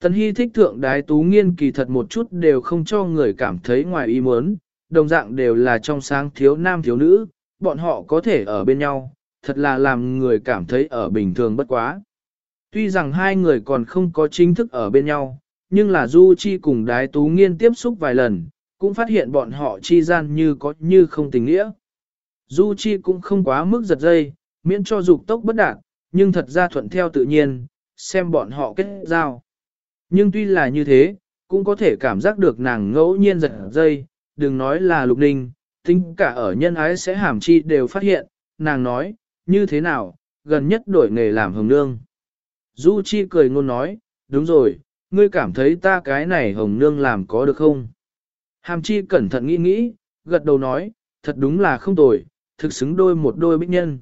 Tần Hy thích thượng đái tú nghiên kỳ thật một chút đều không cho người cảm thấy ngoài ý muốn, đồng dạng đều là trong sáng thiếu nam thiếu nữ, bọn họ có thể ở bên nhau, thật là làm người cảm thấy ở bình thường bất quá. Tuy rằng hai người còn không có chính thức ở bên nhau, nhưng là Du Chi cùng đái tú nghiên tiếp xúc vài lần, cũng phát hiện bọn họ chi gian như có như không tình nghĩa. Du Chi cũng không quá mức giật dây, miễn cho dục tốc bất đạt, nhưng thật ra thuận theo tự nhiên, xem bọn họ kết giao. Nhưng tuy là như thế, cũng có thể cảm giác được nàng ngẫu nhiên giật dây, đừng nói là lục ninh, tính cả ở nhân ái sẽ hàm chi đều phát hiện, nàng nói, như thế nào, gần nhất đổi nghề làm hồng nương. Du Chi cười ngôn nói, đúng rồi, ngươi cảm thấy ta cái này hồng nương làm có được không? Hàm chi cẩn thận nghĩ nghĩ, gật đầu nói, thật đúng là không tồi, thực xứng đôi một đôi bích nhân.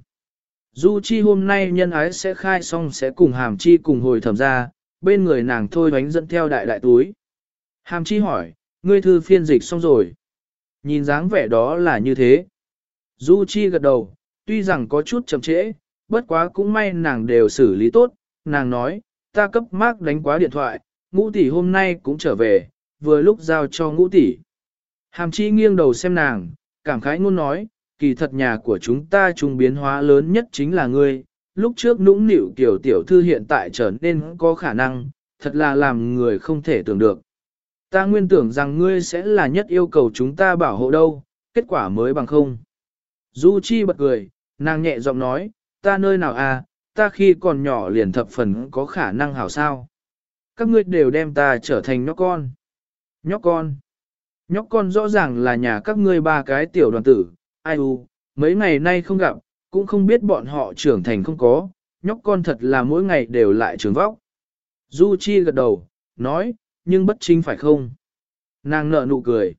Du Chi hôm nay nhân ái sẽ khai xong sẽ cùng Hàm Chi cùng hồi thẩm ra, bên người nàng thôi bánh dẫn theo đại đại túi. Hàm Chi hỏi, ngươi thư phiên dịch xong rồi. Nhìn dáng vẻ đó là như thế. Du Chi gật đầu, tuy rằng có chút chậm trễ, bất quá cũng may nàng đều xử lý tốt, nàng nói, ta cấp mác đánh quá điện thoại, ngũ tỷ hôm nay cũng trở về, vừa lúc giao cho ngũ tỷ. Hàm chi nghiêng đầu xem nàng, cảm khái ngôn nói, kỳ thật nhà của chúng ta trùng biến hóa lớn nhất chính là ngươi, lúc trước nũng nịu tiểu tiểu thư hiện tại trở nên có khả năng, thật là làm người không thể tưởng được. Ta nguyên tưởng rằng ngươi sẽ là nhất yêu cầu chúng ta bảo hộ đâu, kết quả mới bằng không. Du Chi bật cười, nàng nhẹ giọng nói, ta nơi nào à, ta khi còn nhỏ liền thập phần có khả năng hảo sao. Các ngươi đều đem ta trở thành nhóc con. Nhóc con. Nhóc con rõ ràng là nhà các ngươi ba cái tiểu đoàn tử, ai u, mấy ngày nay không gặp, cũng không biết bọn họ trưởng thành không có, nhóc con thật là mỗi ngày đều lại trường vóc. Du Chi gật đầu, nói, nhưng bất chính phải không? Nàng nở nụ cười.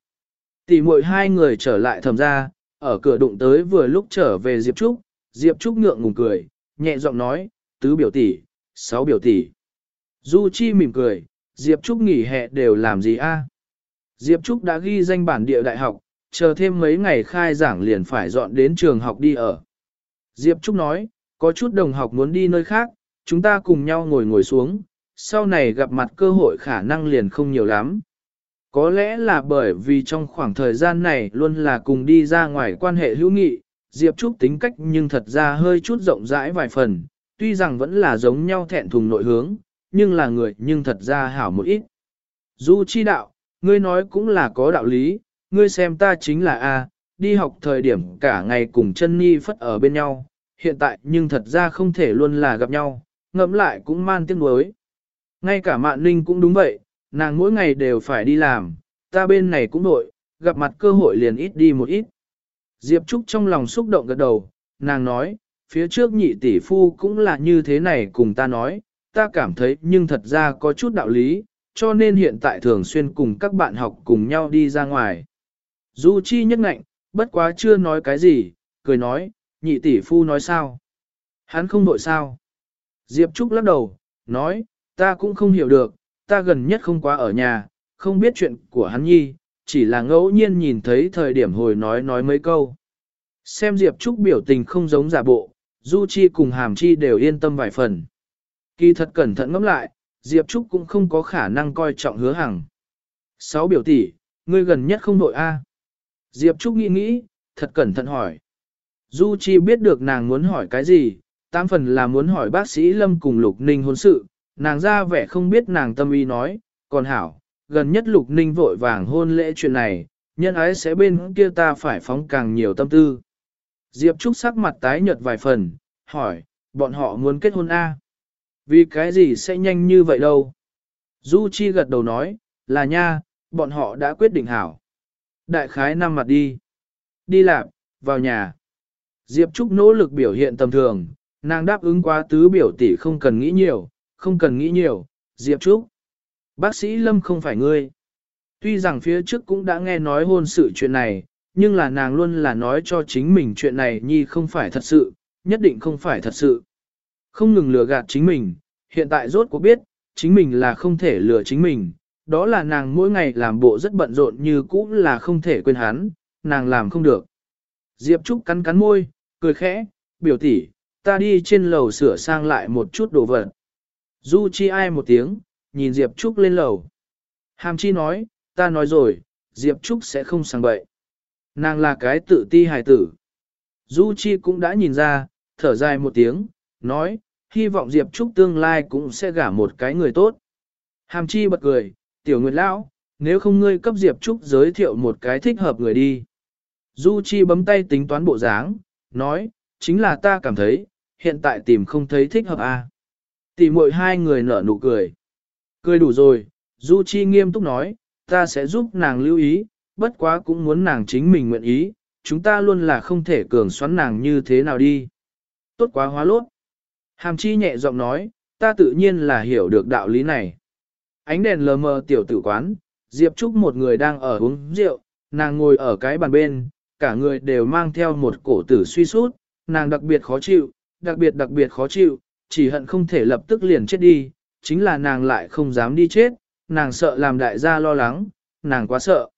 Tỷ muội hai người trở lại thầm ra, ở cửa đụng tới vừa lúc trở về Diệp Trúc, Diệp Trúc ngượng ngùng cười, nhẹ giọng nói, tứ biểu tỷ, sáu biểu tỷ. Du Chi mỉm cười, Diệp Trúc nghỉ hè đều làm gì a? Diệp Trúc đã ghi danh bản địa đại học, chờ thêm mấy ngày khai giảng liền phải dọn đến trường học đi ở. Diệp Trúc nói, có chút đồng học muốn đi nơi khác, chúng ta cùng nhau ngồi ngồi xuống, sau này gặp mặt cơ hội khả năng liền không nhiều lắm. Có lẽ là bởi vì trong khoảng thời gian này luôn là cùng đi ra ngoài quan hệ hữu nghị, Diệp Trúc tính cách nhưng thật ra hơi chút rộng rãi vài phần, tuy rằng vẫn là giống nhau thẹn thùng nội hướng, nhưng là người nhưng thật ra hảo một ít. Du chi đạo, ngươi nói cũng là có đạo lý, ngươi xem ta chính là A, đi học thời điểm cả ngày cùng chân ni phất ở bên nhau, hiện tại nhưng thật ra không thể luôn là gặp nhau, ngẫm lại cũng man tiếc nuối. Ngay cả mạn ninh cũng đúng vậy, nàng mỗi ngày đều phải đi làm, ta bên này cũng đội, gặp mặt cơ hội liền ít đi một ít. Diệp Trúc trong lòng xúc động gật đầu, nàng nói, phía trước nhị tỷ phu cũng là như thế này cùng ta nói, ta cảm thấy nhưng thật ra có chút đạo lý, cho nên hiện tại thường xuyên cùng các bạn học cùng nhau đi ra ngoài. Du Chi nhất ngạnh, bất quá chưa nói cái gì, cười nói, nhị tỷ phu nói sao? Hắn không đội sao? Diệp Trúc lắc đầu, nói, ta cũng không hiểu được, ta gần nhất không quá ở nhà, không biết chuyện của hắn nhi, chỉ là ngẫu nhiên nhìn thấy thời điểm hồi nói nói mấy câu. Xem Diệp Trúc biểu tình không giống giả bộ, Du Chi cùng Hàm Chi đều yên tâm vài phần. Kỳ thật cẩn thận ngẫm lại, Diệp Trúc cũng không có khả năng coi trọng hứa hằng. Sáu biểu tỷ, ngươi gần nhất không đội A. Diệp Trúc nghĩ nghĩ, thật cẩn thận hỏi. Du Chi biết được nàng muốn hỏi cái gì, tam phần là muốn hỏi bác sĩ Lâm cùng Lục Ninh hôn sự, nàng ra vẻ không biết nàng tâm ý nói, còn hảo, gần nhất Lục Ninh vội vàng hôn lễ chuyện này, nhân ái sẽ bên kia ta phải phóng càng nhiều tâm tư. Diệp Trúc sắc mặt tái nhợt vài phần, hỏi, bọn họ muốn kết hôn A. Vì cái gì sẽ nhanh như vậy đâu? Du Chi gật đầu nói, là nha, bọn họ đã quyết định hảo. Đại khái năm mặt đi. Đi làm, vào nhà. Diệp Trúc nỗ lực biểu hiện tầm thường, nàng đáp ứng quá tứ biểu tỷ không cần nghĩ nhiều, không cần nghĩ nhiều, Diệp Trúc. Bác sĩ Lâm không phải ngươi. Tuy rằng phía trước cũng đã nghe nói hôn sự chuyện này, nhưng là nàng luôn là nói cho chính mình chuyện này nhi không phải thật sự, nhất định không phải thật sự. Không ngừng lừa gạt chính mình, hiện tại rốt cuộc biết, chính mình là không thể lừa chính mình, đó là nàng mỗi ngày làm bộ rất bận rộn như cũ là không thể quên hắn, nàng làm không được. Diệp Trúc cắn cắn môi, cười khẽ, biểu tỷ, ta đi trên lầu sửa sang lại một chút đồ vật. Du chi ai một tiếng, nhìn Diệp Trúc lên lầu. Hàm chi nói, ta nói rồi, Diệp Trúc sẽ không sang bậy. Nàng là cái tự ti hài tử. Du Chi cũng đã nhìn ra, thở dài một tiếng, nói, hy vọng Diệp Trúc tương lai cũng sẽ gả một cái người tốt. Hàm chi bật cười, tiểu nguyệt lão, nếu không ngươi cấp Diệp Trúc giới thiệu một cái thích hợp người đi. Du Chi bấm tay tính toán bộ dáng, nói, chính là ta cảm thấy, hiện tại tìm không thấy thích hợp à. Tỷ muội hai người nở nụ cười. Cười đủ rồi, Du Chi nghiêm túc nói, ta sẽ giúp nàng lưu ý, bất quá cũng muốn nàng chính mình nguyện ý, chúng ta luôn là không thể cường xoắn nàng như thế nào đi. Tốt quá hóa lốt. Hàm chi nhẹ giọng nói, ta tự nhiên là hiểu được đạo lý này. Ánh đèn lờ mờ tiểu tử quán, Diệp Trúc một người đang ở uống rượu, nàng ngồi ở cái bàn bên, cả người đều mang theo một cổ tử suy sút, nàng đặc biệt khó chịu, đặc biệt đặc biệt khó chịu, chỉ hận không thể lập tức liền chết đi, chính là nàng lại không dám đi chết, nàng sợ làm đại gia lo lắng, nàng quá sợ.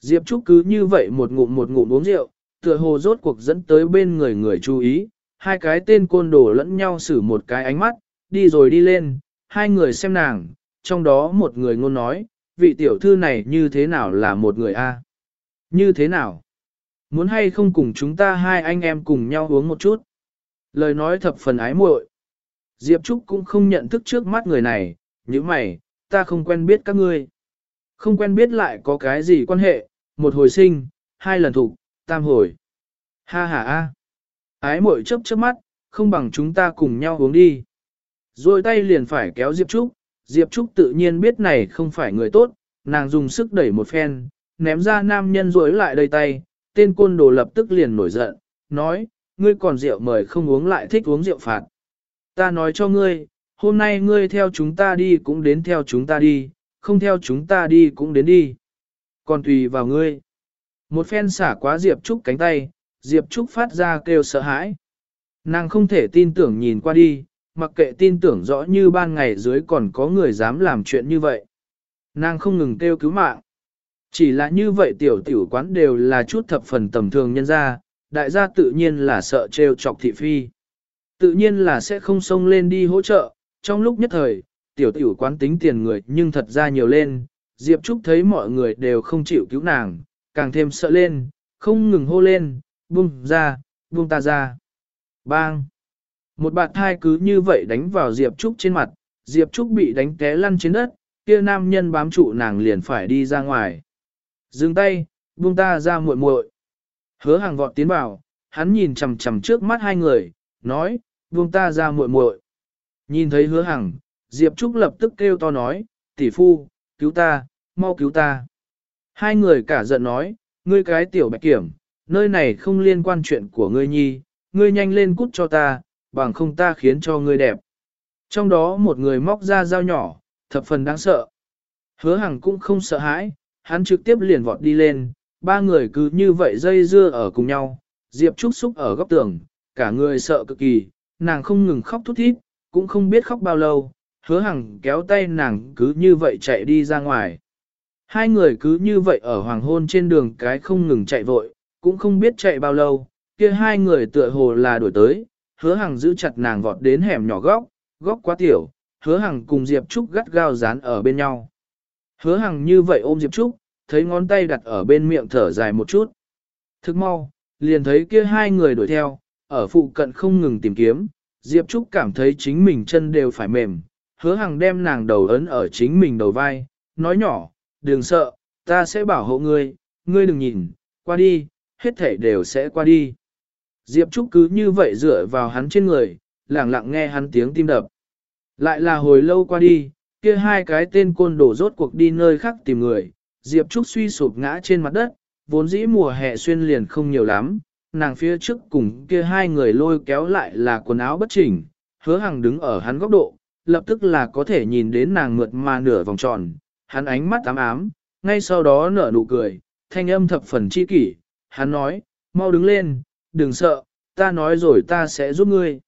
Diệp Trúc cứ như vậy một ngụm một ngụm uống rượu, tựa hồ rốt cuộc dẫn tới bên người người chú ý, hai cái tên côn đồ lẫn nhau xử một cái ánh mắt, đi rồi đi lên, hai người xem nàng, trong đó một người ngôn nói, vị tiểu thư này như thế nào là một người a? Như thế nào? Muốn hay không cùng chúng ta hai anh em cùng nhau uống một chút? Lời nói thập phần ái muội. Diệp Trúc cũng không nhận thức trước mắt người này, như mày, ta không quen biết các ngươi. Không quen biết lại có cái gì quan hệ, một hồi sinh, hai lần thụ, tam hồi. Ha ha a. Ái muội chớp chớp mắt, không bằng chúng ta cùng nhau uống đi. Rồi tay liền phải kéo Diệp Trúc, Diệp Trúc tự nhiên biết này không phải người tốt, nàng dùng sức đẩy một phen, ném ra nam nhân rối lại đầy tay, tên côn đồ lập tức liền nổi giận, nói, ngươi còn rượu mời không uống lại thích uống rượu phạt. Ta nói cho ngươi, hôm nay ngươi theo chúng ta đi cũng đến theo chúng ta đi, không theo chúng ta đi cũng đến đi. Còn tùy vào ngươi. Một phen xả quá Diệp Trúc cánh tay, Diệp Trúc phát ra kêu sợ hãi. Nàng không thể tin tưởng nhìn qua đi, mặc kệ tin tưởng rõ như ban ngày dưới còn có người dám làm chuyện như vậy. Nàng không ngừng kêu cứu mạng. Chỉ là như vậy tiểu tiểu quán đều là chút thập phần tầm thường nhân ra, đại gia tự nhiên là sợ trêu chọc thị phi. Tự nhiên là sẽ không xông lên đi hỗ trợ, trong lúc nhất thời, tiểu tiểu quán tính tiền người nhưng thật ra nhiều lên, Diệp Trúc thấy mọi người đều không chịu cứu nàng, càng thêm sợ lên, không ngừng hô lên, buông ra, buông ta ra. Bang! Một bạt thai cứ như vậy đánh vào Diệp Trúc trên mặt, Diệp Trúc bị đánh té lăn trên đất, kia nam nhân bám trụ nàng liền phải đi ra ngoài. Dừng tay, buông ta ra muội muội. Hứa hàng vọt tiến vào, hắn nhìn chằm chằm trước mắt hai người, nói, buông ta ra muội muội. Nhìn thấy hứa hàng, Diệp Trúc lập tức kêu to nói, tỷ phu, cứu ta, mau cứu ta. Hai người cả giận nói, ngươi cái tiểu bạch kiểm, nơi này không liên quan chuyện của ngươi nhi, ngươi nhanh lên cút cho ta, bằng không ta khiến cho ngươi đẹp. Trong đó một người móc ra dao nhỏ, thập phần đáng sợ. Hứa hằng cũng không sợ hãi, hắn trực tiếp liền vọt đi lên, ba người cứ như vậy dây dưa ở cùng nhau, Diệp Trúc xúc ở góc tường, cả người sợ cực kỳ, nàng không ngừng khóc thút thít, cũng không biết khóc bao lâu, hứa hằng kéo tay nàng cứ như vậy chạy đi ra ngoài. Hai người cứ như vậy ở hoàng hôn trên đường cái không ngừng chạy vội, cũng không biết chạy bao lâu, kia hai người tựa hồ là đuổi tới, hứa hằng giữ chặt nàng vọt đến hẻm nhỏ góc, góc quá tiểu, hứa hằng cùng Diệp Trúc gắt gao dán ở bên nhau. Hứa hằng như vậy ôm Diệp Trúc, thấy ngón tay đặt ở bên miệng thở dài một chút. Thức mau, liền thấy kia hai người đuổi theo, ở phụ cận không ngừng tìm kiếm, Diệp Trúc cảm thấy chính mình chân đều phải mềm, hứa hằng đem nàng đầu ấn ở chính mình đầu vai, nói nhỏ, đừng sợ, ta sẽ bảo hộ ngươi, ngươi đừng nhìn, qua đi, hết thể đều sẽ qua đi. Diệp Trúc cứ như vậy dựa vào hắn trên người, lặng lặng nghe hắn tiếng tim đập. Lại là hồi lâu qua đi, kia hai cái tên côn đổ rốt cuộc đi nơi khác tìm người, Diệp Trúc suy sụp ngã trên mặt đất, vốn dĩ mùa hè xuyên liền không nhiều lắm, nàng phía trước cùng kia hai người lôi kéo lại là quần áo bất chỉnh, hứa hằng đứng ở hắn góc độ, lập tức là có thể nhìn đến nàng mượt mà nửa vòng tròn, hắn ánh mắt ám ám, ngay sau đó nở nụ cười, thanh âm thập phần chi kỷ, hắn nói, mau đứng lên, đừng sợ, ta nói rồi ta sẽ giúp ngươi.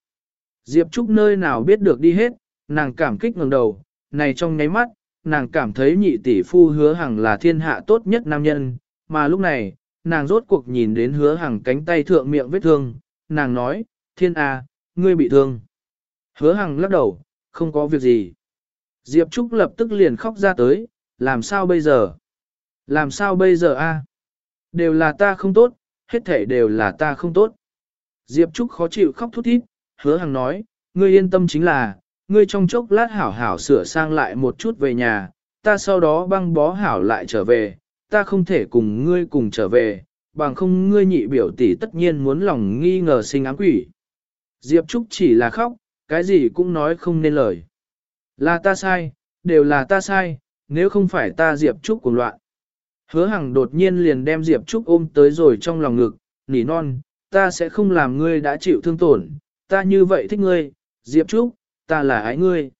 Diệp Trúc nơi nào biết được đi hết, nàng cảm kích ngẩng đầu, này trong nháy mắt, nàng cảm thấy nhị tỷ phu hứa hằng là thiên hạ tốt nhất nam nhân, mà lúc này, nàng rốt cuộc nhìn đến hứa hằng cánh tay thượng miệng vết thương, nàng nói, thiên a, ngươi bị thương. Hứa hằng lắc đầu, không có việc gì. Diệp Trúc lập tức liền khóc ra tới, làm sao bây giờ? Làm sao bây giờ a? Đều là ta không tốt, hết thể đều là ta không tốt. Diệp Trúc khó chịu khóc thút thít, hứa hằng nói, ngươi yên tâm chính là, ngươi trong chốc lát hảo hảo sửa sang lại một chút về nhà, ta sau đó băng bó hảo lại trở về, ta không thể cùng ngươi cùng trở về, bằng không ngươi nhị biểu tỷ tất nhiên muốn lòng nghi ngờ sinh ám quỷ. Diệp Trúc chỉ là khóc, cái gì cũng nói không nên lời. Là ta sai, đều là ta sai, nếu không phải ta Diệp Trúc cuồng loạn. Hứa Hằng đột nhiên liền đem Diệp Trúc ôm tới rồi trong lòng ngực, nỉ non, ta sẽ không làm ngươi đã chịu thương tổn, ta như vậy thích ngươi, Diệp Trúc, ta là ái ngươi.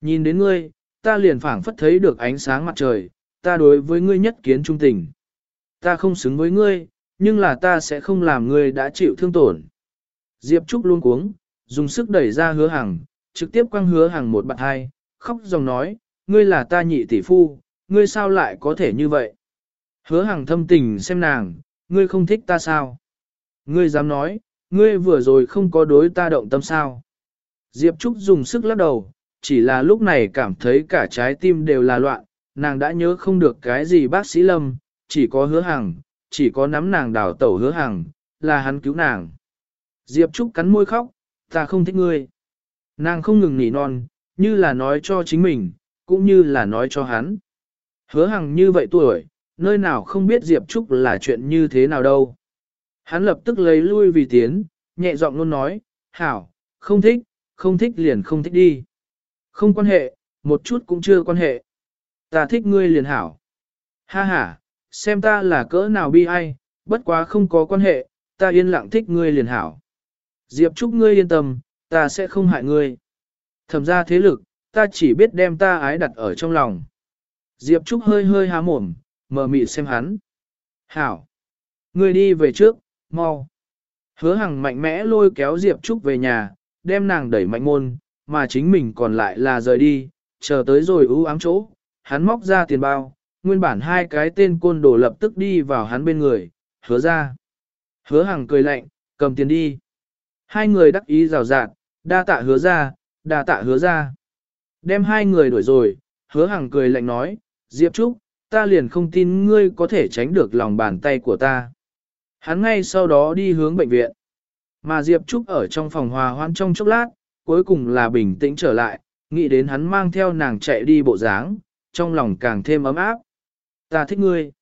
Nhìn đến ngươi, ta liền phảng phất thấy được ánh sáng mặt trời, ta đối với ngươi nhất kiến trung tình. Ta không xứng với ngươi, nhưng là ta sẽ không làm ngươi đã chịu thương tổn. Diệp Trúc luôn cuống, dùng sức đẩy ra hứa Hằng, trực tiếp quăng hứa Hằng một bạn hai, khóc dòng nói, ngươi là ta nhị tỷ phu, ngươi sao lại có thể như vậy? Hứa Hằng thâm tình xem nàng, ngươi không thích ta sao? Ngươi dám nói, ngươi vừa rồi không có đối ta động tâm sao? Diệp Trúc dùng sức lắc đầu, chỉ là lúc này cảm thấy cả trái tim đều là loạn, nàng đã nhớ không được cái gì bác sĩ Lâm, chỉ có hứa Hằng, chỉ có nắm nàng đào tẩu hứa Hằng, là hắn cứu nàng. Diệp Trúc cắn môi khóc, ta không thích ngươi. Nàng không ngừng nỉ non, như là nói cho chính mình, cũng như là nói cho hắn. Hứa Hằng như vậy tuổi, nơi nào không biết Diệp Trúc là chuyện như thế nào đâu. Hắn lập tức lấy lui vì tiến, nhẹ giọng luôn nói, hảo, không thích, không thích liền không thích đi. Không quan hệ, một chút cũng chưa quan hệ. Ta thích ngươi liền hảo. Ha ha, xem ta là cỡ nào bi ai, bất quá không có quan hệ, ta yên lặng thích ngươi liền hảo. Diệp Trúc ngươi yên tâm, ta sẽ không hại ngươi. Thẩm ra thế lực, ta chỉ biết đem ta ái đặt ở trong lòng. Diệp Trúc hơi hơi há mồm, mở mị xem hắn. Hảo! Ngươi đi về trước, mau. Hứa hằng mạnh mẽ lôi kéo Diệp Trúc về nhà, đem nàng đẩy mạnh môn, mà chính mình còn lại là rời đi, chờ tới rồi ưu ám chỗ. Hắn móc ra tiền bao, nguyên bản hai cái tên côn đồ lập tức đi vào hắn bên người, hứa ra. Hứa hằng cười lạnh, cầm tiền đi. Hai người đắc ý rào rạt, đa tạ hứa ra, đa tạ hứa ra. Đem hai người đuổi rồi, hứa hằng cười lạnh nói, Diệp Trúc, ta liền không tin ngươi có thể tránh được lòng bàn tay của ta. Hắn ngay sau đó đi hướng bệnh viện. Mà Diệp Trúc ở trong phòng hòa hoãn trong chốc lát, cuối cùng là bình tĩnh trở lại, nghĩ đến hắn mang theo nàng chạy đi bộ dáng, trong lòng càng thêm ấm áp. Ta thích ngươi.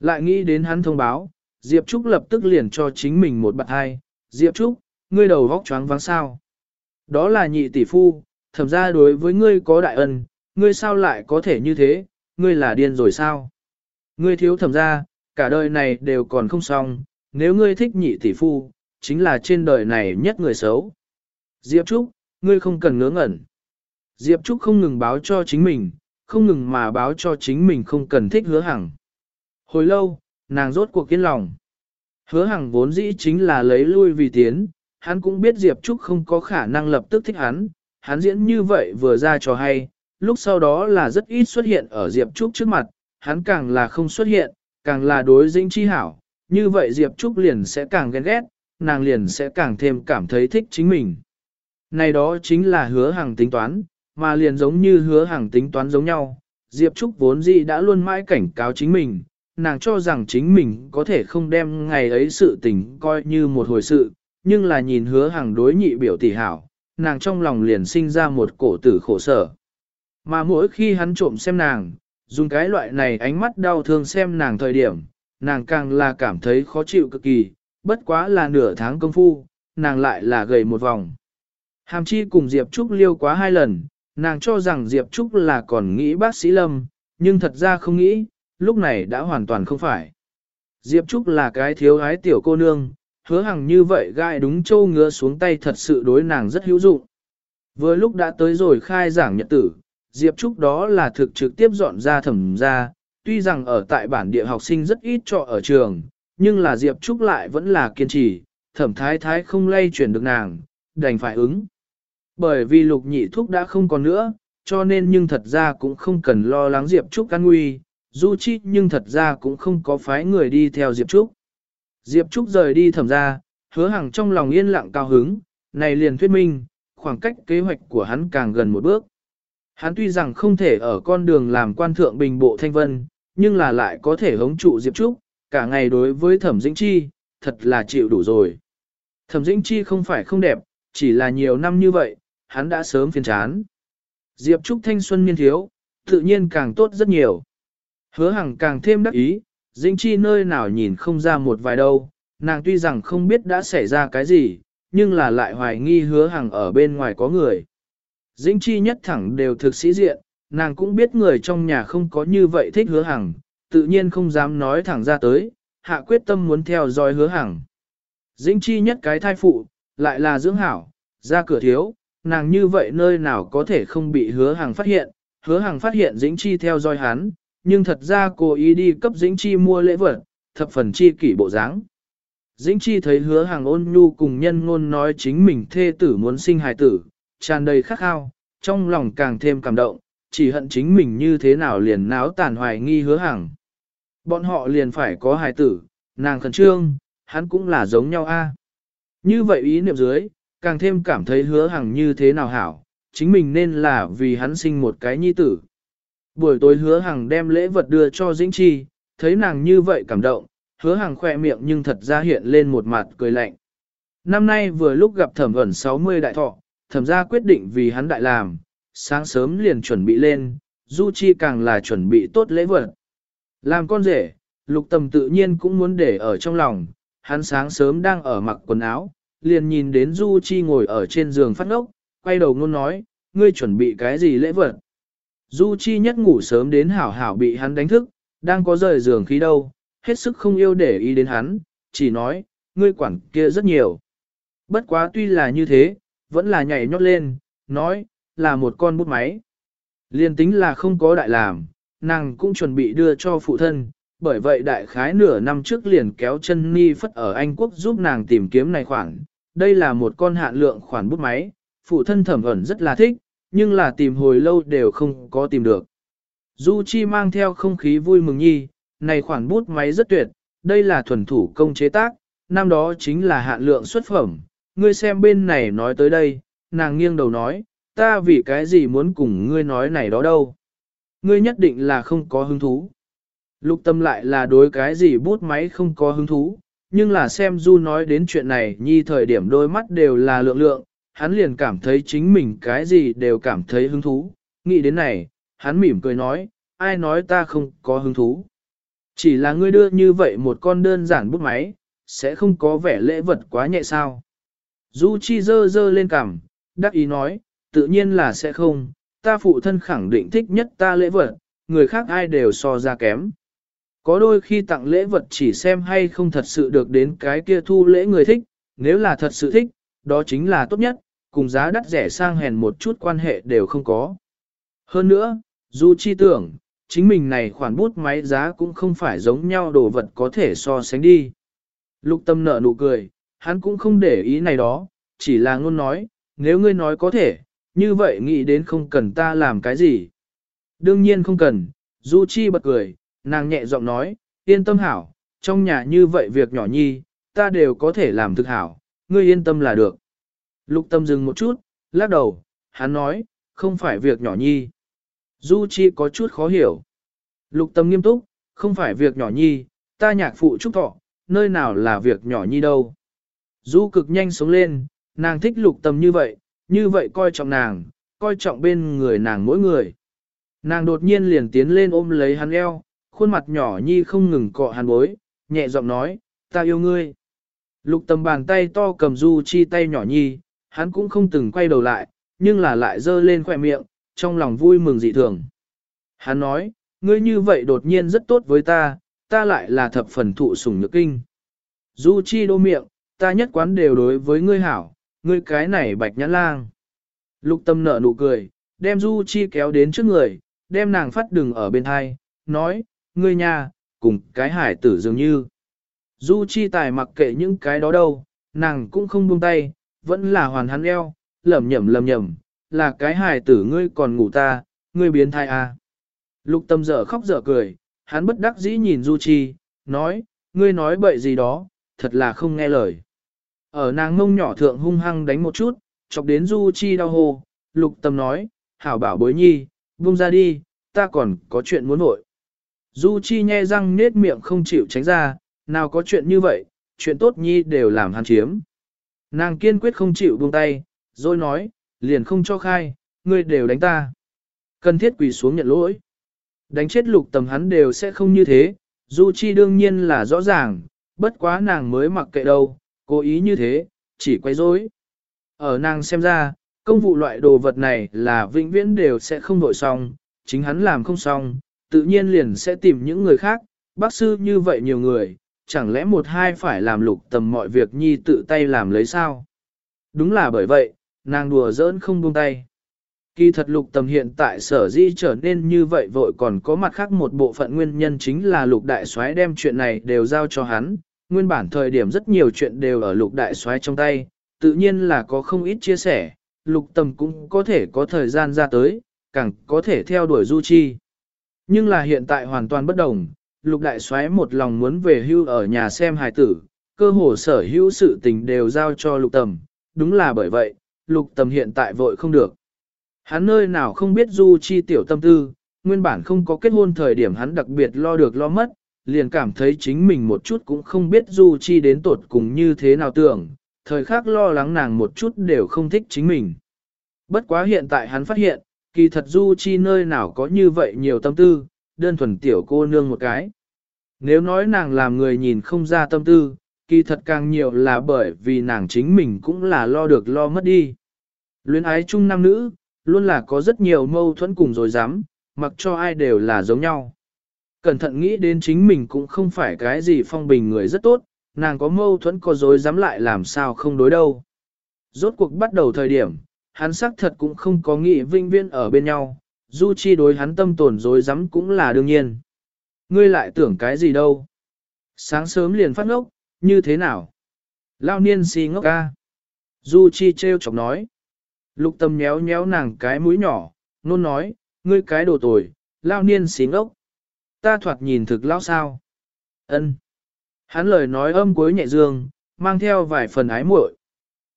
Lại nghĩ đến hắn thông báo, Diệp Trúc lập tức liền cho chính mình một bạn hai. Diệp Trúc, ngươi đầu vóc choáng váng sao. Đó là nhị tỷ phu, thẩm ra đối với ngươi có đại ân, ngươi sao lại có thể như thế, ngươi là điên rồi sao? Ngươi thiếu thẩm ra, cả đời này đều còn không xong, nếu ngươi thích nhị tỷ phu, chính là trên đời này nhất người xấu. Diệp Trúc, ngươi không cần ngớ ngẩn. Diệp Trúc không ngừng báo cho chính mình, không ngừng mà báo cho chính mình không cần thích hứa hằng. Hồi lâu, nàng rốt cuộc kiên lòng. Hứa hằng vốn dĩ chính là lấy lui vì tiến, hắn cũng biết Diệp Trúc không có khả năng lập tức thích hắn, hắn diễn như vậy vừa ra cho hay, lúc sau đó là rất ít xuất hiện ở Diệp Trúc trước mặt, hắn càng là không xuất hiện, càng là đối dĩnh chi hảo, như vậy Diệp Trúc liền sẽ càng ghen ghét, nàng liền sẽ càng thêm cảm thấy thích chính mình. Này đó chính là hứa hàng tính toán, mà liền giống như hứa hàng tính toán giống nhau, Diệp Trúc vốn dĩ đã luôn mãi cảnh cáo chính mình, nàng cho rằng chính mình có thể không đem ngày ấy sự tình coi như một hồi sự, nhưng là nhìn hứa hàng đối nhị biểu tỷ hảo, nàng trong lòng liền sinh ra một cổ tử khổ sở. Mà mỗi khi hắn trộm xem nàng, dùng cái loại này ánh mắt đau thương xem nàng thời điểm, nàng càng là cảm thấy khó chịu cực kỳ, bất quá là nửa tháng công phu, nàng lại là gầy một vòng. Hàm chi cùng Diệp Trúc liêu quá hai lần, nàng cho rằng Diệp Trúc là còn nghĩ bác sĩ Lâm, nhưng thật ra không nghĩ, lúc này đã hoàn toàn không phải. Diệp Trúc là cái thiếu ái tiểu cô nương, hứa hằng như vậy gai đúng châu ngứa xuống tay thật sự đối nàng rất hữu dụng. Vừa lúc đã tới rồi khai giảng nhật tử, Diệp Trúc đó là thực trực tiếp dọn ra thẩm ra, tuy rằng ở tại bản địa học sinh rất ít trọ ở trường, nhưng là Diệp Trúc lại vẫn là kiên trì, thẩm thái thái không lay chuyển được nàng, đành phải ứng. Bởi vì lục nhị thuốc đã không còn nữa, cho nên nhưng thật ra cũng không cần lo lắng Diệp Trúc an nguy, du chi nhưng thật ra cũng không có phái người đi theo Diệp Trúc. Diệp Trúc rời đi thẩm ra, hứa hằng trong lòng yên lặng cao hứng, này liền thuyết minh, khoảng cách kế hoạch của hắn càng gần một bước. Hắn tuy rằng không thể ở con đường làm quan thượng bình bộ thanh vân, nhưng là lại có thể hống trụ Diệp Trúc, cả ngày đối với thẩm dĩnh chi, thật là chịu đủ rồi. Thẩm dĩnh chi không phải không đẹp, chỉ là nhiều năm như vậy, hắn đã sớm phiền chán. Diệp Trúc thanh xuân niên thiếu, tự nhiên càng tốt rất nhiều. Hứa hằng càng thêm đắc ý, dĩnh chi nơi nào nhìn không ra một vài đâu, nàng tuy rằng không biết đã xảy ra cái gì, nhưng là lại hoài nghi hứa hằng ở bên ngoài có người. Dĩnh chi nhất thẳng đều thực sĩ diện, nàng cũng biết người trong nhà không có như vậy thích hứa hằng, tự nhiên không dám nói thẳng ra tới, hạ quyết tâm muốn theo dõi hứa hằng. Dĩnh chi nhất cái thai phụ, lại là dưỡng hảo, ra cửa thiếu, nàng như vậy nơi nào có thể không bị hứa hằng phát hiện, hứa hằng phát hiện dĩnh chi theo dõi hắn, nhưng thật ra cô ý đi cấp dĩnh chi mua lễ vật, thập phần chi kỷ bộ dáng. Dĩnh chi thấy hứa hàng ôn nhu cùng nhân ngôn nói chính mình thê tử muốn sinh hài tử, tràn đầy khắc khao, trong lòng càng thêm cảm động, chỉ hận chính mình như thế nào liền náo tàn hoài nghi hứa hàng. Bọn họ liền phải có hài tử, nàng khẩn trương, hắn cũng là giống nhau a. Như vậy ý niệm dưới, càng thêm cảm thấy hứa hàng như thế nào hảo, chính mình nên là vì hắn sinh một cái nhi tử. Buổi tối hứa hàng đem lễ vật đưa cho Dĩnh Chi, thấy nàng như vậy cảm động, hứa hàng khoe miệng nhưng thật ra hiện lên một mặt cười lạnh. Năm nay vừa lúc gặp thẩm ẩn 60 đại thọ, thẩm gia quyết định vì hắn đại làm, sáng sớm liền chuẩn bị lên, Du Chi càng là chuẩn bị tốt lễ vật. Làm con rể, lục tầm tự nhiên cũng muốn để ở trong lòng, hắn sáng sớm đang ở mặc quần áo, liền nhìn đến Du Chi ngồi ở trên giường phát ngốc, quay đầu ngôn nói, ngươi chuẩn bị cái gì lễ vật. Du Chi nhất ngủ sớm đến hảo hảo bị hắn đánh thức, đang có rời giường khí đâu, hết sức không yêu để ý đến hắn, chỉ nói, ngươi quản kia rất nhiều. Bất quá tuy là như thế, vẫn là nhảy nhót lên, nói, là một con bút máy. Liên tính là không có đại làm, nàng cũng chuẩn bị đưa cho phụ thân, bởi vậy đại khái nửa năm trước liền kéo chân ni phất ở Anh Quốc giúp nàng tìm kiếm này khoản. Đây là một con hạn lượng khoản bút máy, phụ thân thẩm ẩn rất là thích, nhưng là tìm hồi lâu đều không có tìm được. Du Chi mang theo không khí vui mừng nhi, này khoản bút máy rất tuyệt, đây là thuần thủ công chế tác, năm đó chính là hạn lượng xuất phẩm, ngươi xem bên này nói tới đây, nàng nghiêng đầu nói, ta vì cái gì muốn cùng ngươi nói này đó đâu. Ngươi nhất định là không có hứng thú. Lục tâm lại là đối cái gì bút máy không có hứng thú, nhưng là xem Du nói đến chuyện này nhi thời điểm đôi mắt đều là lượng lượng, hắn liền cảm thấy chính mình cái gì đều cảm thấy hứng thú. Nghĩ đến này, hắn mỉm cười nói, ai nói ta không có hứng thú. Chỉ là ngươi đưa như vậy một con đơn giản bút máy, sẽ không có vẻ lễ vật quá nhẹ sao. Du Chi dơ dơ lên cằm, đắc ý nói, tự nhiên là sẽ không, ta phụ thân khẳng định thích nhất ta lễ vật, người khác ai đều so ra kém. Có đôi khi tặng lễ vật chỉ xem hay không thật sự được đến cái kia thu lễ người thích, nếu là thật sự thích, đó chính là tốt nhất, cùng giá đắt rẻ sang hèn một chút quan hệ đều không có. Hơn nữa, dù Chi tưởng, chính mình này khoản bút máy giá cũng không phải giống nhau đồ vật có thể so sánh đi. Lục tâm nở nụ cười, hắn cũng không để ý này đó, chỉ là ngôn nói, nếu ngươi nói có thể, như vậy nghĩ đến không cần ta làm cái gì. Đương nhiên không cần, Du Chi bật cười, nàng nhẹ giọng nói, yên tâm hảo, trong nhà như vậy việc nhỏ nhi, ta đều có thể làm thực hảo, ngươi yên tâm là được. Lục tâm dừng một chút, lắc đầu, hắn nói, không phải việc nhỏ nhi. Du Chi có chút khó hiểu. Lục tâm nghiêm túc, không phải việc nhỏ nhi, ta nhạc phụ trúc thọ, nơi nào là việc nhỏ nhi đâu. Du cực nhanh sống lên, nàng thích lục tâm như vậy, như vậy coi trọng nàng, coi trọng bên người nàng mỗi người. Nàng đột nhiên liền tiến lên ôm lấy hắn eo, khuôn mặt nhỏ nhi không ngừng cọ hắn bối, nhẹ giọng nói, ta yêu ngươi. Lục tầm bàn tay to cầm du chi tay nhỏ nhi, hắn cũng không từng quay đầu lại, nhưng là lại dơ lên khỏe miệng, trong lòng vui mừng dị thường. Hắn nói, ngươi như vậy đột nhiên rất tốt với ta, ta lại là thập phần thụ sủng nhược kinh. Du chi đô miệng, ta nhất quán đều đối với ngươi hảo, ngươi cái này bạch nhãn lang. Lục tâm nở nụ cười, đem Du chi kéo đến trước người, đem nàng phát đừng ở bên hai, nói, ngươi nha, cùng cái hải tử dường như. Du chi tài mặc kệ những cái đó đâu, nàng cũng không buông tay, vẫn là hoàn hắn eo, lẩm nhẩm lẩm nhẩm là cái hài tử ngươi còn ngủ ta, ngươi biến thai à. Lục tâm dở khóc dở cười, hắn bất đắc dĩ nhìn Du Chi, nói, ngươi nói bậy gì đó, thật là không nghe lời. Ở nàng ngông nhỏ thượng hung hăng đánh một chút, chọc đến Du Chi đau hồ, lục tâm nói, hảo bảo bối nhi, buông ra đi, ta còn có chuyện muốn nội. Du Chi nhe răng nết miệng không chịu tránh ra, nào có chuyện như vậy, chuyện tốt nhi đều làm hắn chiếm. Nàng kiên quyết không chịu buông tay, rồi nói, liền không cho khai, ngươi đều đánh ta. Cần thiết quỳ xuống nhận lỗi. Đánh chết lục tầm hắn đều sẽ không như thế, Du Chi đương nhiên là rõ ràng, bất quá nàng mới mặc kệ đâu, cố ý như thế, chỉ quay rối. Ở nàng xem ra, công vụ loại đồ vật này là vĩnh viễn đều sẽ không đổi xong, chính hắn làm không xong, tự nhiên liền sẽ tìm những người khác, bác sư như vậy nhiều người, chẳng lẽ một hai phải làm lục tầm mọi việc nhi tự tay làm lấy sao? Đúng là bởi vậy, nàng đùa giỡn không buông tay. Kỳ thật lục tầm hiện tại sở di trở nên như vậy vội còn có mặt khác một bộ phận nguyên nhân chính là lục đại soái đem chuyện này đều giao cho hắn, nguyên bản thời điểm rất nhiều chuyện đều ở lục đại soái trong tay, tự nhiên là có không ít chia sẻ, lục tầm cũng có thể có thời gian ra tới, càng có thể theo đuổi du chi. Nhưng là hiện tại hoàn toàn bất đồng, lục đại soái một lòng muốn về hưu ở nhà xem hài tử, cơ hồ sở hữu sự tình đều giao cho lục tầm, đúng là bởi vậy, lục tầm hiện tại vội không được. Hắn nơi nào không biết du chi tiểu tâm tư, nguyên bản không có kết hôn thời điểm hắn đặc biệt lo được lo mất, liền cảm thấy chính mình một chút cũng không biết du chi đến tột cùng như thế nào tưởng, thời khắc lo lắng nàng một chút đều không thích chính mình. Bất quá hiện tại hắn phát hiện, kỳ thật du chi nơi nào có như vậy nhiều tâm tư, đơn thuần tiểu cô nương một cái. Nếu nói nàng làm người nhìn không ra tâm tư, kỳ thật càng nhiều là bởi vì nàng chính mình cũng là lo được lo mất đi. Luyến ái chung nam nữ, luôn là có rất nhiều mâu thuẫn cùng rồi dám, mặc cho ai đều là giống nhau. Cẩn thận nghĩ đến chính mình cũng không phải cái gì phong bình người rất tốt, nàng có mâu thuẫn có dối dám lại làm sao không đối đâu. Rốt cuộc bắt đầu thời điểm, hắn xác thật cũng không có nghĩ vinh viên ở bên nhau, du chi đối hắn tâm tổn dối dám cũng là đương nhiên. Ngươi lại tưởng cái gì đâu? Sáng sớm liền phát ngốc, như thế nào? Lao niên si ngốc ca. Du chi treo chọc nói. Lục tâm nhéo nhéo nàng cái mũi nhỏ, nôn nói, ngươi cái đồ tồi, lao niên si ngốc. Ta thoạt nhìn thực lão sao? Ân. Hắn lời nói âm cuối nhẹ dương, mang theo vài phần ái muội.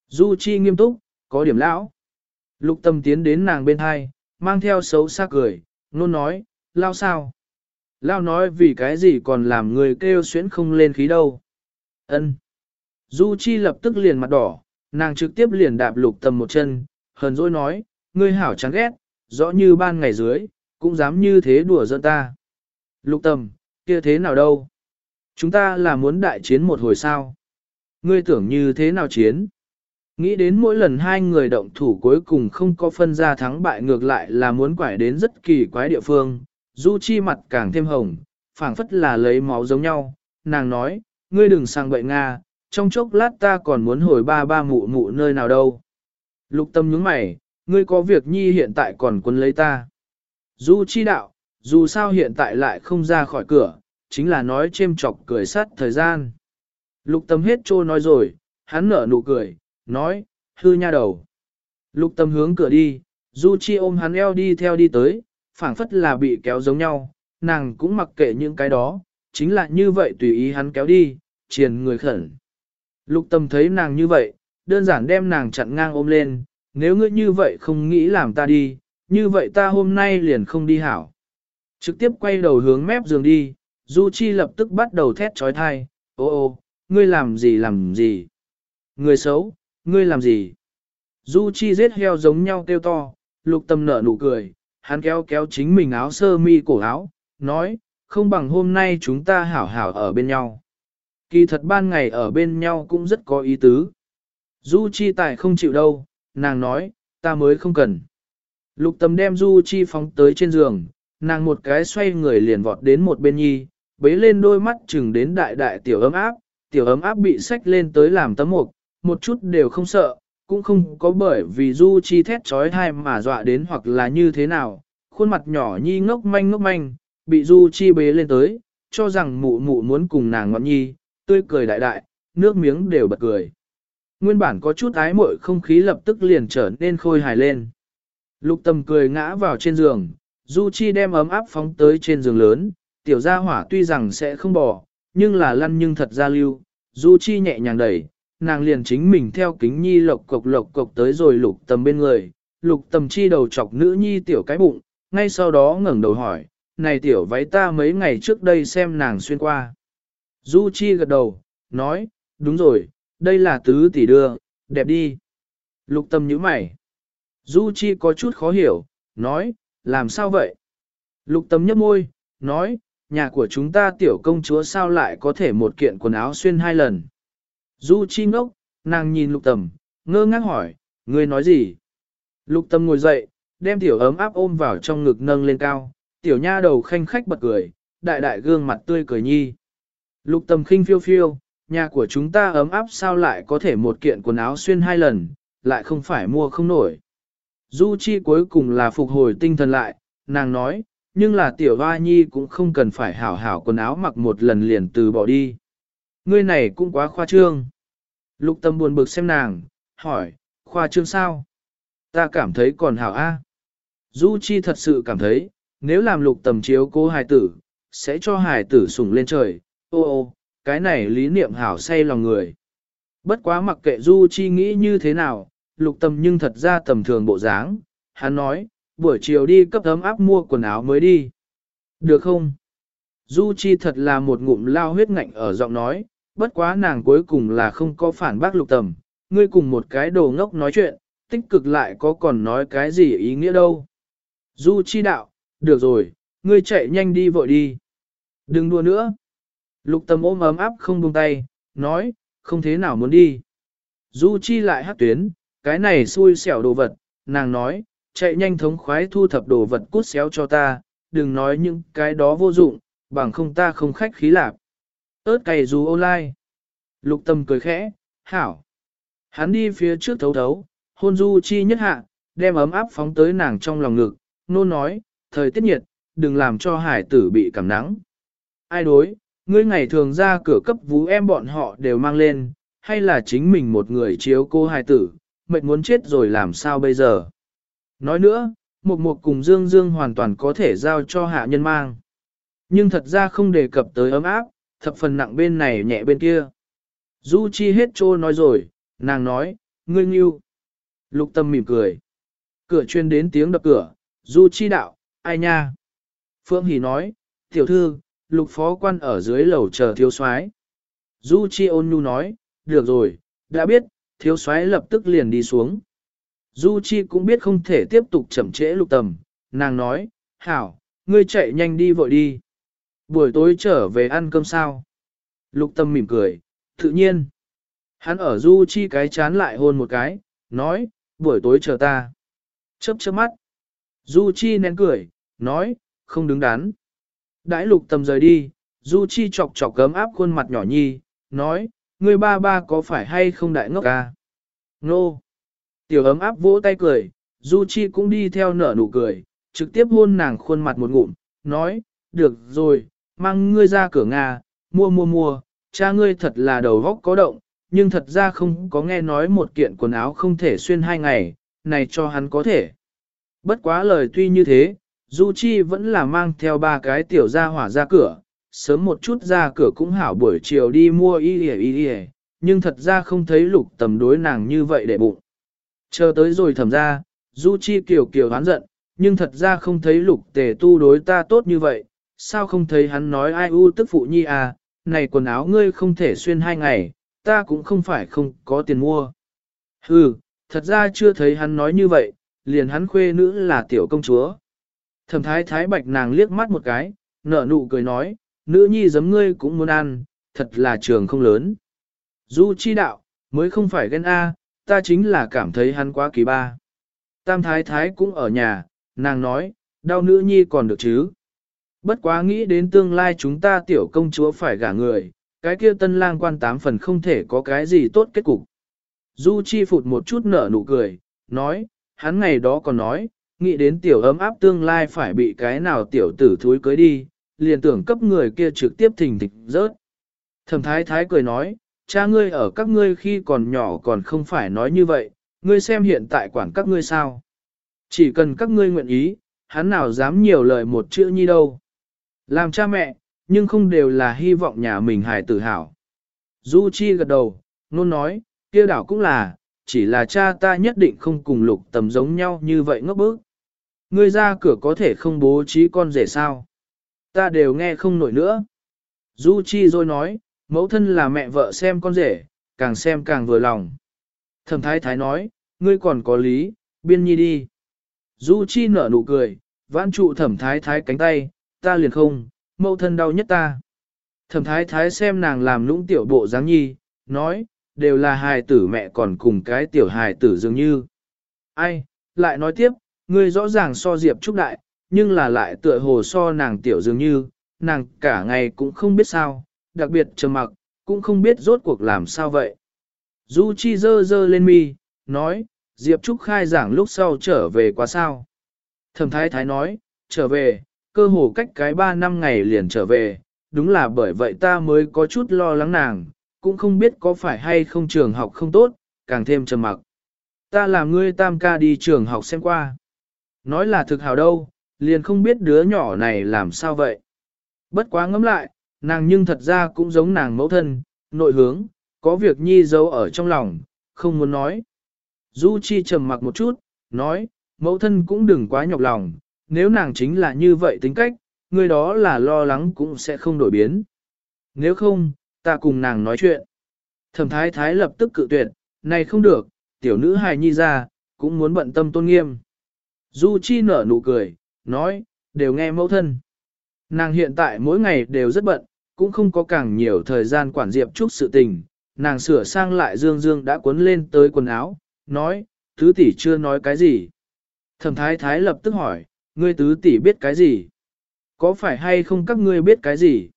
Du chi nghiêm túc, có điểm lão. Lục tâm tiến đến nàng bên hai, mang theo xấu xa cười, nôn nói, lao sao? Lao nói vì cái gì còn làm người kêu xuyến không lên khí đâu. Ân. Du Chi lập tức liền mặt đỏ, nàng trực tiếp liền đạp lục Tâm một chân, hờn dỗi nói, ngươi hảo chán ghét, rõ như ban ngày dưới, cũng dám như thế đùa giỡn ta. Lục tầm, kia thế nào đâu? Chúng ta là muốn đại chiến một hồi sao? Ngươi tưởng như thế nào chiến? Nghĩ đến mỗi lần hai người động thủ cuối cùng không có phân ra thắng bại ngược lại là muốn quải đến rất kỳ quái địa phương, Du Chi mặt càng thêm hồng, phảng phất là lấy máu giống nhau, nàng nói, ngươi đừng sang bậy Nga, trong chốc lát ta còn muốn hồi ba ba mụ mụ nơi nào đâu. Lục tâm nhướng mày, ngươi có việc nhi hiện tại còn quân lấy ta. Du Chi đạo, dù sao hiện tại lại không ra khỏi cửa, chính là nói chêm chọc cười sát thời gian. Lục tâm hết trô nói rồi, hắn nở nụ cười, nói, hư nha đầu. Lục tâm hướng cửa đi, Du Chi ôm hắn eo đi theo đi tới, phảng phất là bị kéo giống nhau, nàng cũng mặc kệ những cái đó, chính là như vậy tùy ý hắn kéo đi, triền người khẩn. Lục tâm thấy nàng như vậy, đơn giản đem nàng chặn ngang ôm lên, nếu ngươi như vậy không nghĩ làm ta đi, như vậy ta hôm nay liền không đi hảo. Trực tiếp quay đầu hướng mép giường đi, Du Chi lập tức bắt đầu thét trói thai, ô ô, ngươi làm gì làm gì? Người xấu, ngươi làm gì? Du Chi giết heo giống nhau kêu to, lục tâm nở nụ cười, hắn kéo kéo chính mình áo sơ mi cổ áo, nói, không bằng hôm nay chúng ta hảo hảo ở bên nhau. Kỳ thật ban ngày ở bên nhau cũng rất có ý tứ. Du Chi Tài không chịu đâu, nàng nói, ta mới không cần. Lục tâm đem Du Chi phóng tới trên giường, nàng một cái xoay người liền vọt đến một bên nhi, bế lên đôi mắt chừng đến đại đại tiểu ấm áp, tiểu ấm áp bị sách lên tới làm tấm mục, một chút đều không sợ, cũng không có bởi vì Du Chi thét trói thai mà dọa đến hoặc là như thế nào, khuôn mặt nhỏ nhi ngốc manh ngốc manh, bị Du Chi bế lên tới, cho rằng mụ mụ muốn cùng nàng ngọn nhi, tươi cười đại đại, nước miếng đều bật cười. Nguyên bản có chút ái muội không khí lập tức liền trở nên khôi hài lên. Lục tâm cười ngã vào trên giường, Du Chi đem ấm áp phóng tới trên giường lớn, tiểu gia hỏa tuy rằng sẽ không bỏ, nhưng là lăn nhưng thật ra lưu, Du Chi nhẹ nhàng đẩy, nàng liền chính mình theo kính nhi lộc cộc lộc cộc tới rồi lục tâm bên người, lục tầm chi đầu chọc nữ nhi tiểu cái bụng, ngay sau đó ngẩng đầu hỏi, này tiểu váy ta mấy ngày trước đây xem nàng xuyên qua. Du Chi gật đầu, nói, đúng rồi, đây là tứ tỷ đưa, đẹp đi. Lục tâm nhíu mày. Du Chi có chút khó hiểu, nói, làm sao vậy? Lục tâm nhấp môi, nói, nhà của chúng ta tiểu công chúa sao lại có thể một kiện quần áo xuyên hai lần? Du Chi ngốc, nàng nhìn lục tầm, ngơ ngác hỏi, ngươi nói gì? Lục tâm ngồi dậy, đem tiểu ấm áp ôm vào trong ngực nâng lên cao, tiểu nha đầu khanh khách bật cười, đại đại gương mặt tươi cười nhi. Lục tâm khinh phiêu phiêu, nhà của chúng ta ấm áp sao lại có thể một kiện quần áo xuyên hai lần, lại không phải mua không nổi. Du Chi cuối cùng là phục hồi tinh thần lại, nàng nói, nhưng là tiểu hoa nhi cũng không cần phải hảo hảo quần áo mặc một lần liền từ bỏ đi. Ngươi này cũng quá khoa trương. Lục tâm buồn bực xem nàng, hỏi, khoa trương sao? Ta cảm thấy còn hảo a. Du Chi thật sự cảm thấy, nếu làm lục tầm chiếu cố hài tử, sẽ cho hài tử sủng lên trời, ô ô, cái này lý niệm hảo say lòng người. Bất quá mặc kệ Du Chi nghĩ như thế nào, lục Tâm nhưng thật ra tầm thường bộ dáng, hắn nói, buổi chiều đi cấp ấm áp mua quần áo mới đi. Được không? Du Chi thật là một ngụm lao huyết ngạnh ở giọng nói, bất quá nàng cuối cùng là không có phản bác lục tầm, ngươi cùng một cái đồ ngốc nói chuyện, tích cực lại có còn nói cái gì ý nghĩa đâu. Du Chi đạo, được rồi, ngươi chạy nhanh đi vội đi. Đừng đùa nữa. Lục tầm ôm ấm áp không buông tay, nói, không thế nào muốn đi. Du Chi lại hát tuyến, cái này xui xẻo đồ vật, nàng nói, chạy nhanh thống khoái thu thập đồ vật cút xéo cho ta, đừng nói những cái đó vô dụng, bằng không ta không khách khí lạp. ớt cày dù ô lai. Lục tâm cười khẽ, hảo. Hắn đi phía trước thấu thấu, hôn du chi nhất hạ, đem ấm áp phóng tới nàng trong lòng ngực, nôn nói, thời tiết nhiệt, đừng làm cho hải tử bị cảm nắng. Ai đối, ngươi ngày thường ra cửa cấp vú em bọn họ đều mang lên, hay là chính mình một người chiếu cô hải tử, mệt muốn chết rồi làm sao bây giờ. Nói nữa, Mục Mục cùng Dương Dương hoàn toàn có thể giao cho hạ nhân mang. Nhưng thật ra không đề cập tới ấm áp, thập phần nặng bên này nhẹ bên kia. Du Chi hết trô nói rồi, nàng nói, ngươi nghiêu. Lục tâm mỉm cười. Cửa chuyên đến tiếng đập cửa, Du Chi đạo, ai nha? Phương Hỷ nói, tiểu thư, lục phó quan ở dưới lầu chờ thiếu soái. Du Chi ôn nhu nói, được rồi, đã biết, thiếu soái lập tức liền đi xuống. Du Chi cũng biết không thể tiếp tục chậm trễ lục tầm, nàng nói, hảo, ngươi chạy nhanh đi vội đi. Buổi tối trở về ăn cơm sao? Lục tâm mỉm cười, tự nhiên. Hắn ở Du Chi cái chán lại hôn một cái, nói, buổi tối chờ ta. Chớp chớp mắt. Du Chi nén cười, nói, không đứng đắn. Đãi lục tâm rời đi, Du Chi chọc chọc cấm áp khuôn mặt nhỏ nhi, nói, ngươi ba ba có phải hay không đại ngốc ca? Nô! Tiểu ấm áp vỗ tay cười, Du Chi cũng đi theo nở nụ cười, trực tiếp hôn nàng khuôn mặt một ngụm, nói, được rồi, mang ngươi ra cửa Nga, mua mua mua, cha ngươi thật là đầu vóc có động, nhưng thật ra không có nghe nói một kiện quần áo không thể xuyên hai ngày, này cho hắn có thể. Bất quá lời tuy như thế, Du Chi vẫn là mang theo ba cái tiểu gia hỏa ra cửa, sớm một chút ra cửa cũng hảo buổi chiều đi mua y y y y, nhưng thật ra không thấy lục tầm đối nàng như vậy để bụng. Chờ tới rồi thầm ra, Du Chi kiều kiều hán giận, nhưng thật ra không thấy lục tề tu đối ta tốt như vậy, sao không thấy hắn nói ai u tức phụ nhi à, này quần áo ngươi không thể xuyên hai ngày, ta cũng không phải không có tiền mua. Hừ, thật ra chưa thấy hắn nói như vậy, liền hắn khuê nữ là tiểu công chúa. Thẩm thái thái bạch nàng liếc mắt một cái, nở nụ cười nói, nữ nhi giấm ngươi cũng muốn ăn, thật là trường không lớn. Du chi đạo, mới không phải ghen A, ta chính là cảm thấy hắn quá kỳ ba. Tam thái thái cũng ở nhà, nàng nói, đau nữ nhi còn được chứ. Bất quá nghĩ đến tương lai chúng ta tiểu công chúa phải gả người, cái kia tân lang quan tám phần không thể có cái gì tốt kết cục. Du Chi phụt một chút nở nụ cười, nói, hắn ngày đó còn nói, nghĩ đến tiểu ấm áp tương lai phải bị cái nào tiểu tử thúi cưới đi, liền tưởng cấp người kia trực tiếp thình thịch rớt. Thẩm thái thái cười nói, cha ngươi ở các ngươi khi còn nhỏ còn không phải nói như vậy, ngươi xem hiện tại quản các ngươi sao. Chỉ cần các ngươi nguyện ý, hắn nào dám nhiều lời một chữ nhi đâu. Làm cha mẹ, nhưng không đều là hy vọng nhà mình hài tử hảo. Du Chi gật đầu, nôn nói, kia đảo cũng là, chỉ là cha ta nhất định không cùng lục tầm giống nhau như vậy ngốc bức. Ngươi ra cửa có thể không bố trí con rể sao? Ta đều nghe không nổi nữa. Du Chi rồi nói, mẫu thân là mẹ vợ xem con rể, càng xem càng vừa lòng. Thẩm thái thái nói, ngươi còn có lý, biên nhi đi. Du Chi nở nụ cười, vãn trụ thẩm thái thái cánh tay, ta liền không, mẫu thân đau nhất ta. Thẩm thái thái xem nàng làm lũng tiểu bộ dáng nhi, nói, đều là hài tử mẹ còn cùng cái tiểu hài tử dường như. Ai, lại nói tiếp, ngươi rõ ràng so Diệp Trúc Đại, nhưng là lại tựa hồ so nàng tiểu dường như, nàng cả ngày cũng không biết sao, đặc biệt trầm mặc, cũng không biết rốt cuộc làm sao vậy. Du Chi dơ dơ lên mi, nói, Diệp Trúc khai giảng lúc sau trở về quá sao. Thẩm Thái Thái nói, trở về, cơ hồ cách cái 3 năm ngày liền trở về, đúng là bởi vậy ta mới có chút lo lắng nàng, cũng không biết có phải hay không trường học không tốt, càng thêm trầm mặc. Ta làm ngươi tam ca đi trường học xem qua. Nói là thực hào đâu, liền không biết đứa nhỏ này làm sao vậy. Bất quá ngẫm lại, nàng nhưng thật ra cũng giống nàng mẫu thân, nội hướng, có việc nhi giấu ở trong lòng, không muốn nói. Du Chi trầm mặc một chút, nói, mẫu thân cũng đừng quá nhọc lòng, nếu nàng chính là như vậy tính cách, người đó là lo lắng cũng sẽ không đổi biến. Nếu không, ta cùng nàng nói chuyện. Thẩm thái thái lập tức cự tuyệt, này không được, tiểu nữ hài nhi ra, cũng muốn bận tâm tôn nghiêm. Du Chi nở nụ cười, nói, đều nghe mẫu thân. Nàng hiện tại mỗi ngày đều rất bận, cũng không có càng nhiều thời gian quản diệp trúc sự tình. Nàng sửa sang lại dương dương đã cuốn lên tới quần áo, nói, tứ tỷ chưa nói cái gì. Thẩm thái thái lập tức hỏi, ngươi tứ tỷ biết cái gì? Có phải hay không các ngươi biết cái gì?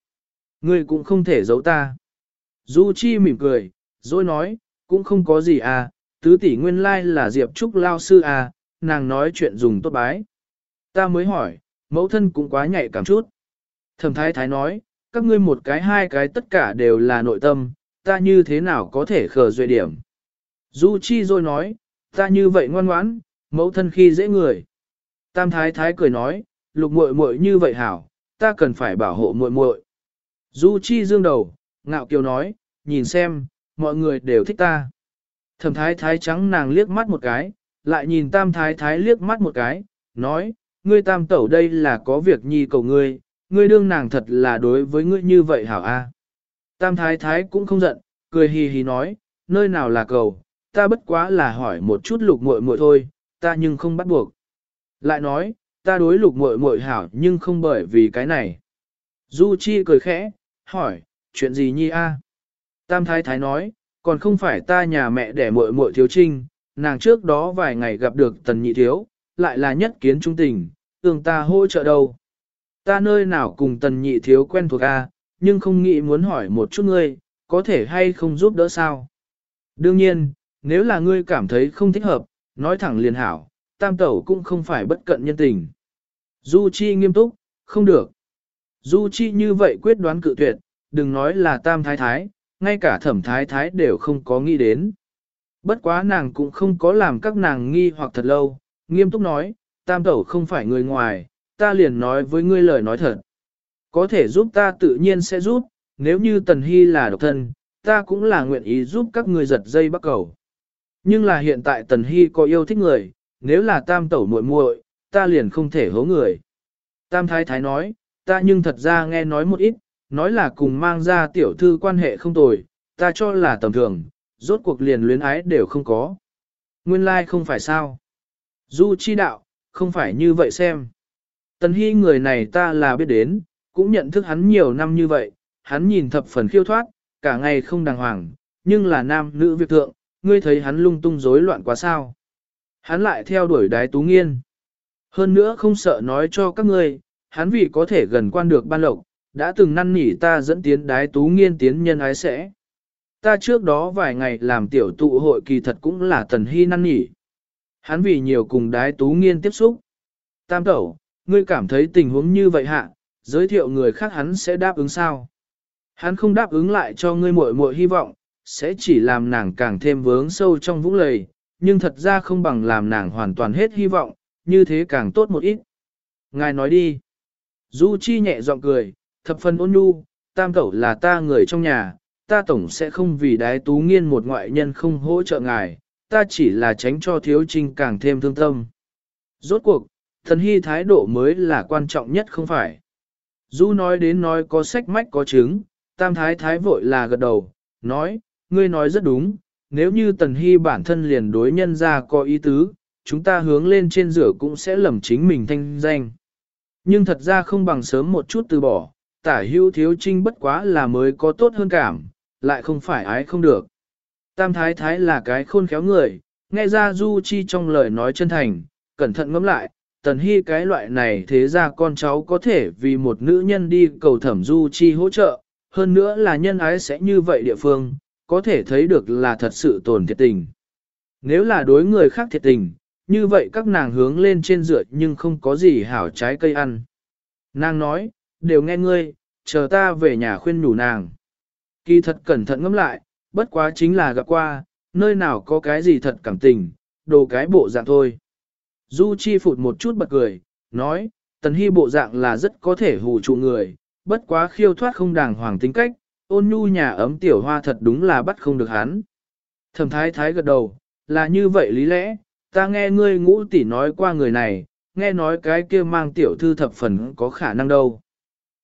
Ngươi cũng không thể giấu ta. Du Chi mỉm cười, rồi nói, cũng không có gì à, tứ tỷ nguyên lai là Diệp Trúc lao sư à, nàng nói chuyện dùng tốt bái. Ta mới hỏi, mẫu thân cũng quá nhạy cảm chút. Thẩm thái thái nói, các ngươi một cái hai cái tất cả đều là nội tâm, ta như thế nào có thể khờ duệ điểm. Du Chi rồi nói, ta như vậy ngoan ngoãn, mẫu thân khi dễ người. Tam thái thái cười nói, lục muội muội như vậy hảo, ta cần phải bảo hộ muội muội. Du Chi dương đầu, ngạo kiều nói, nhìn xem, mọi người đều thích ta. Thẩm thái thái trắng nàng liếc mắt một cái, lại nhìn tam thái thái liếc mắt một cái, nói, ngươi tam tẩu đây là có việc nhi cầu ngươi, ngươi đương nàng thật là đối với ngươi như vậy hảo a. Tam thái thái cũng không giận, cười hì hì nói, nơi nào là cầu, ta bất quá là hỏi một chút lục muội muội thôi, ta nhưng không bắt buộc. Lại nói, ta đối lục muội muội hảo nhưng không bởi vì cái này. Du Chi cười khẽ, hỏi, chuyện gì nhi a? Tam thái thái nói, còn không phải ta nhà mẹ đẻ muội muội thiếu trinh, nàng trước đó vài ngày gặp được tần nhị thiếu, lại là nhất kiến trung tình, tưởng ta hỗ trợ đâu. Ta nơi nào cùng tần nhị thiếu quen thuộc a, nhưng không nghĩ muốn hỏi một chút ngươi, có thể hay không giúp đỡ sao? Đương nhiên, nếu là ngươi cảm thấy không thích hợp, nói thẳng liền hảo, tam tẩu cũng không phải bất cận nhân tình. Du Chi nghiêm túc, không được. Du Chi như vậy quyết đoán cự tuyệt, đừng nói là tam thái thái, ngay cả thẩm thái thái đều không có nghĩ đến. Bất quá nàng cũng không có làm các nàng nghi hoặc thật lâu, nghiêm túc nói, tam tẩu không phải người ngoài, ta liền nói với ngươi lời nói thật. Có thể giúp ta tự nhiên sẽ giúp, nếu như Tần Hy là độc thân, ta cũng là nguyện ý giúp các ngươi giật dây bắt cầu. Nhưng là hiện tại Tần Hy có yêu thích người, nếu là tam tẩu muội muội, ta liền không thể hố người. Tam thái thái nói, ta nhưng thật ra nghe nói một ít, nói là cùng mang ra tiểu thư quan hệ không tồi, ta cho là tầm thường, rốt cuộc liền luyến ái đều không có. Nguyên lai like không phải sao. Du chi đạo, không phải như vậy xem. Tần Hy người này ta là biết đến, cũng nhận thức hắn nhiều năm như vậy, hắn nhìn thập phần khiêu thoát, cả ngày không đàng hoàng, nhưng là nam nữ việc thượng, ngươi thấy hắn lung tung rối loạn quá sao. Hắn lại theo đuổi đái tú nghiên. Hơn nữa không sợ nói cho các ngươi, hắn vì có thể gần quan được ban lộc, đã từng năn nỉ ta dẫn tiến đái tú nghiên tiến nhân ái sẽ. Ta trước đó vài ngày làm tiểu tụ hội kỳ thật cũng là tần hy năn nỉ. Hắn vì nhiều cùng đái tú nghiên tiếp xúc. Tam tẩu, ngươi cảm thấy tình huống như vậy hạ, giới thiệu người khác hắn sẽ đáp ứng sao? Hắn không đáp ứng lại cho ngươi muội muội hy vọng, sẽ chỉ làm nàng càng thêm vướng sâu trong vũng lầy, nhưng thật ra không bằng làm nàng hoàn toàn hết hy vọng, như thế càng tốt một ít. Ngài nói đi. Du Chi nhẹ giọng cười, thập phần ôn nhu, tam tẩu là ta người trong nhà, ta tổng sẽ không vì đái tú nghiên một ngoại nhân không hỗ trợ ngài, ta chỉ là tránh cho thiếu trinh càng thêm thương tâm. Rốt cuộc, thần hy thái độ mới là quan trọng nhất không phải. Du nói đến nói có sách mách có chứng, tam thái thái vội là gật đầu, nói, ngươi nói rất đúng, nếu như tần hy bản thân liền đối nhân ra có ý tứ, chúng ta hướng lên trên rửa cũng sẽ lầm chính mình thanh danh. Nhưng thật ra không bằng sớm một chút từ bỏ, tả hưu thiếu trinh bất quá là mới có tốt hơn cảm, lại không phải ái không được. Tam thái thái là cái khôn khéo người, nghe ra Du Chi trong lời nói chân thành, cẩn thận ngẫm lại, tần hy cái loại này thế ra con cháu có thể vì một nữ nhân đi cầu thẩm Du Chi hỗ trợ, hơn nữa là nhân ái sẽ như vậy địa phương, có thể thấy được là thật sự tồn thiệt tình. Nếu là đối người khác thiệt tình, như vậy các nàng hướng lên trên rửa nhưng không có gì hảo trái cây ăn. Nàng nói, đều nghe ngươi, chờ ta về nhà khuyên nhủ nàng. Kỳ thật cẩn thận ngẫm lại, bất quá chính là gặp qua, nơi nào có cái gì thật cảm tình, đồ cái bộ dạng thôi. Du Chi phụt một chút bật cười, nói, tần hy bộ dạng là rất có thể hù trụ người, bất quá khiêu thoát không đàng hoàng tính cách, ôn nhu nhà ấm tiểu hoa thật đúng là bắt không được hắn. Thẩm thái thái gật đầu, là như vậy lý lẽ, ta nghe ngươi ngũ tỷ nói qua người này, nghe nói cái kia mang tiểu thư thập phần có khả năng đâu.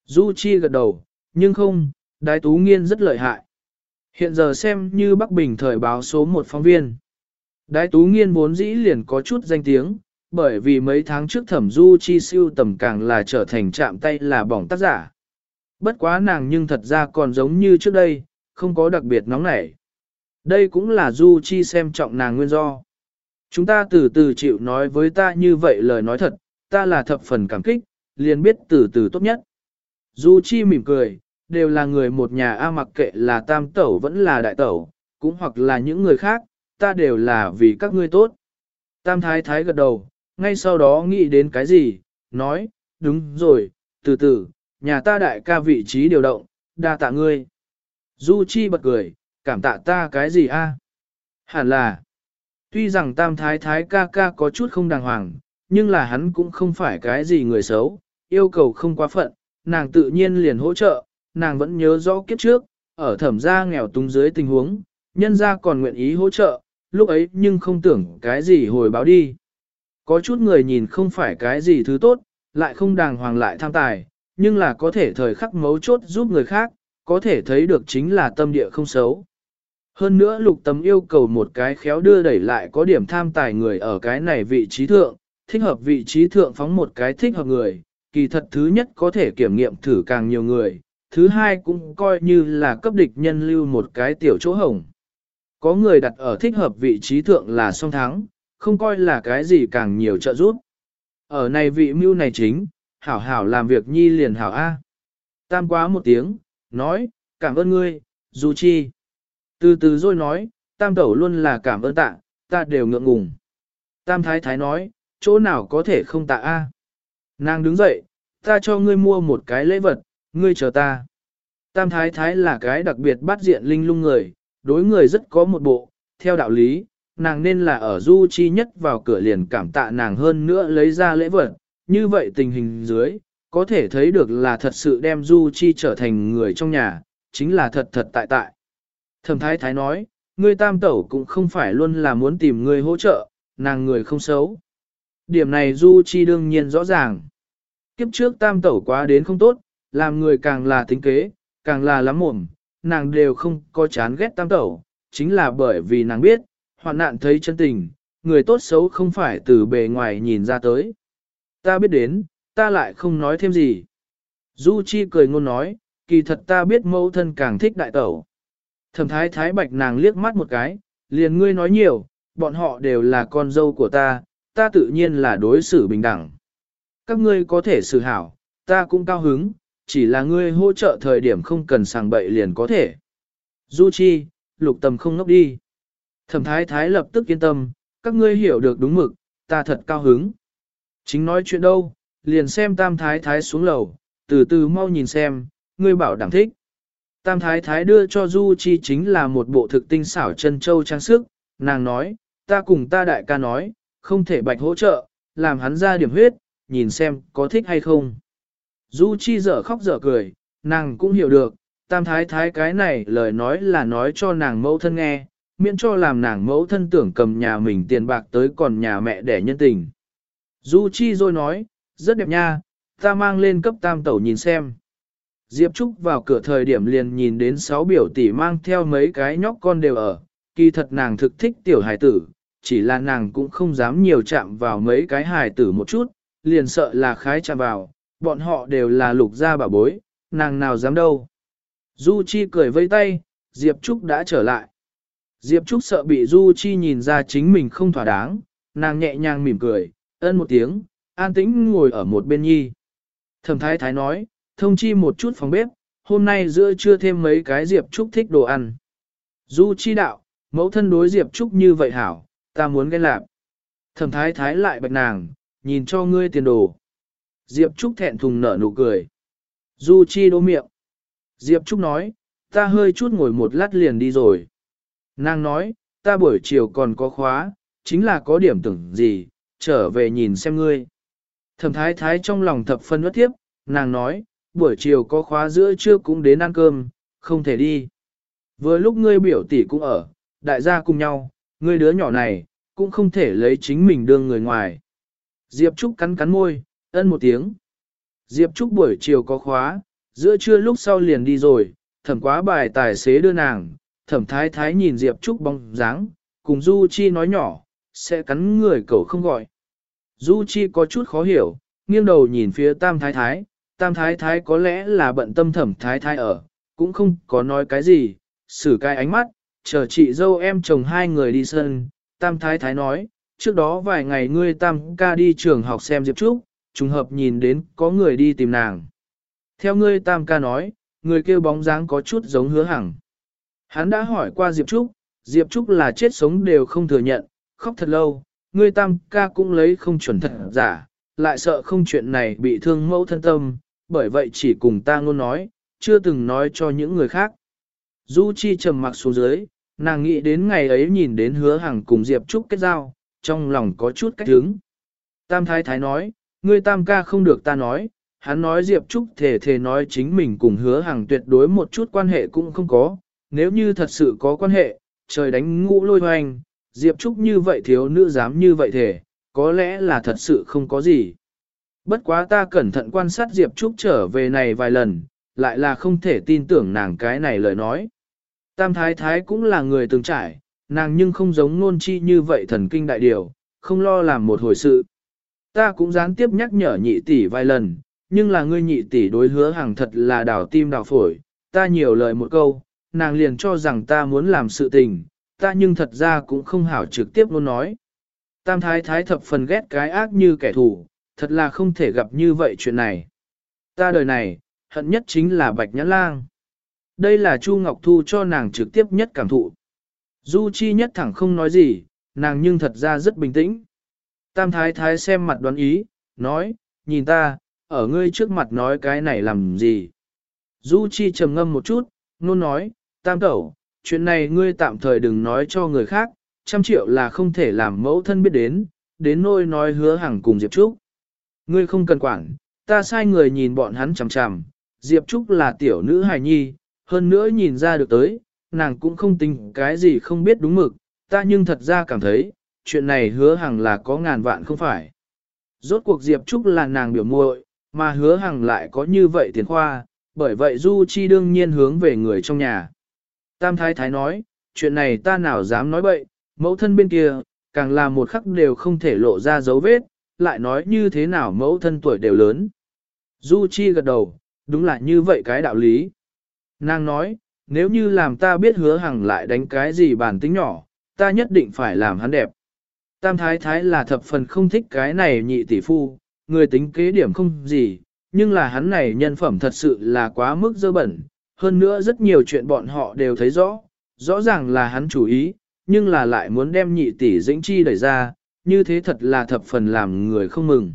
Du Chi gật đầu, nhưng không, đái tú nghiên rất lợi hại. Hiện giờ xem như Bắc Bình thời báo số một phóng viên. Đái tú nghiên vốn dĩ liền có chút danh tiếng, bởi vì mấy tháng trước thẩm Du Chi siêu tầm càng là trở thành chạm tay là bỏng tác giả. Bất quá nàng nhưng thật ra còn giống như trước đây, không có đặc biệt nóng nảy. Đây cũng là Du Chi xem trọng nàng nguyên do. Chúng ta từ từ chịu nói với ta như vậy lời nói thật, ta là thập phần cảm kích, liền biết từ từ tốt nhất. Du Chi mỉm cười, đều là người một nhà A mặc kệ là tam tẩu vẫn là đại tẩu, cũng hoặc là những người khác, ta đều là vì các ngươi tốt. Tam thái thái gật đầu, ngay sau đó nghĩ đến cái gì, nói, đúng rồi, từ từ, nhà ta đại ca vị trí điều động, đa tạ ngươi. Du Chi bật cười, cảm tạ ta cái gì a? Hẳn là, tuy rằng tam thái thái ca ca có chút không đàng hoàng, nhưng là hắn cũng không phải cái gì người xấu, yêu cầu không quá phận, nàng tự nhiên liền hỗ trợ, nàng vẫn nhớ rõ kiếp trước, ở thẩm gia nghèo túng dưới tình huống, nhân gia còn nguyện ý hỗ trợ, lúc ấy nhưng không tưởng cái gì hồi báo đi. Có chút người nhìn không phải cái gì thứ tốt, lại không đàng hoàng lại tham tài, nhưng là có thể thời khắc mấu chốt giúp người khác, có thể thấy được chính là tâm địa không xấu. Hơn nữa lục tấm yêu cầu một cái khéo đưa đẩy lại có điểm tham tài người ở cái này vị trí thượng, thích hợp vị trí thượng phóng một cái thích hợp người, kỳ thật thứ nhất có thể kiểm nghiệm thử càng nhiều người, thứ hai cũng coi như là cấp địch nhân lưu một cái tiểu chỗ hồng. Có người đặt ở thích hợp vị trí thượng là song thắng, không coi là cái gì càng nhiều trợ giúp. Ở này vị mưu này chính, hảo hảo làm việc nhi liền hảo A. Tam quá một tiếng, nói, cảm ơn ngươi, Du Chi. Từ từ rồi nói, tam tẩu luôn là cảm ơn tạ, ta đều ngượng ngùng. Tam thái thái nói, chỗ nào có thể không tạ A. Nàng đứng dậy, ta cho ngươi mua một cái lễ vật, ngươi chờ ta. Tam thái thái là cái đặc biệt bắt diện linh lung người, đối người rất có một bộ, theo đạo lý, nàng nên là ở du chi nhất vào cửa liền cảm tạ nàng hơn nữa lấy ra lễ vật, như vậy tình hình dưới, có thể thấy được là thật sự đem du chi trở thành người trong nhà, chính là thật thật tại tại. Thẩm thái thái nói, ngươi tam tẩu cũng không phải luôn là muốn tìm người hỗ trợ, nàng người không xấu. Điểm này du chi đương nhiên rõ ràng. Kiếp trước tam tẩu quá đến không tốt, làm người càng là tính kế, càng là lắm mồm, nàng đều không có chán ghét tam tẩu, chính là bởi vì nàng biết, hoạn nạn thấy chân tình, người tốt xấu không phải từ bề ngoài nhìn ra tới. Ta biết đến, ta lại không nói thêm gì. Du Chi cười ngôn nói, kỳ thật ta biết mẫu thân càng thích đại tẩu. Thẩm thái thái bạch nàng liếc mắt một cái, liền ngươi nói nhiều, bọn họ đều là con dâu của ta, ta tự nhiên là đối xử bình đẳng. Các ngươi có thể xử hảo, ta cũng cao hứng, chỉ là ngươi hỗ trợ thời điểm không cần sàng bậy liền có thể. Du Chi, lục tầm không ngốc đi. Thẩm thái thái lập tức yên tâm, các ngươi hiểu được đúng mực, ta thật cao hứng. Chính nói chuyện đâu, liền xem tam thái thái xuống lầu, từ từ mau nhìn xem, ngươi bảo đảm thích. Tam thái thái đưa cho Du Chi chính là một bộ thực tinh xảo chân châu trang sức, nàng nói, ta cùng ta đại ca nói, không thể bạch hỗ trợ, làm hắn ra điểm huyết, nhìn xem có thích hay không. Du Chi dở khóc dở cười, nàng cũng hiểu được, tam thái thái cái này lời nói là nói cho nàng mẫu thân nghe, miễn cho làm nàng mẫu thân tưởng cầm nhà mình tiền bạc tới còn nhà mẹ để nhân tình. Du Chi rồi nói, rất đẹp nha, ta mang lên cấp tam tẩu nhìn xem. Diệp Trúc vào cửa thời điểm liền nhìn đến sáu biểu tỷ mang theo mấy cái nhóc con đều ở, kỳ thật nàng thực thích tiểu hài tử, chỉ là nàng cũng không dám nhiều chạm vào mấy cái hài tử một chút, liền sợ là khái chạm vào, bọn họ đều là lục gia bà bối, nàng nào dám đâu. Du Chi cười vây tay, Diệp Trúc đã trở lại. Diệp Trúc sợ bị Du Chi nhìn ra chính mình không thỏa đáng, nàng nhẹ nhàng mỉm cười, ân một tiếng, an tĩnh ngồi ở một bên nhi. Thẩm thái thái nói, thông chi một chút phòng bếp, hôm nay giữa trưa thêm mấy cái Diệp Trúc thích đồ ăn. Du Chi đạo, mẫu thân đối Diệp Trúc như vậy hảo, ta muốn ghen lạc. Thẩm thái thái lại bạch nàng, nhìn cho ngươi tiền đồ. Diệp Trúc thẹn thùng nở nụ cười. Du Chi đố miệng. Diệp Trúc nói, ta hơi chút ngồi một lát liền đi rồi. Nàng nói, ta buổi chiều còn có khóa, chính là có điểm tưởng gì, trở về nhìn xem ngươi. Thẩm thái thái trong lòng thập phân bất tiếp, nàng nói, buổi chiều có khóa giữa trưa cũng đến ăn cơm, không thể đi. Vừa lúc ngươi biểu tỷ cũng ở, đại gia cùng nhau, ngươi đứa nhỏ này, cũng không thể lấy chính mình đương người ngoài. Diệp Trúc cắn cắn môi, ân một tiếng. Diệp Trúc buổi chiều có khóa, giữa trưa lúc sau liền đi rồi, thẩm quá bài tài xế đưa nàng, thẩm thái thái nhìn Diệp Trúc bóng dáng, cùng Du Chi nói nhỏ, sẽ cắn người cậu không gọi. Du Chi có chút khó hiểu, nghiêng đầu nhìn phía tam thái thái, tam thái thái có lẽ là bận tâm thẩm thái thái ở, cũng không có nói cái gì, xử cái ánh mắt, chờ chị dâu em chồng hai người đi sân, tam thái thái nói, trước đó vài ngày ngươi tam ca đi trường học xem Diệp Trúc, trùng hợp nhìn đến có người đi tìm nàng. Theo ngươi tam ca nói, người kêu bóng dáng có chút giống hứa hằng. Hắn đã hỏi qua Diệp Trúc, Diệp Trúc là chết sống đều không thừa nhận, khóc thật lâu, ngươi tam ca cũng lấy không chuẩn thật giả, lại sợ không chuyện này bị thương mẫu thân tâm, bởi vậy chỉ cùng ta ngôn nói, chưa từng nói cho những người khác. Du Chi trầm mặc xuống dưới, nàng nghĩ đến ngày ấy nhìn đến hứa hằng cùng Diệp Trúc kết giao, trong lòng có chút cách hứng. Tam Thái Thái nói, ngươi tam ca không được ta nói, hắn nói Diệp Trúc thể thể nói chính mình cùng hứa hàng tuyệt đối một chút quan hệ cũng không có, nếu như thật sự có quan hệ, trời đánh ngũ lôi hoành, Diệp Trúc như vậy thiếu nữ dám như vậy thể, có lẽ là thật sự không có gì. Bất quá ta cẩn thận quan sát Diệp Trúc trở về này vài lần, lại là không thể tin tưởng nàng cái này lời nói. Tam Thái Thái cũng là người từng trải, nàng nhưng không giống nôn chi như vậy thần kinh đại điều, không lo làm một hồi sự. Ta cũng gián tiếp nhắc nhở nhị tỷ vài lần, nhưng là ngươi nhị tỷ đối hứa hàng thật là đảo tim đảo phổi, ta nhiều lời một câu, nàng liền cho rằng ta muốn làm sự tình, ta nhưng thật ra cũng không hảo trực tiếp luôn nói. Tam thái thái thập phần ghét cái ác như kẻ thù, thật là không thể gặp như vậy chuyện này. Ta đời này, hận nhất chính là bạch nhãn lang. Đây là Chu Ngọc Thu cho nàng trực tiếp nhất cảm thụ. Du Chi nhất thẳng không nói gì, nàng nhưng thật ra rất bình tĩnh. Tam thái thái xem mặt đoán ý, nói, nhìn ta, ở ngươi trước mặt nói cái này làm gì. Du Chi trầm ngâm một chút, nôn nói, tam tẩu, chuyện này ngươi tạm thời đừng nói cho người khác, trăm triệu là không thể làm mẫu thân biết đến, đến nôi nói hứa hàng cùng Diệp Trúc. Ngươi không cần quản, ta sai người nhìn bọn hắn chằm chằm, Diệp Trúc là tiểu nữ hài nhi, hơn nữa nhìn ra được tới, nàng cũng không tính cái gì không biết đúng mực, ta nhưng thật ra cảm thấy, chuyện này hứa hằng là có ngàn vạn không phải. Rốt cuộc Diệp Trúc là nàng biểu muội, mà hứa hằng lại có như vậy tiền khoa, bởi vậy Du Chi đương nhiên hướng về người trong nhà. Tam Thái Thái nói, chuyện này ta nào dám nói bậy, mẫu thân bên kia, càng là một khắc đều không thể lộ ra dấu vết, lại nói như thế nào mẫu thân tuổi đều lớn. Du Chi gật đầu, đúng là như vậy cái đạo lý. Nàng nói, nếu như làm ta biết hứa hằng lại đánh cái gì bản tính nhỏ, ta nhất định phải làm hắn đẹp. Tam Thái Thái là thập phần không thích cái này nhị tỷ phu, người tính kế điểm không gì, nhưng là hắn này nhân phẩm thật sự là quá mức dơ bẩn, hơn nữa rất nhiều chuyện bọn họ đều thấy rõ, rõ ràng là hắn chủ ý, nhưng là lại muốn đem nhị tỷ dĩnh chi đẩy ra, như thế thật là thập phần làm người không mừng.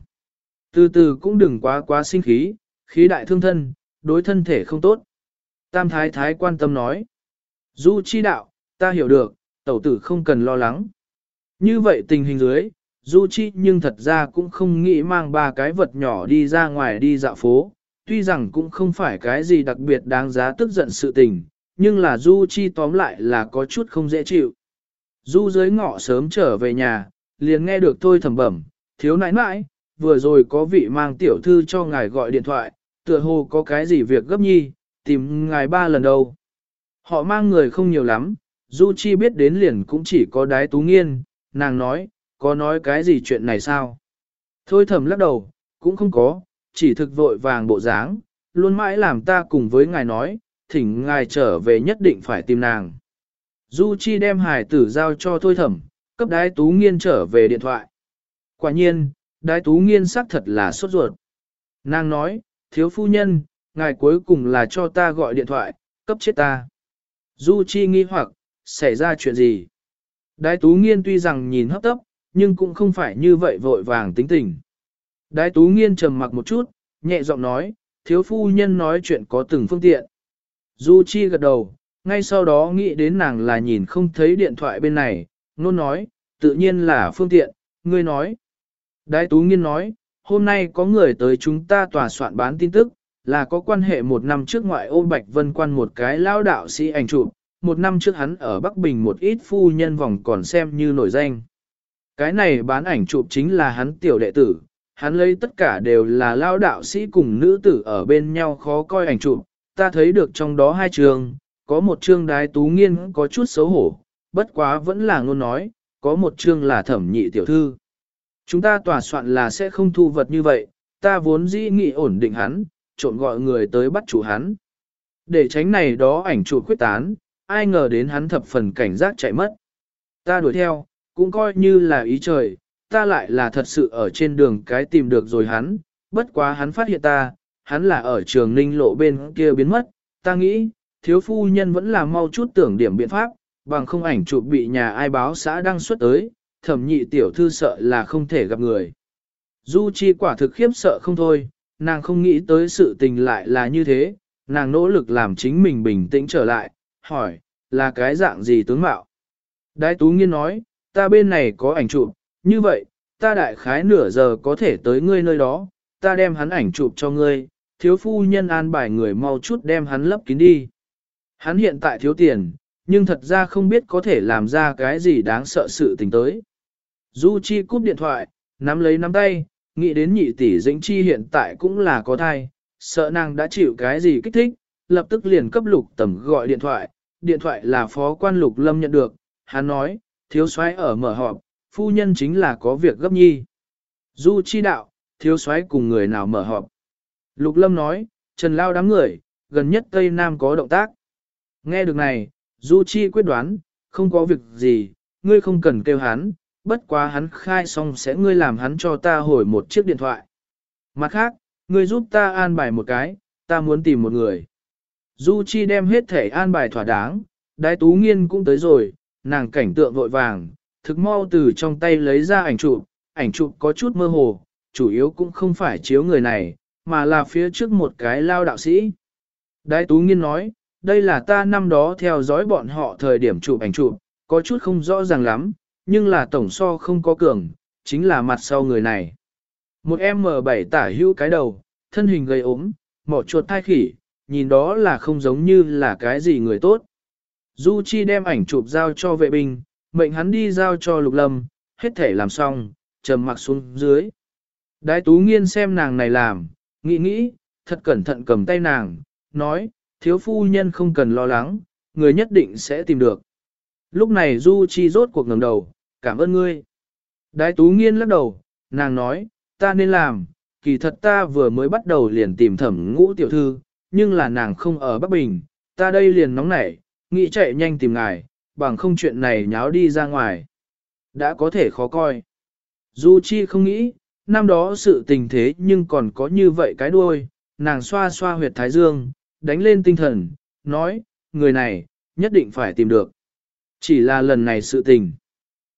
Từ từ cũng đừng quá quá sinh khí, khí đại thương thân, đối thân thể không tốt. Tam thái thái quan tâm nói. Du chi đạo, ta hiểu được, tẩu tử không cần lo lắng. Như vậy tình hình dưới, Du Chi nhưng thật ra cũng không nghĩ mang ba cái vật nhỏ đi ra ngoài đi dạo phố, tuy rằng cũng không phải cái gì đặc biệt đáng giá tức giận sự tình, nhưng là Du Chi tóm lại là có chút không dễ chịu. Du dưới ngọ sớm trở về nhà, liền nghe được tôi thầm bẩm, thiếu nãi nãi, vừa rồi có vị mang tiểu thư cho ngài gọi điện thoại, tựa hồ có cái gì việc gấp nhi, tìm ngài ba lần đâu. Họ mang người không nhiều lắm, Du Chi biết đến liền cũng chỉ có đái tú nghiên, nàng nói, có nói cái gì chuyện này sao? Thôi thầm lắc đầu, cũng không có, chỉ thực vội vàng bộ dáng, luôn mãi làm ta cùng với ngài nói, thỉnh ngài trở về nhất định phải tìm nàng. Du Chi đem hải tử giao cho thôi thẩm, cấp đái tú nghiên trở về điện thoại. Quả nhiên, đái tú nghiên xác thật là sốt ruột. Nàng nói, thiếu phu nhân, ngài cuối cùng là cho ta gọi điện thoại, cấp chết ta. Du Chi nghi hoặc, xảy ra chuyện gì? Đái tú nghiên tuy rằng nhìn hấp tấp, nhưng cũng không phải như vậy vội vàng tính tình. Đái tú nghiên trầm mặc một chút, nhẹ giọng nói, thiếu phu nhân nói chuyện có từng phương tiện. Du Chi gật đầu, ngay sau đó nghĩ đến nàng là nhìn không thấy điện thoại bên này, nôn nói, tự nhiên là phương tiện, ngươi nói. Đái tú nghiên nói, hôm nay có người tới chúng ta tòa soạn bán tin tức, là có quan hệ một năm trước ngoại ô Bạch Vân quan một cái lao đạo sĩ ảnh chụp, một năm trước hắn ở Bắc Bình một ít phu nhân vòng còn xem như nổi danh. Cái này bán ảnh chụp chính là hắn tiểu đệ tử, hắn lấy tất cả đều là lao đạo sĩ cùng nữ tử ở bên nhau khó coi ảnh chụp, ta thấy được trong đó hai trường, có một chương đái tú nghiên có chút xấu hổ, bất quá vẫn là ngôn nói, có một chương là thẩm nhị tiểu thư. Chúng ta tòa soạn là sẽ không thu vật như vậy, ta vốn dĩ nghị ổn định hắn, trộn gọi người tới bắt chủ hắn. Để tránh này đó ảnh chụp khuyết tán, ai ngờ đến hắn thập phần cảnh giác chạy mất. Ta đuổi theo, cũng coi như là ý trời, ta lại là thật sự ở trên đường cái tìm được rồi hắn, bất quá hắn phát hiện ta, hắn là ở trường ninh lộ bên kia biến mất, ta nghĩ, thiếu phu nhân vẫn là mau chút tưởng điểm biện pháp, bằng không ảnh chụp bị nhà ai báo xã đăng xuất tới, thẩm nhị tiểu thư sợ là không thể gặp người. Du chi quả thực khiếp sợ không thôi, nàng không nghĩ tới sự tình lại là như thế, nàng nỗ lực làm chính mình bình tĩnh trở lại, hỏi, là cái dạng gì tướng mạo? Đái tú nghiên nói, ta bên này có ảnh chụp, như vậy, ta đại khái nửa giờ có thể tới ngươi nơi đó, ta đem hắn ảnh chụp cho ngươi, thiếu phu nhân an bài người mau chút đem hắn lấp kín đi. Hắn hiện tại thiếu tiền, nhưng thật ra không biết có thể làm ra cái gì đáng sợ sự tình tới. Du Chi cúp điện thoại, nắm lấy nắm tay, nghĩ đến nhị tỷ dĩnh chi hiện tại cũng là có thai, sợ nàng đã chịu cái gì kích thích, lập tức liền cấp lục tầm gọi điện thoại, điện thoại là phó quan lục lâm nhận được, hắn nói, thiếu soái ở mở họp, phu nhân chính là có việc gấp nhi. Du chi đạo, thiếu soái cùng người nào mở họp. Lục lâm nói, trần lao đám người, gần nhất Tây Nam có động tác. Nghe được này, Du chi quyết đoán, không có việc gì, ngươi không cần kêu hắn, bất quá hắn khai xong sẽ ngươi làm hắn cho ta hồi một chiếc điện thoại. Mặt khác, ngươi giúp ta an bài một cái, ta muốn tìm một người. Du Chi đem hết thể an bài thỏa đáng, đái tú nghiên cũng tới rồi, nàng cảnh tượng vội vàng, thực mau từ trong tay lấy ra ảnh chụp, ảnh chụp có chút mơ hồ, chủ yếu cũng không phải chiếu người này, mà là phía trước một cái lao đạo sĩ. Đái tú nghiên nói, đây là ta năm đó theo dõi bọn họ thời điểm chụp ảnh chụp, có chút không rõ ràng lắm, nhưng là tổng so không có cường, chính là mặt sau người này. Một M7 tả hữu cái đầu, thân hình gầy ốm, mỏ chuột thai khỉ, nhìn đó là không giống như là cái gì người tốt. Du Chi đem ảnh chụp giao cho vệ binh, mệnh hắn đi giao cho lục lâm, hết thể làm xong, trầm mặc xuống dưới. Đái tú nghiên xem nàng này làm, nghĩ nghĩ, thật cẩn thận cầm tay nàng, nói, thiếu phu nhân không cần lo lắng, người nhất định sẽ tìm được. Lúc này Du Chi rốt cuộc ngẩng đầu, cảm ơn ngươi. Đái tú nghiên lắc đầu, nàng nói, ta nên làm, kỳ thật ta vừa mới bắt đầu liền tìm thẩm ngũ tiểu thư, nhưng là nàng không ở Bắc Bình, ta đây liền nóng nảy, nghĩ chạy nhanh tìm ngài, bằng không chuyện này nháo đi ra ngoài. Đã có thể khó coi. Du Chi không nghĩ, năm đó sự tình thế nhưng còn có như vậy cái đuôi, nàng xoa xoa huyệt thái dương, đánh lên tinh thần, nói, người này, nhất định phải tìm được. Chỉ là lần này sự tình.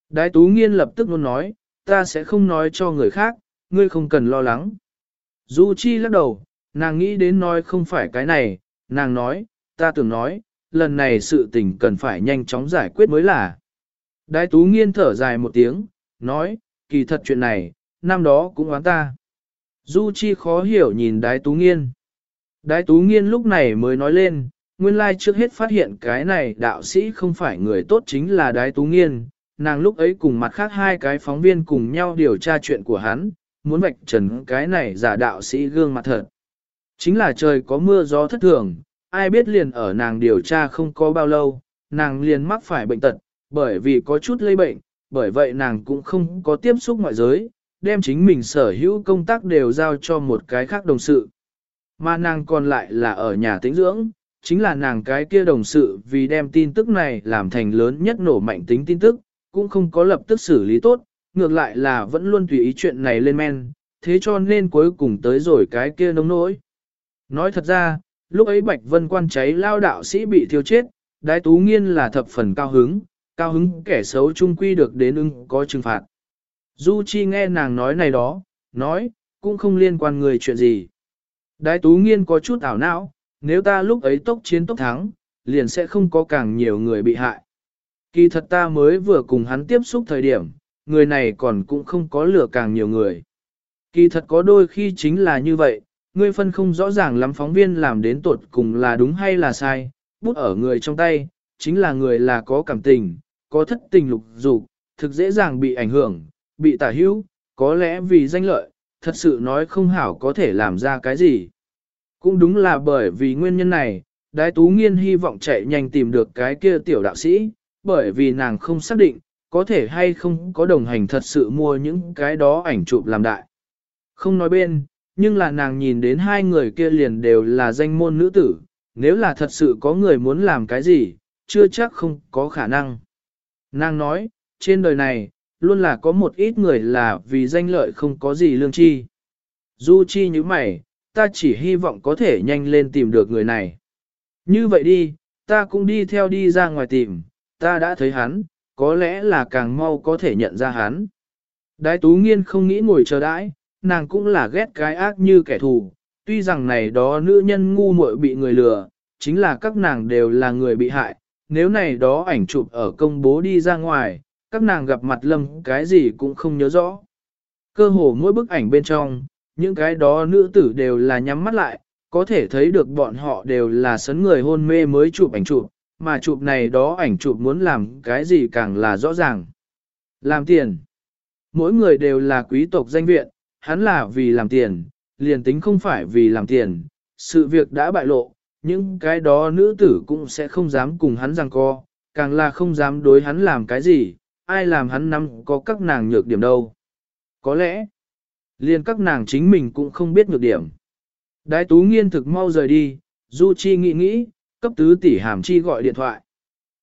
Đái Tú Nghiên lập tức luôn nói, ta sẽ không nói cho người khác, ngươi không cần lo lắng. Du Chi lắc đầu, nàng nghĩ đến nói không phải cái này, nàng nói, ta tưởng nói, lần này sự tình cần phải nhanh chóng giải quyết mới là. Đái Tú Nghiên thở dài một tiếng, nói, kỳ thật chuyện này, năm đó cũng oán ta. Du Chi khó hiểu nhìn Đái Tú Nghiên. Đái Tú Nghiên lúc này mới nói lên, nguyên lai trước hết phát hiện cái này đạo sĩ không phải người tốt chính là Đái Tú Nghiên, nàng lúc ấy cùng mặt khác hai cái phóng viên cùng nhau điều tra chuyện của hắn, muốn vạch trần cái này giả đạo sĩ gương mặt thật. Chính là trời có mưa gió thất thường, ai biết liền ở nàng điều tra không có bao lâu, nàng liền mắc phải bệnh tật, bởi vì có chút lây bệnh, bởi vậy nàng cũng không có tiếp xúc ngoại giới, đem chính mình sở hữu công tác đều giao cho một cái khác đồng sự. Mà nàng còn lại là ở nhà tĩnh dưỡng, chính là nàng cái kia đồng sự vì đem tin tức này làm thành lớn nhất nổ mạnh tính tin tức, cũng không có lập tức xử lý tốt, ngược lại là vẫn luôn tùy ý chuyện này lên men, thế cho nên cuối cùng tới rồi cái kia nông nỗi. Nói thật ra, lúc ấy Bạch Vân quan cháy lao đạo sĩ bị thiêu chết, Đái Tú Nghiên là thập phần cao hứng, cao hứng kẻ xấu trung quy được đến ưng có trừng phạt. Du Chi nghe nàng nói này đó, nói, cũng không liên quan người chuyện gì. Đái Tú Nghiên có chút ảo não, nếu ta lúc ấy tốc chiến tốc thắng, liền sẽ không có càng nhiều người bị hại. Kỳ thật ta mới vừa cùng hắn tiếp xúc thời điểm, người này còn cũng không có lửa càng nhiều người. Kỳ thật có đôi khi chính là như vậy, ngươi phân không rõ ràng lắm phóng viên làm đến tột cùng là đúng hay là sai, bút ở người trong tay, chính là người là có cảm tình, có thất tình lục dục, thực dễ dàng bị ảnh hưởng, bị tả hữu, có lẽ vì danh lợi, thật sự nói không hảo có thể làm ra cái gì. Cũng đúng là bởi vì nguyên nhân này, Đái Tú Nghiên hy vọng chạy nhanh tìm được cái kia tiểu đạo sĩ, bởi vì nàng không xác định, có thể hay không có đồng hành thật sự mua những cái đó ảnh chụp làm đại. Không nói bên, nhưng là nàng nhìn đến hai người kia liền đều là danh môn nữ tử, nếu là thật sự có người muốn làm cái gì, chưa chắc không có khả năng. Nàng nói, trên đời này, luôn là có một ít người là vì danh lợi không có gì lương chi. Du chi như mày, ta chỉ hy vọng có thể nhanh lên tìm được người này. Như vậy đi, ta cũng đi theo đi ra ngoài tìm, ta đã thấy hắn, có lẽ là càng mau có thể nhận ra hắn. Đái tú nghiên không nghĩ ngồi chờ đãi, nàng cũng là ghét cái ác như kẻ thù, tuy rằng này đó nữ nhân ngu muội bị người lừa, chính là các nàng đều là người bị hại, nếu này đó ảnh chụp ở công bố đi ra ngoài, các nàng gặp mặt lâm cái gì cũng không nhớ rõ. Cơ hồ mỗi bức ảnh bên trong, những cái đó nữ tử đều là nhắm mắt lại, có thể thấy được bọn họ đều là sấn người hôn mê mới chụp ảnh chụp, mà chụp này đó ảnh chụp muốn làm cái gì càng là rõ ràng. Làm tiền. Mỗi người đều là quý tộc danh viện, hắn là vì làm tiền, liền tính không phải vì làm tiền, sự việc đã bại lộ, những cái đó nữ tử cũng sẽ không dám cùng hắn giằng co, càng là không dám đối hắn làm cái gì, ai làm hắn nắm có các nàng nhược điểm đâu. Có lẽ, liền các nàng chính mình cũng không biết nhược điểm. Đái tú nghiên thực mau rời đi, Du Chi nghĩ nghĩ, cấp tứ tỷ Hàm Chi gọi điện thoại.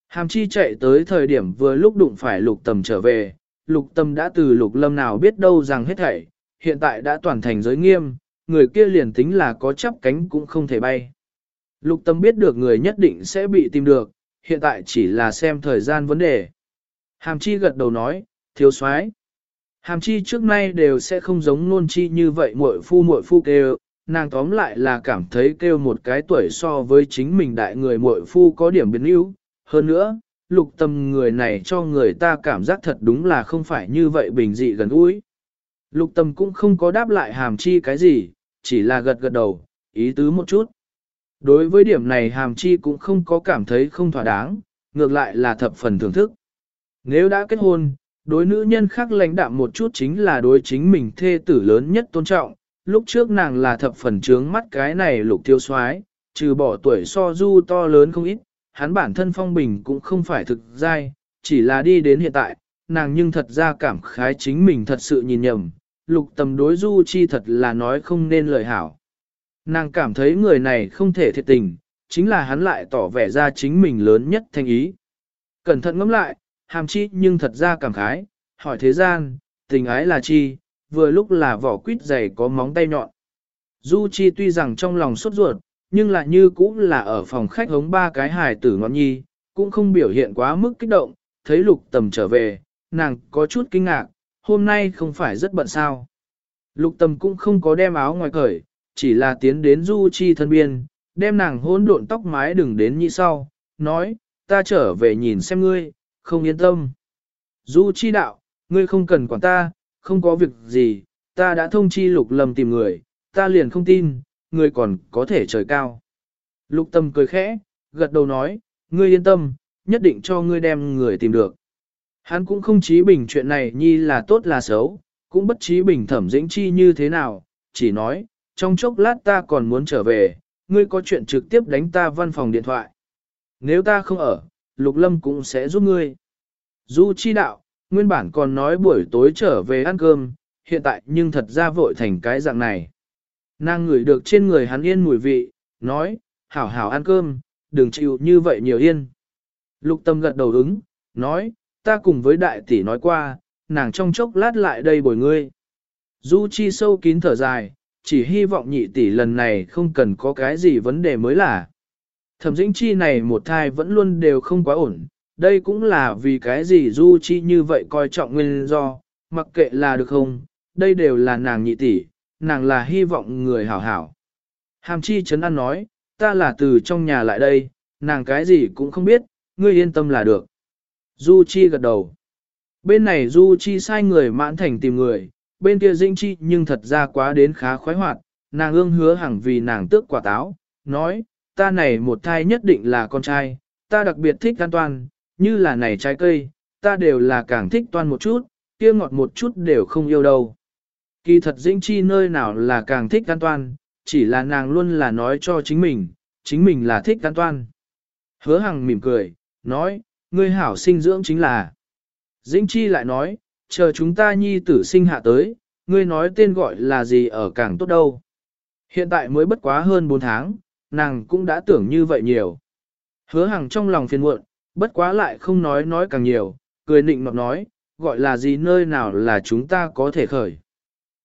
Hàm Chi chạy tới thời điểm vừa lúc đụng phải lục tầm trở về, lục tầm đã từ lục lâm nào biết đâu rằng hết thảy, hiện tại đã toàn thành giới nghiêm, người kia liền tính là có chắp cánh cũng không thể bay. Lục tâm biết được người nhất định sẽ bị tìm được, hiện tại chỉ là xem thời gian vấn đề. Hàm chi gật đầu nói, thiếu soái Hàm chi trước nay đều sẽ không giống nôn chi như vậy muội phu muội phu kêu, nàng tóm lại là cảm thấy kêu một cái tuổi so với chính mình đại người muội phu có điểm biến yếu. Hơn nữa, lục tâm người này cho người ta cảm giác thật đúng là không phải như vậy bình dị gần gũi. Lục tâm cũng không có đáp lại hàm chi cái gì, chỉ là gật gật đầu, ý tứ một chút. Đối với điểm này hàm chi cũng không có cảm thấy không thỏa đáng, ngược lại là thập phần thưởng thức. Nếu đã kết hôn, đối nữ nhân khác lãnh đạm một chút chính là đối chính mình thê tử lớn nhất tôn trọng. Lúc trước nàng là thập phần trướng mắt cái này lục tiêu soái trừ bỏ tuổi so du to lớn không ít, hắn bản thân phong bình cũng không phải thực dai, chỉ là đi đến hiện tại, nàng nhưng thật ra cảm khái chính mình thật sự nhìn nhầm, lục tầm đối du chi thật là nói không nên lời hảo. Nàng cảm thấy người này không thể thiệt tình, chính là hắn lại tỏ vẻ ra chính mình lớn nhất thanh ý. Cẩn thận ngẫm lại, hàm chi nhưng thật ra cảm khái, hỏi thế gian, tình ái là chi, vừa lúc là vỏ quýt dày có móng tay nhọn. Du chi tuy rằng trong lòng sốt ruột, nhưng lại như cũng là ở phòng khách hống ba cái hài tử ngọn nhi, cũng không biểu hiện quá mức kích động, thấy lục tầm trở về, nàng có chút kinh ngạc, hôm nay không phải rất bận sao. Lục tầm cũng không có đem áo ngoài cởi, chỉ là tiến đến du chi thân biên, đem nàng hỗn độn tóc mái đừng đến như sau, nói, ta trở về nhìn xem ngươi, không yên tâm. Du chi đạo, ngươi không cần quản ta, không có việc gì, ta đã thông chi lục lầm tìm người, ta liền không tin, ngươi còn có thể trời cao. Lục tâm cười khẽ, gật đầu nói, ngươi yên tâm, nhất định cho ngươi đem người tìm được. Hắn cũng không chí bình chuyện này nhi là tốt là xấu, cũng bất chí bình thẩm dĩnh chi như thế nào, chỉ nói, trong chốc lát ta còn muốn trở về, ngươi có chuyện trực tiếp đánh ta văn phòng điện thoại. Nếu ta không ở, Lục Lâm cũng sẽ giúp ngươi. Du chi đạo, nguyên bản còn nói buổi tối trở về ăn cơm, hiện tại nhưng thật ra vội thành cái dạng này. Nàng ngửi được trên người hắn yên mùi vị, nói, hảo hảo ăn cơm, đừng chịu như vậy nhiều yên. Lục tâm gật đầu ứng, nói, ta cùng với đại tỷ nói qua, nàng trong chốc lát lại đây bồi ngươi. Du chi sâu kín thở dài, chỉ hy vọng nhị tỷ lần này không cần có cái gì vấn đề mới là. Thẩm dĩnh chi này một thai vẫn luôn đều không quá ổn, đây cũng là vì cái gì du chi như vậy coi trọng nguyên do, mặc kệ là được không, đây đều là nàng nhị tỷ, nàng là hy vọng người hảo hảo. Hàm chi chấn an nói, ta là từ trong nhà lại đây, nàng cái gì cũng không biết, ngươi yên tâm là được. Du Chi gật đầu. Bên này Du Chi sai người mãn thành tìm người, bên kia Dĩnh Chi nhưng thật ra quá đến khá khoái hoạt, nàng ương hứa hẳn vì nàng tước quả táo, nói, ta này một thai nhất định là con trai, ta đặc biệt thích an toàn, như là này trái cây, ta đều là càng thích Toàn một chút, kia ngọt một chút đều không yêu đâu. Kỳ thật Dĩnh Chi nơi nào là càng thích an toàn, chỉ là nàng luôn là nói cho chính mình, chính mình là thích an toàn. Hứa hằng mỉm cười, nói, ngươi hảo sinh dưỡng chính là. Dĩnh Chi lại nói, chờ chúng ta nhi tử sinh hạ tới, ngươi nói tên gọi là gì ở càng tốt đâu. Hiện tại mới bất quá hơn 4 tháng, nàng cũng đã tưởng như vậy nhiều. Hứa hằng trong lòng phiền muộn, bất quá lại không nói nói càng nhiều, cười nịnh nọt nói, gọi là gì nơi nào là chúng ta có thể khởi.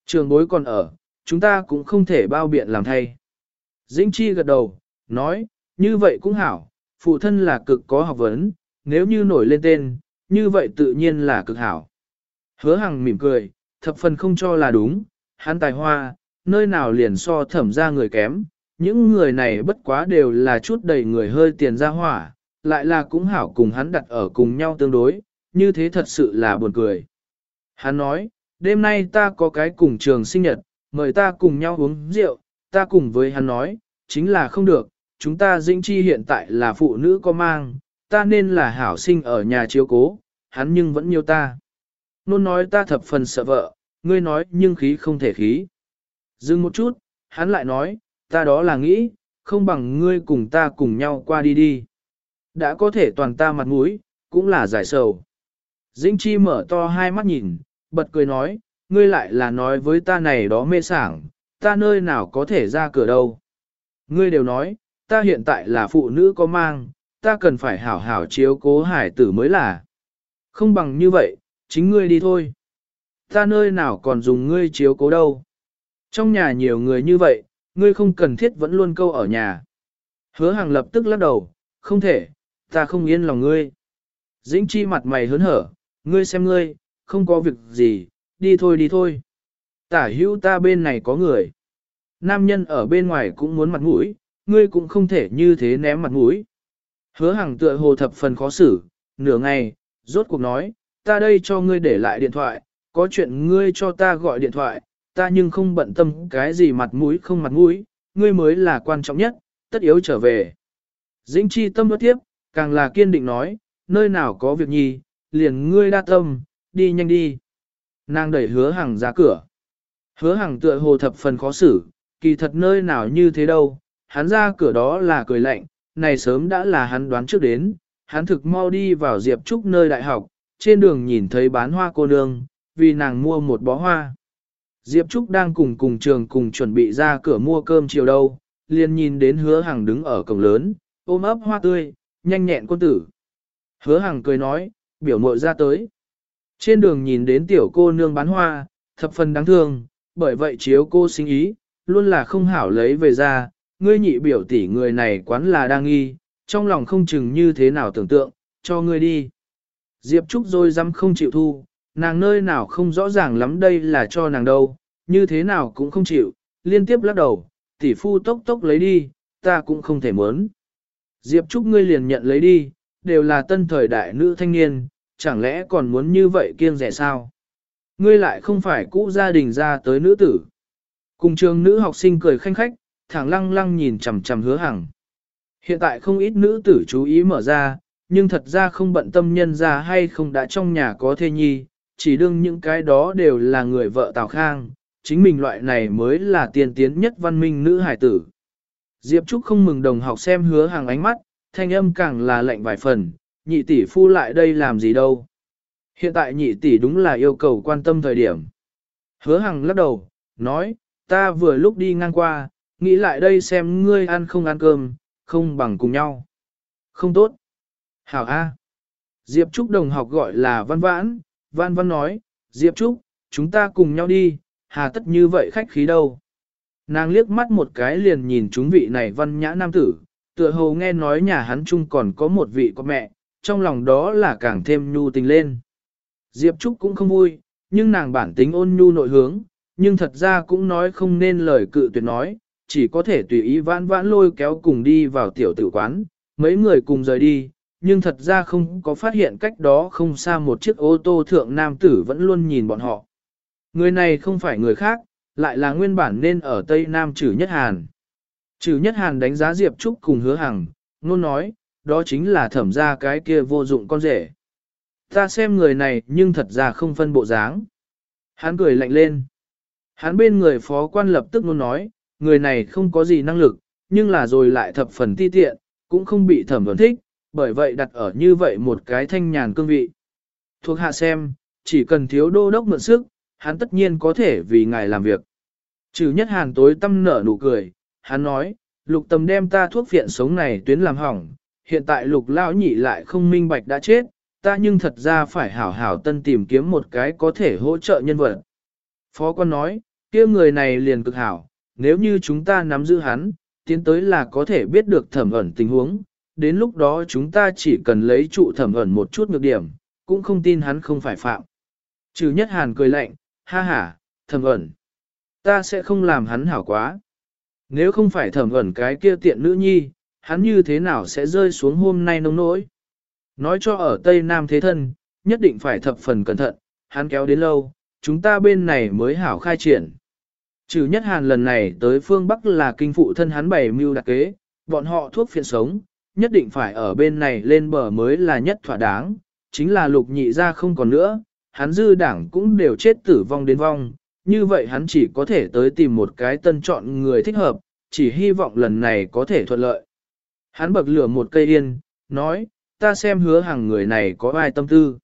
Trường bối còn ở, chúng ta cũng không thể bao biện làm thay. Dĩnh Chi gật đầu, nói, như vậy cũng hảo, phụ thân là cực có học vấn, nếu như nổi lên tên, như vậy tự nhiên là cực hảo. Hứa hằng mỉm cười, thập phần không cho là đúng, hắn tài hoa, nơi nào liền so thẩm ra người kém, những người này bất quá đều là chút đầy người hơi tiền ra hỏa, lại là cũng hảo cùng hắn đặt ở cùng nhau tương đối, như thế thật sự là buồn cười. Hắn nói, đêm nay ta có cái cùng trường sinh nhật, mời ta cùng nhau uống rượu, ta cùng với hắn nói, chính là không được, chúng ta dĩnh chi hiện tại là phụ nữ có mang, ta nên là hảo sinh ở nhà chiếu cố, hắn nhưng vẫn nhiều ta. Nôn nói ta thập phần sợ vợ, ngươi nói nhưng khí không thể khí. Dừng một chút, hắn lại nói, ta đó là nghĩ, không bằng ngươi cùng ta cùng nhau qua đi đi. Đã có thể toàn ta mặt mũi, cũng là giải sầu. Dĩnh chi mở to hai mắt nhìn, bật cười nói, ngươi lại là nói với ta này đó mê sảng, ta nơi nào có thể ra cửa đâu. Ngươi đều nói, ta hiện tại là phụ nữ có mang, ta cần phải hảo hảo chiếu cố hải tử mới là. Không bằng như vậy, chính ngươi đi thôi. Ta nơi nào còn dùng ngươi chiếu cố đâu. Trong nhà nhiều người như vậy, ngươi không cần thiết vẫn luôn câu ở nhà. Hứa hàng lập tức lắc đầu, không thể, ta không yên lòng ngươi. Dĩnh chi mặt mày hớn hở, ngươi xem ngươi, không có việc gì, đi thôi đi thôi. Tả hữu ta bên này có người. Nam nhân ở bên ngoài cũng muốn mặt mũi, ngươi cũng không thể như thế ném mặt mũi. Hứa hàng tựa hồ thập phần khó xử, nửa ngày, rốt cuộc nói, ta đây cho ngươi để lại điện thoại, có chuyện ngươi cho ta gọi điện thoại, ta nhưng không bận tâm cái gì mặt mũi không mặt mũi, ngươi mới là quan trọng nhất, tất yếu trở về. Dĩnh chi tâm đối tiếp, càng là kiên định nói, nơi nào có việc nhi, liền ngươi đa tâm, đi nhanh đi. Nàng đẩy hứa hàng ra cửa. Hứa hàng tựa hồ thập phần khó xử, kỳ thật nơi nào như thế đâu, hắn ra cửa đó là cười lạnh, này sớm đã là hắn đoán trước đến, hắn thực mau đi vào Diệp Trúc nơi đại học, trên đường nhìn thấy bán hoa cô nương, vì nàng mua một bó hoa. Diệp Trúc đang cùng cùng trường cùng chuẩn bị ra cửa mua cơm chiều đâu, liền nhìn đến hứa hàng đứng ở cổng lớn, ôm ấp hoa tươi, nhanh nhẹn quân tử. Hứa hàng cười nói, biểu mội ra tới. Trên đường nhìn đến tiểu cô nương bán hoa, thập phần đáng thương, bởi vậy chiếu cô sinh ý, luôn là không hảo lấy về ra, ngươi nhị biểu tỷ người này quán là đang nghi, trong lòng không chừng như thế nào tưởng tượng, cho ngươi đi. Diệp Trúc rồi dám không chịu thu, nàng nơi nào không rõ ràng lắm đây là cho nàng đâu, như thế nào cũng không chịu, liên tiếp lắc đầu, tỷ phu tốc tốc lấy đi, ta cũng không thể muốn. Diệp Trúc ngươi liền nhận lấy đi, đều là tân thời đại nữ thanh niên, chẳng lẽ còn muốn như vậy kiêng rẻ sao? Ngươi lại không phải cũ gia đình ra tới nữ tử. Cùng trường nữ học sinh cười khanh khách, thẳng lăng lăng nhìn chằm chằm hứa hằng. Hiện tại không ít nữ tử chú ý mở ra, nhưng thật ra không bận tâm nhân ra hay không đã trong nhà có thê nhi, chỉ đương những cái đó đều là người vợ Tào Khang, chính mình loại này mới là tiên tiến nhất văn minh nữ hải tử. Diệp Trúc không mừng đồng học xem hứa hàng ánh mắt, thanh âm càng là lạnh vài phần, nhị tỷ phu lại đây làm gì đâu. Hiện tại nhị tỷ đúng là yêu cầu quan tâm thời điểm. Hứa hằng lắc đầu, nói, ta vừa lúc đi ngang qua, nghĩ lại đây xem ngươi ăn không ăn cơm, không bằng cùng nhau. Không tốt. Hảo A. Diệp Trúc đồng học gọi là văn vãn, văn văn nói, Diệp Trúc, chúng ta cùng nhau đi, hà tất như vậy khách khí đâu. Nàng liếc mắt một cái liền nhìn chúng vị này văn nhã nam tử, tựa hồ nghe nói nhà hắn chung còn có một vị có mẹ, trong lòng đó là càng thêm nhu tình lên. Diệp Trúc cũng không vui, nhưng nàng bản tính ôn nhu nội hướng, nhưng thật ra cũng nói không nên lời cự tuyệt nói, chỉ có thể tùy ý vãn vãn lôi kéo cùng đi vào tiểu tử quán, mấy người cùng rời đi, nhưng thật ra không có phát hiện cách đó không xa một chiếc ô tô thượng nam tử vẫn luôn nhìn bọn họ. Người này không phải người khác, lại là nguyên bản nên ở Tây Nam Trử Nhất Hàn. Trừ Nhất Hàn đánh giá Diệp Trúc cùng hứa hằng, luôn nói, đó chính là thẩm ra cái kia vô dụng con rể. Ta xem người này nhưng thật ra không phân bộ dáng. Hắn cười lạnh lên. Hắn bên người phó quan lập tức luôn nói, người này không có gì năng lực, nhưng là rồi lại thập phần ti tiện, cũng không bị thẩm vấn thích, bởi vậy đặt ở như vậy một cái thanh nhàn cương vị. Thuộc hạ xem, chỉ cần thiếu đô đốc mượn sức, hắn tất nhiên có thể vì ngài làm việc. Trừ nhất hàn tối tâm nở nụ cười, hắn nói, lục tầm đem ta thuốc viện sống này tuyến làm hỏng, hiện tại lục lão nhị lại không minh bạch đã chết, ta nhưng thật ra phải hảo hảo tân tìm kiếm một cái có thể hỗ trợ nhân vật. Phó quan nói, kia người này liền cực hảo, nếu như chúng ta nắm giữ hắn, tiến tới là có thể biết được thẩm ẩn tình huống, đến lúc đó chúng ta chỉ cần lấy trụ thẩm ẩn một chút nhược điểm, cũng không tin hắn không phải phạm. Trừ nhất hàn cười lạnh, ha ha, thẩm ẩn. Ta sẽ không làm hắn hảo quá. Nếu không phải thẩm ẩn cái kia tiện nữ nhi, hắn như thế nào sẽ rơi xuống hôm nay nông nỗi. Nói cho ở Tây Nam thế thân, nhất định phải thập phần cẩn thận, hắn kéo đến lâu, chúng ta bên này mới hảo khai triển. Trừ nhất hàn lần này tới phương Bắc là kinh phụ thân hắn bày mưu đặc kế, bọn họ thuốc phiện sống, nhất định phải ở bên này lên bờ mới là nhất thỏa đáng, chính là lục nhị ra không còn nữa, hắn dư đảng cũng đều chết tử vong đến vong, như vậy hắn chỉ có thể tới tìm một cái tân chọn người thích hợp, chỉ hy vọng lần này có thể thuận lợi. Hắn bậc lửa một cây yên, nói, ta xem hứa hàng người này có ai tâm tư.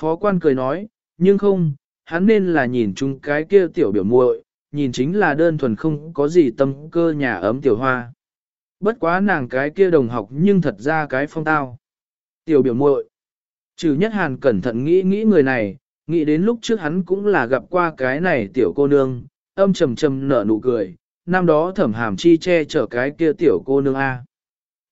Phó quan cười nói, nhưng không, hắn nên là nhìn chung cái kia tiểu biểu muội, nhìn chính là đơn thuần không có gì tâm cơ nhà ấm tiểu hoa. Bất quá nàng cái kia đồng học nhưng thật ra cái phong tao. Tiểu biểu muội Trừ nhất hàn cẩn thận nghĩ nghĩ người này, nghĩ đến lúc trước hắn cũng là gặp qua cái này tiểu cô nương, âm trầm trầm nở nụ cười, năm đó thẩm hàm chi che chở cái kia tiểu cô nương A.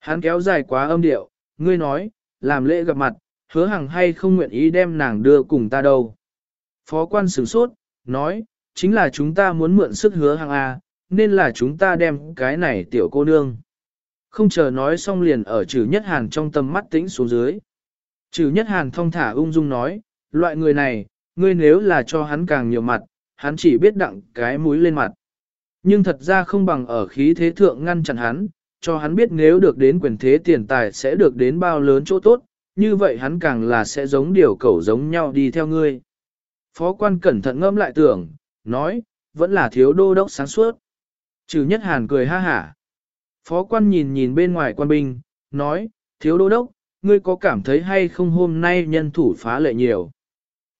Hắn kéo dài quá âm điệu, ngươi nói, làm lễ gặp mặt, hứa hằng hay không nguyện ý đem nàng đưa cùng ta đâu. Phó quan sửng sốt, nói, chính là chúng ta muốn mượn sức hứa hàng A, nên là chúng ta đem cái này tiểu cô nương. Không chờ nói xong liền ở trừ nhất hàn trong tâm mắt tĩnh xuống dưới. Trừ nhất hàn thong thả ung dung nói, loại người này, ngươi nếu là cho hắn càng nhiều mặt, hắn chỉ biết đặng cái mũi lên mặt. Nhưng thật ra không bằng ở khí thế thượng ngăn chặn hắn, cho hắn biết nếu được đến quyền thế tiền tài sẽ được đến bao lớn chỗ tốt, như vậy hắn càng là sẽ giống điều cẩu giống nhau đi theo ngươi. Phó quan cẩn thận ngâm lại tưởng, nói, vẫn là thiếu đô đốc sáng suốt. Trừ nhất hàn cười ha hả. Phó quan nhìn nhìn bên ngoài quan binh, nói, thiếu đô đốc, ngươi có cảm thấy hay không hôm nay nhân thủ phá lệ nhiều.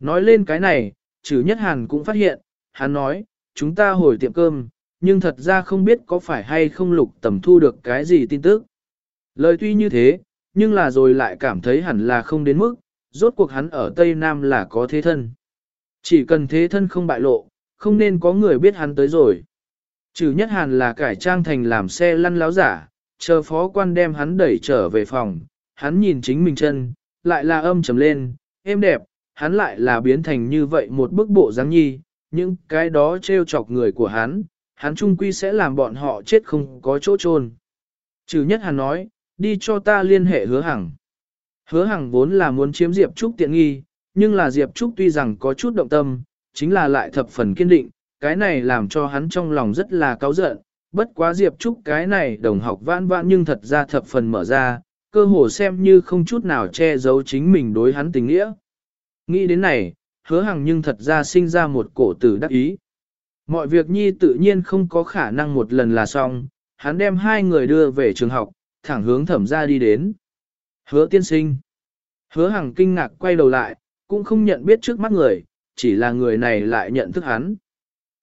Nói lên cái này, trừ nhất hàn cũng phát hiện, hắn nói, chúng ta hồi tiệm cơm, nhưng thật ra không biết có phải hay không lục tầm thu được cái gì tin tức. Lời tuy như thế, nhưng là rồi lại cảm thấy hẳn là không đến mức, rốt cuộc hắn ở Tây Nam là có thế thân. Chỉ cần thế thân không bại lộ, không nên có người biết hắn tới rồi. Trừ nhất hàn là cải trang thành làm xe lăn láo giả, chờ phó quan đem hắn đẩy trở về phòng, hắn nhìn chính mình chân, lại là âm trầm lên, êm đẹp, hắn lại là biến thành như vậy một bức bộ dáng nhi, những cái đó trêu chọc người của hắn, hắn trung quy sẽ làm bọn họ chết không có chỗ chôn. Trừ nhất hắn nói, đi cho ta liên hệ hứa hằng. Hứa hằng vốn là muốn chiếm Diệp Trúc tiện nghi, nhưng là Diệp Trúc tuy rằng có chút động tâm, chính là lại thập phần kiên định, cái này làm cho hắn trong lòng rất là cáu giận. Bất quá Diệp Trúc cái này đồng học vãn vãn nhưng thật ra thập phần mở ra, cơ hồ xem như không chút nào che giấu chính mình đối hắn tình nghĩa. Nghĩ đến này, hứa hằng nhưng thật ra sinh ra một cổ tử đắc ý. Mọi việc nhi tự nhiên không có khả năng một lần là xong, hắn đem hai người đưa về trường học, thẳng hướng thẩm ra đi đến. Hứa tiên sinh. Hứa hằng kinh ngạc quay đầu lại, cũng không nhận biết trước mắt người, chỉ là người này lại nhận thức hắn.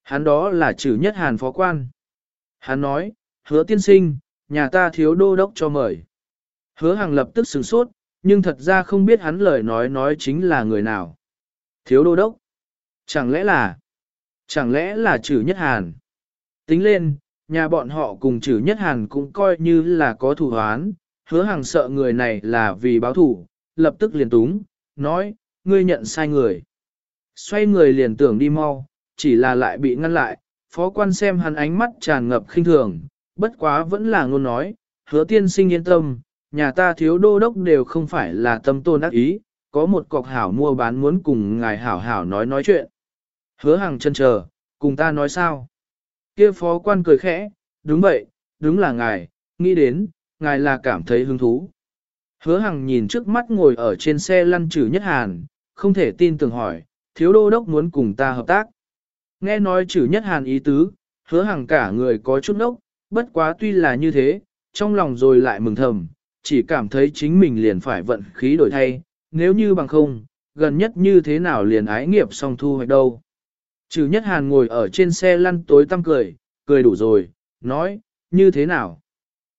Hắn đó là trừ nhất hàn phó quan. Hắn nói, hứa tiên sinh, nhà ta thiếu đô đốc cho mời. Hứa hàng lập tức sửng sốt, nhưng thật ra không biết hắn lời nói nói chính là người nào. Thiếu đô đốc. Chẳng lẽ là, chẳng lẽ là trừ nhất hàn. Tính lên, nhà bọn họ cùng trừ nhất hàn cũng coi như là có thủ hoán, hứa hàng sợ người này là vì báo thủ, lập tức liền túng, nói, ngươi nhận sai người. Xoay người liền tưởng đi mau, chỉ là lại bị ngăn lại, phó quan xem hắn ánh mắt tràn ngập khinh thường, bất quá vẫn là ngôn nói, hứa tiên sinh yên tâm, nhà ta thiếu đô đốc đều không phải là tâm tôn ác ý, có một cọc hảo mua bán muốn cùng ngài hảo hảo nói nói chuyện. Hứa hàng chân chờ, cùng ta nói sao? kia phó quan cười khẽ, đúng vậy, đúng là ngài, nghĩ đến, ngài là cảm thấy hứng thú. Hứa hằng nhìn trước mắt ngồi ở trên xe lăn trừ nhất hàn, không thể tin tưởng hỏi, thiếu đô đốc muốn cùng ta hợp tác. Nghe nói trừ nhất hàn ý tứ, hứa hàng cả người có chút nốc, bất quá tuy là như thế, trong lòng rồi lại mừng thầm, chỉ cảm thấy chính mình liền phải vận khí đổi thay, nếu như bằng không, gần nhất như thế nào liền ái nghiệp song thu hoạch đâu. Trừ nhất hàn ngồi ở trên xe lăn tối tăm cười, cười đủ rồi, nói, như thế nào?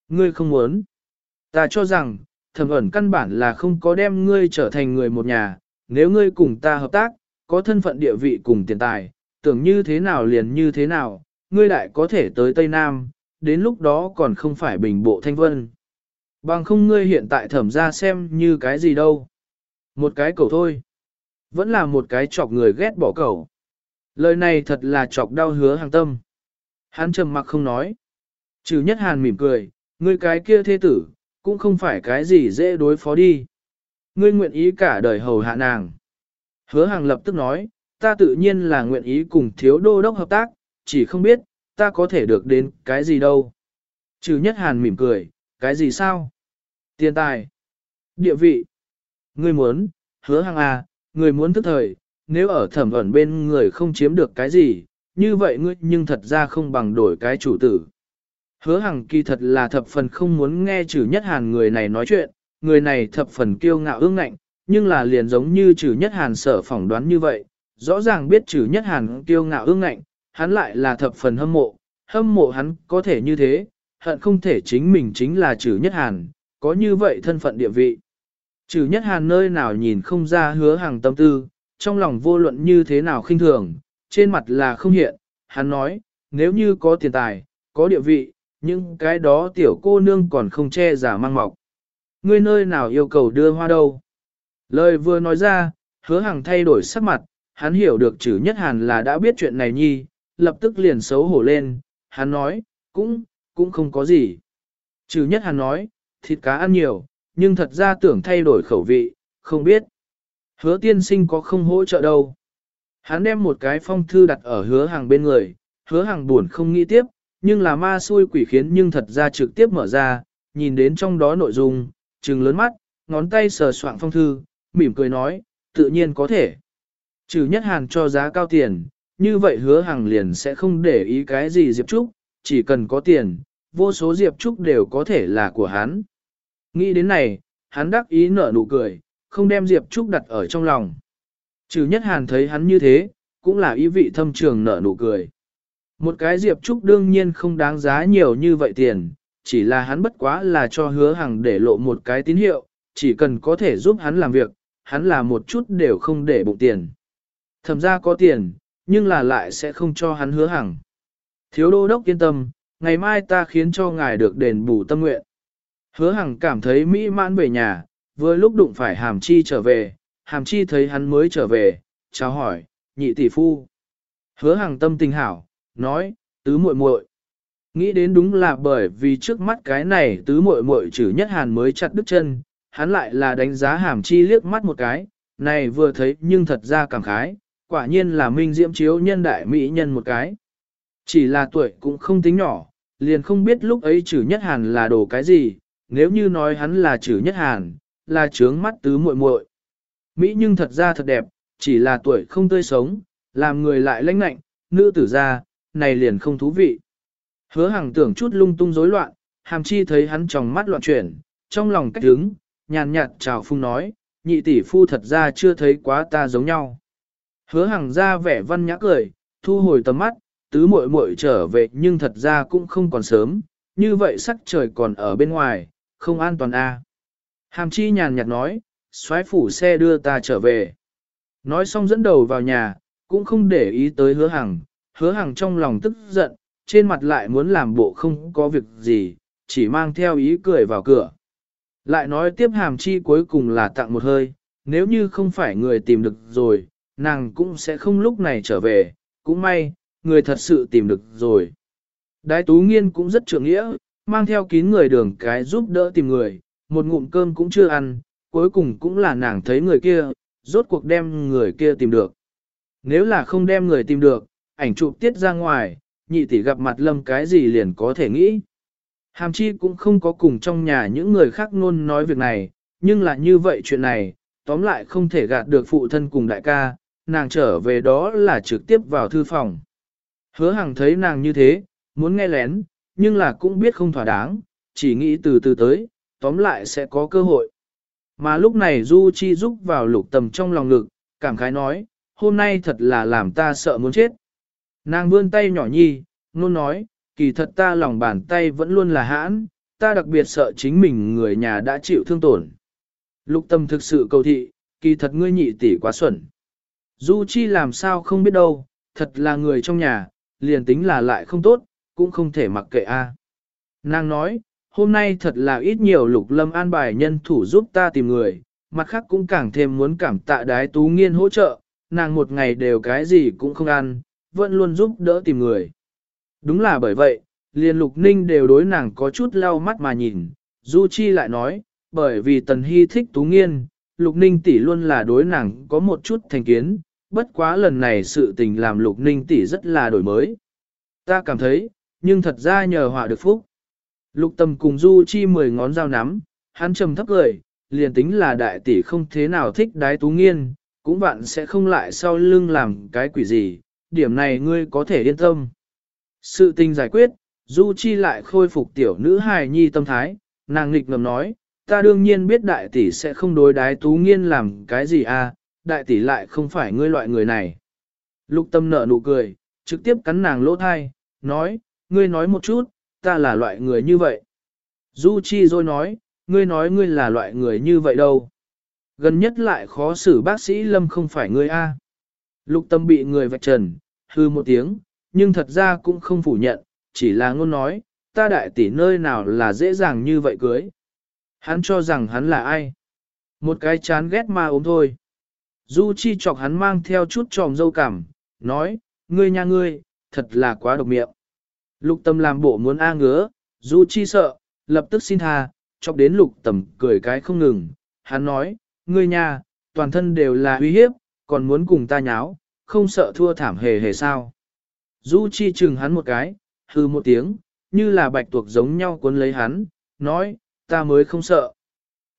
Ngươi không muốn. Ta cho rằng, thẩm ẩn căn bản là không có đem ngươi trở thành người một nhà, nếu ngươi cùng ta hợp tác, có thân phận địa vị cùng tiền tài, tưởng như thế nào liền như thế nào, ngươi lại có thể tới Tây Nam, đến lúc đó còn không phải bình bộ thanh vân. Bằng không ngươi hiện tại thẩm ra xem như cái gì đâu. Một cái cầu thôi. Vẫn là một cái chọc người ghét bỏ cầu. Lời này thật là chọc đau hứa hàng tâm. Hắn trầm mặc không nói. Trừ nhất hàn mỉm cười, ngươi cái kia thế tử, cũng không phải cái gì dễ đối phó đi. Ngươi nguyện ý cả đời hầu hạ nàng. Hứa hàng lập tức nói, ta tự nhiên là nguyện ý cùng thiếu đô đốc hợp tác, chỉ không biết, ta có thể được đến cái gì đâu. Trừ nhất hàn mỉm cười, cái gì sao? Tiền tài, địa vị. Ngươi muốn, hứa hàng à, người muốn thức thời, nếu ở thẩm ẩn bên người không chiếm được cái gì, như vậy ngươi nhưng thật ra không bằng đổi cái chủ tử. Hứa hằng kỳ thật là thập phần không muốn nghe trừ nhất hàn người này nói chuyện, người này thập phần kiêu ngạo ương ngạnh, nhưng là liền giống như trừ nhất hàn sở phỏng đoán như vậy, rõ ràng biết trừ nhất hàn kiêu ngạo ương ngạnh, hắn lại là thập phần hâm mộ, hâm mộ hắn có thể như thế, hận không thể chính mình chính là trừ nhất hàn, có như vậy thân phận địa vị. Trừ nhất hàn nơi nào nhìn không ra hứa hàng tâm tư, trong lòng vô luận như thế nào khinh thường, trên mặt là không hiện, hắn nói, nếu như có tiền tài, có địa vị, nhưng cái đó tiểu cô nương còn không che giả mang mọc. Ngươi nơi nào yêu cầu đưa hoa đâu? Lời vừa nói ra, hứa hàng thay đổi sắc mặt, hắn hiểu được chữ nhất hàn là đã biết chuyện này nhi, lập tức liền xấu hổ lên, hắn nói, cũng, cũng không có gì. Chữ nhất hàn nói, thịt cá ăn nhiều, nhưng thật ra tưởng thay đổi khẩu vị, không biết. Hứa tiên sinh có không hỗ trợ đâu. Hắn đem một cái phong thư đặt ở hứa hàng bên người, hứa hàng buồn không nghĩ tiếp, nhưng là ma xui quỷ khiến nhưng thật ra trực tiếp mở ra, nhìn đến trong đó nội dung, trừng lớn mắt, ngón tay sờ soạng phong thư, mỉm cười nói, tự nhiên có thể. Trừ nhất hàn cho giá cao tiền, như vậy hứa hàng liền sẽ không để ý cái gì Diệp Trúc, chỉ cần có tiền, vô số Diệp Trúc đều có thể là của hắn. Nghĩ đến này, hắn đắc ý nở nụ cười, không đem Diệp Trúc đặt ở trong lòng. Trừ nhất hàn thấy hắn như thế, cũng là ý vị thâm trường nở nụ cười. Một cái Diệp Trúc đương nhiên không đáng giá nhiều như vậy tiền, chỉ là hắn bất quá là cho hứa hàng để lộ một cái tín hiệu, chỉ cần có thể giúp hắn làm việc, hắn là một chút đều không để bụng tiền. Thẩm ra có tiền, nhưng là lại sẽ không cho hắn hứa hàng. Thiếu đô đốc yên tâm, ngày mai ta khiến cho ngài được đền bù tâm nguyện. Hứa hằng cảm thấy mỹ mãn về nhà, vừa lúc đụng phải hàm chi trở về, hàm chi thấy hắn mới trở về, chào hỏi, nhị tỷ phu. Hứa hằng tâm tình hảo, nói, tứ muội muội. Nghĩ đến đúng là bởi vì trước mắt cái này tứ muội muội trừ nhất hàn mới chặt đứt chân, hắn lại là đánh giá hàm chi liếc mắt một cái, này vừa thấy nhưng thật ra cảm khái, quả nhiên là minh diễm chiếu nhân đại mỹ nhân một cái. Chỉ là tuổi cũng không tính nhỏ, liền không biết lúc ấy chữ nhất hàn là đồ cái gì, nếu như nói hắn là chữ nhất hàn, là trướng mắt tứ muội muội. Mỹ nhưng thật ra thật đẹp, chỉ là tuổi không tươi sống, làm người lại lãnh lạnh, nữ tử ra, này liền không thú vị. Hứa hàng tưởng chút lung tung rối loạn, hàm chi thấy hắn trong mắt loạn chuyển, trong lòng cách đứng, nhàn nhạt chào phung nói, nhị tỷ phu thật ra chưa thấy quá ta giống nhau. Hứa hàng ra vẻ văn nhã cười, thu hồi tầm mắt, tứ muội muội trở về nhưng thật ra cũng không còn sớm, như vậy sắc trời còn ở bên ngoài, không an toàn a. Hàm chi nhàn nhạt nói, xoái phủ xe đưa ta trở về. Nói xong dẫn đầu vào nhà, cũng không để ý tới hứa hằng, hứa hằng trong lòng tức giận, trên mặt lại muốn làm bộ không có việc gì, chỉ mang theo ý cười vào cửa. Lại nói tiếp hàm chi cuối cùng là tặng một hơi, nếu như không phải người tìm được rồi, nàng cũng sẽ không lúc này trở về, cũng may, người thật sự tìm được rồi. Đái tú nghiên cũng rất trưởng nghĩa, mang theo kín người đường cái giúp đỡ tìm người, một ngụm cơm cũng chưa ăn, cuối cùng cũng là nàng thấy người kia, rốt cuộc đem người kia tìm được. Nếu là không đem người tìm được, ảnh chụp tiết ra ngoài, nhị tỷ gặp mặt lâm cái gì liền có thể nghĩ. Hàm chi cũng không có cùng trong nhà những người khác luôn nói việc này, nhưng là như vậy chuyện này, tóm lại không thể gạt được phụ thân cùng đại ca, nàng trở về đó là trực tiếp vào thư phòng. Hứa hằng thấy nàng như thế, muốn nghe lén, nhưng là cũng biết không thỏa đáng, chỉ nghĩ từ từ tới, tóm lại sẽ có cơ hội. Mà lúc này Du Chi giúp vào lục tầm trong lòng ngực, cảm khái nói, hôm nay thật là làm ta sợ muốn chết. Nàng vươn tay nhỏ nhi, luôn nói, kỳ thật ta lòng bàn tay vẫn luôn là hãn, ta đặc biệt sợ chính mình người nhà đã chịu thương tổn. Lục tâm thực sự cầu thị, kỳ thật ngươi nhị tỷ quá xuẩn. Du Chi làm sao không biết đâu, thật là người trong nhà, liền tính là lại không tốt, cũng không thể mặc kệ a. Nàng nói, hôm nay thật là ít nhiều lục lâm an bài nhân thủ giúp ta tìm người, mặt khác cũng càng thêm muốn cảm tạ đái tú nghiên hỗ trợ, nàng một ngày đều cái gì cũng không ăn, vẫn luôn giúp đỡ tìm người. Đúng là bởi vậy, liền lục ninh đều đối nàng có chút lau mắt mà nhìn, Du Chi lại nói, bởi vì tần hy thích tú nghiên, lục ninh tỷ luôn là đối nàng có một chút thành kiến, bất quá lần này sự tình làm lục ninh tỷ rất là đổi mới. Ta cảm thấy, nhưng thật ra nhờ họa được phúc. Lục tâm cùng Du Chi mười ngón dao nắm, hắn trầm thấp cười, liền tính là đại tỷ không thế nào thích đái tú nghiên, cũng bạn sẽ không lại sau lưng làm cái quỷ gì, điểm này ngươi có thể yên tâm. Sự tình giải quyết, Du Chi lại khôi phục tiểu nữ hài nhi tâm thái, nàng nghịch ngầm nói, ta đương nhiên biết đại tỷ sẽ không đối đái tú nghiên làm cái gì à, đại tỷ lại không phải ngươi loại người này. Lục tâm nở nụ cười, trực tiếp cắn nàng lỗ thai, nói, ngươi nói một chút, ta là loại người như vậy. Du Chi rồi nói, ngươi nói ngươi là loại người như vậy đâu. Gần nhất lại khó xử bác sĩ Lâm không phải ngươi A. Lục tâm bị người vạch trần, hư một tiếng, nhưng thật ra cũng không phủ nhận, chỉ là ngôn nói, ta đại tỷ nơi nào là dễ dàng như vậy cưới. Hắn cho rằng hắn là ai? Một cái chán ghét ma ốm thôi. Du Chi chọc hắn mang theo chút tròm dâu cảm, nói, ngươi nha ngươi, thật là quá độc miệng. Lục tâm làm bộ muốn a ngứa, Du Chi sợ, lập tức xin tha, chọc đến lục tầm cười cái không ngừng. Hắn nói, ngươi nha, toàn thân đều là uy hiếp, còn muốn cùng ta nháo, không sợ thua thảm hề hề sao. Du Chi chừng hắn một cái, hư một tiếng, như là bạch tuộc giống nhau cuốn lấy hắn, nói, ta mới không sợ.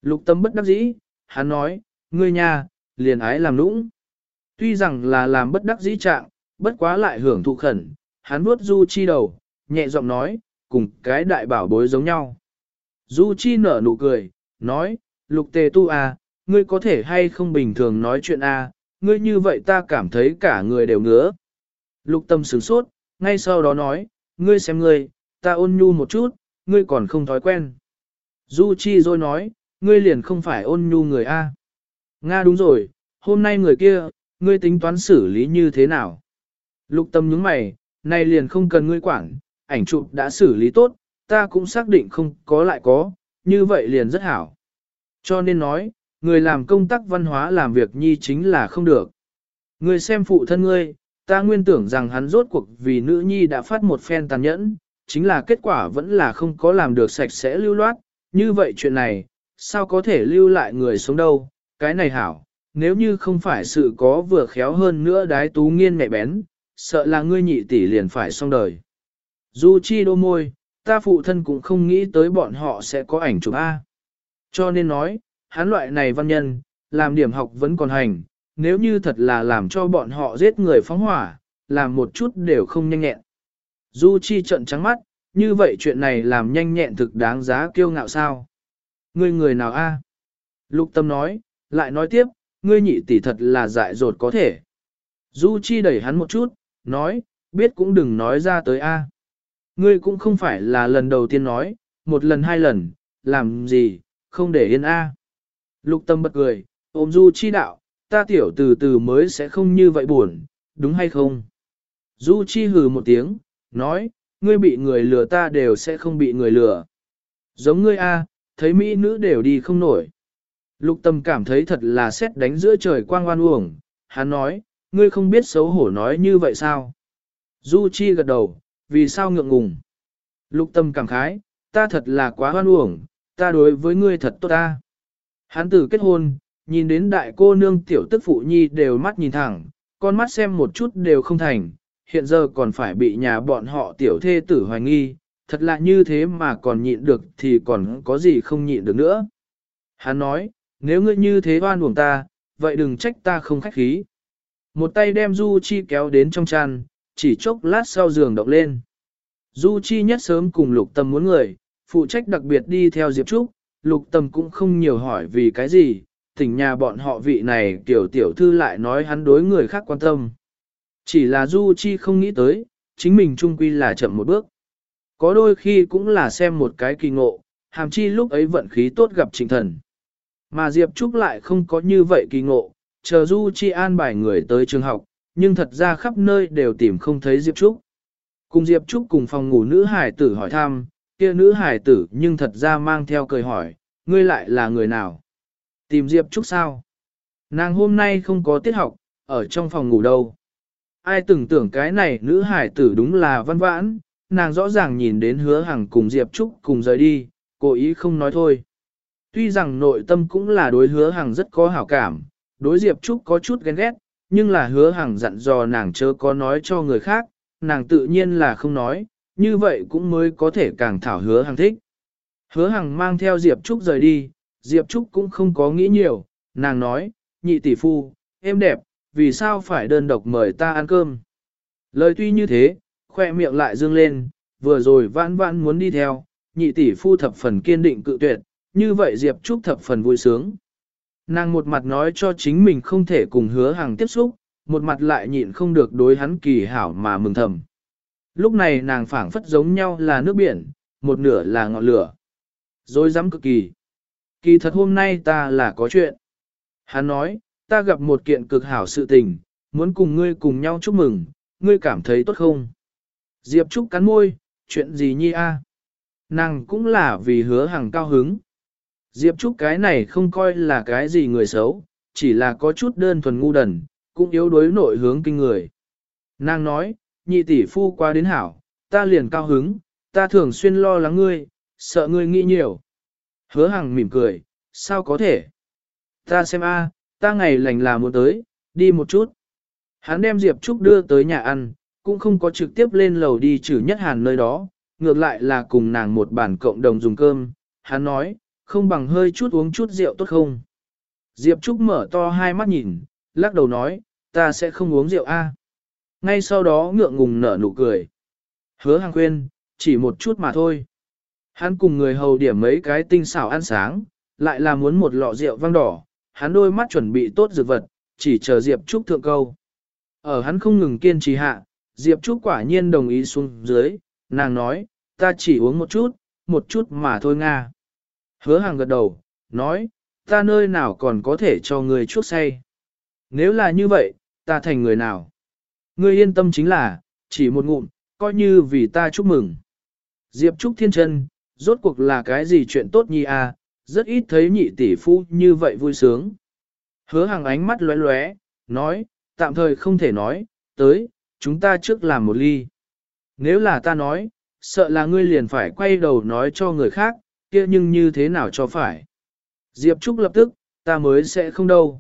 Lục tâm bất đắc dĩ, hắn nói, ngươi nha, liền ái làm nũng. Tuy rằng là làm bất đắc dĩ trạng, bất quá lại hưởng thụ khẩn, hắn vuốt Du Chi đầu, nhẹ giọng nói, cùng cái đại bảo bối giống nhau. Du Chi nở nụ cười, nói, lục tề tu à, ngươi có thể hay không bình thường nói chuyện à, ngươi như vậy ta cảm thấy cả người đều ngứa. Lục tâm sửng sốt, ngay sau đó nói, ngươi xem ngươi, ta ôn nhu một chút, ngươi còn không thói quen. Du Chi rồi nói, ngươi liền không phải ôn nhu người A. Nga đúng rồi, hôm nay người kia, ngươi tính toán xử lý như thế nào? Lục tâm nhướng mày, này liền không cần ngươi quản, ảnh chụp đã xử lý tốt, ta cũng xác định không có lại có, như vậy liền rất hảo. Cho nên nói, người làm công tác văn hóa làm việc nhi chính là không được. Ngươi xem phụ thân ngươi, ta nguyên tưởng rằng hắn rốt cuộc vì nữ nhi đã phát một phen tàn nhẫn, chính là kết quả vẫn là không có làm được sạch sẽ lưu loát, như vậy chuyện này, sao có thể lưu lại người sống đâu, cái này hảo, nếu như không phải sự có vừa khéo hơn nữa đái tú nghiên mẹ bén, sợ là ngươi nhị tỷ liền phải xong đời. Du chi đô môi, ta phụ thân cũng không nghĩ tới bọn họ sẽ có ảnh chụp A. Cho nên nói, hắn loại này văn nhân, làm điểm học vẫn còn hành, nếu như thật là làm cho bọn họ giết người phóng hỏa, làm một chút đều không nhanh nhẹn. Du Chi trợn trắng mắt, như vậy chuyện này làm nhanh nhẹn thực đáng giá kiêu ngạo sao? Ngươi người nào a? Lục tâm nói, lại nói tiếp, ngươi nhị tỷ thật là dại dột có thể. Du Chi đẩy hắn một chút, nói, biết cũng đừng nói ra tới a. Ngươi cũng không phải là lần đầu tiên nói, một lần hai lần, làm gì, không để yên a. Lục tâm bật cười, ôm Du Chi đạo, ta tiểu từ từ mới sẽ không như vậy buồn, đúng hay không? Du Chi hừ một tiếng, nói, ngươi bị người lừa ta đều sẽ không bị người lừa. Giống ngươi a, thấy mỹ nữ đều đi không nổi. Lục tâm cảm thấy thật là xét đánh giữa trời quang oan uổng, hắn nói, ngươi không biết xấu hổ nói như vậy sao? Du Chi gật đầu, vì sao ngượng ngùng? Lục tâm cảm khái, ta thật là quá oan uổng, ta đối với ngươi thật tốt ta. Hắn tử kết hôn, nhìn đến đại cô nương tiểu tức phụ nhi đều mắt nhìn thẳng, con mắt xem một chút đều không thành, hiện giờ còn phải bị nhà bọn họ tiểu thê tử hoài nghi, thật là như thế mà còn nhịn được thì còn có gì không nhịn được nữa. Hắn nói, nếu ngươi như thế oan uổng ta, vậy đừng trách ta không khách khí. Một tay đem Du Chi kéo đến trong chăn, chỉ chốc lát sau giường động lên. Du Chi nhất sớm cùng Lục Tâm muốn người, phụ trách đặc biệt đi theo Diệp Trúc, Lục Tâm cũng không nhiều hỏi vì cái gì, tỉnh nhà bọn họ vị này tiểu tiểu thư lại nói hắn đối người khác quan tâm. Chỉ là Du Chi không nghĩ tới, chính mình trung quy là chậm một bước. Có đôi khi cũng là xem một cái kỳ ngộ, hàm chi lúc ấy vận khí tốt gặp trịnh thần. Mà Diệp Trúc lại không có như vậy kỳ ngộ, chờ Du Chi an bài người tới trường học, nhưng thật ra khắp nơi đều tìm không thấy Diệp Trúc. Cùng Diệp Trúc cùng phòng ngủ nữ hải tử hỏi thăm, kia nữ hải tử nhưng thật ra mang theo cười hỏi, ngươi lại là người nào? Tìm Diệp Trúc sao? Nàng hôm nay không có tiết học, ở trong phòng ngủ đâu. Ai từng tưởng cái này nữ hải tử đúng là văn vãn, nàng rõ ràng nhìn đến hứa hằng cùng Diệp Trúc cùng rời đi, cố ý không nói thôi. Tuy rằng nội tâm cũng là đối hứa hằng rất có hảo cảm, đối Diệp Trúc có chút ghen ghét, nhưng là hứa hằng dặn dò nàng chớ có nói cho người khác, nàng tự nhiên là không nói, như vậy cũng mới có thể càng thảo hứa hằng thích. Hứa hằng mang theo Diệp Trúc rời đi, Diệp Trúc cũng không có nghĩ nhiều, nàng nói, nhị tỷ phu, em đẹp, vì sao phải đơn độc mời ta ăn cơm. Lời tuy như thế, khoe miệng lại dương lên, vừa rồi vãn vãn muốn đi theo, nhị tỷ phu thập phần kiên định cự tuyệt, như vậy Diệp Trúc thập phần vui sướng. Nàng một mặt nói cho chính mình không thể cùng hứa hàng tiếp xúc, một mặt lại nhịn không được đối hắn kỳ hảo mà mừng thầm. Lúc này nàng phảng phất giống nhau là nước biển, một nửa là ngọn lửa. Rồi dám cực kỳ. Kỳ thật hôm nay ta là có chuyện. Hắn nói, ta gặp một kiện cực hảo sự tình, muốn cùng ngươi cùng nhau chúc mừng, ngươi cảm thấy tốt không? Diệp Trúc cắn môi, chuyện gì nhi a? Nàng cũng là vì hứa hàng cao hứng. Diệp Trúc cái này không coi là cái gì người xấu, chỉ là có chút đơn thuần ngu đần, cũng yếu đối nội hướng kinh người. Nàng nói, nhị tỷ phu qua đến hảo, ta liền cao hứng, ta thường xuyên lo lắng ngươi, sợ ngươi nghĩ nhiều. Hứa hằng mỉm cười, sao có thể? Ta xem a, ta ngày lành là muốn tới, đi một chút. Hắn đem Diệp Trúc đưa tới nhà ăn, cũng không có trực tiếp lên lầu đi trừ nhất hàn nơi đó, ngược lại là cùng nàng một bản cộng đồng dùng cơm. Hắn nói, không bằng hơi chút uống chút rượu tốt không? Diệp Trúc mở to hai mắt nhìn, lắc đầu nói, ta sẽ không uống rượu a. Ngay sau đó ngượng ngùng nở nụ cười. Hứa hàng khuyên, chỉ một chút mà thôi. Hắn cùng người hầu điểm mấy cái tinh xảo ăn sáng, lại là muốn một lọ rượu vang đỏ, hắn đôi mắt chuẩn bị tốt dược vật, chỉ chờ Diệp Trúc thượng câu. Ở hắn không ngừng kiên trì hạ, Diệp Trúc quả nhiên đồng ý xuống dưới, nàng nói, ta chỉ uống một chút, một chút mà thôi Nga. Hứa hàng gật đầu, nói, ta nơi nào còn có thể cho người chuốc say. Nếu là như vậy, ta thành người nào? Ngươi yên tâm chính là, chỉ một ngụm, coi như vì ta chúc mừng. Diệp Trúc Thiên chân rốt cuộc là cái gì chuyện tốt nhi à, rất ít thấy nhị tỷ phu như vậy vui sướng. Hứa hàng ánh mắt lóe lóe, nói, tạm thời không thể nói, tới, chúng ta trước làm một ly. Nếu là ta nói, sợ là ngươi liền phải quay đầu nói cho người khác, kia nhưng như thế nào cho phải. Diệp Trúc lập tức, ta mới sẽ không đâu.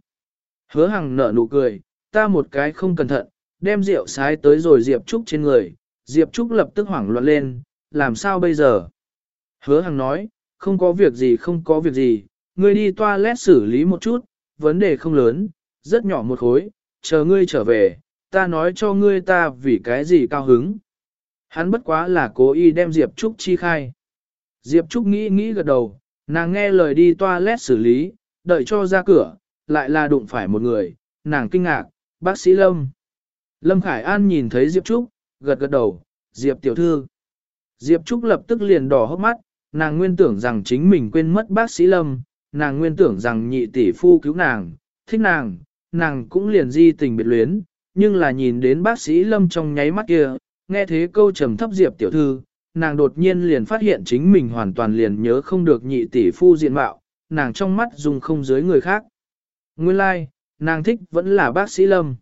Hứa Hằng nở nụ cười, ta một cái không cẩn thận, đem rượu sái tới rồi Diệp Trúc trên người. Diệp Trúc lập tức hoảng loạn lên, làm sao bây giờ? Hứa Hằng nói, không có việc gì không có việc gì, ngươi đi toilet xử lý một chút, vấn đề không lớn, rất nhỏ một khối, chờ ngươi trở về, ta nói cho ngươi ta vì cái gì cao hứng. Hắn bất quá là cố ý đem Diệp Trúc chi khai. Diệp Trúc nghĩ nghĩ gật đầu, nàng nghe lời đi toilet xử lý, đợi cho ra cửa, lại là đụng phải một người, nàng kinh ngạc, bác sĩ Lâm. Lâm Khải An nhìn thấy Diệp Trúc, gật gật đầu, Diệp tiểu thư. Diệp Trúc lập tức liền đỏ hốc mắt, nàng nguyên tưởng rằng chính mình quên mất bác sĩ Lâm, nàng nguyên tưởng rằng nhị tỷ phu cứu nàng, thích nàng, nàng cũng liền di tình biệt luyến, nhưng là nhìn đến bác sĩ Lâm trong nháy mắt kia, nghe thế câu trầm thấp Diệp tiểu thư, nàng đột nhiên liền phát hiện chính mình hoàn toàn liền nhớ không được nhị tỷ phu diện mạo, nàng trong mắt dùng không dưới người khác. Nguyên lai, like, nàng thích vẫn là bác sĩ Lâm.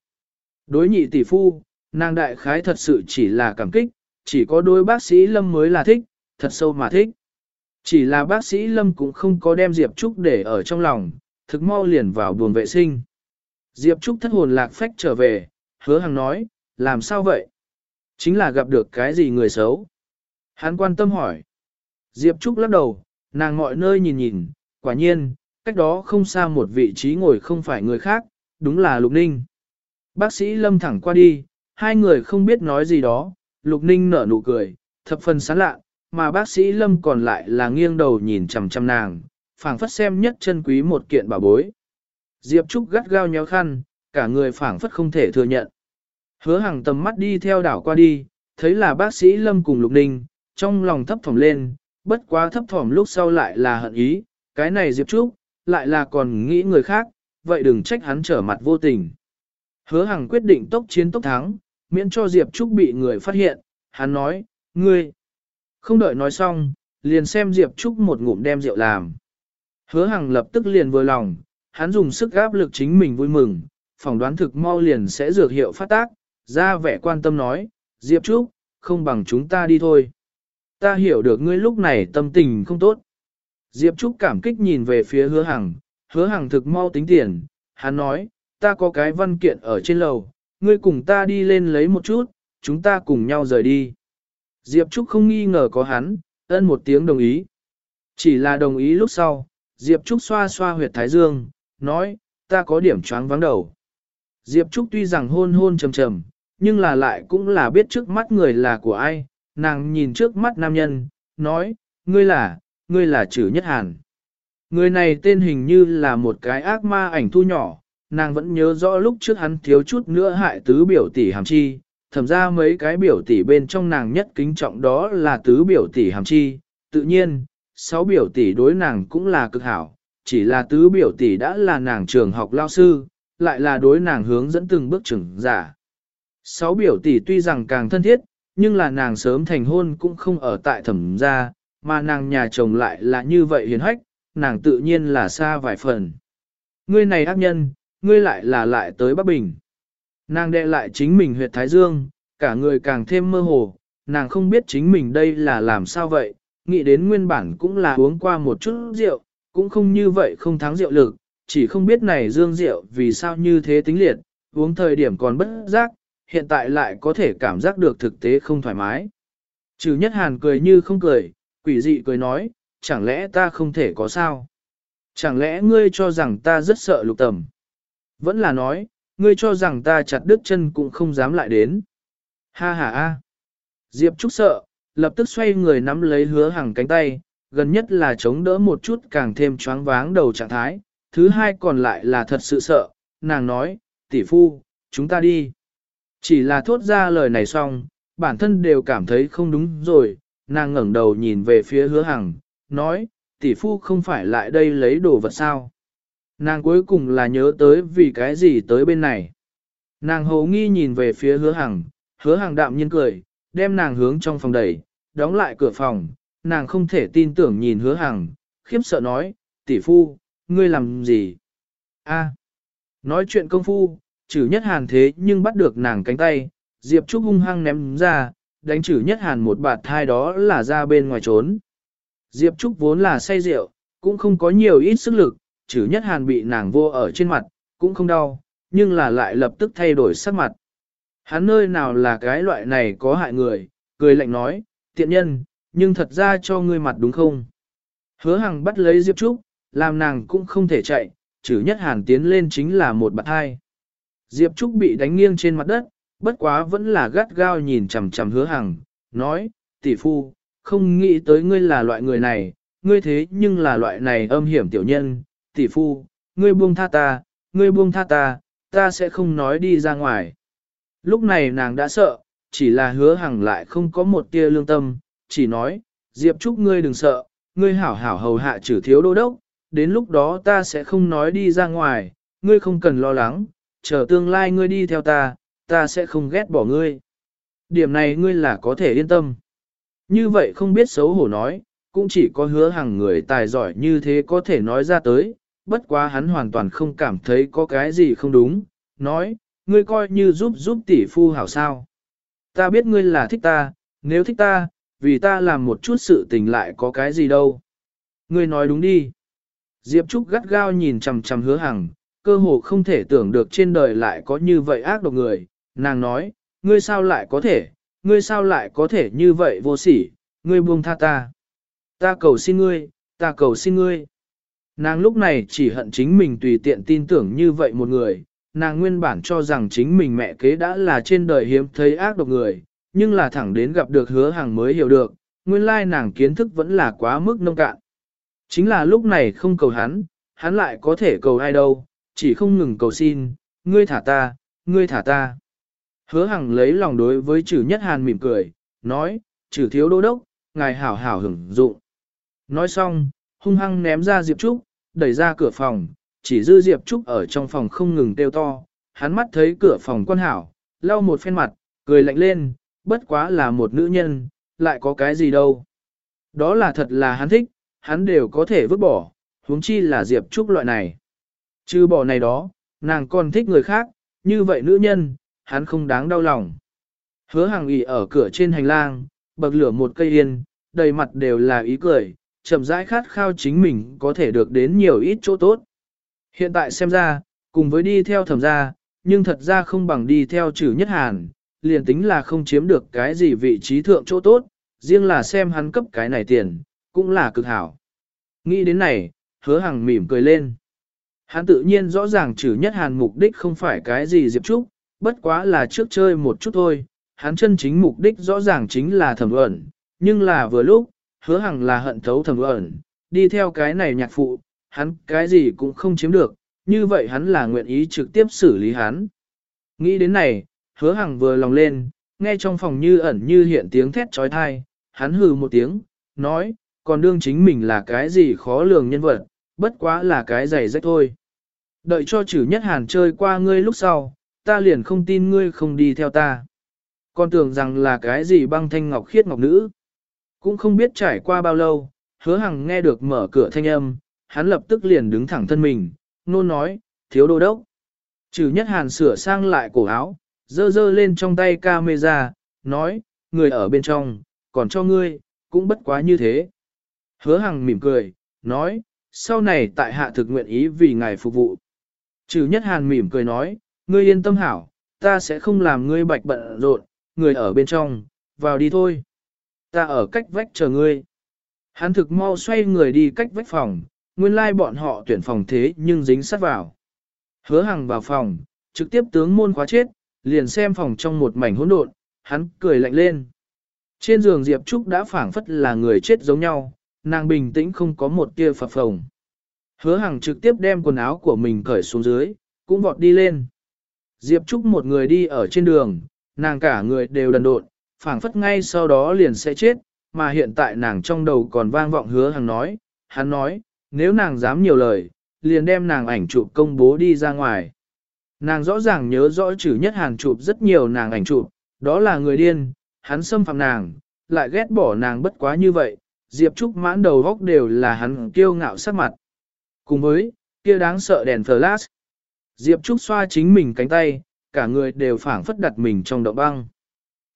Đối nhị tỷ phu, nàng đại khái thật sự chỉ là cảm kích, chỉ có đôi bác sĩ Lâm mới là thích, thật sâu mà thích. Chỉ là bác sĩ Lâm cũng không có đem Diệp Trúc để ở trong lòng, thực mau liền vào buồng vệ sinh. Diệp Trúc thất hồn lạc phách trở về, hứa hàng nói, làm sao vậy? Chính là gặp được cái gì người xấu? Hắn quan tâm hỏi. Diệp Trúc lắc đầu, nàng mọi nơi nhìn nhìn, quả nhiên, cách đó không xa một vị trí ngồi không phải người khác, đúng là Lục Ninh. Bác sĩ Lâm thẳng qua đi, hai người không biết nói gì đó, Lục Ninh nở nụ cười, thập phần sán lạ, mà bác sĩ Lâm còn lại là nghiêng đầu nhìn chằm chằm nàng, phảng phất xem nhất chân quý một kiện bảo bối. Diệp Trúc gắt gao nhéo khăn, cả người phảng phất không thể thừa nhận. Hứa hàng tầm mắt đi theo đảo qua đi, thấy là bác sĩ Lâm cùng Lục Ninh, trong lòng thấp thỏm lên, bất quá thấp thỏm lúc sau lại là hận ý, cái này Diệp Trúc, lại là còn nghĩ người khác, vậy đừng trách hắn trở mặt vô tình. Hứa Hằng quyết định tốc chiến tốc thắng, miễn cho Diệp Trúc bị người phát hiện, hắn nói, ngươi. Không đợi nói xong, liền xem Diệp Trúc một ngụm đem rượu làm. Hứa Hằng lập tức liền vừa lòng, hắn dùng sức áp lực chính mình vui mừng, phỏng đoán thực mau liền sẽ dược hiệu phát tác, ra vẻ quan tâm nói, Diệp Trúc, không bằng chúng ta đi thôi. Ta hiểu được ngươi lúc này tâm tình không tốt. Diệp Trúc cảm kích nhìn về phía hứa Hằng, hứa Hằng thực mau tính tiền, hắn nói, ta có cái văn kiện ở trên lầu, ngươi cùng ta đi lên lấy một chút, chúng ta cùng nhau rời đi. Diệp Trúc không nghi ngờ có hắn, ân một tiếng đồng ý. Chỉ là đồng ý lúc sau, Diệp Trúc xoa xoa huyệt thái dương, nói, ta có điểm choáng vắng đầu. Diệp Trúc tuy rằng hôn hôn trầm trầm, nhưng là lại cũng là biết trước mắt người là của ai, nàng nhìn trước mắt nam nhân, nói, ngươi là, ngươi là chữ nhất hàn. Người này tên hình như là một cái ác ma ảnh thu nhỏ, nàng vẫn nhớ rõ lúc trước hắn thiếu chút nữa hại tứ biểu tỷ hàm chi, thẩm ra mấy cái biểu tỷ bên trong nàng nhất kính trọng đó là tứ biểu tỷ hàm chi, tự nhiên, sáu biểu tỷ đối nàng cũng là cực hảo, chỉ là tứ biểu tỷ đã là nàng trường học lao sư, lại là đối nàng hướng dẫn từng bước trưởng giả. Sáu biểu tỷ tuy rằng càng thân thiết, nhưng là nàng sớm thành hôn cũng không ở tại thẩm gia, mà nàng nhà chồng lại là như vậy hiền hách, nàng tự nhiên là xa vài phần. Ngươi này ác nhân, ngươi lại là lại tới Bắc Bình. Nàng đệ lại chính mình huyệt Thái Dương, cả người càng thêm mơ hồ, nàng không biết chính mình đây là làm sao vậy, nghĩ đến nguyên bản cũng là uống qua một chút rượu, cũng không như vậy không thắng rượu lực, chỉ không biết này dương rượu vì sao như thế tính liệt, uống thời điểm còn bất giác, hiện tại lại có thể cảm giác được thực tế không thoải mái. Trừ nhất hàn cười như không cười, quỷ dị cười nói, chẳng lẽ ta không thể có sao? Chẳng lẽ ngươi cho rằng ta rất sợ lục tầm? Vẫn là nói, ngươi cho rằng ta chặt đứt chân cũng không dám lại đến. Ha ha ha. Diệp Trúc sợ, lập tức xoay người nắm lấy hứa hàng cánh tay, gần nhất là chống đỡ một chút càng thêm choáng váng đầu trạng thái, thứ hai còn lại là thật sự sợ, nàng nói, tỷ phu, chúng ta đi. Chỉ là thốt ra lời này xong, bản thân đều cảm thấy không đúng rồi, nàng ngẩng đầu nhìn về phía hứa hằng, nói, tỷ phu không phải lại đây lấy đồ vật sao. Nàng cuối cùng là nhớ tới vì cái gì tới bên này. Nàng hầu nghi nhìn về phía hứa hằng, hứa hằng đạm nhiên cười, đem nàng hướng trong phòng đẩy, đóng lại cửa phòng, nàng không thể tin tưởng nhìn hứa hằng, khiếp sợ nói, tỷ phu, ngươi làm gì? A, nói chuyện công phu, trừ nhất hàn thế nhưng bắt được nàng cánh tay, Diệp Trúc hung hăng ném ra, đánh trừ nhất hàn một bạt thai đó là ra bên ngoài trốn. Diệp Trúc vốn là say rượu, cũng không có nhiều ít sức lực, chứ nhất hàn bị nàng vô ở trên mặt, cũng không đau, nhưng là lại lập tức thay đổi sắc mặt. Hắn nơi nào là cái loại này có hại người, cười lạnh nói, tiện nhân, nhưng thật ra cho ngươi mặt đúng không? Hứa Hằng bắt lấy Diệp Trúc, làm nàng cũng không thể chạy, chử nhất hàn tiến lên chính là một bạt hai. Diệp Trúc bị đánh nghiêng trên mặt đất, bất quá vẫn là gắt gao nhìn chằm chằm hứa hằng, nói, tỷ phu, không nghĩ tới ngươi là loại người này, ngươi thế nhưng là loại này âm hiểm tiểu nhân, tỷ phu, ngươi buông tha ta, ngươi buông tha ta, ta sẽ không nói đi ra ngoài. Lúc này nàng đã sợ, chỉ là hứa hằng lại không có một tia lương tâm, chỉ nói, Diệp Trúc ngươi đừng sợ, ngươi hảo hảo hầu hạ trừ thiếu đô đốc, đến lúc đó ta sẽ không nói đi ra ngoài, ngươi không cần lo lắng, chờ tương lai ngươi đi theo ta, ta sẽ không ghét bỏ ngươi. Điểm này ngươi là có thể yên tâm. Như vậy không biết xấu hổ nói, cũng chỉ có hứa hàng người tài giỏi như thế có thể nói ra tới, bất quá hắn hoàn toàn không cảm thấy có cái gì không đúng, nói, ngươi coi như giúp giúp tỷ phu hảo sao. Ta biết ngươi là thích ta, nếu thích ta, vì ta làm một chút sự tình lại có cái gì đâu. Ngươi nói đúng đi. Diệp Trúc gắt gao nhìn chằm chằm hứa hằng, cơ hồ không thể tưởng được trên đời lại có như vậy ác độc người. Nàng nói, ngươi sao lại có thể, ngươi sao lại có thể như vậy vô sỉ, ngươi buông tha ta. Ta cầu xin ngươi, ta cầu xin ngươi. Nàng lúc này chỉ hận chính mình tùy tiện tin tưởng như vậy một người, nàng nguyên bản cho rằng chính mình mẹ kế đã là trên đời hiếm thấy ác độc người, nhưng là thẳng đến gặp được hứa hàng mới hiểu được, nguyên lai nàng kiến thức vẫn là quá mức nông cạn. Chính là lúc này không cầu hắn, hắn lại có thể cầu ai đâu, chỉ không ngừng cầu xin, ngươi thả ta, ngươi thả ta. Hứa hằng lấy lòng đối với trừ nhất hàn mỉm cười, nói, trừ thiếu đô đốc, ngài hảo hảo hưởng dụng. Nói xong, hung hăng ném ra Diệp Trúc, đẩy ra cửa phòng, chỉ dư Diệp Trúc ở trong phòng không ngừng kêu to, hắn mắt thấy cửa phòng quan hảo, lau một phen mặt, cười lạnh lên, bất quá là một nữ nhân, lại có cái gì đâu. Đó là thật là hắn thích, hắn đều có thể vứt bỏ, huống chi là Diệp Trúc loại này. Chứ bỏ này đó, nàng còn thích người khác, như vậy nữ nhân, hắn không đáng đau lòng. Hứa hàng ỉ ở cửa trên hành lang, bậc lửa một cây yên, đầy mặt đều là ý cười, chậm rãi khát khao chính mình có thể được đến nhiều ít chỗ tốt. Hiện tại xem ra, cùng với đi theo thẩm gia, nhưng thật ra không bằng đi theo trừ nhất hàn, liền tính là không chiếm được cái gì vị trí thượng chỗ tốt, riêng là xem hắn cấp cái này tiền, cũng là cực hảo. Nghĩ đến này, hứa hàng mỉm cười lên. Hắn tự nhiên rõ ràng trừ nhất hàn mục đích không phải cái gì Diệp Trúc, bất quá là trước chơi một chút thôi. Hắn chân chính mục đích rõ ràng chính là thẩm ẩn, nhưng là vừa lúc, hứa hằng là hận thấu thầm ẩn, đi theo cái này nhạc phụ, hắn cái gì cũng không chiếm được, như vậy hắn là nguyện ý trực tiếp xử lý hắn. Nghĩ đến này, hứa hằng vừa lòng lên, nghe trong phòng như ẩn như hiện tiếng thét trói thai, hắn hừ một tiếng, nói, còn đương chính mình là cái gì khó lường nhân vật, bất quá là cái giày rách thôi. Đợi cho chử nhất hàn chơi qua ngươi lúc sau, ta liền không tin ngươi không đi theo ta. Con tưởng rằng là cái gì băng thanh ngọc khiết ngọc nữ. Cũng không biết trải qua bao lâu, hứa hằng nghe được mở cửa thanh âm, hắn lập tức liền đứng thẳng thân mình, nôn nói, thiếu đô đốc. Trừ nhất hàn sửa sang lại cổ áo, dơ dơ lên trong tay camera, nói, người ở bên trong, còn cho ngươi, cũng bất quá như thế. Hứa hằng mỉm cười, nói, sau này tại hạ thực nguyện ý vì ngài phục vụ. Trừ nhất hàn mỉm cười nói, ngươi yên tâm hảo, ta sẽ không làm ngươi bạch bận rộn, người ở bên trong, vào đi thôi. Ta ở cách vách chờ ngươi. Hắn thực mau xoay người đi cách vách phòng, nguyên lai like bọn họ tuyển phòng thế nhưng dính sát vào. Hứa hằng vào phòng, trực tiếp tướng môn khóa chết, liền xem phòng trong một mảnh hỗn độn, hắn cười lạnh lên. Trên giường Diệp Trúc đã phảng phất là người chết giống nhau, nàng bình tĩnh không có một tia phập phồng. Hứa Hằng trực tiếp đem quần áo của mình cởi xuống dưới, cũng vọt đi lên. Diệp Trúc một người đi ở trên đường, nàng cả người đều đần độn, phảng phất ngay sau đó liền sẽ chết, mà hiện tại nàng trong đầu còn vang vọng hứa Hằng nói, hắn nói, nếu nàng dám nhiều lời, liền đem nàng ảnh chụp công bố đi ra ngoài. Nàng rõ ràng nhớ rõ chữ nhất hàng chụp rất nhiều nàng ảnh chụp, đó là người điên, hắn xâm phạm nàng, lại ghét bỏ nàng bất quá như vậy, Diệp Trúc mãn đầu góc đều là hắn kiêu ngạo sắc mặt. Cùng với, kia đáng sợ đèn flash. Diệp Trúc xoa chính mình cánh tay, cả người đều phảng phất đặt mình trong động băng.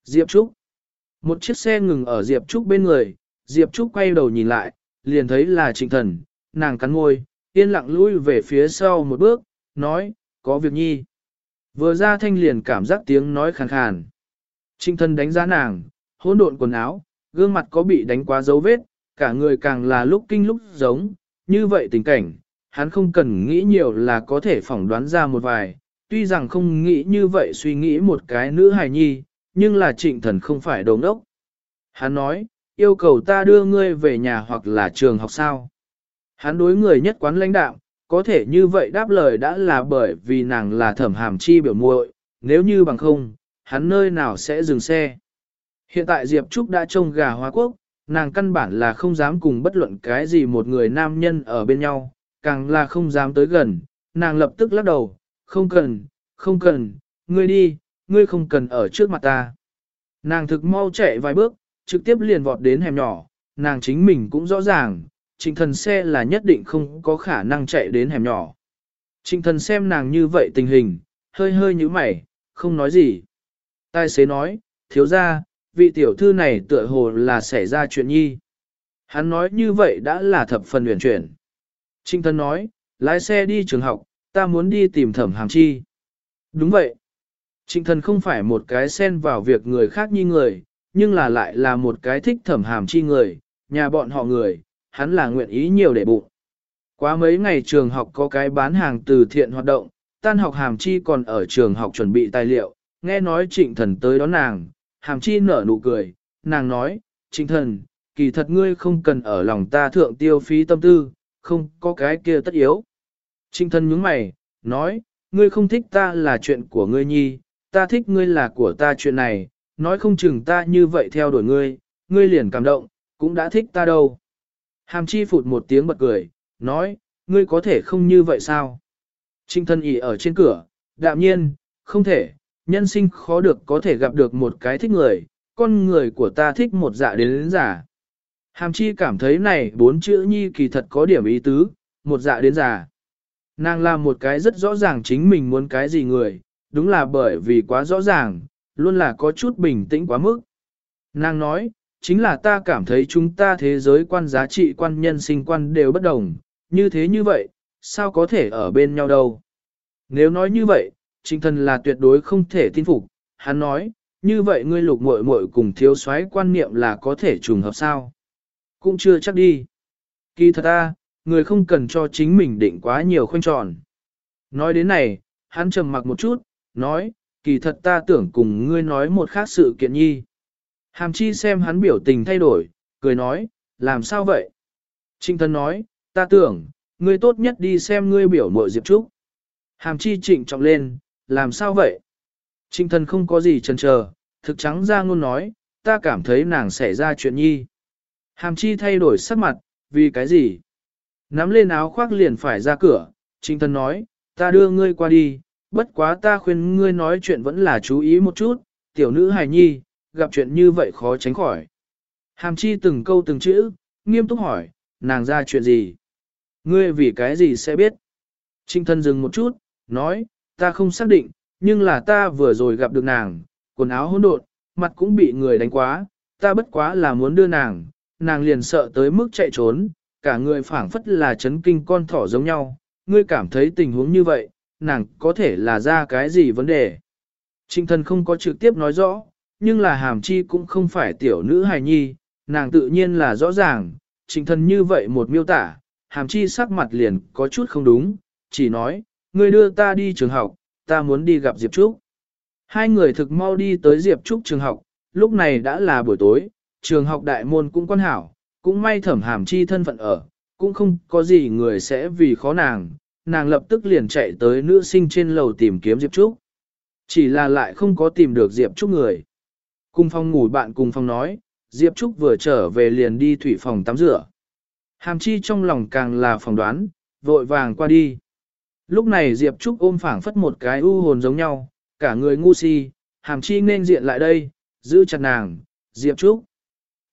Diệp Trúc. Một chiếc xe ngừng ở Diệp Trúc bên người, Diệp Trúc quay đầu nhìn lại, liền thấy là trịnh thần, nàng cắn môi, yên lặng lui về phía sau một bước, nói, có việc nhi. Vừa ra thanh liền cảm giác tiếng nói khàn khàn. Trịnh thần đánh giá nàng, hỗn độn quần áo, gương mặt có bị đánh quá dấu vết, cả người càng là lúc kinh lúc giống, như vậy tình cảnh, hắn không cần nghĩ nhiều là có thể phỏng đoán ra một vài, tuy rằng không nghĩ như vậy suy nghĩ một cái nữ hài nhi, nhưng là trịnh thần không phải đồng đốc. Hắn nói, yêu cầu ta đưa ngươi về nhà hoặc là trường học sao. Hắn đối người nhất quán lãnh đạo, có thể như vậy đáp lời đã là bởi vì nàng là thẩm hàm chi biểu muội, nếu như bằng không, hắn nơi nào sẽ dừng xe. Hiện tại Diệp Trúc đã trông gà hoa quốc, nàng căn bản là không dám cùng bất luận cái gì một người nam nhân ở bên nhau, càng là không dám tới gần, nàng lập tức lắc đầu, không cần, không cần, ngươi đi, ngươi không cần ở trước mặt ta. Nàng thực mau chạy vài bước, trực tiếp liền vọt đến hẻm nhỏ, nàng chính mình cũng rõ ràng, trịnh thần xe là nhất định không có khả năng chạy đến hẻm nhỏ. Trịnh thần xem nàng như vậy tình hình, hơi hơi như mày, không nói gì. Tài xế nói, thiếu ra, vị tiểu thư này tựa hồ là xảy ra chuyện nhi. Hắn nói như vậy đã là thập phần huyền chuyển. Trịnh thần nói, lái xe đi trường học, ta muốn đi tìm thẩm hàng chi. Đúng vậy. Trịnh thần không phải một cái xen vào việc người khác như người, nhưng là lại là một cái thích thẩm hàm chi người, nhà bọn họ người, hắn là nguyện ý nhiều để bụng. Quá mấy ngày trường học có cái bán hàng từ thiện hoạt động, tan học hàm chi còn ở trường học chuẩn bị tài liệu, nghe nói trịnh thần tới đón nàng, hàm chi nở nụ cười, nàng nói, trịnh thần, kỳ thật ngươi không cần ở lòng ta thượng tiêu phí tâm tư, không có cái kia tất yếu. Trịnh thần nhướng mày, nói, ngươi không thích ta là chuyện của ngươi nhi, ta thích ngươi là của ta chuyện này, nói không chừng ta như vậy theo đuổi ngươi, ngươi liền cảm động, cũng đã thích ta đâu. Hàm chi phụt một tiếng bật cười, nói, ngươi có thể không như vậy sao? Trinh thân ỉ ở trên cửa, đạm nhiên, không thể, nhân sinh khó được có thể gặp được một cái thích người, con người của ta thích một dạ đến đến giả. Hàm chi cảm thấy này bốn chữ nhi kỳ thật có điểm ý tứ, một dạ đến giả. Nàng làm một cái rất rõ ràng chính mình muốn cái gì người, đúng là bởi vì quá rõ ràng, luôn là có chút bình tĩnh quá mức. Nàng nói, chính là ta cảm thấy chúng ta thế giới quan giá trị quan nhân sinh quan đều bất đồng, như thế như vậy, sao có thể ở bên nhau đâu. Nếu nói như vậy, trịnh thần là tuyệt đối không thể tin phục, hắn nói, như vậy ngươi lục muội muội cùng thiếu soái quan niệm là có thể trùng hợp sao. Cũng chưa chắc đi. Kỳ thật ta, người không cần cho chính mình định quá nhiều khoanh tròn. Nói đến này, hắn trầm mặc một chút, nói, kỳ thật ta tưởng cùng ngươi nói một khác sự kiện nhi. Hàm chi xem hắn biểu tình thay đổi, cười nói, làm sao vậy? Trinh thân nói, ta tưởng, ngươi tốt nhất đi xem ngươi biểu mội Diệp Trúc. Hàm chi trịnh trọng lên, làm sao vậy? Trinh thân không có gì chần chờ, thực trắng ra ngôn nói, ta cảm thấy nàng xảy ra chuyện nhi. Hàm chi thay đổi sắc mặt, vì cái gì? Nắm lên áo khoác liền phải ra cửa, trinh thân nói, ta đưa ngươi qua đi, bất quá ta khuyên ngươi nói chuyện vẫn là chú ý một chút, tiểu nữ hài nhi, gặp chuyện như vậy khó tránh khỏi. Hàm chi từng câu từng chữ, nghiêm túc hỏi, nàng ra chuyện gì? Ngươi vì cái gì sẽ biết? Trinh thân dừng một chút, nói, ta không xác định, nhưng là ta vừa rồi gặp được nàng, quần áo hỗn độn, mặt cũng bị người đánh quá, ta bất quá là muốn đưa nàng, nàng liền sợ tới mức chạy trốn, cả người phảng phất là chấn kinh con thỏ giống nhau, ngươi cảm thấy tình huống như vậy, nàng có thể là ra cái gì vấn đề. Trinh thân không có trực tiếp nói rõ, nhưng là hàm chi cũng không phải tiểu nữ hài nhi, nàng tự nhiên là rõ ràng, trinh thân như vậy một miêu tả, hàm chi sắc mặt liền có chút không đúng, chỉ nói, ngươi đưa ta đi trường học, ta muốn đi gặp Diệp Trúc. Hai người thực mau đi tới Diệp Trúc trường học, lúc này đã là buổi tối, trường học đại môn cũng quan hảo, cũng may thẩm hàm chi thân phận ở, cũng không có gì người sẽ vì khó nàng, nàng lập tức liền chạy tới nữ sinh trên lầu tìm kiếm Diệp Trúc. Chỉ là lại không có tìm được Diệp Trúc người. Cùng phòng ngủ bạn cùng phòng nói, Diệp Trúc vừa trở về liền đi thủy phòng tắm rửa. Hàm chi trong lòng càng là phòng đoán, vội vàng qua đi. Lúc này Diệp Trúc ôm phảng phất một cái u hồn giống nhau, cả người ngu si, hàm chi nên diện lại đây, giữ chặt nàng, Diệp Trúc.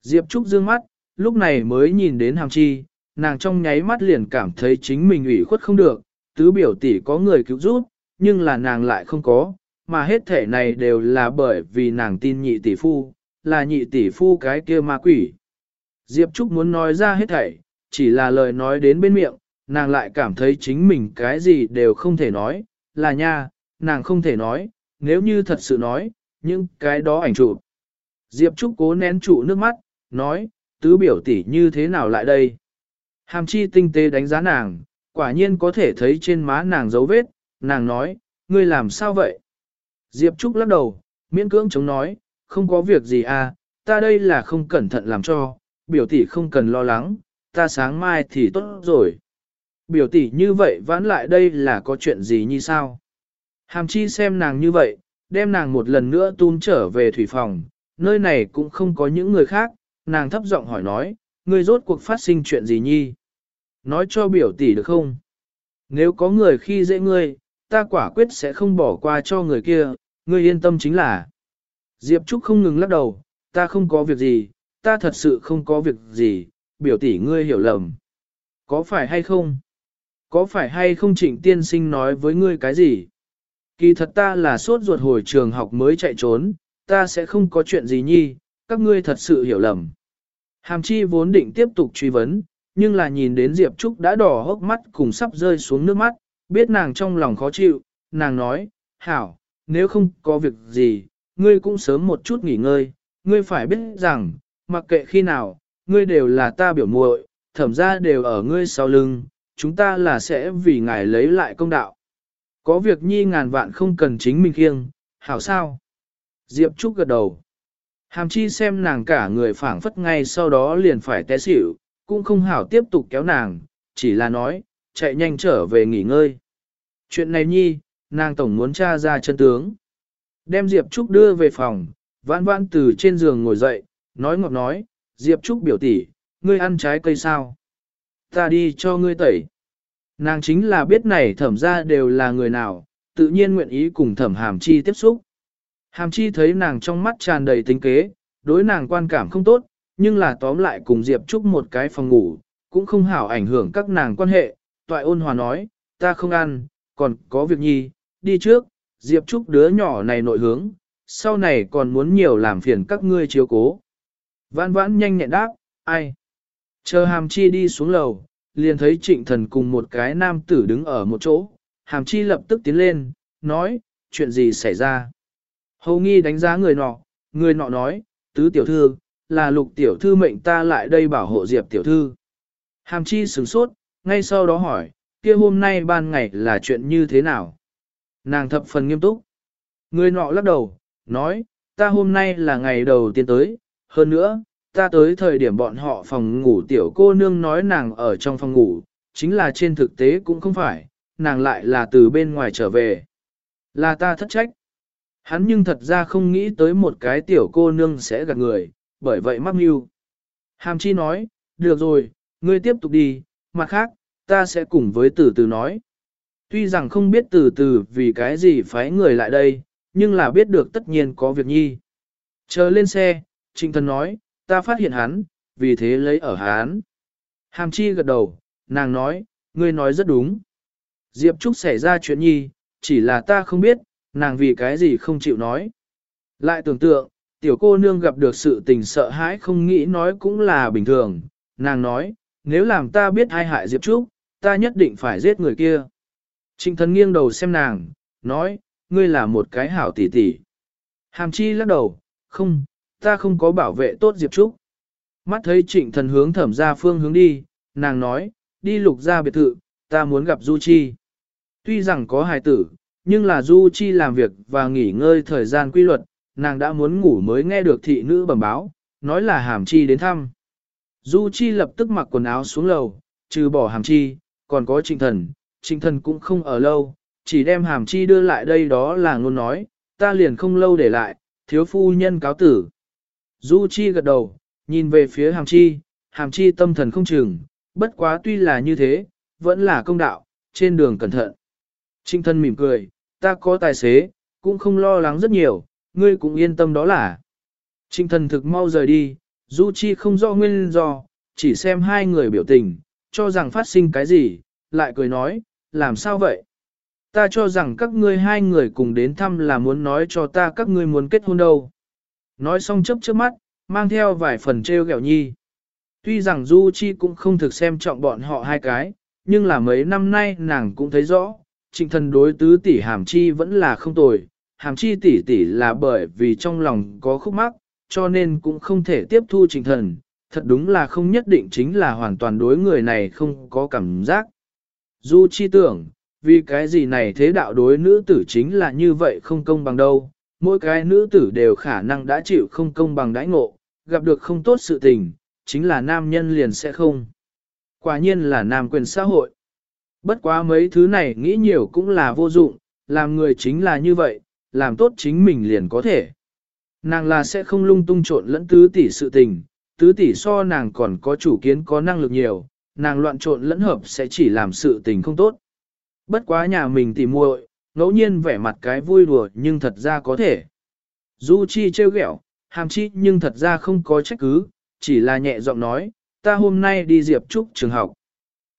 Diệp Trúc dương mắt, lúc này mới nhìn đến hàm chi, nàng trong nháy mắt liền cảm thấy chính mình ủy khuất không được, tứ biểu tỷ có người cứu giúp, nhưng là nàng lại không có, mà hết thể này đều là bởi vì nàng tin nhị tỷ phu, là nhị tỷ phu cái kia ma quỷ. Diệp Trúc muốn nói ra hết thảy, chỉ là lời nói đến bên miệng, nàng lại cảm thấy chính mình cái gì đều không thể nói, là nha, nàng không thể nói, nếu như thật sự nói, những cái đó ảnh chụp. Diệp Trúc cố nén trụ nước mắt, nói, tứ biểu tỷ như thế nào lại đây? Hàm chi tinh tế đánh giá nàng, quả nhiên có thể thấy trên má nàng dấu vết, nàng nói, ngươi làm sao vậy? Diệp Trúc lắc đầu, miễn cưỡng chống nói, không có việc gì à, ta đây là không cẩn thận làm cho, biểu tỷ không cần lo lắng, ta sáng mai thì tốt rồi. Biểu tỷ như vậy vãn lại đây là có chuyện gì như sao? Hàm chi xem nàng như vậy, đem nàng một lần nữa tun trở về thủy phòng, nơi này cũng không có những người khác, nàng thấp giọng hỏi nói, ngươi rốt cuộc phát sinh chuyện gì nhi? Nói cho biểu tỷ được không? Nếu có người khi dễ ngươi, ta quả quyết sẽ không bỏ qua cho người kia, ngươi yên tâm chính là. Diệp Trúc không ngừng lắc đầu, ta không có việc gì, ta thật sự không có việc gì, biểu tỷ ngươi hiểu lầm. Có phải hay không? Có phải hay không trịnh tiên sinh nói với ngươi cái gì? Kỳ thật ta là sốt ruột hồi trường học mới chạy trốn, ta sẽ không có chuyện gì nhi, các ngươi thật sự hiểu lầm. Hàm chi vốn định tiếp tục truy vấn, nhưng là nhìn đến Diệp Trúc đã đỏ hốc mắt cùng sắp rơi xuống nước mắt, biết nàng trong lòng khó chịu, nàng nói, hảo, nếu không có việc gì, ngươi cũng sớm một chút nghỉ ngơi, ngươi phải biết rằng, mặc kệ khi nào, ngươi đều là ta biểu muội, thẩm ra đều ở ngươi sau lưng, chúng ta là sẽ vì ngài lấy lại công đạo. Có việc nhi ngàn vạn không cần chính mình khiêng, hảo sao? Diệp Trúc gật đầu. Hàm chi xem nàng cả người phảng phất ngay sau đó liền phải té xỉu, cũng không hảo tiếp tục kéo nàng, chỉ là nói, chạy nhanh trở về nghỉ ngơi. Chuyện này nhi, nàng tổng muốn tra ra chân tướng. Đem Diệp Trúc đưa về phòng, vãn vãn từ trên giường ngồi dậy, nói ngọt nói, Diệp Trúc biểu tỷ, ngươi ăn trái cây sao? Ta đi cho ngươi tẩy. Nàng chính là biết này thẩm ra đều là người nào, tự nhiên nguyện ý cùng thẩm hàm chi tiếp xúc. Hàm chi thấy nàng trong mắt tràn đầy tính kế, đối nàng quan cảm không tốt, nhưng là tóm lại cùng Diệp Trúc một cái phòng ngủ, cũng không hảo ảnh hưởng các nàng quan hệ. Toại ôn hòa nói, ta không ăn, còn có việc nhi, đi trước, Diệp Trúc đứa nhỏ này nội hướng, sau này còn muốn nhiều làm phiền các ngươi chiếu cố. Vãn vãn nhanh nhẹn đáp, ai? Chờ hàm chi đi xuống lầu, liền thấy trịnh thần cùng một cái nam tử đứng ở một chỗ, hàm chi lập tức tiến lên, nói, chuyện gì xảy ra? Hầu nghi đánh giá người nọ, người nọ nói, tứ tiểu thư, là lục tiểu thư mệnh ta lại đây bảo hộ diệp tiểu thư. Hàm chi sửng sốt, ngay sau đó hỏi, kia hôm nay ban ngày là chuyện như thế nào? Nàng thập phần nghiêm túc. Người nọ lắc đầu, nói, ta hôm nay là ngày đầu tiên tới, hơn nữa, ta tới thời điểm bọn họ phòng ngủ tiểu cô nương nói nàng ở trong phòng ngủ, chính là trên thực tế cũng không phải, nàng lại là từ bên ngoài trở về. Là ta thất trách. Hắn nhưng thật ra không nghĩ tới một cái tiểu cô nương sẽ gạt người, bởi vậy mắc mưu. Hàm chi nói, được rồi, ngươi tiếp tục đi, mặt khác, ta sẽ cùng với từ từ nói. Tuy rằng không biết từ từ vì cái gì phái người lại đây, nhưng là biết được tất nhiên có việc nhi. Chờ lên xe, trịnh thần nói, ta phát hiện hắn, vì thế lấy ở hắn. Hàm chi gật đầu, nàng nói, ngươi nói rất đúng. Diệp Trúc xảy ra chuyện nhi, chỉ là ta không biết, nàng vì cái gì không chịu nói. Lại tưởng tượng, tiểu cô nương gặp được sự tình sợ hãi không nghĩ nói cũng là bình thường. Nàng nói, nếu làm ta biết ai hại Diệp Trúc, ta nhất định phải giết người kia. Trịnh thần nghiêng đầu xem nàng, nói, ngươi là một cái hảo tỷ tỷ. Hàm chi lắc đầu, không, ta không có bảo vệ tốt Diệp Trúc. Mắt thấy trịnh thần hướng thẩm ra phương hướng đi, nàng nói, đi lục ra biệt thự, ta muốn gặp Du Chi. Tuy rằng có hài tử, nhưng là Du Chi làm việc và nghỉ ngơi thời gian quy luật, nàng đã muốn ngủ mới nghe được thị nữ bẩm báo, nói là hàm chi đến thăm. Du Chi lập tức mặc quần áo xuống lầu, trừ bỏ hàm chi, còn có trịnh thần, trịnh thần cũng không ở lâu, chỉ đem hàm chi đưa lại đây đó là ngôn nói, ta liền không lâu để lại, thiếu phu nhân cáo tử. Du Chi gật đầu, nhìn về phía hàm chi, hàm chi tâm thần không chừng, bất quá tuy là như thế, vẫn là công đạo, trên đường cẩn thận. Trinh thần mỉm cười, ta có tài xế, cũng không lo lắng rất nhiều, ngươi cũng yên tâm đó là. Trinh thần thực mau rời đi, Du Chi không rõ nguyên do, chỉ xem hai người biểu tình, cho rằng phát sinh cái gì, lại cười nói, làm sao vậy? Ta cho rằng các ngươi hai người cùng đến thăm là muốn nói cho ta các ngươi muốn kết hôn đâu. Nói xong chớp trước mắt, mang theo vài phần treo gẹo nhi. Tuy rằng Du Chi cũng không thực xem trọng bọn họ hai cái, nhưng là mấy năm nay nàng cũng thấy rõ, trịnh thần đối tứ tỷ hàm chi vẫn là không tồi. Hàm chi tỷ tỷ là bởi vì trong lòng có khúc mắc, cho nên cũng không thể tiếp thu trình thần, Thật đúng là không nhất định chính là hoàn toàn đối người này không có cảm giác. Du chi tưởng, vì cái gì này thế đạo đối nữ tử chính là như vậy không công bằng đâu, mỗi cái nữ tử đều khả năng đã chịu không công bằng đãi ngộ, gặp được không tốt sự tình, chính là nam nhân liền sẽ không. Quả nhiên là nam quyền xã hội. Bất quá mấy thứ này nghĩ nhiều cũng là vô dụng, làm người chính là như vậy, làm tốt chính mình liền có thể. Nàng là sẽ không lung tung trộn lẫn tứ tỷ sự tình, tứ tỷ so nàng còn có chủ kiến có năng lực nhiều, nàng loạn trộn lẫn hợp sẽ chỉ làm sự tình không tốt. Bất quá nhà mình tỉ muội, ngẫu nhiên vẻ mặt cái vui đùa nhưng thật ra có thể. Du Chi trêu ghẹo, hàm chi nhưng thật ra không có trách cứ, chỉ là nhẹ giọng nói, ta hôm nay đi Diệp Trúc trường học.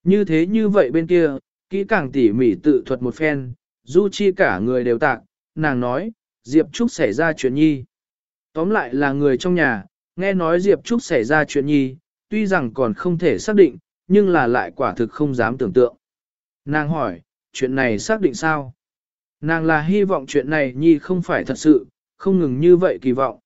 Như thế như vậy bên kia, kỹ càng tỉ mỉ tự thuật một phen, Du Chi cả người đều tạc, nàng nói, Diệp Trúc xảy ra chuyện nhi. Tóm lại là người trong nhà, nghe nói Diệp Trúc xảy ra chuyện nhi, tuy rằng còn không thể xác định, nhưng là lại quả thực không dám tưởng tượng. Nàng hỏi, chuyện này xác định sao? Nàng là hy vọng chuyện này nhi không phải thật sự, không ngừng như vậy kỳ vọng.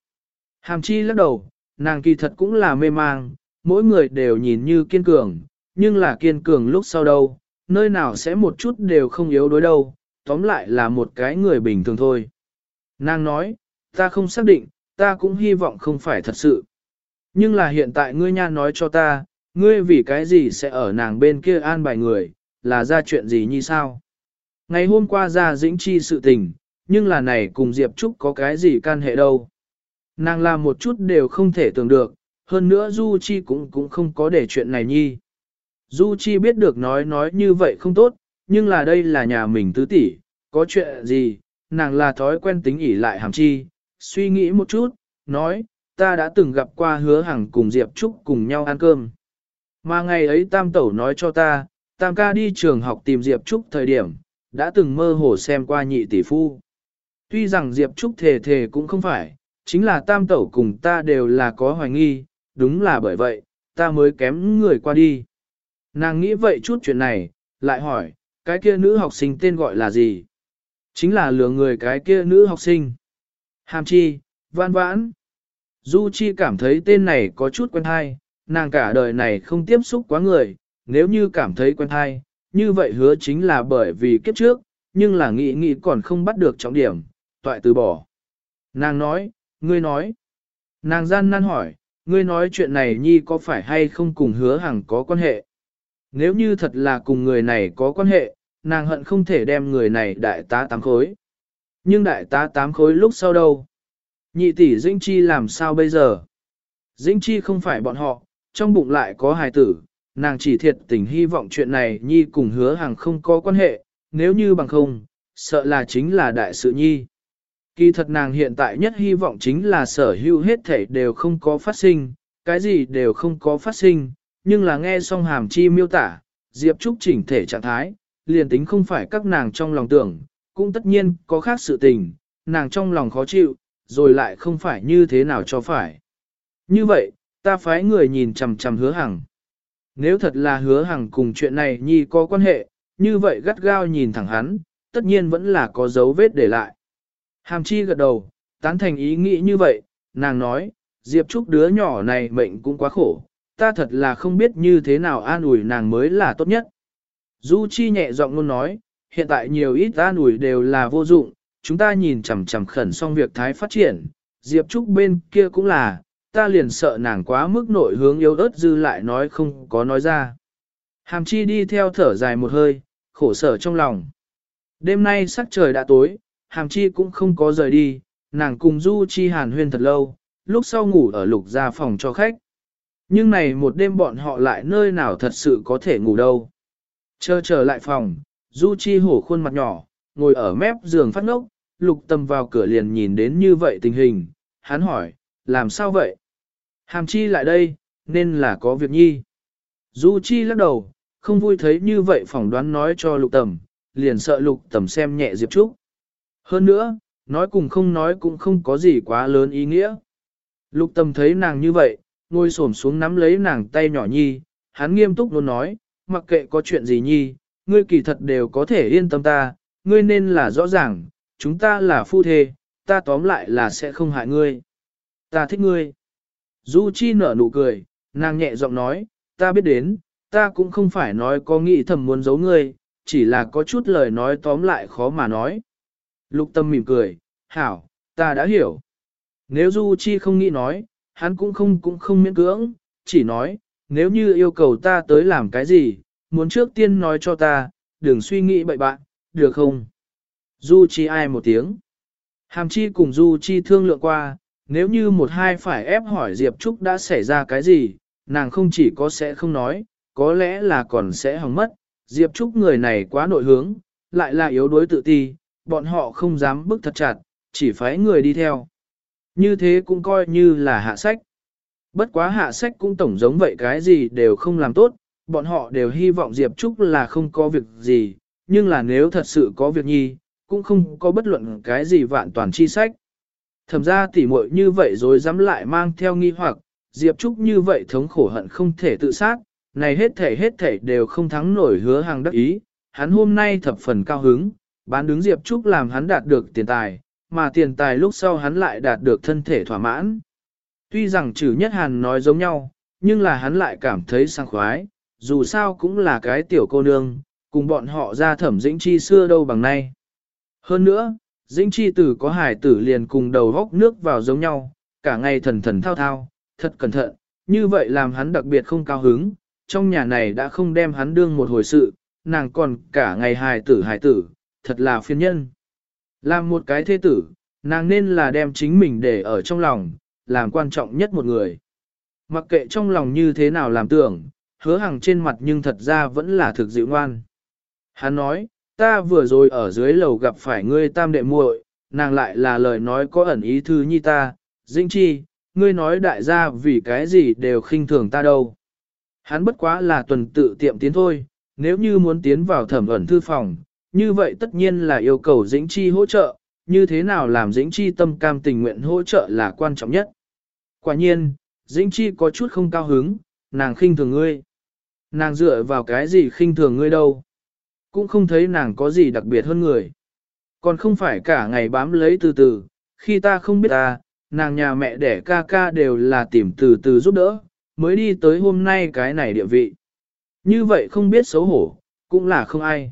Hàm chi lắc đầu, nàng kỳ thật cũng là mê mang, mỗi người đều nhìn như kiên cường, nhưng là kiên cường lúc sau đâu, nơi nào sẽ một chút đều không yếu đối đâu, tóm lại là một cái người bình thường thôi. Nàng nói, ta không xác định, ta cũng hy vọng không phải thật sự. Nhưng là hiện tại ngươi nha nói cho ta, ngươi vì cái gì sẽ ở nàng bên kia an bài người, là ra chuyện gì như sao? Ngày hôm qua ra dĩnh chi sự tình, nhưng là này cùng Diệp Trúc có cái gì can hệ đâu. Nàng làm một chút đều không thể tưởng được, hơn nữa Du Chi cũng cũng không có để chuyện này nhi. Du Chi biết được nói nói như vậy không tốt, nhưng là đây là nhà mình tứ tỷ, có chuyện gì, nàng là thói quen tính ỉ lại hàm chi, suy nghĩ một chút, nói, ta đã từng gặp qua hứa hàng cùng Diệp Trúc cùng nhau ăn cơm. Mà ngày ấy Tam Tẩu nói cho ta, Tam ca đi trường học tìm Diệp Trúc thời điểm, đã từng mơ hồ xem qua nhị tỷ phu. Tuy rằng Diệp Trúc thề thề cũng không phải, chính là Tam Tẩu cùng ta đều là có hoài nghi, đúng là bởi vậy, ta mới kém người qua đi. Nàng nghĩ vậy chút chuyện này, lại hỏi, cái kia nữ học sinh tên gọi là gì? Chính là lừa người cái kia nữ học sinh. Hàm chi, văn vãn. Du Chi cảm thấy tên này có chút quen hay, nàng cả đời này không tiếp xúc quá người, nếu như cảm thấy quen hay, như vậy hứa chính là bởi vì kiếp trước, nhưng là nghĩ nghĩ còn không bắt được trọng điểm, toại từ bỏ. Nàng nói, ngươi nói. Nàng gian nan hỏi, ngươi nói chuyện này nhi có phải hay không cùng hứa hằng có quan hệ? Nếu như thật là cùng người này có quan hệ, nàng hận không thể đem người này đại tá tám khối. Nhưng đại tá tám khối lúc sau đâu? Nhị tỷ Dĩnh Chi làm sao bây giờ? Dĩnh Chi không phải bọn họ, trong bụng lại có hài tử, nàng chỉ thiệt tình hy vọng chuyện này Nhi cùng hứa hàng không có quan hệ, nếu như bằng không, sợ là chính là đại sự Nhi. Kỳ thật nàng hiện tại nhất hy vọng chính là sở hữu hết thể đều không có phát sinh, cái gì đều không có phát sinh, nhưng là nghe xong hàm chi miêu tả, Diệp Trúc chỉnh thể trạng thái, liền tính không phải các nàng trong lòng tưởng, cũng tất nhiên có khác sự tình, nàng trong lòng khó chịu, rồi lại không phải như thế nào cho phải. Như vậy, ta phái người nhìn chằm chằm hứa hằng. Nếu thật là hứa hằng cùng chuyện này nhi có quan hệ, như vậy gắt gao nhìn thẳng hắn, tất nhiên vẫn là có dấu vết để lại. Hàm chi gật đầu, tán thành ý nghĩ như vậy, nàng nói, Diệp Trúc đứa nhỏ này mệnh cũng quá khổ, ta thật là không biết như thế nào an ủi nàng mới là tốt nhất. Du Chi nhẹ giọng luôn nói, hiện tại nhiều ít ta ủi đều là vô dụng, chúng ta nhìn chằm chằm khẩn xong việc thái phát triển, Diệp Trúc bên kia cũng là, ta liền sợ nàng quá mức nội hướng yếu ớt dư lại nói không có nói ra. Hàm chi đi theo thở dài một hơi, khổ sở trong lòng. Đêm nay sắc trời đã tối, hàm chi cũng không có rời đi, nàng cùng du chi hàn huyên thật lâu, lúc sau ngủ ở lục gia phòng cho khách. Nhưng này một đêm bọn họ lại nơi nào thật sự có thể ngủ đâu. Chờ trở lại phòng, du chi hổ khuôn mặt nhỏ, ngồi ở mép giường phát ngốc, lục tầm vào cửa liền nhìn đến như vậy tình hình, hắn hỏi, làm sao vậy? Hàm chi lại đây, nên là có việc nhi. Du chi lắc đầu, không vui thấy như vậy phỏng đoán nói cho lục tầm, liền sợ lục tầm xem nhẹ Diệp Trúc. Hơn nữa, nói cùng không nói cũng không có gì quá lớn ý nghĩa. Lục tầm thấy nàng như vậy, ngồi xổm xuống nắm lấy nàng tay nhỏ nhi, hắn nghiêm túc luôn nói, mặc kệ có chuyện gì nhi, ngươi kỳ thật đều có thể yên tâm ta, ngươi nên là rõ ràng, chúng ta là phu thê, ta tóm lại là sẽ không hại ngươi. Ta thích ngươi. Du Chi nở nụ cười, nàng nhẹ giọng nói, ta biết đến, ta cũng không phải nói có nghĩ thầm muốn giấu ngươi, chỉ là có chút lời nói tóm lại khó mà nói. Lục tâm mỉm cười, hảo, ta đã hiểu. Nếu Du Chi không nghĩ nói, hắn cũng không cũng không miễn cưỡng, chỉ nói, nếu như yêu cầu ta tới làm cái gì, muốn trước tiên nói cho ta, đừng suy nghĩ bậy bạn, được không? Du Chi ai một tiếng. Hàm Chi cùng Du Chi thương lượng qua, nếu như một hai phải ép hỏi Diệp Trúc đã xảy ra cái gì, nàng không chỉ có sẽ không nói, có lẽ là còn sẽ hỏng mất. Diệp Trúc người này quá nội hướng, lại là yếu đuối tự ti, bọn họ không dám bước thật chặt, chỉ phái người đi theo. Như thế cũng coi như là hạ sách. Bất quá hạ sách cũng tổng giống vậy cái gì đều không làm tốt, bọn họ đều hy vọng Diệp Trúc là không có việc gì, nhưng là nếu thật sự có việc nhi, cũng không có bất luận cái gì vạn toàn chi sách. Thẩm ra tỉ muội như vậy rồi dám lại mang theo nghi hoặc, Diệp Trúc như vậy thống khổ hận không thể tự sát, này hết thể hết thể đều không thắng nổi hứa hàng đắc ý, hắn hôm nay thập phần cao hứng, bán đứng Diệp Trúc làm hắn đạt được tiền tài, mà tiền tài lúc sau hắn lại đạt được thân thể thỏa mãn. Tuy rằng trừ nhất hàn nói giống nhau, nhưng là hắn lại cảm thấy sang khoái, dù sao cũng là cái tiểu cô nương, cùng bọn họ ra thẩm dĩnh chi xưa đâu bằng nay. Hơn nữa, dĩnh chi tử có hải tử liền cùng đầu góc nước vào giống nhau, cả ngày thần thần thao thao, thật cẩn thận, như vậy làm hắn đặc biệt không cao hứng, trong nhà này đã không đem hắn đương một hồi sự, nàng còn cả ngày hài tử hài tử, thật là phiền nhân. Làm một cái thế tử, nàng nên là đem chính mình để ở trong lòng, làm quan trọng nhất một người. Mặc kệ trong lòng như thế nào làm tưởng, hứa hằng trên mặt nhưng thật ra vẫn là thực dịu ngoan. Hắn nói, ta vừa rồi ở dưới lầu gặp phải ngươi tam đệ muội, nàng lại là lời nói có ẩn ý thư như ta, dĩnh chi, ngươi nói đại gia vì cái gì đều khinh thường ta đâu. Hắn bất quá là tuần tự tiệm tiến thôi, nếu như muốn tiến vào thẩm ẩn thư phòng, như vậy tất nhiên là yêu cầu dĩnh chi hỗ trợ, như thế nào làm dĩnh chi tâm cam tình nguyện hỗ trợ là quan trọng nhất. Quả nhiên, dĩnh chi có chút không cao hứng, nàng khinh thường ngươi. Nàng dựa vào cái gì khinh thường ngươi đâu. Cũng không thấy nàng có gì đặc biệt hơn người. Còn không phải cả ngày bám lấy từ từ, khi ta không biết ta, nàng nhà mẹ đẻ ca ca đều là tìm từ từ giúp đỡ, mới đi tới hôm nay cái này địa vị. Như vậy không biết xấu hổ, cũng là không ai.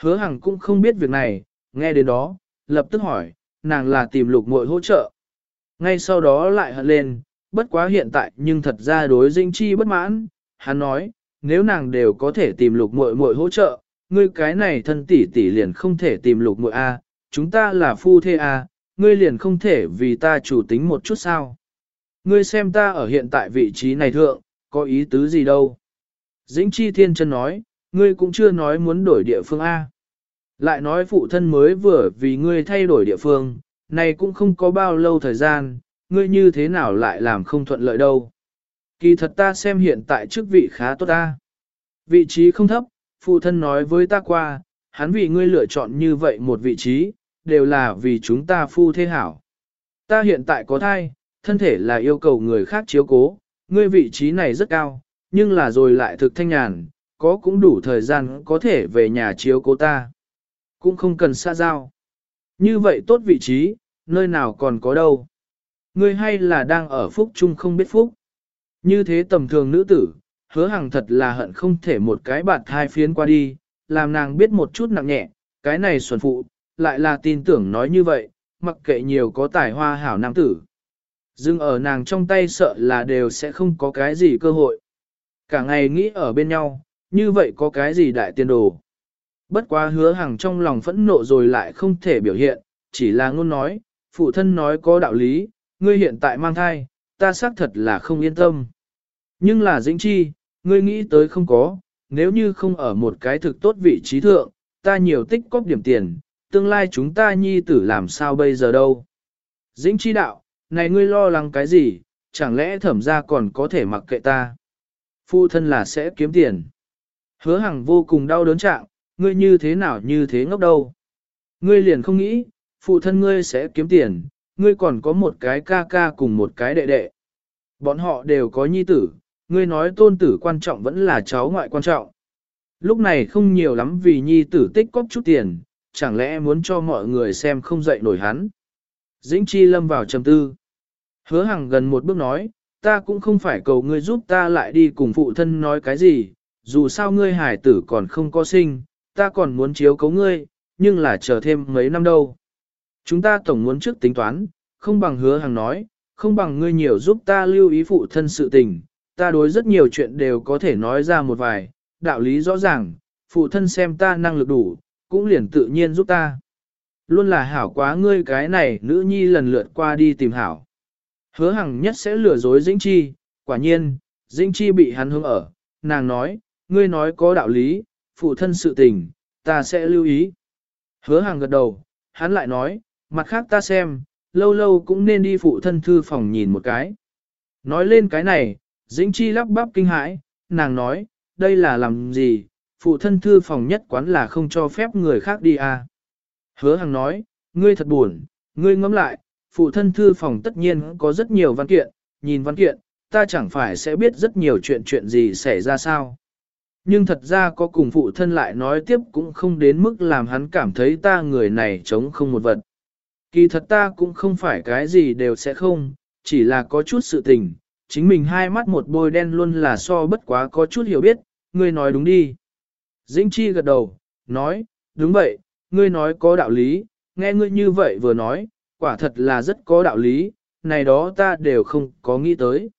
Hứa hằng cũng không biết việc này, nghe đến đó, lập tức hỏi, nàng là tìm lục muội hỗ trợ. Ngay sau đó lại hận lên, bất quá hiện tại nhưng thật ra đối Dĩnh chi bất mãn, hắn nói, nếu nàng đều có thể tìm lục muội muội hỗ trợ, ngươi cái này thân tỷ tỷ liền không thể tìm lục muội a, chúng ta là phu thê a, ngươi liền không thể vì ta chủ tính một chút sao. Ngươi xem ta ở hiện tại vị trí này thượng, có ý tứ gì đâu. Dĩnh chi thiên chân nói, ngươi cũng chưa nói muốn đổi địa phương A. Lại nói phụ thân mới vừa vì ngươi thay đổi địa phương, này cũng không có bao lâu thời gian, ngươi như thế nào lại làm không thuận lợi đâu. Kỳ thật ta xem hiện tại chức vị khá tốt ta. Vị trí không thấp, phụ thân nói với ta qua, hắn vì ngươi lựa chọn như vậy một vị trí, đều là vì chúng ta phu thế hảo. Ta hiện tại có thai, thân thể là yêu cầu người khác chiếu cố, ngươi vị trí này rất cao, nhưng là rồi lại thực thanh nhàn, có cũng đủ thời gian có thể về nhà chiếu cố ta. Cũng không cần xa giao. Như vậy tốt vị trí, nơi nào còn có đâu. Ngươi hay là đang ở phúc chung không biết phúc. Như thế tầm thường nữ tử, hứa hàng thật là hận không thể một cái bạt thai phiến qua đi, làm nàng biết một chút nặng nhẹ, cái này xuẩn phụ, lại là tin tưởng nói như vậy, mặc kệ nhiều có tài hoa hảo nam tử. Dưng ở nàng trong tay sợ là đều sẽ không có cái gì cơ hội. Cả ngày nghĩ ở bên nhau, như vậy có cái gì đại tiên đồ. Bất quá hứa hàng trong lòng phẫn nộ rồi lại không thể biểu hiện, chỉ là ngôn nói, phụ thân nói có đạo lý, ngươi hiện tại mang thai, ta xác thật là không yên tâm. Nhưng là dĩnh chi, ngươi nghĩ tới không có, nếu như không ở một cái thực tốt vị trí thượng, ta nhiều tích cóp điểm tiền, tương lai chúng ta nhi tử làm sao bây giờ đâu. Dĩnh chi đạo, này ngươi lo lắng cái gì, chẳng lẽ thẩm ra còn có thể mặc kệ ta. Phụ thân là sẽ kiếm tiền. Hứa hằng vô cùng đau đớn trạng, ngươi như thế nào như thế ngốc đâu. Ngươi liền không nghĩ, phụ thân ngươi sẽ kiếm tiền, ngươi còn có một cái ca ca cùng một cái đệ đệ. Bọn họ đều có nhi tử, ngươi nói tôn tử quan trọng vẫn là cháu ngoại quan trọng. Lúc này không nhiều lắm vì nhi tử tích cóp chút tiền, chẳng lẽ muốn cho mọi người xem không dậy nổi hắn. Dĩnh Chi lâm vào trầm tư. Hứa hằng gần một bước nói, ta cũng không phải cầu ngươi giúp ta lại đi cùng phụ thân nói cái gì, dù sao ngươi hải tử còn không có sinh, ta còn muốn chiếu cấu ngươi, nhưng là chờ thêm mấy năm đâu. Chúng ta tổng muốn trước tính toán, không bằng hứa hàng nói, không bằng ngươi nhiều giúp ta lưu ý phụ thân sự tình, ta đối rất nhiều chuyện đều có thể nói ra một vài, đạo lý rõ ràng, phụ thân xem ta năng lực đủ, cũng liền tự nhiên giúp ta. Luôn là hảo quá ngươi cái này nữ nhi lần lượt qua đi tìm hảo. Hứa hằng nhất sẽ lừa dối Dĩnh Chi, quả nhiên, Dĩnh Chi bị hắn hướng ở, nàng nói, ngươi nói có đạo lý, phụ thân sự tình, ta sẽ lưu ý. Hứa hằng gật đầu, hắn lại nói, mặt khác ta xem, lâu lâu cũng nên đi phụ thân thư phòng nhìn một cái. Nói lên cái này, Dĩnh Chi lắp bắp kinh hãi, nàng nói, đây là làm gì, phụ thân thư phòng nhất quán là không cho phép người khác đi à. Hứa Hằng nói, ngươi thật buồn, ngươi ngẫm lại, phụ thân thư phòng tất nhiên có rất nhiều văn kiện, nhìn văn kiện, ta chẳng phải sẽ biết rất nhiều chuyện chuyện gì xảy ra sao. Nhưng thật ra có cùng phụ thân lại nói tiếp cũng không đến mức làm hắn cảm thấy ta người này chống không một vật. Kỳ thật ta cũng không phải cái gì đều sẽ không, chỉ là có chút sự tình, chính mình hai mắt một bôi đen luôn là so bất quá có chút hiểu biết, ngươi nói đúng đi. Dĩnh Chi gật đầu, nói, đúng vậy, ngươi nói có đạo lý, nghe ngươi như vậy vừa nói, quả thật là rất có đạo lý, này đó ta đều không có nghĩ tới.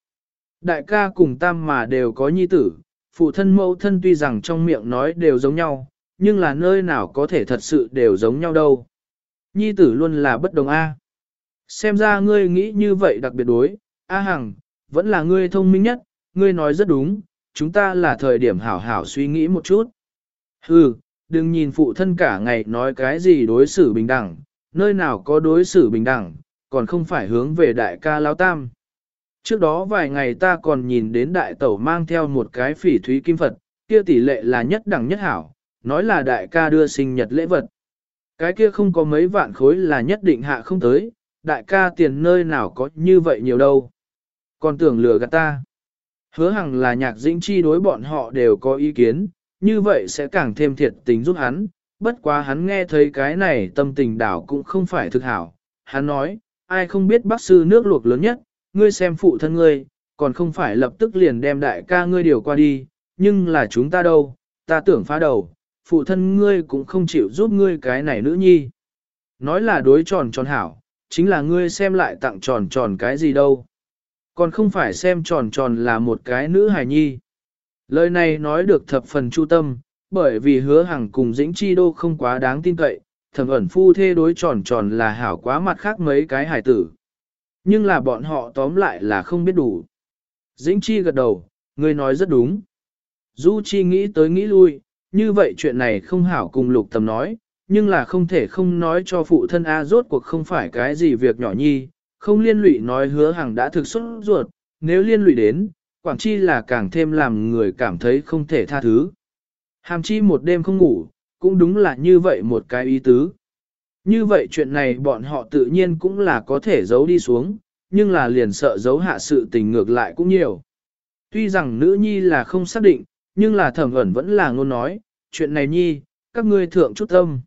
Đại ca cùng tam mà đều có nhi tử, phụ thân mẫu thân tuy rằng trong miệng nói đều giống nhau, nhưng là nơi nào có thể thật sự đều giống nhau đâu. Nhi tử luôn là bất đồng A. Xem ra ngươi nghĩ như vậy đặc biệt đối, A Hằng, vẫn là ngươi thông minh nhất, ngươi nói rất đúng, chúng ta là thời điểm hảo hảo suy nghĩ một chút. Hừ, đừng nhìn phụ thân cả ngày nói cái gì đối xử bình đẳng, nơi nào có đối xử bình đẳng, còn không phải hướng về đại ca lão tam. Trước đó vài ngày ta còn nhìn đến đại tẩu mang theo một cái phỉ thúy kim Phật, kia tỷ lệ là nhất đẳng nhất hảo, nói là đại ca đưa sinh nhật lễ vật. Cái kia không có mấy vạn khối là nhất định hạ không tới, đại ca tiền nơi nào có như vậy nhiều đâu. Còn tưởng lừa gạt ta. Hứa hằng là nhạc dĩnh chi đối bọn họ đều có ý kiến, như vậy sẽ càng thêm thiệt tình giúp hắn, bất quá hắn nghe thấy cái này tâm tình đảo cũng không phải thực hảo. Hắn nói, ai không biết bác sư nước luộc lớn nhất, ngươi xem phụ thân ngươi, còn không phải lập tức liền đem đại ca ngươi điều qua đi, nhưng là chúng ta đâu, ta tưởng phá đầu, phụ thân ngươi cũng không chịu giúp ngươi cái này nữ nhi. Nói là đối tròn tròn hảo, chính là ngươi xem lại tặng tròn tròn cái gì đâu. Còn không phải xem tròn tròn là một cái nữ hài nhi. Lời này nói được thập phần chu tâm, bởi vì hứa hằng cùng dĩnh chi đô không quá đáng tin cậy, thầm ẩn phu thê đối tròn tròn là hảo quá mặt khác mấy cái hài tử. Nhưng là bọn họ tóm lại là không biết đủ. Dĩnh chi gật đầu, người nói rất đúng. Du chi nghĩ tới nghĩ lui, như vậy chuyện này không hảo cùng lục tầm nói, nhưng là không thể không nói cho phụ thân A rốt cuộc không phải cái gì việc nhỏ nhi, không liên lụy nói hứa hàng đã thực xuất ruột, nếu liên lụy đến, quảng chi là càng thêm làm người cảm thấy không thể tha thứ. Hàm chi một đêm không ngủ, cũng đúng là như vậy một cái ý tứ. Như vậy chuyện này bọn họ tự nhiên cũng là có thể giấu đi xuống, nhưng là liền sợ giấu hạ sự tình ngược lại cũng nhiều. Tuy rằng nữ nhi là không xác định, nhưng là thẩm ẩn vẫn là ngôn nói, chuyện này nhi, các ngươi thượng chút tâm.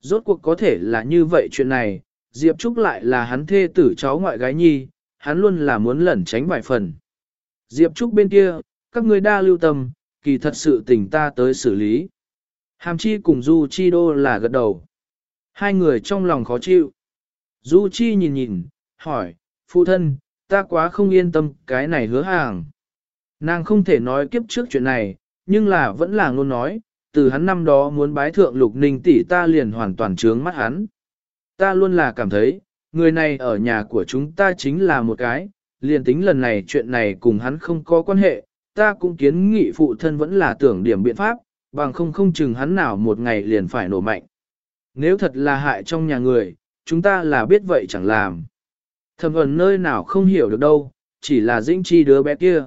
Rốt cuộc có thể là như vậy chuyện này, Diệp Trúc lại là hắn thê tử cháu ngoại gái nhi, hắn luôn là muốn lẩn tránh vài phần. Diệp Trúc bên kia, các ngươi đa lưu tâm, kỳ thật sự tình ta tới xử lý. Hàm Chi cùng Du Chi Đô là gật đầu. Hai người trong lòng khó chịu. Du Chi nhìn nhìn, hỏi, phụ thân, ta quá không yên tâm cái này hứa hàng. Nàng không thể nói kiếp trước chuyện này, nhưng là vẫn là ngôn nói, từ hắn năm đó muốn bái thượng lục ninh tỷ ta liền hoàn toàn trướng mắt hắn. Ta luôn là cảm thấy, người này ở nhà của chúng ta chính là một cái, liền tính lần này chuyện này cùng hắn không có quan hệ, ta cũng kiến nghị phụ thân vẫn là tưởng điểm biện pháp, bằng không không chừng hắn nào một ngày liền phải nổ mạnh. Nếu thật là hại trong nhà người, chúng ta là biết vậy chẳng làm. Thầm ẩn nơi nào không hiểu được đâu, chỉ là dĩnh chi đứa bé kia.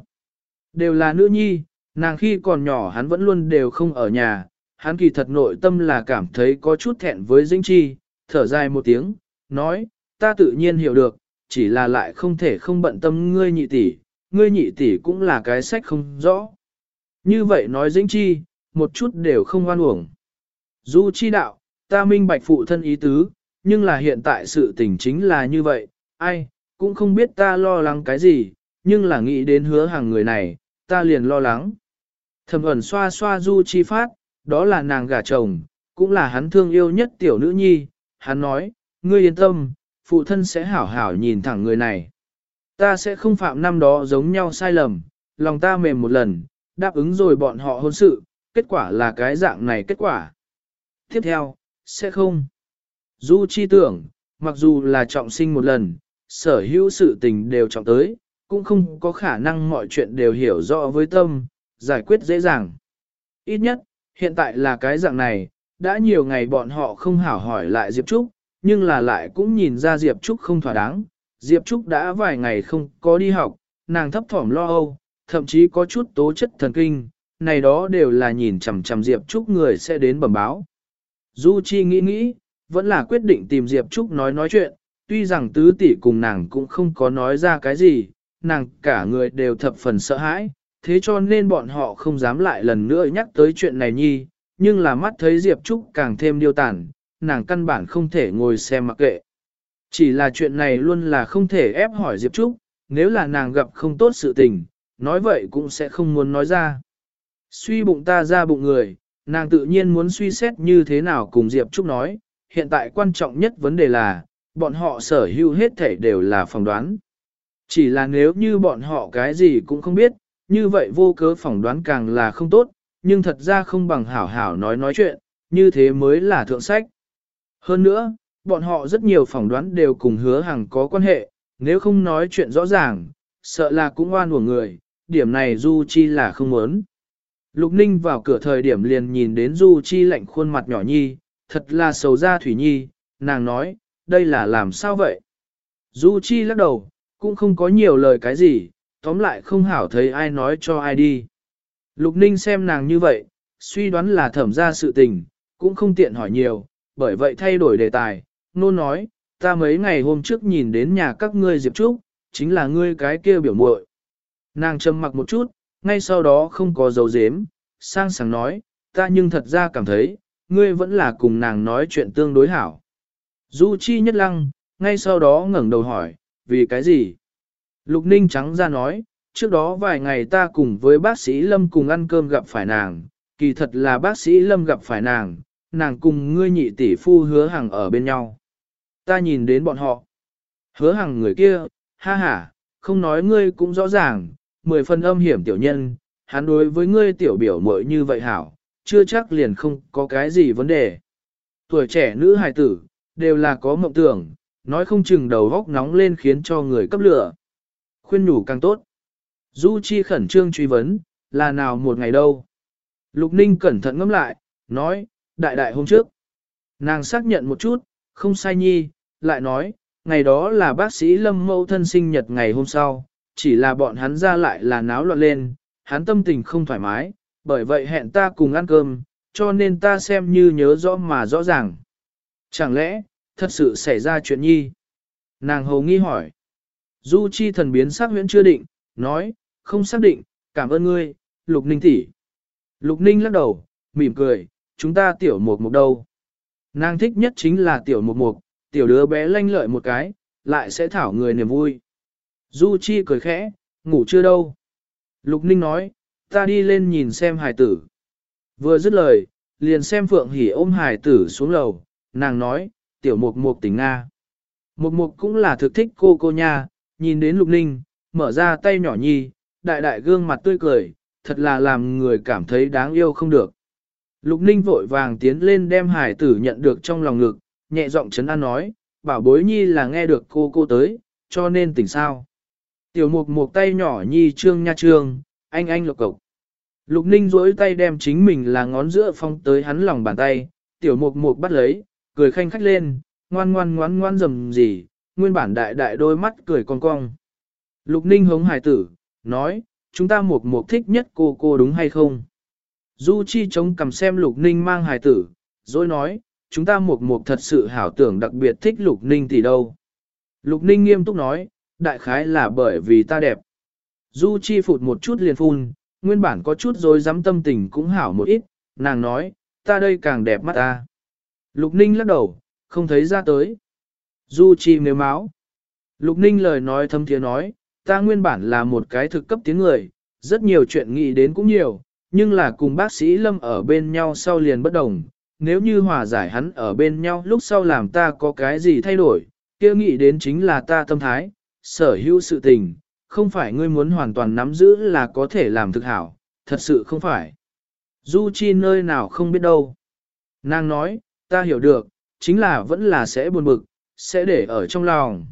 Đều là nữ nhi, nàng khi còn nhỏ hắn vẫn luôn đều không ở nhà, hắn kỳ thật nội tâm là cảm thấy có chút thẹn với dĩnh chi, thở dài một tiếng, nói, ta tự nhiên hiểu được, chỉ là lại không thể không bận tâm ngươi nhị tỷ, ngươi nhị tỷ cũng là cái sách không rõ. Như vậy nói dĩnh chi, một chút đều không oan uổng. Du chi đạo, ta minh bạch phụ thân ý tứ, nhưng là hiện tại sự tình chính là như vậy, ai, cũng không biết ta lo lắng cái gì, nhưng là nghĩ đến hứa hàng người này, ta liền lo lắng. Thẩm ẩn xoa xoa Du Chi phát, đó là nàng gả chồng, cũng là hắn thương yêu nhất tiểu nữ nhi, hắn nói, ngươi yên tâm, phụ thân sẽ hảo hảo nhìn thẳng người này. Ta sẽ không phạm năm đó giống nhau sai lầm, lòng ta mềm một lần, đáp ứng rồi bọn họ hôn sự, kết quả là cái dạng này kết quả. Tiếp theo, sẽ không. Du chi tưởng, mặc dù là trọng sinh một lần, sở hữu sự tình đều trọng tới, cũng không có khả năng mọi chuyện đều hiểu rõ với tâm, giải quyết dễ dàng. Ít nhất, hiện tại là cái dạng này, đã nhiều ngày bọn họ không hảo hỏi lại Diệp Trúc, nhưng là lại cũng nhìn ra Diệp Trúc không thỏa đáng. Diệp Trúc đã vài ngày không có đi học, nàng thấp thỏm lo âu, thậm chí có chút tố chất thần kinh, này đó đều là nhìn chằm chằm Diệp Trúc người sẽ đến bẩm báo. Du Chi nghĩ nghĩ, vẫn là quyết định tìm Diệp Trúc nói nói chuyện, tuy rằng tứ tỷ cùng nàng cũng không có nói ra cái gì, nàng cả người đều thập phần sợ hãi, thế cho nên bọn họ không dám lại lần nữa nhắc tới chuyện này nhi, nhưng là mắt thấy Diệp Trúc càng thêm điêu tàn, nàng căn bản không thể ngồi xem mặc kệ. Chỉ là chuyện này luôn là không thể ép hỏi Diệp Trúc, nếu là nàng gặp không tốt sự tình, nói vậy cũng sẽ không muốn nói ra. Suy bụng ta ra bụng người, nàng tự nhiên muốn suy xét như thế nào cùng Diệp Trúc nói, hiện tại quan trọng nhất vấn đề là, bọn họ sở hữu hết thể đều là phỏng đoán. Chỉ là nếu như bọn họ cái gì cũng không biết, như vậy vô cớ phỏng đoán càng là không tốt, nhưng thật ra không bằng hảo hảo nói nói chuyện, như thế mới là thượng sách. Hơn nữa, bọn họ rất nhiều phỏng đoán đều cùng hứa hàng có quan hệ, nếu không nói chuyện rõ ràng, sợ là cũng oan của người, điểm này Du Chi là không muốn. Lục Ninh vào cửa thời điểm liền nhìn đến Du Chi lạnh khuôn mặt nhỏ nhi, thật là xấu ra Thủy Nhi, nàng nói, đây là làm sao vậy? Du Chi lắc đầu, cũng không có nhiều lời cái gì, tóm lại không hảo thấy ai nói cho ai đi. Lục Ninh xem nàng như vậy, suy đoán là thẩm ra sự tình, cũng không tiện hỏi nhiều, bởi vậy thay đổi đề tài, nôn nói, ta mấy ngày hôm trước nhìn đến nhà các ngươi Diệp Trúc, chính là ngươi cái kia biểu muội. Nàng trầm mặc một chút, ngay sau đó không có dấu dếm, sang sảng nói, ta nhưng thật ra cảm thấy, ngươi vẫn là cùng nàng nói chuyện tương đối hảo. Du Chi nhất lăng, ngay sau đó ngẩng đầu hỏi, vì cái gì? Lục Ninh trắng ra nói, trước đó vài ngày ta cùng với bác sĩ Lâm cùng ăn cơm gặp phải nàng, kỳ thật là bác sĩ Lâm gặp phải nàng, nàng cùng ngươi nhị tỷ phu hứa hàng ở bên nhau. Ta nhìn đến bọn họ. Hứa hàng người kia, ha ha, không nói ngươi cũng rõ ràng, mười phần âm hiểm tiểu nhân, hắn đối với ngươi tiểu biểu muội như vậy hảo, chưa chắc liền không có cái gì vấn đề. Tuổi trẻ nữ hài tử, đều là có mộng tưởng, nói không chừng đầu góc nóng lên khiến cho người cấp lửa. Khuyên nhủ càng tốt. Du Chi khẩn trương truy vấn, là nào một ngày đâu? Lục Ninh cẩn thận ngẫm lại, nói, đại đại hôm trước. Nàng xác nhận một chút, không sai nhi, lại nói, ngày đó là bác sĩ Lâm Mâu thân sinh nhật ngày hôm sau, chỉ là bọn hắn ra lại là náo loạn lên, hắn tâm tình không thoải mái, bởi vậy hẹn ta cùng ăn cơm, cho nên ta xem như nhớ rõ mà rõ ràng. Chẳng lẽ, thật sự xảy ra chuyện nhi? Nàng hầu nghi hỏi. Du chi thần biến sắc huyễn chưa định, nói, không xác định, cảm ơn ngươi, Lục Ninh tỷ. Lục Ninh lắc đầu, mỉm cười, chúng ta tiểu mục mục đâu. Nàng thích nhất chính là tiểu mục mục, tiểu đứa bé lanh lợi một cái, lại sẽ thảo người niềm vui. Du Chi cười khẽ, ngủ chưa đâu. Lục Ninh nói, ta đi lên nhìn xem hài tử. Vừa dứt lời, liền xem Phượng Hỷ ôm hài tử xuống lầu, nàng nói, tiểu mục mục tỉnh Nga. Mục mục cũng là thực thích cô cô nha, nhìn đến Lục Ninh, mở ra tay nhỏ nhi, đại đại gương mặt tươi cười, thật là làm người cảm thấy đáng yêu không được. Lục Ninh vội vàng tiến lên đem hải tử nhận được trong lòng ngực, nhẹ giọng chấn an nói, bảo bối nhi là nghe được cô cô tới, cho nên tỉnh sao. Tiểu mục Mục tay nhỏ nhi trương nha trương, anh anh lục cộc. Lục Ninh duỗi tay đem chính mình là ngón giữa phong tới hắn lòng bàn tay, tiểu mục mục bắt lấy, cười khanh khách lên, ngoan ngoan ngoan ngoan rầm gì, nguyên bản đại đại đôi mắt cười cong cong. Lục Ninh hống hải tử, nói, chúng ta mục mục thích nhất cô cô đúng hay không? Du Chi chống cầm xem Lục Ninh mang hài tử, rồi nói, chúng ta mục mục thật sự hảo tưởng đặc biệt thích Lục Ninh tỷ đâu. Lục Ninh nghiêm túc nói, đại khái là bởi vì ta đẹp. Du Chi phụt một chút liền phun, nguyên bản có chút rồi dám tâm tình cũng hảo một ít, nàng nói, ta đây càng đẹp mắt ta. Lục Ninh lắc đầu, không thấy ra tới. Du Chi nếu máu. Lục Ninh lời nói thâm thiế nói, ta nguyên bản là một cái thực cấp tiếng người, rất nhiều chuyện nghĩ đến cũng nhiều, nhưng là cùng bác sĩ Lâm ở bên nhau sau liền bất đồng, nếu như hòa giải hắn ở bên nhau lúc sau làm ta có cái gì thay đổi, kia nghĩ đến chính là ta tâm thái, sở hữu sự tình, không phải ngươi muốn hoàn toàn nắm giữ là có thể làm thực hảo, thật sự không phải. Du Chi nơi nào không biết đâu. Nàng nói, ta hiểu được, chính là vẫn là sẽ buồn bực, sẽ để ở trong lòng.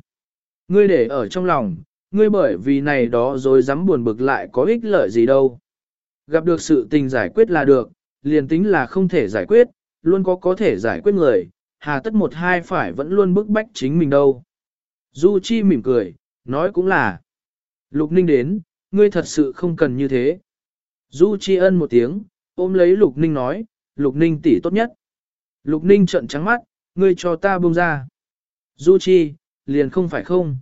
Ngươi để ở trong lòng, ngươi bởi vì này đó rồi dám buồn bực lại có ích lợi gì đâu. Gặp được sự tình giải quyết là được, liền tính là không thể giải quyết, luôn có có thể giải quyết người, hà tất một hai phải vẫn luôn bức bách chính mình đâu. Du Chi mỉm cười, nói cũng là. Lục Ninh đến, ngươi thật sự không cần như thế. Du Chi ân một tiếng, ôm lấy Lục Ninh nói, Lục Ninh tỷ tốt nhất. Lục Ninh trợn trắng mắt, ngươi cho ta buông ra. Du Chi, liền không phải không.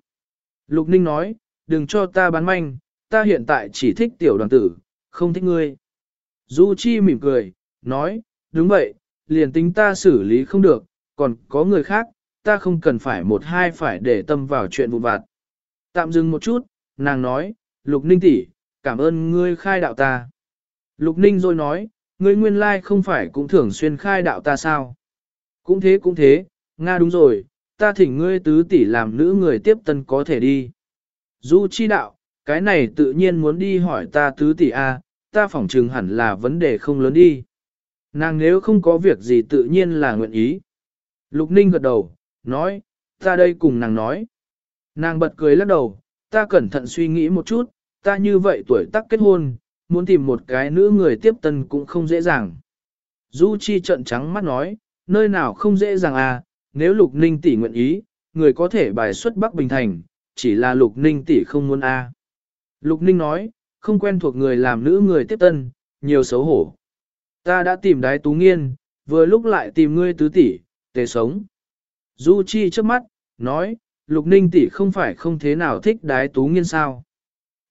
Lục Ninh nói, đừng cho ta bán manh, ta hiện tại chỉ thích tiểu đoàn tử, không thích ngươi. Du Chi mỉm cười, nói, đúng vậy, liền tính ta xử lý không được, còn có người khác, ta không cần phải một hai phải để tâm vào chuyện vụn vặt. Tạm dừng một chút, nàng nói, Lục Ninh tỷ, cảm ơn ngươi khai đạo ta. Lục Ninh rồi nói, ngươi nguyên lai không phải cũng thường xuyên khai đạo ta sao? Cũng thế cũng thế, Nga đúng rồi, ta thỉnh ngươi tứ tỷ làm nữ người tiếp tân có thể đi. Du chi đạo, cái này tự nhiên muốn đi hỏi ta tứ tỷ A, ta phỏng chừng hẳn là vấn đề không lớn đi. Nàng nếu không có việc gì tự nhiên là nguyện ý. Lục Ninh gật đầu, nói, ta đây cùng nàng nói. Nàng bật cười lắc đầu, ta cẩn thận suy nghĩ một chút, ta như vậy tuổi tác kết hôn, muốn tìm một cái nữ người tiếp tân cũng không dễ dàng. Du Chi trợn trắng mắt nói, nơi nào không dễ dàng à, nếu Lục Ninh tỷ nguyện ý, người có thể bài xuất Bắc Bình Thành, chỉ là Lục Ninh tỷ không muốn a. À. Lục Ninh nói, không quen thuộc người làm nữ người tiếp tân, nhiều xấu hổ. Ta đã tìm đái tú nghiên, vừa lúc lại tìm ngươi tứ tỷ, tề sống. Du Chi trước mắt, nói, Lục Ninh tỷ không phải không thế nào thích đái tú nghiên sao.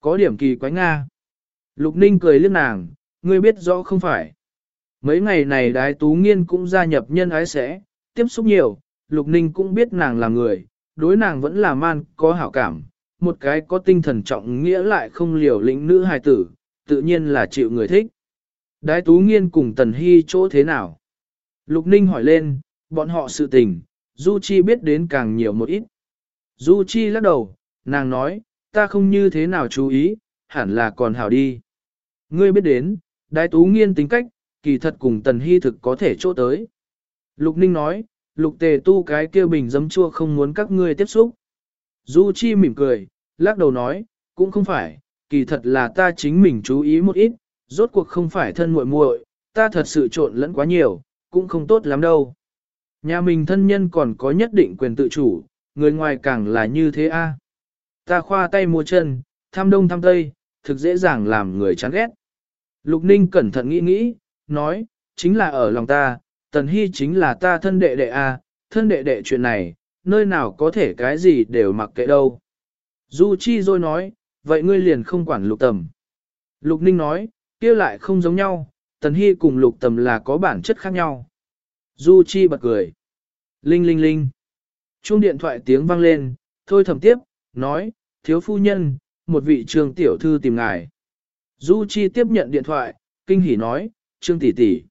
Có điểm kỳ quái Nga. Lục Ninh cười liếc nàng, ngươi biết rõ không phải. Mấy ngày này đái tú nghiên cũng gia nhập nhân ái sẽ, tiếp xúc nhiều, Lục Ninh cũng biết nàng là người, đối nàng vẫn là man, có hảo cảm, một cái có tinh thần trọng nghĩa lại không liều lĩnh nữ hài tử, tự nhiên là chịu người thích. Đái tú nghiên cùng Tần Hy chỗ thế nào? Lục Ninh hỏi lên, bọn họ sự tình, Du Chi biết đến càng nhiều một ít. Du Chi lắc đầu, nàng nói, ta không như thế nào chú ý, hẳn là còn hảo đi. Ngươi biết đến, đái tú nghiên tính cách, kỳ thật cùng Tần Hy thực có thể chỗ tới. Lục Ninh nói, lục tề tu cái kia bình dấm chua không muốn các ngươi tiếp xúc. Du Chi mỉm cười, lắc đầu nói, cũng không phải, kỳ thật là ta chính mình chú ý một ít, rốt cuộc không phải thân muội muội, ta thật sự trộn lẫn quá nhiều, cũng không tốt lắm đâu. Nhà mình thân nhân còn có nhất định quyền tự chủ, người ngoài càng là như thế a. Ta khoa tay mua chân, tham đông tham tây, thực dễ dàng làm người chán ghét. Lục Ninh cẩn thận nghĩ nghĩ, nói, chính là ở lòng ta, Tần Hy chính là ta thân đệ đệ a, thân đệ đệ chuyện này, nơi nào có thể cái gì đều mặc kệ đâu. Du Chi rồi nói, vậy ngươi liền không quản lục tầm. Lục Ninh nói, kia lại không giống nhau, Tần Hy cùng lục tầm là có bản chất khác nhau. Du Chi bật cười. Linh linh linh. Chuông điện thoại tiếng vang lên, thôi thầm tiếp, nói, thiếu phu nhân, một vị trương tiểu thư tìm ngài. Du Chi tiếp nhận điện thoại, kinh hỉ nói, trương tỷ tỷ.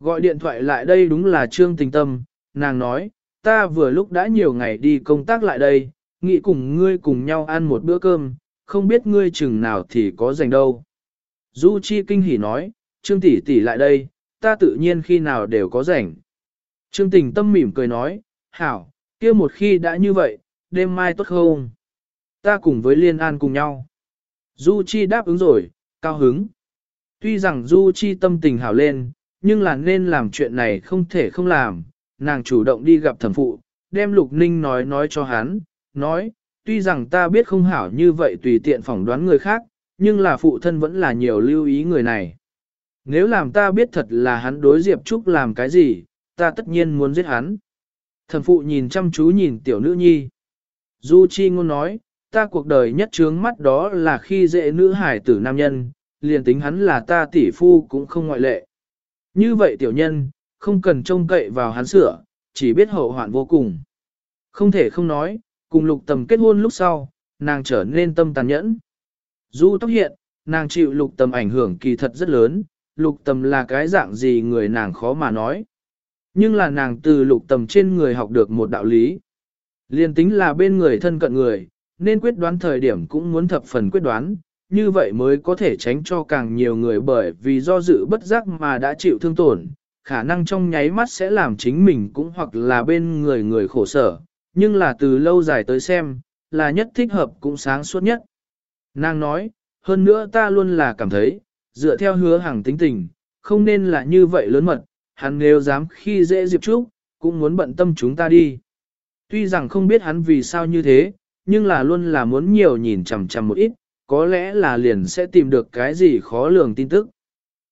Gọi điện thoại lại đây đúng là trương tình tâm, nàng nói, ta vừa lúc đã nhiều ngày đi công tác lại đây, nghĩ cùng ngươi cùng nhau ăn một bữa cơm, không biết ngươi chừng nào thì có dành đâu. Du Chi kinh hỉ nói, Trương tỷ tỷ lại đây, ta tự nhiên khi nào đều có rảnh. Trương tình tâm mỉm cười nói, hảo, kia một khi đã như vậy, đêm mai tốt không? Ta cùng với Liên An cùng nhau. Du Chi đáp ứng rồi, cao hứng. Tuy rằng Du Chi tâm tình hảo lên, nhưng là nên làm chuyện này không thể không làm, nàng chủ động đi gặp thẩm phụ, đem Lục Ninh nói nói cho hắn, nói, tuy rằng ta biết không hảo như vậy tùy tiện phỏng đoán người khác, nhưng là phụ thân vẫn là nhiều lưu ý người này. Nếu làm ta biết thật là hắn đối Diệp Trúc làm cái gì, ta tất nhiên muốn giết hắn. Thần phụ nhìn chăm chú nhìn tiểu nữ nhi. Du Chi ngôn nói, ta cuộc đời nhất trướng mắt đó là khi dễ nữ hải tử nam nhân, liền tính hắn là ta tỷ phu cũng không ngoại lệ. Như vậy tiểu nhân, không cần trông cậy vào hắn sửa, chỉ biết hậu hoạn vô cùng. Không thể không nói, cùng lục tầm kết hôn lúc sau, nàng trở nên tâm tàn nhẫn. Du tóc hiện, nàng chịu lục tầm ảnh hưởng kỳ thật rất lớn, lục tầm là cái dạng gì người nàng khó mà nói. Nhưng là nàng từ lục tầm trên người học được một đạo lý. Liên tính là bên người thân cận người, nên quyết đoán thời điểm cũng muốn thập phần quyết đoán, như vậy mới có thể tránh cho càng nhiều người bởi vì do dự bất giác mà đã chịu thương tổn, khả năng trong nháy mắt sẽ làm chính mình cũng hoặc là bên người người khổ sở, nhưng là từ lâu dài tới xem, là nhất thích hợp cũng sáng suốt nhất. Nàng nói, hơn nữa ta luôn là cảm thấy, dựa theo hứa hàng tính tình, không nên là như vậy lớn mật, hắn nếu dám khi dễ Diệp Trúc, cũng muốn bận tâm chúng ta đi. Tuy rằng không biết hắn vì sao như thế, nhưng là luôn là muốn nhiều nhìn chằm chằm một ít, có lẽ là liền sẽ tìm được cái gì khó lường tin tức.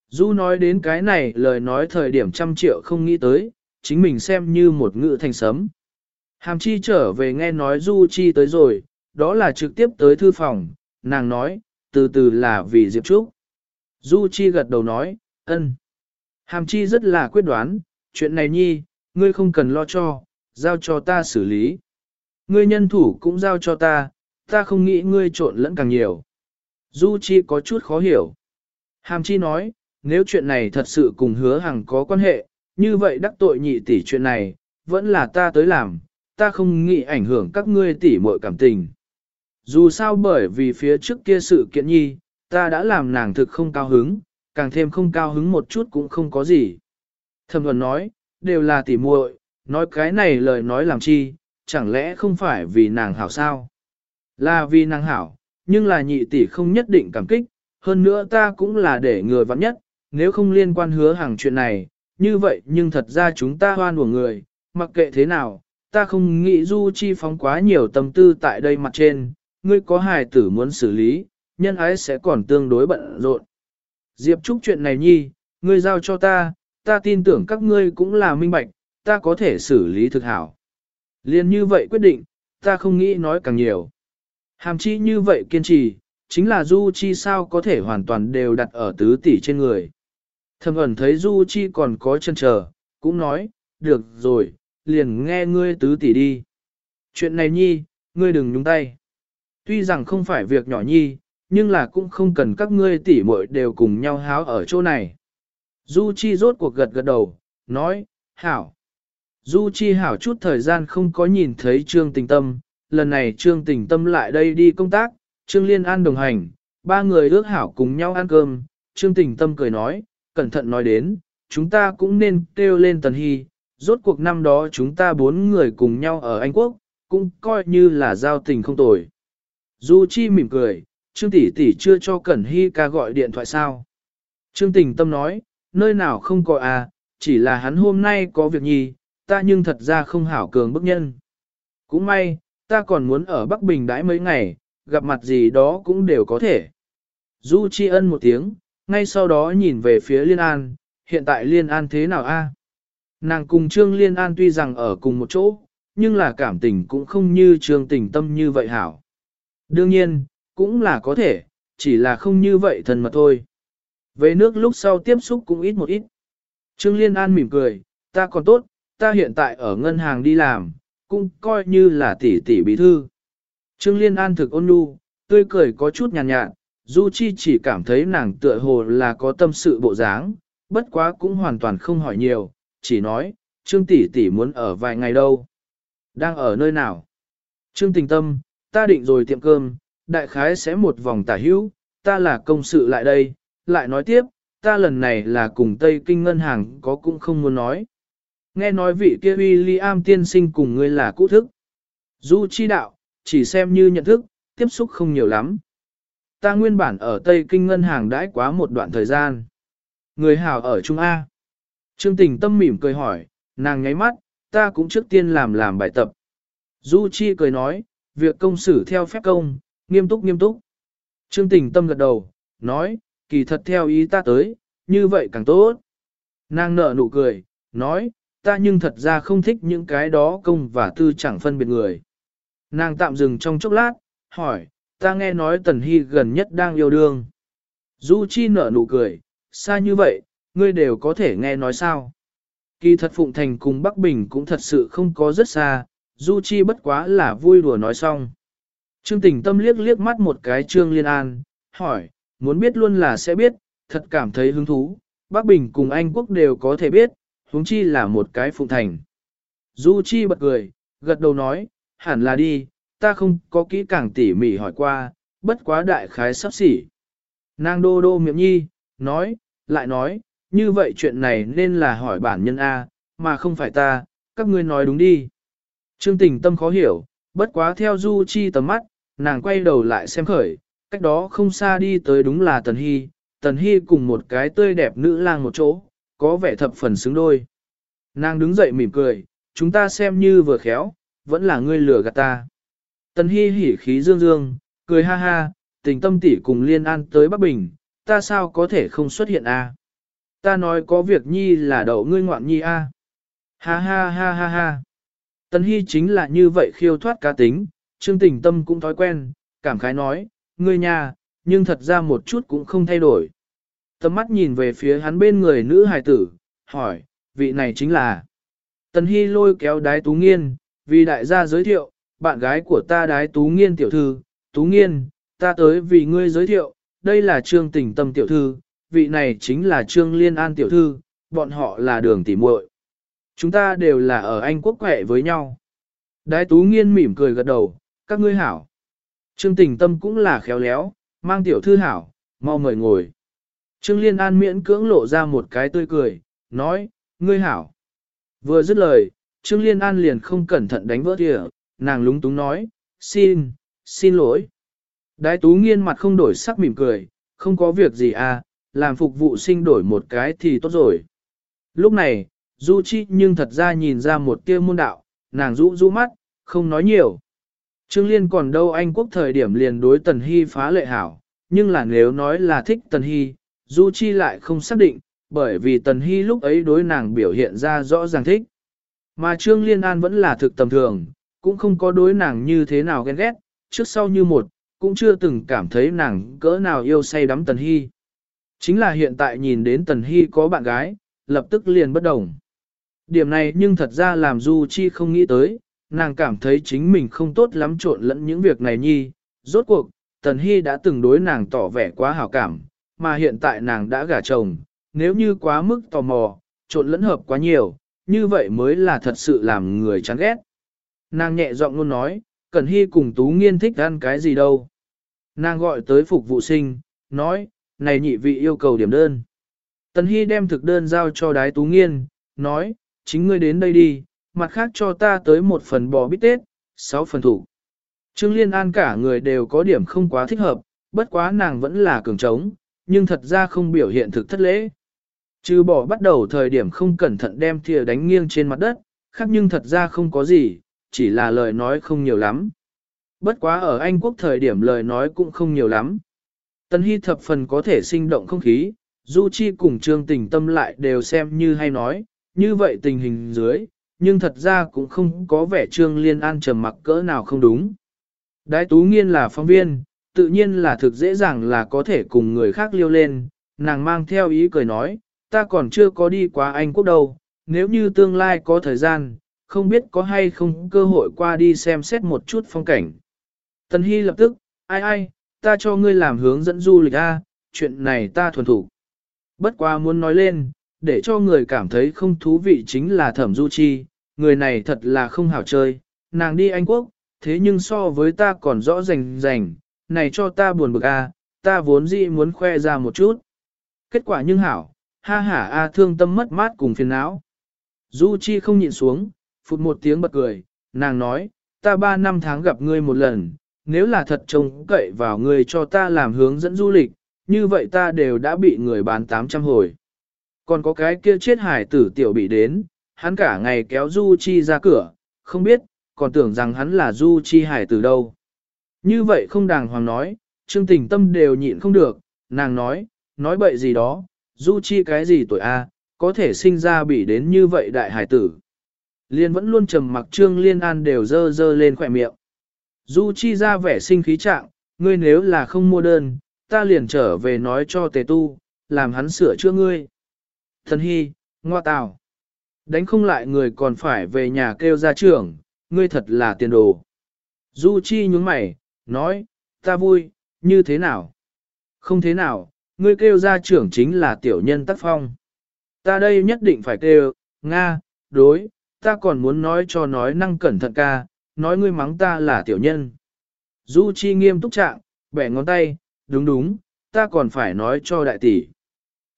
Du nói đến cái này lời nói thời điểm trăm triệu không nghĩ tới, chính mình xem như một ngự thành sấm. Hàm chi trở về nghe nói Du Chi tới rồi, đó là trực tiếp tới thư phòng, nàng nói, từ từ là vì Diệp Trúc. Du Chi gật đầu nói, ân. Hàm chi rất là quyết đoán, chuyện này nhi, ngươi không cần lo cho, giao cho ta xử lý. Ngươi nhân thủ cũng giao cho ta, ta không nghĩ ngươi trộn lẫn càng nhiều. Du Chi có chút khó hiểu. Hàm chi nói, nếu chuyện này thật sự cùng hứa hằng có quan hệ, như vậy đắc tội nhị tỷ chuyện này, vẫn là ta tới làm, ta không nghĩ ảnh hưởng các ngươi tỷ muội cảm tình. Dù sao bởi vì phía trước kia sự kiện nhi, ta đã làm nàng thực không cao hứng, càng thêm không cao hứng một chút cũng không có gì. Thẩm thuần nói, đều là tỷ muội, nói cái này lời nói làm chi, chẳng lẽ không phải vì nàng hảo sao? Là vì nàng hảo, nhưng là nhị tỷ không nhất định cảm kích, hơn nữa ta cũng là để người vắng nhất, nếu không liên quan hứa hàng chuyện này, như vậy nhưng thật ra chúng ta hoan của người, mặc kệ thế nào, ta không nghĩ du chi phóng quá nhiều tâm tư tại đây mặt trên, ngươi có hài tử muốn xử lý, nhân ái sẽ còn tương đối bận rộn. Diệp Trúc chuyện này nhi, ngươi giao cho ta, ta tin tưởng các ngươi cũng là minh bạch, ta có thể xử lý thực hảo. Liên như vậy quyết định, ta không nghĩ nói càng nhiều. Hàm chi như vậy kiên trì, chính là Du Chi sao có thể hoàn toàn đều đặt ở tứ tỷ trên người. Thầm ẩn thấy Du Chi còn có chân chờ, cũng nói, được rồi, liền nghe ngươi tứ tỷ đi. Chuyện này nhi, ngươi đừng nhúng tay. Tuy rằng không phải việc nhỏ nhi, nhưng là cũng không cần các ngươi tỷ muội đều cùng nhau háo ở chỗ này. Du Chi rốt cuộc gật gật đầu, nói, hảo. Du Chi hảo chút thời gian không có nhìn thấy Trương Tình Tâm, lần này Trương Tình Tâm lại đây đi công tác, Trương Liên An đồng hành, ba người ước hảo cùng nhau ăn cơm, Trương Tình Tâm cười nói, cẩn thận nói đến, chúng ta cũng nên kêu lên Tần Hy, rốt cuộc năm đó chúng ta bốn người cùng nhau ở Anh Quốc, cũng coi như là giao tình không tồi. Du Chi mỉm cười, Trương tỷ tỷ chưa cho Cẩn Hy ca gọi điện thoại sao. Trương Tình Tâm nói, nơi nào không có à, chỉ là hắn hôm nay có việc nhì ta nhưng thật ra không hảo cường bức nhân. Cũng may, ta còn muốn ở Bắc Bình đãi mấy ngày, gặp mặt gì đó cũng đều có thể. Du Chi ân một tiếng, ngay sau đó nhìn về phía Liên An, hiện tại Liên An thế nào a? Nàng cùng Trương Liên An tuy rằng ở cùng một chỗ, nhưng là cảm tình cũng không như Trương Tình Tâm như vậy hảo. Đương nhiên, cũng là có thể, chỉ là không như vậy thần mật thôi. Về nước lúc sau tiếp xúc cũng ít một ít. Trương Liên An mỉm cười, ta còn tốt, ta hiện tại ở ngân hàng đi làm, cũng coi như là tỷ tỷ bí thư. Trương Liên An thực ôn nhu, tươi cười có chút nhàn nhạt, nhạt, Du Chi chỉ cảm thấy nàng tựa hồ là có tâm sự bộ dáng, bất quá cũng hoàn toàn không hỏi nhiều, chỉ nói, Trương tỷ tỷ muốn ở vài ngày đâu. Đang ở nơi nào? Trương tình tâm, ta định rồi tiệm cơm, đại khái sẽ một vòng tả hữu, ta là công sự lại đây, lại nói tiếp, ta lần này là cùng Tây Kinh Ngân hàng có cũng không muốn nói. Nghe nói vị kia William tiên sinh cùng ngươi là cũ thức. Du chi đạo, chỉ xem như nhận thức, tiếp xúc không nhiều lắm. Ta nguyên bản ở Tây Kinh Ngân hàng đãi quá một đoạn thời gian. Người hảo ở Trung A. Trương tình tâm mỉm cười hỏi, nàng nháy mắt, ta cũng trước tiên làm làm bài tập. Du Chi cười nói, việc công xử theo phép công, nghiêm túc nghiêm túc. Trương tình tâm gật đầu, nói, kỳ thật theo ý ta tới, như vậy càng tốt. Nàng nở nụ cười, nói, ta nhưng thật ra không thích những cái đó công và tư chẳng phân biệt người. Nàng tạm dừng trong chốc lát, hỏi, ta nghe nói Tần Hy gần nhất đang yêu đương. Du Chi nở nụ cười, xa như vậy, ngươi đều có thể nghe nói sao. Kỳ thật Phụng Thành cùng Bắc Bình cũng thật sự không có rất xa, Du Chi bất quá là vui đùa nói xong. Trương Tình Tâm liếc liếc mắt một cái Trương Liên An, hỏi, muốn biết luôn là sẽ biết, thật cảm thấy hứng thú, Bắc Bình cùng Anh Quốc đều có thể biết, huống chi là một cái phụng thành. Du Chi bật cười, gật đầu nói, hẳn là đi, ta không có kỹ càng tỉ mỉ hỏi qua, bất quá đại khái sắp xỉ. Nàng đô đô miệng nhi, nói, lại nói, như vậy chuyện này nên là hỏi bản nhân A, mà không phải ta, các ngươi nói đúng đi. Trương tình tâm khó hiểu, bất quá theo Du Chi tầm mắt, nàng quay đầu lại xem khởi, cách đó không xa đi tới đúng là Tần Hy, Tần Hy cùng một cái tươi đẹp nữ lang một chỗ, có vẻ thập phần xứng đôi. Nàng đứng dậy mỉm cười, chúng ta xem như vừa khéo, vẫn là ngươi lừa gạt ta. Tần Hi hỉ khí dương dương, cười ha ha, tình tâm tỷ cùng liên an tới Bắc Bình, ta sao có thể không xuất hiện a? Ta nói có việc nhi là đậu ngươi ngoạn nhi a. Ha ha ha ha ha. Tần Hi chính là như vậy khiêu thoát cá tính, Trương Tình Tâm cũng thói quen, cảm khái nói, ngươi nhà, nhưng thật ra một chút cũng không thay đổi. Tầm mắt nhìn về phía hắn bên người nữ hài tử, hỏi, vị này chính là. Tần Hy lôi kéo đái tú nghiên, vì đại gia giới thiệu, bạn gái của ta đái tú nghiên tiểu thư, tú nghiên, ta tới vì ngươi giới thiệu, đây là trương tình tâm tiểu thư, vị này chính là trương liên an tiểu thư, bọn họ là đường tỉ muội. Chúng ta đều là ở Anh quốc quẹ với nhau. Đái tú nghiên mỉm cười gật đầu, các ngươi hảo. Trương tình tâm cũng là khéo léo, mang tiểu thư hảo, mau mời ngồi. Trương Liên An miễn cưỡng lộ ra một cái tươi cười, nói, ngươi hảo. Vừa dứt lời, Trương Liên An liền không cẩn thận đánh vỡ thìa, nàng lúng túng nói, xin, xin lỗi. Đái tú nghiên mặt không đổi sắc mỉm cười, không có việc gì à, làm phục vụ sinh đổi một cái thì tốt rồi. Lúc này, Du Chi nhưng thật ra nhìn ra một tia môn đạo, nàng rũ rũ mắt, không nói nhiều. Trương Liên còn đâu Anh quốc thời điểm liền đối Tần Hy phá lệ hảo, nhưng là nếu nói là thích Tần Hy, Du Chi lại không xác định, bởi vì Tần Hy lúc ấy đối nàng biểu hiện ra rõ ràng thích. Mà Trương Liên An vẫn là thực tầm thường, cũng không có đối nàng như thế nào ghen ghét, trước sau như một, cũng chưa từng cảm thấy nàng cỡ nào yêu say đắm Tần Hy. Chính là hiện tại nhìn đến Tần Hy có bạn gái, lập tức liền bất đồng. Điểm này nhưng thật ra làm Du Chi không nghĩ tới, nàng cảm thấy chính mình không tốt lắm trộn lẫn những việc này nhi. Rốt cuộc, Tần Hy đã từng đối nàng tỏ vẻ quá hảo cảm, mà hiện tại nàng đã gả chồng, nếu như quá mức tò mò, trộn lẫn hợp quá nhiều, như vậy mới là thật sự làm người chán ghét. Nàng nhẹ giọng luôn nói, Cẩn Hy cùng Tú Nghiên thích ăn cái gì đâu. Nàng gọi tới phục vụ sinh, nói, này nhị vị yêu cầu điểm đơn. Tần Hy đem thực đơn giao cho đái Tú Nghiên, nói, chính ngươi đến đây đi, mặt khác cho ta tới một phần bò bít tết, sáu phần thủ. Trương Liên An cả người đều có điểm không quá thích hợp, bất quá nàng vẫn là cường trống, nhưng thật ra không biểu hiện thực thất lễ. Trừ bỏ bắt đầu thời điểm không cẩn thận đem thìa đánh nghiêng trên mặt đất, khác nhưng thật ra không có gì, chỉ là lời nói không nhiều lắm. Bất quá ở Anh quốc thời điểm lời nói cũng không nhiều lắm. Tân Hy thập phần có thể sinh động không khí, Du Chi cùng Trương Tình Tâm lại đều xem như hay nói, như vậy tình hình dưới, nhưng thật ra cũng không có vẻ Trương Liên An trầm mặc cỡ nào không đúng. Đái Tú Nghiên là phóng viên, tự nhiên là thực dễ dàng là có thể cùng người khác liêu lên, nàng mang theo ý cười nói, ta còn chưa có đi qua Anh quốc đâu, nếu như tương lai có thời gian, không biết có hay không cơ hội qua đi xem xét một chút phong cảnh. Tần Hy lập tức, ai ai, ta cho ngươi làm hướng dẫn du lịch A, chuyện này ta thuần thủ. Bất quá muốn nói lên, để cho người cảm thấy không thú vị chính là thẩm du chi, người này thật là không hảo chơi, nàng đi Anh Quốc, thế nhưng so với ta còn rõ rành rành, này cho ta buồn bực a, ta vốn dĩ muốn khoe ra một chút. Kết quả nhưng hảo, ha ha a thương tâm mất mát cùng phiền não. Du Chi không nhịn xuống, phụt một tiếng bật cười, nàng nói, ta ba năm tháng gặp ngươi một lần, nếu là thật trông cậy vào ngươi cho ta làm hướng dẫn du lịch, như vậy ta đều đã bị người bán 800 hồi. Còn có cái kia chết hải tử tiểu bị đến, hắn cả ngày kéo Du Chi ra cửa, không biết, còn tưởng rằng hắn là Du Chi hải tử đâu. Như vậy không đàng hoàng nói, Trương Tình Tâm đều nhịn không được, nàng nói, nói bậy gì đó, Du Chi cái gì tuổi a, có thể sinh ra bị đến như vậy đại hải tử. Liên vẫn luôn trầm mặc Trương Liên An đều dơ dơ lên khỏe miệng. Du Chi ra vẻ sinh khí trạng, ngươi nếu là không mua đơn, ta liền trở về nói cho tề tu, làm hắn sửa chữa ngươi. Thần hy, ngoa tào. Đánh không lại người còn phải về nhà kêu ra trưởng, ngươi thật là tiền đồ. Du Chi nhướng mày, nói, ta vui, như thế nào? Không thế nào, ngươi kêu ra trưởng chính là tiểu nhân tác phong. Ta đây nhất định phải kêu, Nga, đối, ta còn muốn nói cho nói năng cẩn thận ca, nói ngươi mắng ta là tiểu nhân. Du Chi nghiêm túc trạng, bẻ ngón tay, đúng đúng, ta còn phải nói cho đại tỷ.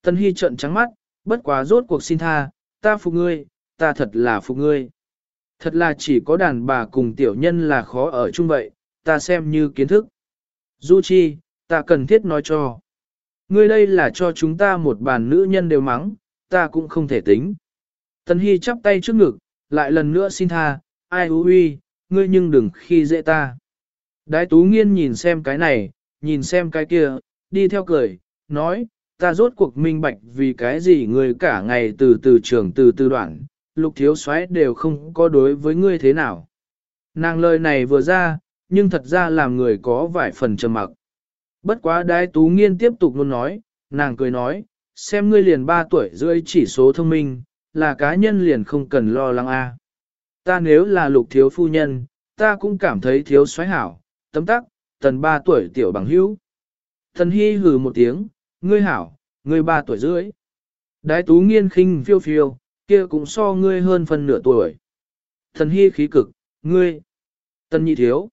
Tân Hy trợn trắng mắt, bất quá rốt cuộc xin tha, ta phục ngươi, ta thật là phục ngươi. Thật là chỉ có đàn bà cùng tiểu nhân là khó ở chung vậy, ta xem như kiến thức. Du Chi, ta cần thiết nói cho. Ngươi đây là cho chúng ta một bàn nữ nhân đều mắng, ta cũng không thể tính. Tân Hy chắp tay trước ngực, lại lần nữa xin tha, ai hú huy, ngươi nhưng đừng khi dễ ta. Đái tú nghiên nhìn xem cái này, nhìn xem cái kia, đi theo cười, nói, ta rốt cuộc minh bạch vì cái gì ngươi cả ngày từ từ trường từ từ đoạn, lục thiếu soái đều không có đối với ngươi thế nào. Nàng lời này vừa ra, nhưng thật ra làm người có vài phần trầm mặc. Bất quá đái tú nghiên tiếp tục luôn nói, nàng cười nói, xem ngươi liền 3 tuổi rưỡi chỉ số thông minh, là cá nhân liền không cần lo lắng a. Ta nếu là lục thiếu phu nhân, ta cũng cảm thấy thiếu xoáy hảo, tấm tắc, tần 3 tuổi tiểu bằng hữu. Thần hy hừ một tiếng, ngươi hảo, ngươi 3 tuổi rưỡi. Đái tú nghiên khinh phiêu phiêu, kia cũng so ngươi hơn phần nửa tuổi. Thần hy khí cực, ngươi. Tần nhị thiếu.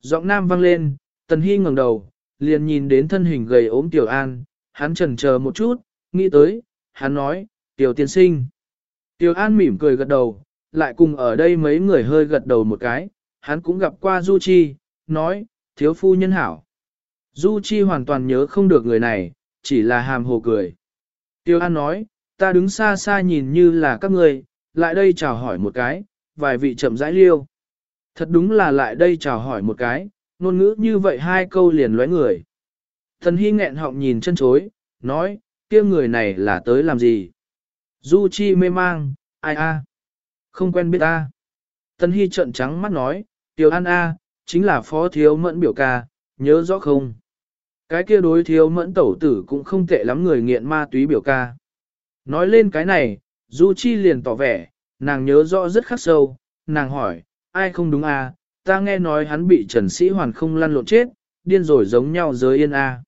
Giọng nam vang lên, tần hy ngẩng đầu, liền nhìn đến thân hình gầy ốm tiểu an, hắn chần chờ một chút, nghĩ tới, hắn nói, tiểu tiên sinh. Tiểu an mỉm cười gật đầu, lại cùng ở đây mấy người hơi gật đầu một cái, hắn cũng gặp qua Du Chi, nói, thiếu phu nhân hảo. Du Chi hoàn toàn nhớ không được người này, chỉ là hàm hồ cười. Tiêu An nói, ta đứng xa xa nhìn như là các người, lại đây chào hỏi một cái, vài vị chậm rãi liêu. Thật đúng là lại đây chào hỏi một cái, ngôn ngữ như vậy hai câu liền lóe người. Thần Hy nghẹn họng nhìn chân chối, nói, kia người này là tới làm gì? Du Chi mê mang, ai a? Không quen biết ta. Thần Hy trợn trắng mắt nói, Tiểu An A, chính là phó thiếu mẫn biểu ca, nhớ rõ không? Cái kia đối thiếu mẫn tẩu tử cũng không tệ lắm người nghiện ma túy biểu ca. Nói lên cái này, Du Chi liền tỏ vẻ, nàng nhớ rõ rất khắc sâu, nàng hỏi, ai không đúng à? ta nghe nói hắn bị Trần Sĩ Hoàn không lăn lộn chết, điên rồi giống nhau giới yên à.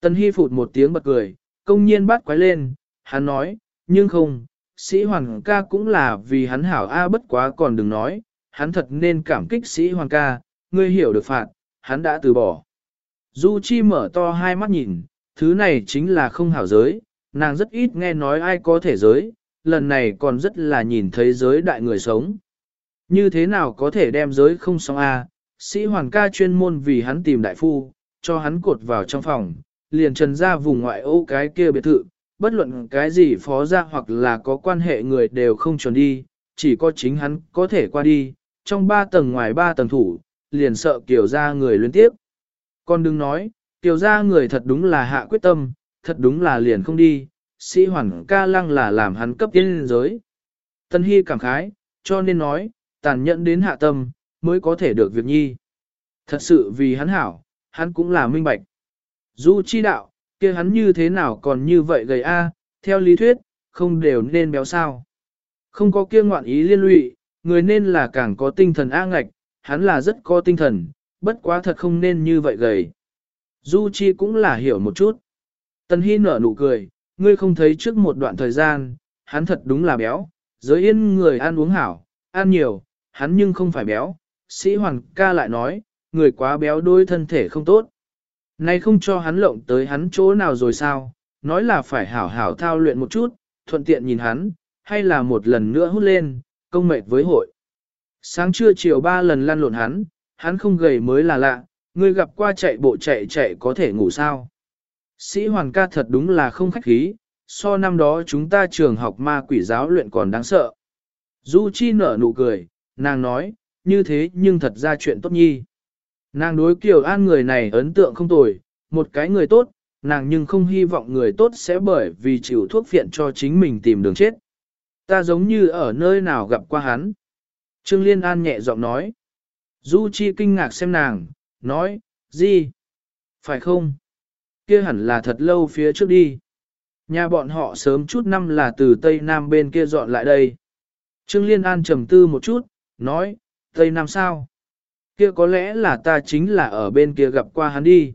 Tần Hy phụt một tiếng bật cười, công nhiên bắt quái lên, hắn nói, nhưng không, Sĩ Hoàn ca cũng là vì hắn hảo a bất quá còn đừng nói, hắn thật nên cảm kích Sĩ Hoàn ca, ngươi hiểu được phạt, hắn đã từ bỏ. Du Chi mở to hai mắt nhìn, thứ này chính là không hảo giới, nàng rất ít nghe nói ai có thể giới, lần này còn rất là nhìn thấy giới đại người sống. Như thế nào có thể đem giới không xong a? Sĩ Hoàng ca chuyên môn vì hắn tìm đại phu, cho hắn cột vào trong phòng, liền trần ra vùng ngoại ô cái kia biệt thự, bất luận cái gì phó ra hoặc là có quan hệ người đều không chuẩn đi, chỉ có chính hắn có thể qua đi, trong ba tầng ngoài ba tầng thủ, liền sợ kiểu ra người liên tiếp. Con đừng nói, kiểu ra người thật đúng là hạ quyết tâm, thật đúng là liền không đi, sĩ Hoàng ca lăng là làm hắn cấp tiến giới. Tân Hy cảm khái, cho nên nói, tàn nhẫn đến hạ tâm, mới có thể được việc nhi. Thật sự vì hắn hảo, hắn cũng là minh bạch. Du chi đạo, kia hắn như thế nào còn như vậy gầy a, theo lý thuyết, không đều nên béo sao. Không có kia ngoạn ý liên lụy, người nên là càng có tinh thần a ngạch, hắn là rất có tinh thần, bất quá thật không nên như vậy gầy. Du Chi cũng là hiểu một chút. Tần Hi nở nụ cười, ngươi không thấy trước một đoạn thời gian, hắn thật đúng là béo, giới yên người ăn uống hảo, ăn nhiều, hắn nhưng không phải béo, sĩ hoàng ca lại nói, người quá béo đôi thân thể không tốt. Nay không cho hắn lộng tới hắn chỗ nào rồi sao, nói là phải hảo hảo thao luyện một chút, thuận tiện nhìn hắn, hay là một lần nữa hút lên, công mệt với hội. Sáng trưa chiều ba lần lăn lộn hắn, hắn không gầy mới là lạ, người gặp qua chạy bộ chạy chạy có thể ngủ sao. Sĩ hoàng ca thật đúng là không khách khí, so năm đó chúng ta trường học ma quỷ giáo luyện còn đáng sợ. Du Chi nở nụ cười, nàng nói, như thế nhưng thật ra chuyện tốt nhi. Nàng đối Kiều An người này ấn tượng không tồi, một cái người tốt, nàng nhưng không hy vọng người tốt sẽ bởi vì chịu thuốc phiện cho chính mình tìm đường chết. Ta giống như ở nơi nào gặp qua hắn. Trương Liên An nhẹ giọng nói. Du Chi kinh ngạc xem nàng, nói, gì? Phải không? Kia hẳn là thật lâu phía trước đi. Nhà bọn họ sớm chút năm là từ Tây Nam bên kia dọn lại đây. Trương Liên An trầm tư một chút, nói, Tây Nam sao? Kia có lẽ là ta chính là ở bên kia gặp qua hắn đi.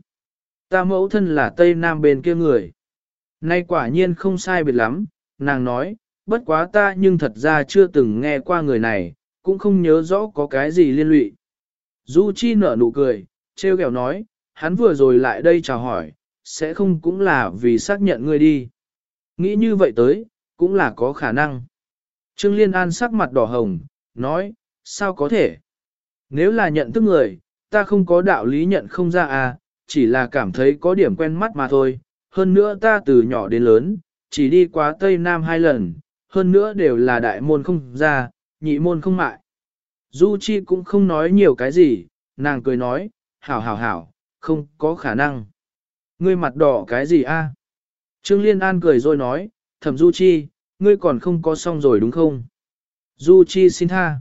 Ta mẫu thân là Tây Nam bên kia người. Nay quả nhiên không sai biệt lắm, nàng nói, bất quá ta nhưng thật ra chưa từng nghe qua người này, cũng không nhớ rõ có cái gì liên lụy. Du Chi nở nụ cười, treo kẹo nói, hắn vừa rồi lại đây chào hỏi, sẽ không cũng là vì xác nhận ngươi đi. Nghĩ như vậy tới, cũng là có khả năng. Trương Liên An sắc mặt đỏ hồng, nói, sao có thể? Nếu là nhận thức người, ta không có đạo lý nhận không ra à, chỉ là cảm thấy có điểm quen mắt mà thôi. Hơn nữa ta từ nhỏ đến lớn, chỉ đi qua Tây Nam hai lần, hơn nữa đều là đại môn không ra, nhị môn không mại. Du Chi cũng không nói nhiều cái gì, nàng cười nói, hảo hảo hảo, không có khả năng. Ngươi mặt đỏ cái gì a? Trương Liên An cười rồi nói, thẩm Du Chi, ngươi còn không có xong rồi đúng không? Du Chi xin tha.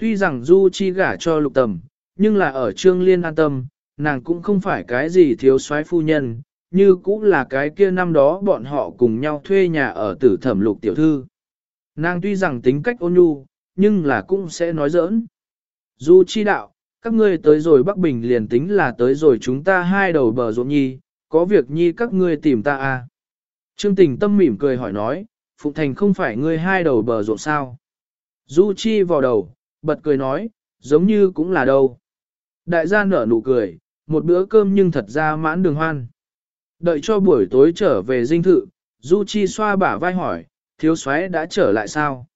Tuy rằng Du Chi gả cho lục tầm, nhưng là ở Trương Liên an tâm, nàng cũng không phải cái gì thiếu soái phu nhân, như cũng là cái kia năm đó bọn họ cùng nhau thuê nhà ở tử thẩm lục tiểu thư. Nàng tuy rằng tính cách ôn nhu, nhưng là cũng sẽ nói giỡn. Du chi đạo, các ngươi tới rồi Bắc Bình liền tính là tới rồi chúng ta hai đầu bờ ruộng nhi, có việc nhi các ngươi tìm ta à. Trương tình tâm mỉm cười hỏi nói, Phụng Thành không phải ngươi hai đầu bờ ruộng sao. Du chi vào đầu, bật cười nói, giống như cũng là đâu. Đại gia nở nụ cười, một bữa cơm nhưng thật ra mãn đường hoan. Đợi cho buổi tối trở về dinh thự, Du Chi xoa bả vai hỏi, thiếu soái đã trở lại sao?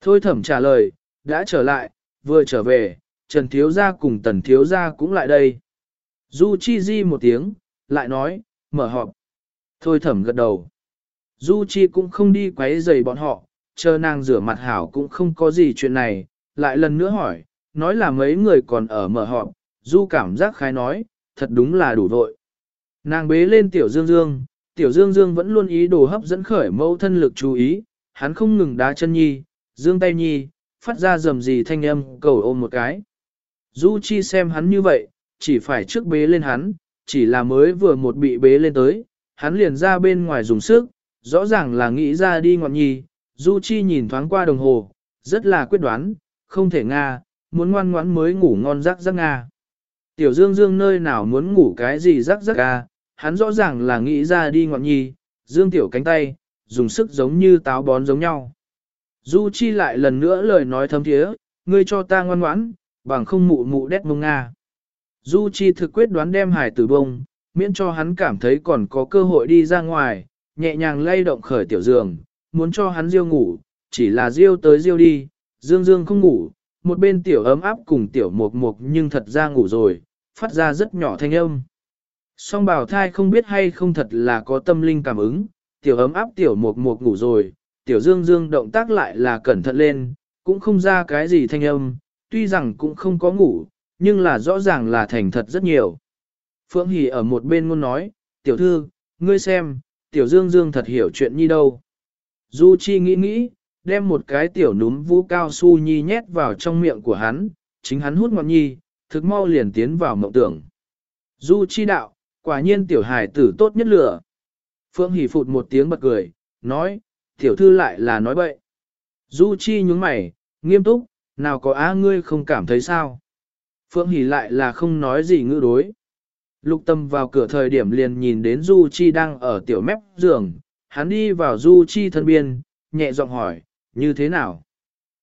Thôi thẩm trả lời, đã trở lại, vừa trở về, Trần Thiếu Gia cùng Tần Thiếu Gia cũng lại đây. Du Chi di một tiếng, lại nói, mở họp. Thôi thẩm gật đầu. Du Chi cũng không đi quấy rầy bọn họ, chờ nàng rửa mặt hảo cũng không có gì chuyện này, lại lần nữa hỏi, nói là mấy người còn ở mở họp, Du cảm giác khái nói, thật đúng là đủ vội. Nàng bế lên Tiểu Dương Dương, Tiểu Dương Dương vẫn luôn ý đồ hấp dẫn khởi mẫu thân lực chú ý, hắn không ngừng đá chân nhi, dương tay nhi, phát ra rầm gì thanh âm cầu ôm một cái. Du Chi xem hắn như vậy, chỉ phải trước bế lên hắn, chỉ là mới vừa một bị bế lên tới, hắn liền ra bên ngoài dùng sức, rõ ràng là nghĩ ra đi ngọn nhi. Du Chi nhìn thoáng qua đồng hồ, rất là quyết đoán, không thể nga, muốn ngoan ngoãn mới ngủ ngon giấc giấc nga. Tiểu Dương Dương nơi nào muốn ngủ cái gì giấc giấc nga. hắn rõ ràng là nghĩ ra đi ngọn nhi, Dương Tiểu cánh tay, dùng sức giống như táo bón giống nhau. Du Chi lại lần nữa lời nói thâm thiế, ngươi cho ta ngoan ngoãn, bằng không mụ mụ đét mông nga. Du Chi thực quyết đoán đem hải tử bông, miễn cho hắn cảm thấy còn có cơ hội đi ra ngoài, nhẹ nhàng lay động khởi tiểu giường, muốn cho hắn riêu ngủ, chỉ là riêu tới riêu đi, dương dương không ngủ, một bên tiểu ấm áp cùng tiểu mục mục nhưng thật ra ngủ rồi, phát ra rất nhỏ thanh âm. Song bào thai không biết hay không thật là có tâm linh cảm ứng, tiểu ấm áp tiểu mục mục ngủ rồi, tiểu dương dương động tác lại là cẩn thận lên, cũng không ra cái gì thanh âm, tuy rằng cũng không có ngủ, nhưng là rõ ràng là thành thật rất nhiều. Phượng Hỷ ở một bên ngôn nói, tiểu thư, ngươi xem, tiểu dương dương thật hiểu chuyện như đâu. Du Chi nghĩ nghĩ, đem một cái tiểu núm vũ cao su nhi nhét vào trong miệng của hắn, chính hắn hút ngọn nhi, thực mau liền tiến vào mộng tưởng. Du Chi đạo, quả nhiên tiểu hài tử tốt nhất lửa. Phượng Hỷ phụt một tiếng bật cười, nói, tiểu thư lại là nói bậy. Du Chi nhướng mày, nghiêm túc, nào có á ngươi không cảm thấy sao. Phượng Hỷ lại là không nói gì ngữ đối. Lục tâm vào cửa thời điểm liền nhìn đến Du Chi đang ở tiểu mép giường, hắn đi vào Du Chi thân biên, nhẹ giọng hỏi, như thế nào?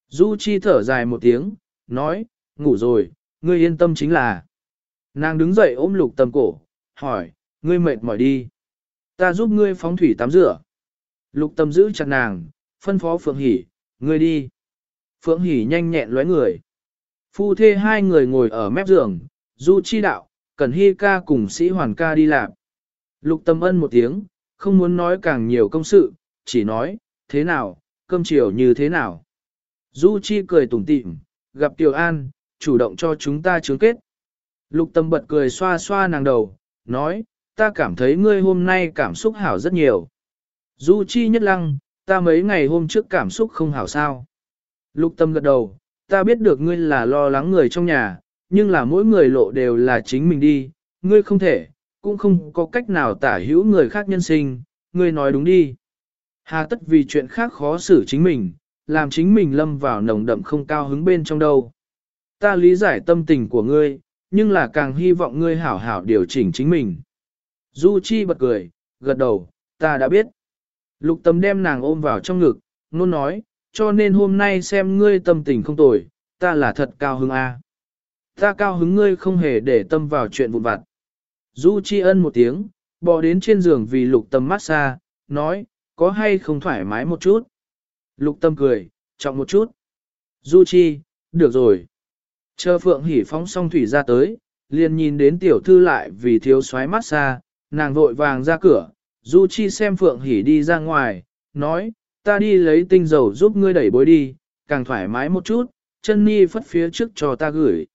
Du Chi thở dài một tiếng, nói, ngủ rồi, ngươi yên tâm chính là. Nàng đứng dậy ôm lục tâm cổ, hỏi, ngươi mệt mỏi đi. Ta giúp ngươi phóng thủy tắm rửa. Lục tâm giữ chặt nàng, phân phó Phượng Hỷ, ngươi đi. Phượng Hỷ nhanh nhẹn lóe người. Phu thê hai người ngồi ở mép giường, Du Chi đạo, Cẩn Hy ca cùng sĩ hoàn ca đi làm. Lục tâm ân một tiếng, không muốn nói càng nhiều công sự, chỉ nói, thế nào, cơm chiều như thế nào. Du Chi cười tủm tỉm, gặp Tiểu An, chủ động cho chúng ta chứng kết. Lục tâm bật cười xoa xoa nàng đầu, nói, ta cảm thấy ngươi hôm nay cảm xúc hảo rất nhiều. Du Chi nhất lăng, ta mấy ngày hôm trước cảm xúc không hảo sao. Lục tâm gật đầu, ta biết được ngươi là lo lắng người trong nhà, nhưng là mỗi người lộ đều là chính mình đi, ngươi không thể, cũng không có cách nào tả hữu người khác nhân sinh, ngươi nói đúng đi. Hà tất vì chuyện khác khó xử chính mình, làm chính mình lâm vào nồng đậm không cao hứng bên trong đâu. ta lý giải tâm tình của ngươi, nhưng là càng hy vọng ngươi hảo hảo điều chỉnh chính mình. Du Chi bật cười, gật đầu, ta đã biết. Lục tâm đem nàng ôm vào trong ngực, nôn nói, cho nên hôm nay xem ngươi tâm tình không tồi, ta là thật cao hứng a. Ta cao hứng ngươi không hề để tâm vào chuyện vụn vặt. Du Chi ân một tiếng, bò đến trên giường vì lục tâm massage, nói, có hay không thoải mái một chút. Lục tâm cười, trọng một chút. Du Chi, được rồi. Chờ Phượng Hỷ phóng xong thủy ra tới, liền nhìn đến tiểu thư lại vì thiếu xoáy massage, nàng vội vàng ra cửa. Du Chi xem Phượng Hỷ đi ra ngoài, nói, ta đi lấy tinh dầu giúp ngươi đẩy bối đi, càng thoải mái một chút, chân ni phất phía trước cho ta gửi.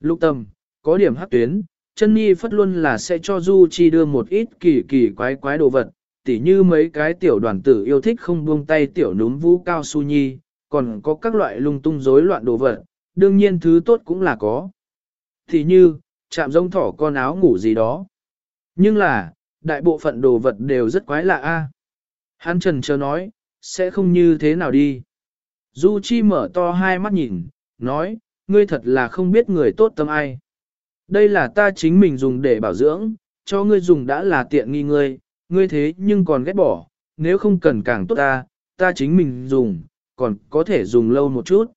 Lục tâm, có điểm hắc tuyến, chân ni phất luôn là sẽ cho Du Chi đưa một ít kỳ kỳ quái quái đồ vật, tỉ như mấy cái tiểu đoàn tử yêu thích không buông tay tiểu núm vũ cao su nhi, còn có các loại lung tung rối loạn đồ vật, đương nhiên thứ tốt cũng là có. Thì như, chạm rông thỏ con áo ngủ gì đó. Nhưng là, đại bộ phận đồ vật đều rất quái lạ a. Hắn trần chờ nói, sẽ không như thế nào đi. Du Chi mở to hai mắt nhìn, nói, ngươi thật là không biết người tốt tâm ai. Đây là ta chính mình dùng để bảo dưỡng, cho ngươi dùng đã là tiện nghi ngươi, ngươi thế nhưng còn ghét bỏ, nếu không cần càng tốt ta, ta chính mình dùng, còn có thể dùng lâu một chút.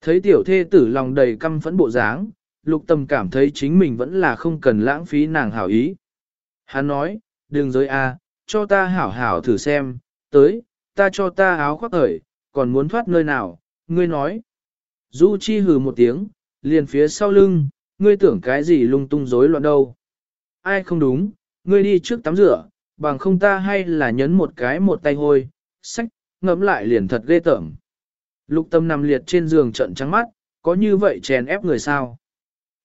Thấy tiểu thê tử lòng đầy căm phẫn bộ dáng, lục tâm cảm thấy chính mình vẫn là không cần lãng phí nàng hảo ý. Hắn nói, đường giới a, à, cho ta hảo hảo thử xem, tới, ta cho ta áo khoác ởi, còn muốn thoát nơi nào, ngươi nói. Du Chi hừ một tiếng, liền phía sau lưng, ngươi tưởng cái gì lung tung rối loạn đâu. Ai không đúng, ngươi đi trước tắm rửa, bằng không ta hay là nhấn một cái một tay hôi, sách, ngẫm lại liền thật ghê tởm. Lục tâm nằm liệt trên giường trận trắng mắt, có như vậy chèn ép người sao?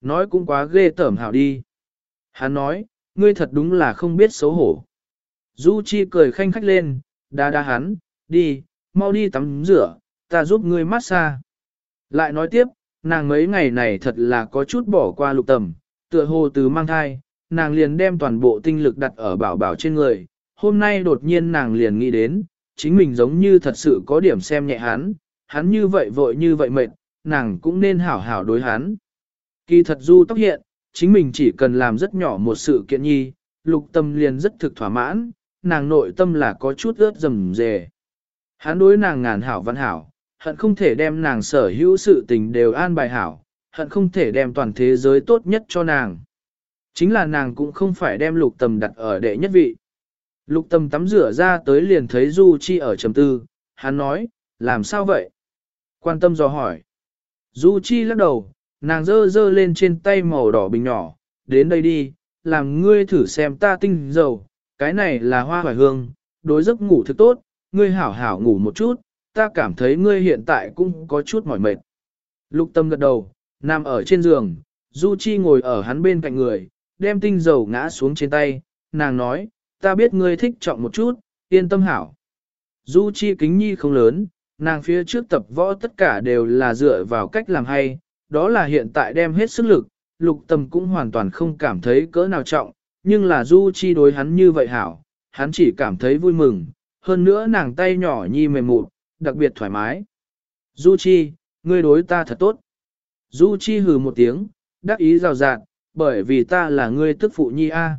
Nói cũng quá ghê tởm hảo đi. Hắn nói, ngươi thật đúng là không biết xấu hổ. Du Chi cười khanh khách lên, đa đa hắn, đi, mau đi tắm rửa, ta giúp ngươi massage. Lại nói tiếp, nàng mấy ngày này thật là có chút bỏ qua lục tầm, tựa hồ từ mang thai, nàng liền đem toàn bộ tinh lực đặt ở bảo bảo trên người. Hôm nay đột nhiên nàng liền nghĩ đến, chính mình giống như thật sự có điểm xem nhẹ hắn, hắn như vậy vội như vậy mệt, nàng cũng nên hảo hảo đối hắn. Kỳ thật du tóc hiện, chính mình chỉ cần làm rất nhỏ một sự kiện nhi, lục tâm liền rất thực thỏa mãn, nàng nội tâm là có chút ướt rầm rề. Hắn đối nàng ngàn hảo văn hảo, hận không thể đem nàng sở hữu sự tình đều an bài hảo, hận không thể đem toàn thế giới tốt nhất cho nàng. Chính là nàng cũng không phải đem lục tầm đặt ở đệ nhất vị. Lục tầm tắm rửa ra tới liền thấy Du Chi ở trầm tư, hắn nói, làm sao vậy? Quan tâm dò hỏi. Du Chi lắc đầu, nàng dơ dơ lên trên tay màu đỏ bình nhỏ, đến đây đi, làm ngươi thử xem ta tinh dầu, cái này là hoa hoài hương, đối giấc ngủ thực tốt, ngươi hảo hảo ngủ một chút, ta cảm thấy ngươi hiện tại cũng có chút mỏi mệt. Lục tâm gật đầu, nằm ở trên giường, Du Chi ngồi ở hắn bên cạnh người, đem tinh dầu ngã xuống trên tay, nàng nói, ta biết ngươi thích trọng một chút, yên tâm hảo. Du Chi kính nhi không lớn, nàng phía trước tập võ tất cả đều là dựa vào cách làm hay, đó là hiện tại đem hết sức lực, lục tâm cũng hoàn toàn không cảm thấy cỡ nào trọng, nhưng là Du Chi đối hắn như vậy hảo, hắn chỉ cảm thấy vui mừng, hơn nữa nàng tay nhỏ nhi mềm mụn, đặc biệt thoải mái. Du Chi, ngươi đối ta thật tốt. Du Chi hừ một tiếng, đắc ý rào rạt, bởi vì ta là ngươi tức phụ nhi a.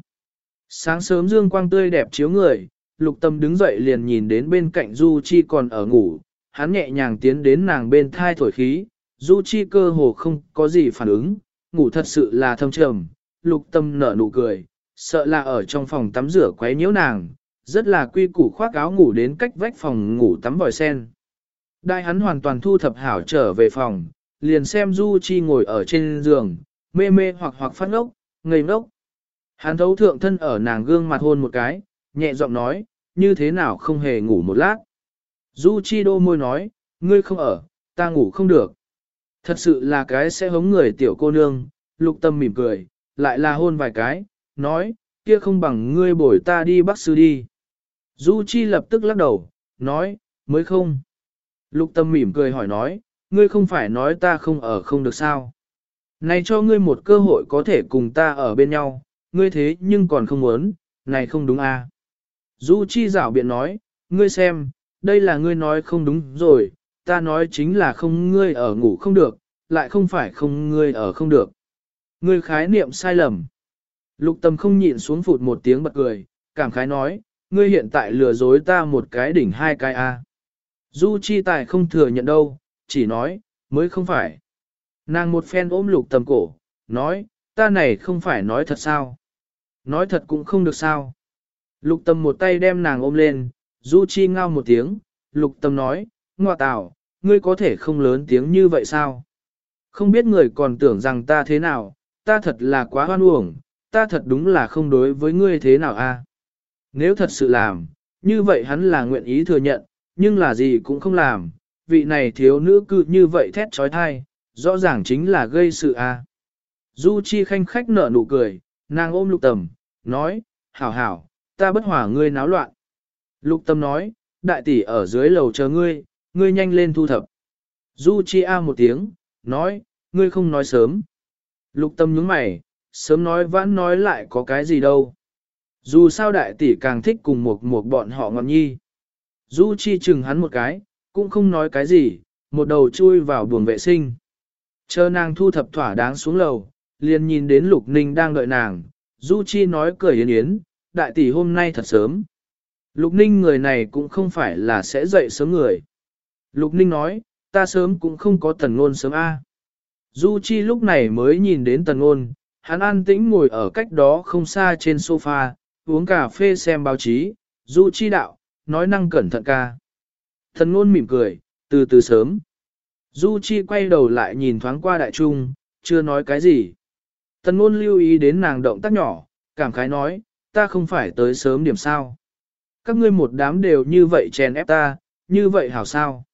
Sáng sớm dương quang tươi đẹp chiếu người, lục tâm đứng dậy liền nhìn đến bên cạnh Du Chi còn ở ngủ, hắn nhẹ nhàng tiến đến nàng bên thai thổi khí, Du Chi cơ hồ không có gì phản ứng, ngủ thật sự là thâm trầm, lục tâm nở nụ cười, sợ là ở trong phòng tắm rửa quấy nhiễu nàng, rất là quy củ khoác áo ngủ đến cách vách phòng ngủ tắm vòi sen. Đại hắn hoàn toàn thu thập hảo trở về phòng, liền xem Du Chi ngồi ở trên giường, mê mê hoặc hoặc phát ngốc, ngây ngốc. Hắn thấu thượng thân ở nàng gương mặt hôn một cái, nhẹ giọng nói, như thế nào không hề ngủ một lát. Du Chi đô môi nói, ngươi không ở, ta ngủ không được. Thật sự là cái sẽ hống người tiểu cô nương, lục tâm mỉm cười, lại là hôn vài cái, nói, kia không bằng ngươi bổi ta đi bác sư đi. Du Chi lập tức lắc đầu, nói, mới không. Lục tâm mỉm cười hỏi nói, ngươi không phải nói ta không ở không được sao. Này cho ngươi một cơ hội có thể cùng ta ở bên nhau, ngươi thế nhưng còn không muốn, này không đúng à. Du Chi rảo biện nói, ngươi xem, đây là ngươi nói không đúng rồi, ta nói chính là không ngươi ở ngủ không được, lại không phải không ngươi ở không được. Ngươi khái niệm sai lầm. Lục tâm không nhịn xuống phụt một tiếng bật cười, cảm khái nói, ngươi hiện tại lừa dối ta một cái đỉnh hai cái à? A. Du chi tài không thừa nhận đâu, chỉ nói, mới không phải. Nàng một phen ôm lục tầm cổ, nói, ta này không phải nói thật sao. Nói thật cũng không được sao. Lục tầm một tay đem nàng ôm lên, du chi ngao một tiếng, lục tầm nói, ngoa tào, ngươi có thể không lớn tiếng như vậy sao? Không biết người còn tưởng rằng ta thế nào, ta thật là quá hoan uổng, ta thật đúng là không đối với ngươi thế nào a. Nếu thật sự làm, như vậy hắn là nguyện ý thừa nhận, nhưng là gì cũng không làm, vị này thiếu nữ cư như vậy thét trói thai, rõ ràng chính là gây sự a. Du Chi khanh khách nở nụ cười, nàng ôm lục tầm, nói, hảo hảo, ta bất hòa ngươi náo loạn. Lục tâm nói, đại tỷ ở dưới lầu chờ ngươi, ngươi nhanh lên thu thập. Du Chi a một tiếng, nói, ngươi không nói sớm. Lục tâm nhướng mày, sớm nói vãn nói lại có cái gì đâu. Dù sao đại tỷ càng thích cùng một một bọn họ ngọn nhi. Du Chi chừng hắn một cái, cũng không nói cái gì, một đầu chui vào buồng vệ sinh. Chờ nàng thu thập thỏa đáng xuống lầu, liền nhìn đến Lục Ninh đang đợi nàng, Du Chi nói cười yến yến, đại tỷ hôm nay thật sớm. Lục Ninh người này cũng không phải là sẽ dậy sớm người. Lục Ninh nói, ta sớm cũng không có tần ngôn sớm A. Du Chi lúc này mới nhìn đến tần ngôn, hắn an tĩnh ngồi ở cách đó không xa trên sofa, uống cà phê xem báo chí, Du Chi đạo, nói năng cẩn thận ca. Tần ngôn mỉm cười, từ từ sớm. Du Chi quay đầu lại nhìn thoáng qua đại trung, chưa nói cái gì. Tần ngôn lưu ý đến nàng động tác nhỏ, cảm khái nói, ta không phải tới sớm điểm sao. Các ngươi một đám đều như vậy chèn ép ta, như vậy hảo sao.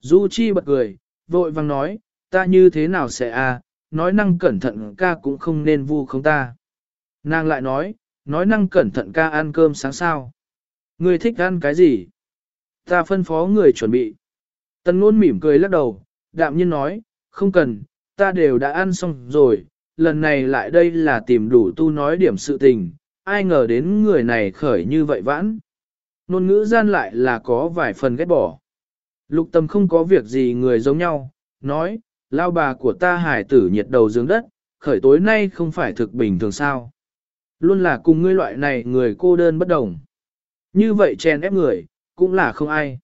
Du Chi bật cười, vội vàng nói, ta như thế nào sẽ a? À, nói năng cẩn thận ca cũng không nên vu không ta. Nàng lại nói, nói năng cẩn thận ca ăn cơm sáng sao. Ngươi thích ăn cái gì? Ta phân phó người chuẩn bị. Tần ngôn mỉm cười lắc đầu, đạm nhiên nói, không cần, ta đều đã ăn xong rồi, lần này lại đây là tìm đủ tu nói điểm sự tình, ai ngờ đến người này khởi như vậy vãn. Nôn ngữ gian lại là có vài phần ghét bỏ. Lục tâm không có việc gì người giống nhau, nói, lao bà của ta hải tử nhiệt đầu dưỡng đất, khởi tối nay không phải thực bình thường sao. Luôn là cùng ngươi loại này người cô đơn bất đồng. Như vậy chèn ép người, cũng là không ai.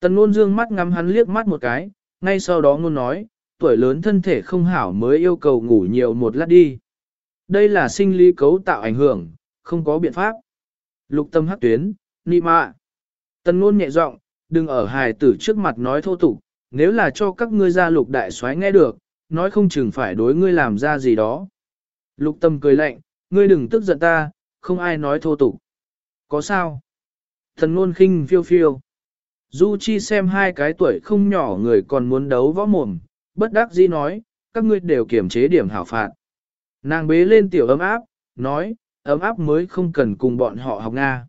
Tần ngôn dương mắt ngắm hắn liếc mắt một cái, ngay sau đó ngôn nói, tuổi lớn thân thể không hảo mới yêu cầu ngủ nhiều một lát đi. Đây là sinh lý cấu tạo ảnh hưởng, không có biện pháp. Lục tâm hắc tuyến, nị mạ. Tần ngôn nhẹ giọng, đừng ở hài tử trước mặt nói thô tục, nếu là cho các ngươi ra lục đại soái nghe được, nói không chừng phải đối ngươi làm ra gì đó. Lục tâm cười lạnh, ngươi đừng tức giận ta, không ai nói thô tục. Có sao? Thần ngôn khinh phiêu phiêu. Du Chi xem hai cái tuổi không nhỏ người còn muốn đấu võ mồm, bất đắc dĩ nói, các ngươi đều kiểm chế điểm hảo phạt. Nàng bế lên tiểu ấm áp, nói, ấm áp mới không cần cùng bọn họ học Nga.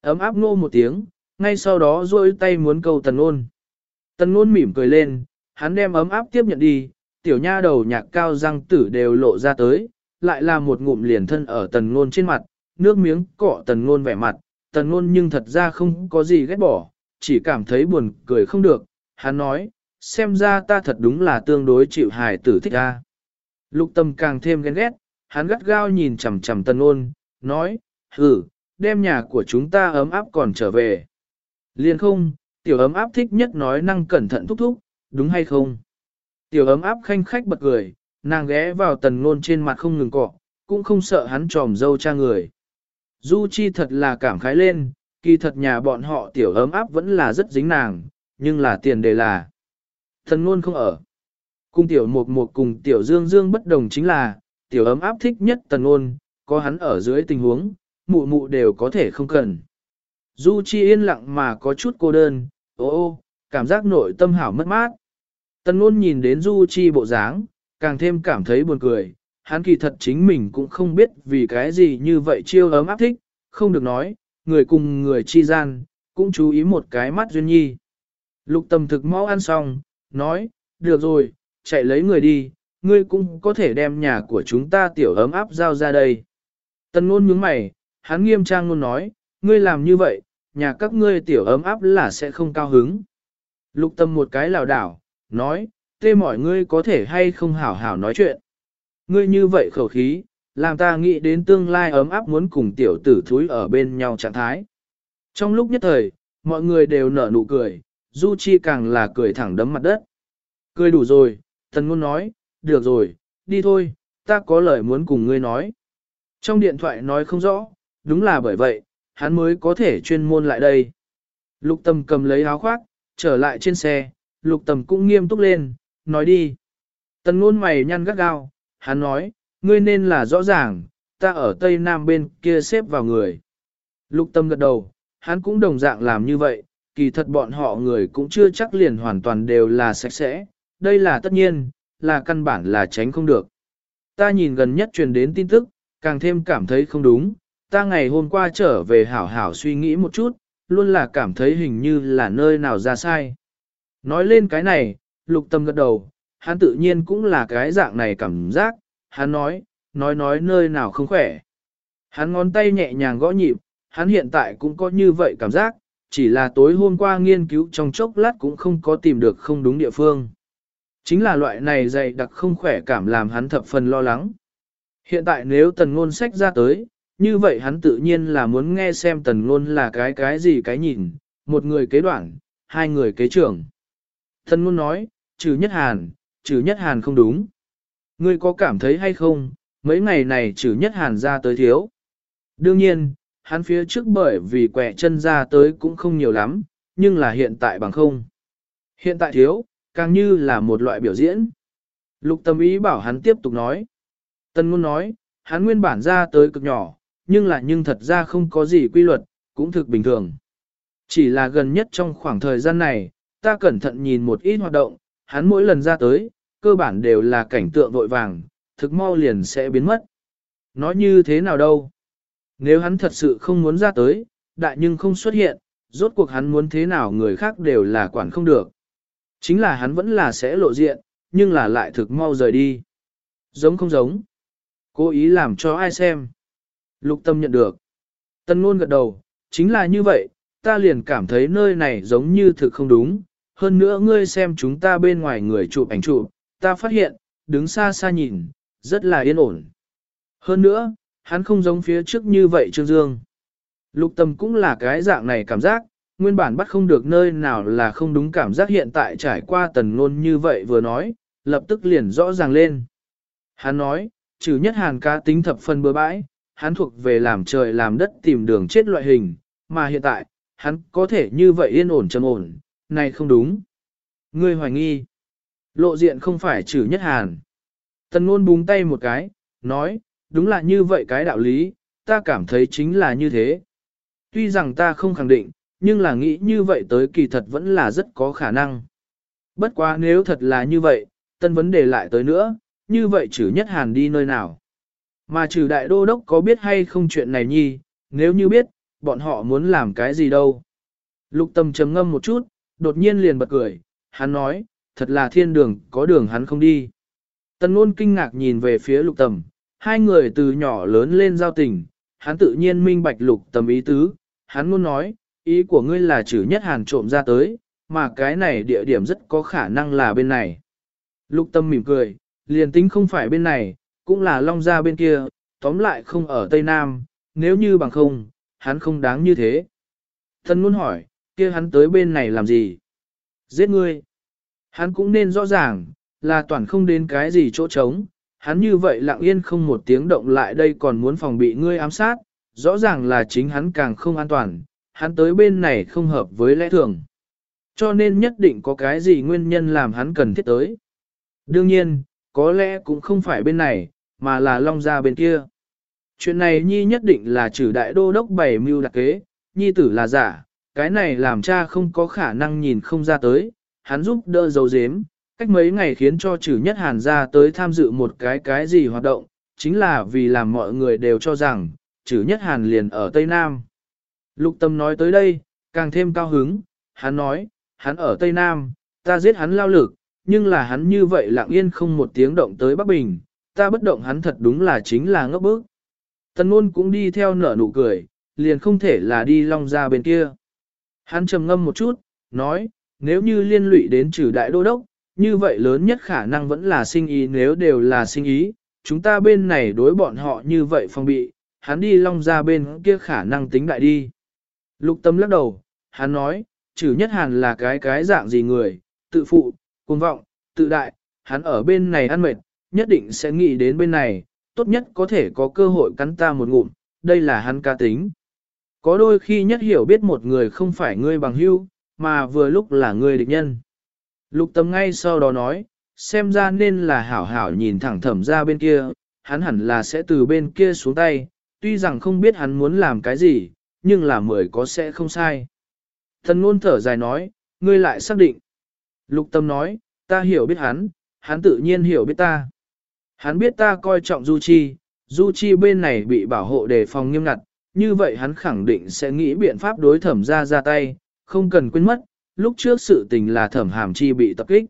Ấm áp nô một tiếng, ngay sau đó duỗi tay muốn câu tần ôn. Tần ôn mỉm cười lên, hắn đem ấm áp tiếp nhận đi, tiểu nha đầu nhạc cao răng tử đều lộ ra tới, lại là một ngụm liền thân ở tần ngôn trên mặt, nước miếng cọ tần ngôn vẻ mặt, tần ngôn nhưng thật ra không có gì ghét bỏ, chỉ cảm thấy buồn cười không được, hắn nói, xem ra ta thật đúng là tương đối chịu hài tử thích a. Lục tâm càng thêm ghen ghét, hắn gắt gao nhìn chằm chằm tần ôn, nói, ừ, đem nhà của chúng ta ấm áp còn trở về. Liên không, Tiểu ấm áp thích nhất nói năng cẩn thận thúc thúc, đúng hay không? Tiểu ấm áp khanh khách bật cười, nàng ghé vào tần ngôn trên mặt không ngừng cọ, cũng không sợ hắn tròm dâu cha người. Du Chi thật là cảm khái lên, kỳ thật nhà bọn họ tiểu ấm áp vẫn là rất dính nàng, nhưng là tiền đề là thần ngôn không ở. Cung tiểu mục mục cùng tiểu dương dương bất đồng chính là, tiểu ấm áp thích nhất tần ngôn, có hắn ở dưới tình huống, mụ mụ đều có thể không cần. Du Chi yên lặng mà có chút cô đơn, ô ô, cảm giác nội tâm hảo mất mát. Tần ngôn nhìn đến Du Chi bộ dáng, càng thêm cảm thấy buồn cười, hắn kỳ thật chính mình cũng không biết vì cái gì như vậy chiêu ấm áp thích, không được nói, người cùng người chi gian, cũng chú ý một cái mắt duyên nhi. Lục tâm thực mau ăn xong, nói, được rồi, chạy lấy người đi, ngươi cũng có thể đem nhà của chúng ta tiểu ấm áp giao ra đây. Tần ngôn nhướng mày, hắn nghiêm trang luôn nói, ngươi làm như vậy, nhà các ngươi tiểu ấm áp là sẽ không cao hứng. Lục tâm một cái lào đảo, nói, tê mỏi ngươi có thể hay không hảo hảo nói chuyện. Ngươi như vậy khẩu khí, làm ta nghĩ đến tương lai ấm áp muốn cùng tiểu tử thúi ở bên nhau trạng thái. Trong lúc nhất thời, mọi người đều nở nụ cười, Du Chi càng là cười thẳng đấm mặt đất. Cười đủ rồi, thần ngôn nói, được rồi, đi thôi, ta có lời muốn cùng ngươi nói. Trong điện thoại nói không rõ, đúng là bởi vậy, hắn mới có thể chuyên môn lại đây. Lục tầm cầm lấy áo khoác, trở lại trên xe, lục tầm cũng nghiêm túc lên, nói đi. Tần ngôn mày nhăn gắt gao, hắn nói, ngươi nên là rõ ràng, ta ở tây nam bên kia xếp vào người. Lục tâm gật đầu, hắn cũng đồng dạng làm như vậy, kỳ thật bọn họ người cũng chưa chắc liền hoàn toàn đều là sạch sẽ, đây là tất nhiên, là căn bản là tránh không được. Ta nhìn gần nhất truyền đến tin tức, càng thêm cảm thấy không đúng, ta ngày hôm qua trở về hảo hảo suy nghĩ một chút, luôn là cảm thấy hình như là nơi nào ra sai. Nói lên cái này, lục tâm gật đầu, hắn tự nhiên cũng là cái dạng này cảm giác, hắn nói, nói nói nơi nào không khỏe. Hắn ngón tay nhẹ nhàng gõ nhịp, hắn hiện tại cũng có như vậy cảm giác, chỉ là tối hôm qua nghiên cứu trong chốc lát cũng không có tìm được không đúng địa phương. Chính là loại này dày đặc không khỏe cảm làm hắn thập phần lo lắng. Hiện tại nếu tần ngôn sách ra tới, như vậy hắn tự nhiên là muốn nghe xem tần ngôn là cái cái gì cái nhìn, một người kế đoạn, hai người kế trưởng. Tần ngôn nói, trừ nhất hàn, trừ nhất hàn không đúng. Ngươi có cảm thấy hay không, mấy ngày này trừ nhất hàn ra tới thiếu. Đương nhiên, hắn phía trước bởi vì quẹ chân ra tới cũng không nhiều lắm, nhưng là hiện tại bằng không. Hiện tại thiếu, càng như là một loại biểu diễn. Lục tâm ý bảo hắn tiếp tục nói. Tân ngôn nói, hắn nguyên bản ra tới cực nhỏ, nhưng là nhưng thật ra không có gì quy luật, cũng thực bình thường. Chỉ là gần nhất trong khoảng thời gian này, ta cẩn thận nhìn một ít hoạt động, hắn mỗi lần ra tới, cơ bản đều là cảnh tượng vội vàng, thực mau liền sẽ biến mất. Nói như thế nào đâu? Nếu hắn thật sự không muốn ra tới, đại nhưng không xuất hiện, rốt cuộc hắn muốn thế nào người khác đều là quản không được. Chính là hắn vẫn là sẽ lộ diện, nhưng là lại thực mau rời đi. Giống không giống. Cố ý làm cho ai xem. Lục tâm nhận được. Tân ngôn gật đầu, chính là như vậy, ta liền cảm thấy nơi này giống như thực không đúng. Hơn nữa ngươi xem chúng ta bên ngoài người chụp ảnh chụp, ta phát hiện, đứng xa xa nhìn, rất là yên ổn. Hơn nữa, hắn không giống phía trước như vậy Trương Dương. Lục tâm cũng là cái dạng này cảm giác, nguyên bản bắt không được nơi nào là không đúng cảm giác hiện tại trải qua tần ngôn như vậy vừa nói, lập tức liền rõ ràng lên. Hắn nói, trừ nhất hàn ca tính thập phân bừa bãi, hắn thuộc về làm trời làm đất tìm đường chết loại hình, mà hiện tại, hắn có thể như vậy yên ổn trầm ổn, này không đúng. Ngươi hoài nghi, lộ diện không phải trừ nhất hàn. Tần ngôn búng tay một cái, nói, đúng là như vậy cái đạo lý, ta cảm thấy chính là như thế. Tuy rằng ta không khẳng định, nhưng là nghĩ như vậy tới kỳ thật vẫn là rất có khả năng. Bất quá nếu thật là như vậy, tân vấn đề lại tới nữa, như vậy trừ nhất hàn đi nơi nào. Mà trừ đại đô đốc có biết hay không chuyện này nhi, nếu như biết, bọn họ muốn làm cái gì đâu. Lục tâm trầm ngâm một chút, đột nhiên liền bật cười, hắn nói, thật là thiên đường, có đường hắn không đi. Tần ngôn kinh ngạc nhìn về phía lục tầm, hai người từ nhỏ lớn lên giao tình, hắn tự nhiên minh bạch lục tầm ý tứ, hắn luôn nói, ý của ngươi là trừ nhất hàn trộm ra tới, mà cái này địa điểm rất có khả năng là bên này. Lục tâm mỉm cười, liền tính không phải bên này, cũng là long ra bên kia, tóm lại không ở Tây Nam, nếu như bằng không, hắn không đáng như thế. Thân muốn hỏi, kia hắn tới bên này làm gì? Giết ngươi. Hắn cũng nên rõ ràng, là toàn không đến cái gì chỗ trống, hắn như vậy lặng yên không một tiếng động lại đây còn muốn phòng bị ngươi ám sát, rõ ràng là chính hắn càng không an toàn, hắn tới bên này không hợp với lẽ thường. Cho nên nhất định có cái gì nguyên nhân làm hắn cần thiết tới. Đương nhiên, có lẽ cũng không phải bên này, mà là long ra bên kia. Chuyện này Nhi nhất định là trừ đại đô đốc bảy mưu đặc kế, Nhi tử là giả, cái này làm cha không có khả năng nhìn không ra tới, hắn giúp đỡ dấu dếm, cách mấy ngày khiến cho trừ nhất hàn ra tới tham dự một cái cái gì hoạt động, chính là vì làm mọi người đều cho rằng, trừ nhất hàn liền ở Tây Nam. Lục tâm nói tới đây, càng thêm cao hứng, hắn nói, hắn ở Tây Nam, ta giết hắn lao lực, nhưng là hắn như vậy lặng yên không một tiếng động tới Bắc Bình, ta bất động hắn thật đúng là chính là ngốc bức. Tần ngôn cũng đi theo nở nụ cười, liền không thể là đi long ra bên kia. Hắn trầm ngâm một chút, nói, nếu như liên lụy đến trừ đại đô đốc, như vậy lớn nhất khả năng vẫn là sinh ý nếu đều là sinh ý, chúng ta bên này đối bọn họ như vậy phong bị, hắn đi long ra bên kia khả năng tính đại đi. Lục tâm lắc đầu, hắn nói, trừ nhất hàn là cái cái dạng gì người, tự phụ, cuồng vọng, tự đại, hắn ở bên này ăn mệt, nhất định sẽ nghĩ đến bên này, tốt nhất có thể có cơ hội cắn ta một ngụm, đây là hắn ca tính. Có đôi khi nhất hiểu biết một người không phải ngươi bằng hữu, mà vừa lúc là ngươi địch nhân. Lục tâm ngay sau đó nói, xem ra nên là hảo hảo nhìn thẳng thẩm ra bên kia, hắn hẳn là sẽ từ bên kia xuống tay, tuy rằng không biết hắn muốn làm cái gì, nhưng là mười có sẽ không sai. Thần ngôn thở dài nói, ngươi lại xác định. Lục tâm nói, ta hiểu biết hắn, hắn tự nhiên hiểu biết ta. Hắn biết ta coi trọng Du Chi, Du Chi bên này bị bảo hộ đề phòng nghiêm ngặt, như vậy hắn khẳng định sẽ nghĩ biện pháp đối thẩm ra ra tay, không cần quên mất, lúc trước sự tình là thẩm hàm chi bị tập kích.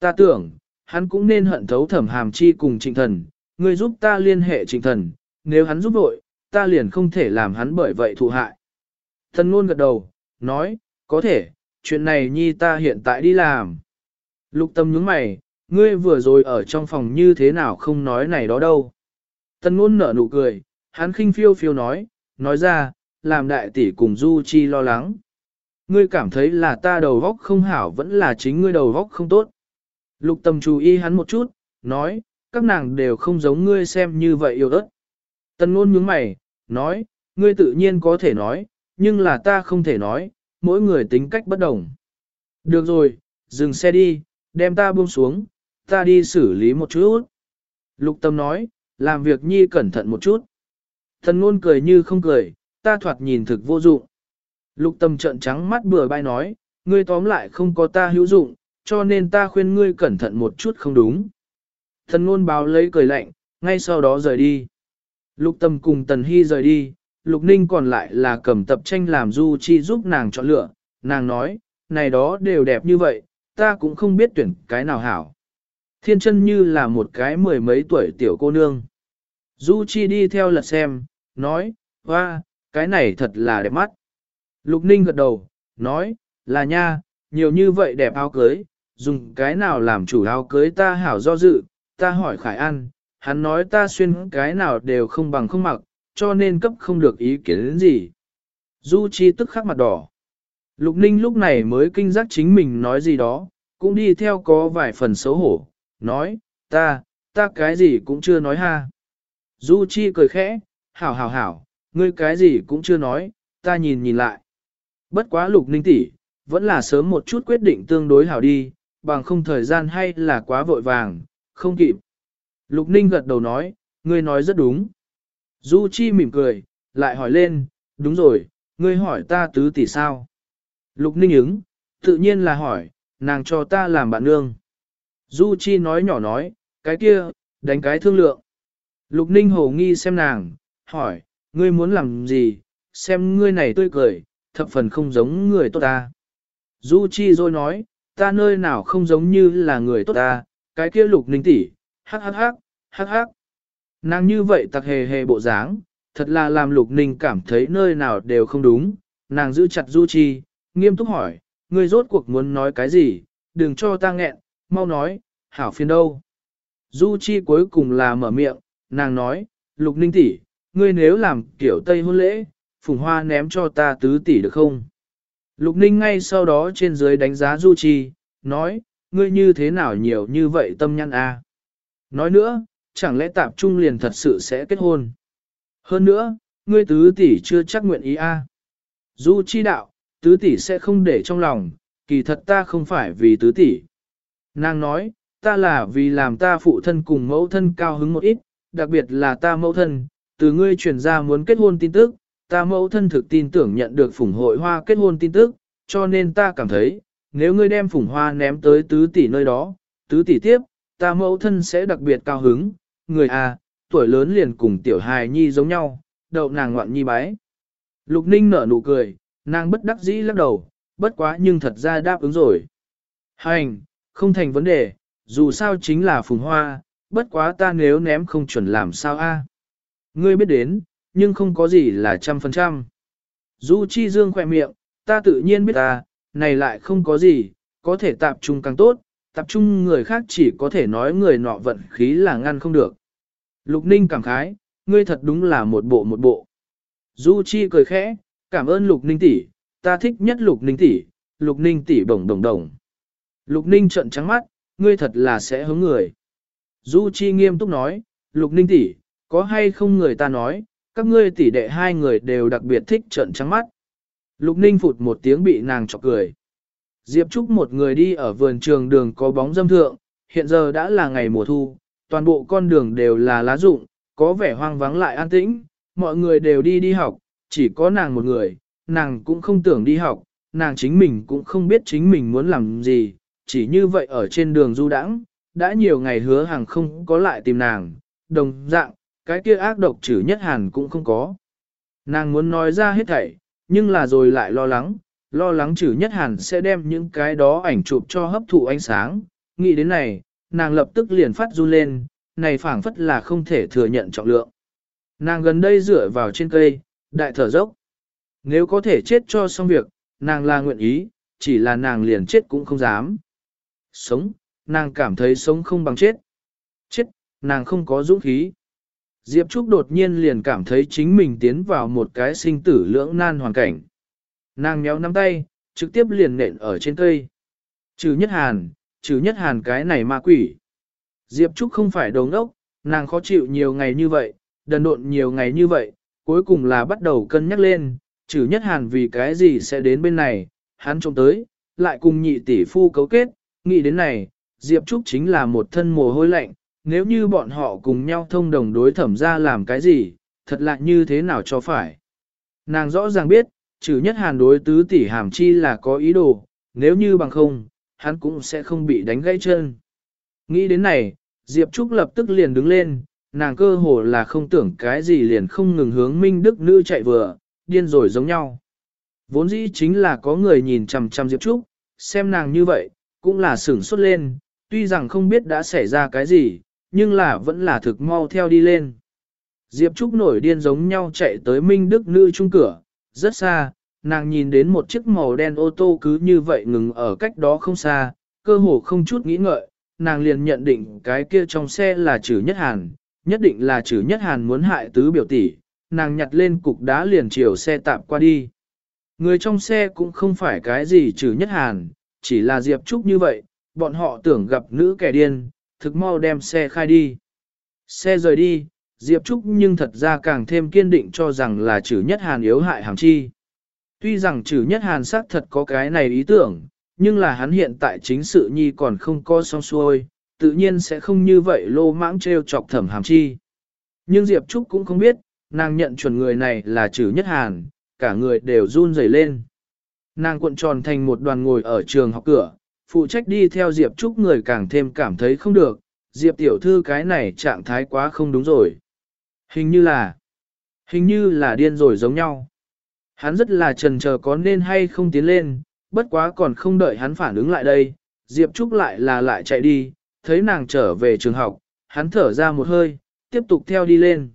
Ta tưởng, hắn cũng nên hận thấu thẩm hàm chi cùng trịnh thần, người giúp ta liên hệ trịnh thần, nếu hắn giúp vội, ta liền không thể làm hắn bởi vậy thụ hại. Thần ngôn gật đầu, nói, có thể, chuyện này nhi ta hiện tại đi làm. Lục tâm nhướng mày, ngươi vừa rồi ở trong phòng như thế nào không nói này đó đâu. Tần ngôn nở nụ cười, hắn khinh phiêu phiêu nói, nói ra, làm đại tỷ cùng Du Chi lo lắng. Ngươi cảm thấy là ta đầu góc không hảo vẫn là chính ngươi đầu góc không tốt. Lục Tầm chú ý hắn một chút, nói, các nàng đều không giống ngươi xem như vậy yêu đất. Tần ngôn nhướng mày, nói, ngươi tự nhiên có thể nói, nhưng là ta không thể nói, mỗi người tính cách bất đồng. Được rồi, dừng xe đi, đem ta buông xuống, ta đi xử lý một chút. Lục tâm nói, làm việc nhi cẩn thận một chút. Thần ngôn cười như không cười, ta thoạt nhìn thực vô dụng. Lục tâm trợn trắng mắt bừa bai nói, ngươi tóm lại không có ta hữu dụng, cho nên ta khuyên ngươi cẩn thận một chút không đúng. Thần ngôn báo lấy cười lạnh, ngay sau đó rời đi. Lục tâm cùng Tần Hy rời đi, Lục Ninh còn lại là cầm tập tranh làm Du Chi giúp nàng chọn lựa, nàng nói, này đó đều đẹp như vậy, ta cũng không biết tuyển cái nào hảo. Thiên chân như là một cái mười mấy tuổi tiểu cô nương. Du Chi đi theo lật xem, nói, hoa, cái này thật là đẹp mắt. Lục Ninh gật đầu, nói, là nha, nhiều như vậy đẹp áo cưới, dùng cái nào làm chủ áo cưới ta hảo do dự, ta hỏi Khải An, hắn nói ta xuyên cái nào đều không bằng không mặc, cho nên cấp không được ý kiến đến gì. Du Chi tức khắc mặt đỏ. Lục Ninh lúc này mới kinh giác chính mình nói gì đó, cũng đi theo có vài phần xấu hổ, nói, ta, ta cái gì cũng chưa nói ha. Du Chi cười khẽ, hảo hảo hảo, ngươi cái gì cũng chưa nói, ta nhìn nhìn lại. Bất quá Lục Ninh tỷ, vẫn là sớm một chút quyết định tương đối hảo đi, bằng không thời gian hay là quá vội vàng, không kịp. Lục Ninh gật đầu nói, ngươi nói rất đúng. Du Chi mỉm cười, lại hỏi lên, đúng rồi, ngươi hỏi ta tứ tỷ sao? Lục Ninh ứng, tự nhiên là hỏi, nàng cho ta làm bạn nương. Du Chi nói nhỏ nói, cái kia, đánh cái thương lượng. Lục Ninh hồ nghi xem nàng, hỏi, ngươi muốn làm gì, xem ngươi này tươi cười, thập phần không giống người tốt ta. Du Chi rồi nói, ta nơi nào không giống như là người tốt ta, cái kia Lục Ninh tỷ, hắc hắc hắc, hắc hắc. Nàng như vậy tặc hề hề bộ dáng, thật là làm Lục Ninh cảm thấy nơi nào đều không đúng, nàng giữ chặt Du Chi, nghiêm túc hỏi, ngươi rốt cuộc muốn nói cái gì, đừng cho ta nghẹn, mau nói, hảo phiền đâu. Du Chi cuối cùng là mở miệng, nàng nói, Lục Ninh tỷ, ngươi nếu làm kiểu Tây hôn lễ, phùng hoa ném cho ta tứ tỷ được không? Lục Ninh ngay sau đó trên dưới đánh giá Du Chi, nói, ngươi như thế nào nhiều như vậy tâm nhăn a? Nói nữa, chẳng lẽ tạp trung liền thật sự sẽ kết hôn? Hơn nữa, ngươi tứ tỷ chưa chắc nguyện ý a. Du Chi đạo, tứ tỷ sẽ không để trong lòng, kỳ thật ta không phải vì tứ tỷ. Nàng nói, ta là vì làm ta phụ thân cùng mẫu thân cao hứng một ít, đặc biệt là ta mẫu thân, từ ngươi truyền ra muốn kết hôn tin tức, ta mẫu thân thực tin tưởng nhận được phủng hội hoa kết hôn tin tức, cho nên ta cảm thấy, nếu ngươi đem phủng hoa ném tới tứ tỷ nơi đó, tứ tỷ tiếp, ta mẫu thân sẽ đặc biệt cao hứng, người à, tuổi lớn liền cùng tiểu hài nhi giống nhau, đậu nàng ngoạn nhi bái. Lục ninh nở nụ cười, nàng bất đắc dĩ lắc đầu, bất quá nhưng thật ra đáp ứng rồi. Hành, không thành vấn đề, dù sao chính là phùng hoa, bất quá ta nếu ném không chuẩn làm sao a? Ngươi biết đến, nhưng không có gì là trăm phần trăm. Du Chi Dương khỏe miệng, ta tự nhiên biết ta, này lại không có gì, có thể tập trung càng tốt, tập trung người khác chỉ có thể nói người nọ vận khí là ngăn không được. Lục Ninh cảm khái, ngươi thật đúng là một bộ một bộ. Du Chi cười khẽ, cảm ơn Lục Ninh tỷ, ta thích nhất Lục Ninh tỷ, Lục Ninh tỷ bổng đồng đồng. Lục Ninh trợn trắng mắt, ngươi thật là sẽ hướng người. Du Chi nghiêm túc nói, Lục Ninh tỷ, có hay không người ta nói, các ngươi tỷ đệ hai người đều đặc biệt thích trợn trắng mắt. Lục Ninh phụt một tiếng bị nàng chọc cười. Diệp Trúc một người đi ở vườn trường đường có bóng dâm thượng, hiện giờ đã là ngày mùa thu, toàn bộ con đường đều là lá rụng, có vẻ hoang vắng lại an tĩnh, mọi người đều đi đi học, chỉ có nàng một người, nàng cũng không tưởng đi học, nàng chính mình cũng không biết chính mình muốn làm gì, chỉ như vậy ở trên đường du đãng, đã nhiều ngày hứa hàng không có lại tìm nàng, đồng dạng, cái kia ác độc trừ nhất hàn cũng không có. Nàng muốn nói ra hết thảy, nhưng là rồi lại lo lắng, lo lắng trừ nhất hàn sẽ đem những cái đó ảnh chụp cho hấp thụ ánh sáng. Nghĩ đến này, nàng lập tức liền phát run lên, này phảng phất là không thể thừa nhận trọng lượng. Nàng gần đây dựa vào trên cây, đại thở dốc. Nếu có thể chết cho xong việc, nàng là nguyện ý, chỉ là nàng liền chết cũng không dám. Sống, nàng cảm thấy sống không bằng chết. Chết, nàng không có dũng khí. Diệp Trúc đột nhiên liền cảm thấy chính mình tiến vào một cái sinh tử lưỡng nan hoàn cảnh. Nàng méo nắm tay, trực tiếp liền nện ở trên cây. Trừ nhất hàn, trừ nhất hàn cái này ma quỷ. Diệp Trúc không phải đồ ngốc, nàng khó chịu nhiều ngày như vậy, đần độn nhiều ngày như vậy, cuối cùng là bắt đầu cân nhắc lên, trừ nhất hàn vì cái gì sẽ đến bên này, hắn trông tới, lại cùng nhị tỷ phu cấu kết, nghĩ đến này, Diệp Trúc chính là một thân mồ hôi lạnh, nếu như bọn họ cùng nhau thông đồng đối thẩm ra làm cái gì, thật lạ như thế nào cho phải. Nàng rõ ràng biết, trừ nhất hàn đối tứ tỷ hàm chi là có ý đồ, nếu như bằng không, hắn cũng sẽ không bị đánh gãy chân. Nghĩ đến này, Diệp Trúc lập tức liền đứng lên, nàng cơ hồ là không tưởng cái gì liền không ngừng hướng Minh Đức Nữ chạy vừa, điên rồi giống nhau. Vốn dĩ chính là có người nhìn chằm chằm Diệp Trúc, xem nàng như vậy, cũng là sửng sốt lên, tuy rằng không biết đã xảy ra cái gì, nhưng là vẫn là thực mau theo đi lên. Diệp Trúc nổi điên giống nhau chạy tới Minh Đức Nữ trung cửa, rất xa, nàng nhìn đến một chiếc màu đen ô tô cứ như vậy ngừng ở cách đó không xa, cơ hồ không chút nghĩ ngợi, nàng liền nhận định cái kia trong xe là chữ nhất hàn, nhất định là chữ nhất hàn muốn hại tứ biểu tỷ, nàng nhặt lên cục đá liền chiều xe tạm qua đi. Người trong xe cũng không phải cái gì chử nhất hàn, chỉ là Diệp Trúc như vậy, bọn họ tưởng gặp nữ kẻ điên, thực mau đem xe khai đi. Xe rời đi, Diệp Trúc nhưng thật ra càng thêm kiên định cho rằng là chữ nhất hàn yếu hại hàm chi. Tuy rằng chữ nhất hàn xác thật có cái này ý tưởng, nhưng là hắn hiện tại chính sự nhi còn không có xong xuôi, tự nhiên sẽ không như vậy lô mãng treo chọc thẩm hàm chi. Nhưng Diệp Trúc cũng không biết, nàng nhận chuẩn người này là chữ nhất hàn, cả người đều run rẩy lên. Nàng cuộn tròn thành một đoàn ngồi ở trường học cửa, phụ trách đi theo Diệp Trúc người càng thêm cảm thấy không được, Diệp tiểu thư cái này trạng thái quá không đúng rồi. Hình như là, hình như là điên rồi giống nhau. Hắn rất là trần chờ có nên hay không tiến lên, bất quá còn không đợi hắn phản ứng lại đây, Diệp Trúc lại là lại chạy đi, thấy nàng trở về trường học, hắn thở ra một hơi, tiếp tục theo đi lên.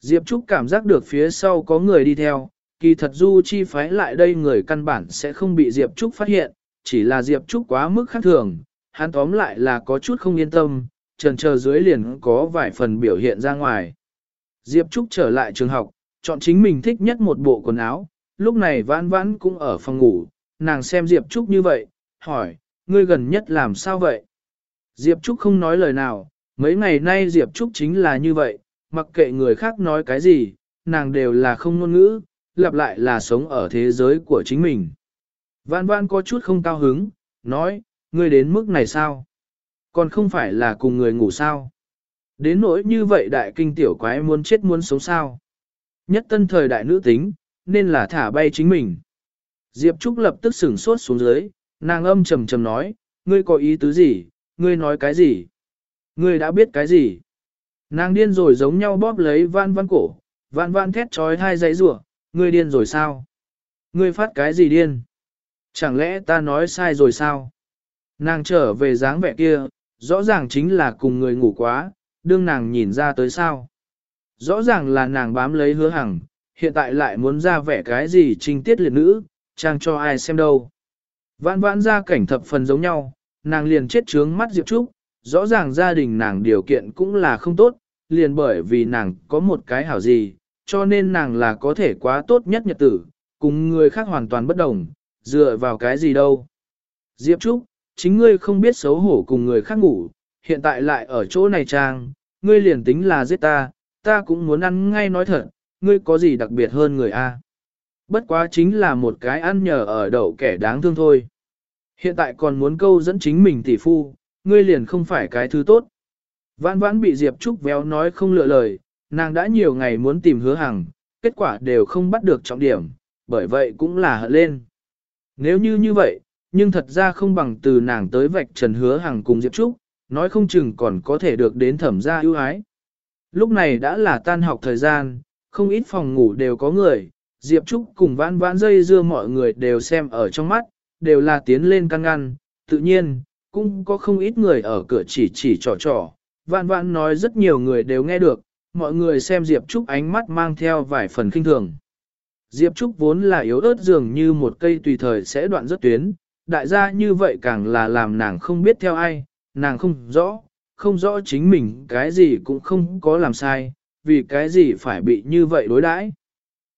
Diệp Trúc cảm giác được phía sau có người đi theo, kỳ thật du chi phái lại đây người căn bản sẽ không bị Diệp Trúc phát hiện, chỉ là Diệp Trúc quá mức khác thường, hắn tóm lại là có chút không yên tâm, trần chờ dưới liền có vài phần biểu hiện ra ngoài. Diệp Trúc trở lại trường học, chọn chính mình thích nhất một bộ quần áo, lúc này vãn vãn cũng ở phòng ngủ, nàng xem Diệp Trúc như vậy, hỏi, ngươi gần nhất làm sao vậy? Diệp Trúc không nói lời nào, mấy ngày nay Diệp Trúc chính là như vậy, mặc kệ người khác nói cái gì, nàng đều là không ngôn ngữ, lặp lại là sống ở thế giới của chính mình. Vãn vãn có chút không cao hứng, nói, ngươi đến mức này sao? Còn không phải là cùng người ngủ sao? Đến nỗi như vậy đại kinh tiểu quái muốn chết muốn sống sao? Nhất tân thời đại nữ tính, nên là thả bay chính mình. Diệp Trúc lập tức sửng sốt xuống dưới, nàng âm trầm trầm nói, ngươi có ý tứ gì, ngươi nói cái gì? Ngươi đã biết cái gì? Nàng điên rồi giống nhau bóp lấy van van cổ, van van thét trói hai giấy rủa ngươi điên rồi sao? Ngươi phát cái gì điên? Chẳng lẽ ta nói sai rồi sao? Nàng trở về dáng vẻ kia, rõ ràng chính là cùng người ngủ quá, đương nàng nhìn ra tới sao. Rõ ràng là nàng bám lấy hứa hằng, hiện tại lại muốn ra vẻ cái gì trinh tiết liệt nữ, trang cho ai xem đâu. Vãn vãn ra cảnh thập phần giống nhau, nàng liền chết trướng mắt Diệp Trúc, rõ ràng gia đình nàng điều kiện cũng là không tốt, liền bởi vì nàng có một cái hảo gì, cho nên nàng là có thể quá tốt nhất nhật tử, cùng người khác hoàn toàn bất đồng, dựa vào cái gì đâu. Diệp Trúc, chính ngươi không biết xấu hổ cùng người khác ngủ, hiện tại lại ở chỗ này trang, ngươi liền tính là giết ta, ta cũng muốn ăn ngay nói thật, ngươi có gì đặc biệt hơn người A. Bất quá chính là một cái ăn nhờ ở đậu kẻ đáng thương thôi. Hiện tại còn muốn câu dẫn chính mình tỷ phu, ngươi liền không phải cái thứ tốt. Vãn vãn bị Diệp Trúc véo nói không lựa lời, nàng đã nhiều ngày muốn tìm hứa hàng, kết quả đều không bắt được trọng điểm, bởi vậy cũng là hận lên. Nếu như như vậy, nhưng thật ra không bằng từ nàng tới vạch trần hứa hàng cùng Diệp Trúc, nói không chừng còn có thể được đến thẩm gia ưu ái. Lúc này đã là tan học thời gian, không ít phòng ngủ đều có người, Diệp Trúc cùng vãn vãn dây dưa mọi người đều xem ở trong mắt, đều là tiến lên căn ngăn, tự nhiên, cũng có không ít người ở cửa chỉ chỉ trò trò, vãn vãn nói rất nhiều người đều nghe được, mọi người xem Diệp Trúc ánh mắt mang theo vài phần kinh thường. Diệp Trúc vốn là yếu ớt dường như một cây tùy thời sẽ đoạn rất tuyến, đại gia như vậy càng là làm nàng không biết theo ai, nàng không rõ, không rõ chính mình cái gì cũng không có làm sai, vì cái gì phải bị như vậy đối đãi.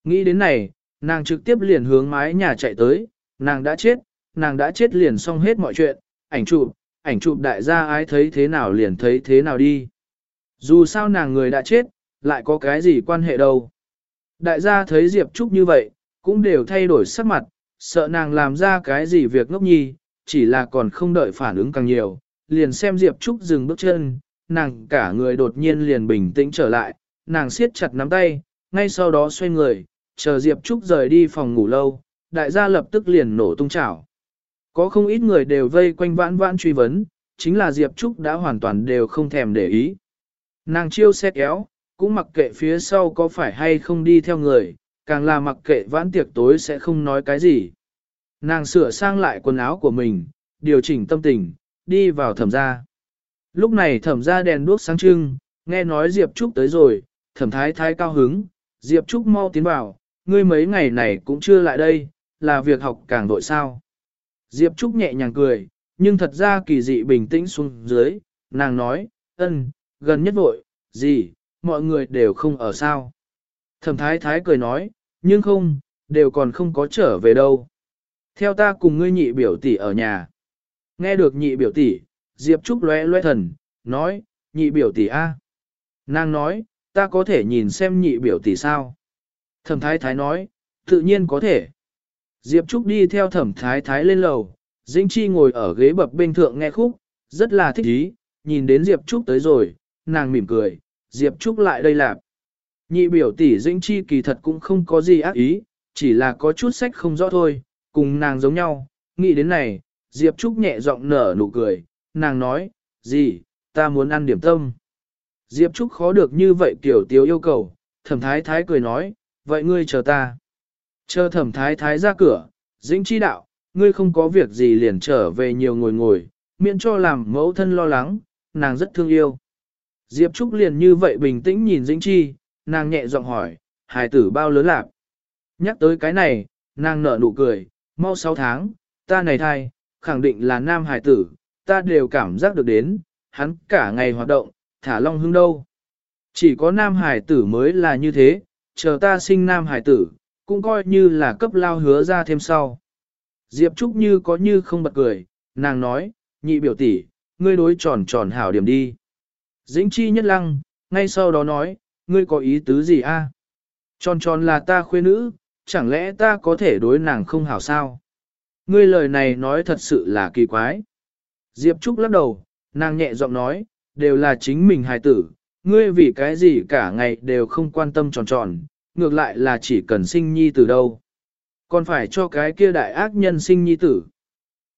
Nghĩ đến này, nàng trực tiếp liền hướng mái nhà chạy tới, nàng đã chết, nàng đã chết liền xong hết mọi chuyện, ảnh chụp, ảnh chụp đại gia ai thấy thế nào liền thấy thế nào đi. Dù sao nàng người đã chết, lại có cái gì quan hệ đâu. Đại gia thấy Diệp Trúc như vậy, cũng đều thay đổi sắc mặt, sợ nàng làm ra cái gì việc ngốc nhi, chỉ là còn không đợi phản ứng càng nhiều, liền xem Diệp Trúc dừng bước chân, nàng cả người đột nhiên liền bình tĩnh trở lại, nàng siết chặt nắm tay, ngay sau đó xoay người, chờ Diệp Trúc rời đi phòng ngủ lâu, đại gia lập tức liền nổ tung chảo. Có không ít người đều vây quanh vãn vãn truy vấn, chính là Diệp Trúc đã hoàn toàn đều không thèm để ý. Nàng chiêu xe kéo, cũng mặc kệ phía sau có phải hay không đi theo người, càng là mặc kệ vãn tiệc tối sẽ không nói cái gì. Nàng sửa sang lại quần áo của mình, điều chỉnh tâm tình, đi vào thẩm gia. Lúc này thẩm gia đèn đuốc sáng trưng, nghe nói Diệp Trúc tới rồi, thẩm thái thái cao hứng, Diệp Trúc mau tiến vào, ngươi mấy ngày này cũng chưa lại đây, là việc học càng đội sao. Diệp Trúc nhẹ nhàng cười, nhưng thật ra kỳ dị bình tĩnh xuống dưới, nàng nói, ân, gần nhất vội, gì, mọi người đều không ở sao. Thẩm thái thái cười nói, nhưng không, đều còn không có trở về đâu. Theo ta cùng ngươi nhị biểu tỷ ở nhà. Nghe được nhị biểu tỷ, Diệp Trúc lóe lóe thần, nói, nhị biểu tỷ A. Nàng nói, ta có thể nhìn xem nhị biểu tỷ sao. Thẩm thái thái nói, tự nhiên có thể. Diệp Trúc đi theo thẩm thái thái lên lầu, Dĩnh Chi ngồi ở ghế bập bên thượng nghe khúc, rất là thích ý, nhìn đến Diệp Trúc tới rồi, nàng mỉm cười, Diệp Trúc lại đây lạp. Nhị biểu tỷ Dĩnh Chi kỳ thật cũng không có gì ác ý, chỉ là có chút sách không rõ thôi, cùng nàng giống nhau, nghĩ đến này, Diệp Trúc nhẹ giọng nở nụ cười, nàng nói, gì, ta muốn ăn điểm tâm. Diệp Trúc khó được như vậy kiểu tiếu yêu cầu, thẩm thái thái cười nói, vậy ngươi chờ ta. Chờ thẩm thái thái ra cửa, dĩnh chi đạo, ngươi không có việc gì liền trở về nhiều ngồi ngồi, miễn cho làm mẫu thân lo lắng, nàng rất thương yêu. Diệp Trúc liền như vậy bình tĩnh nhìn dĩnh chi, nàng nhẹ giọng hỏi, hài tử bao lớn lạc. Nhắc tới cái này, nàng nở nụ cười, mau 6 tháng, ta này thai, khẳng định là nam hài tử, ta đều cảm giác được đến, hắn cả ngày hoạt động, thả long hưng đâu. Chỉ có nam hài tử mới là như thế, chờ ta sinh nam hài tử, cũng coi như là cấp lao hứa ra thêm sau. Diệp Trúc như có như không bật cười, nàng nói, nhị biểu tỷ, ngươi đối tròn tròn hảo điểm đi. Dĩnh chi nhất lăng, ngay sau đó nói, ngươi có ý tứ gì a? Tròn tròn là ta khuê nữ, chẳng lẽ ta có thể đối nàng không hảo sao? Ngươi lời này nói thật sự là kỳ quái. Diệp Trúc lắc đầu, nàng nhẹ giọng nói, đều là chính mình hài tử, ngươi vì cái gì cả ngày đều không quan tâm tròn tròn, ngược lại là chỉ cần sinh nhi tử đâu. Còn phải cho cái kia đại ác nhân sinh nhi tử.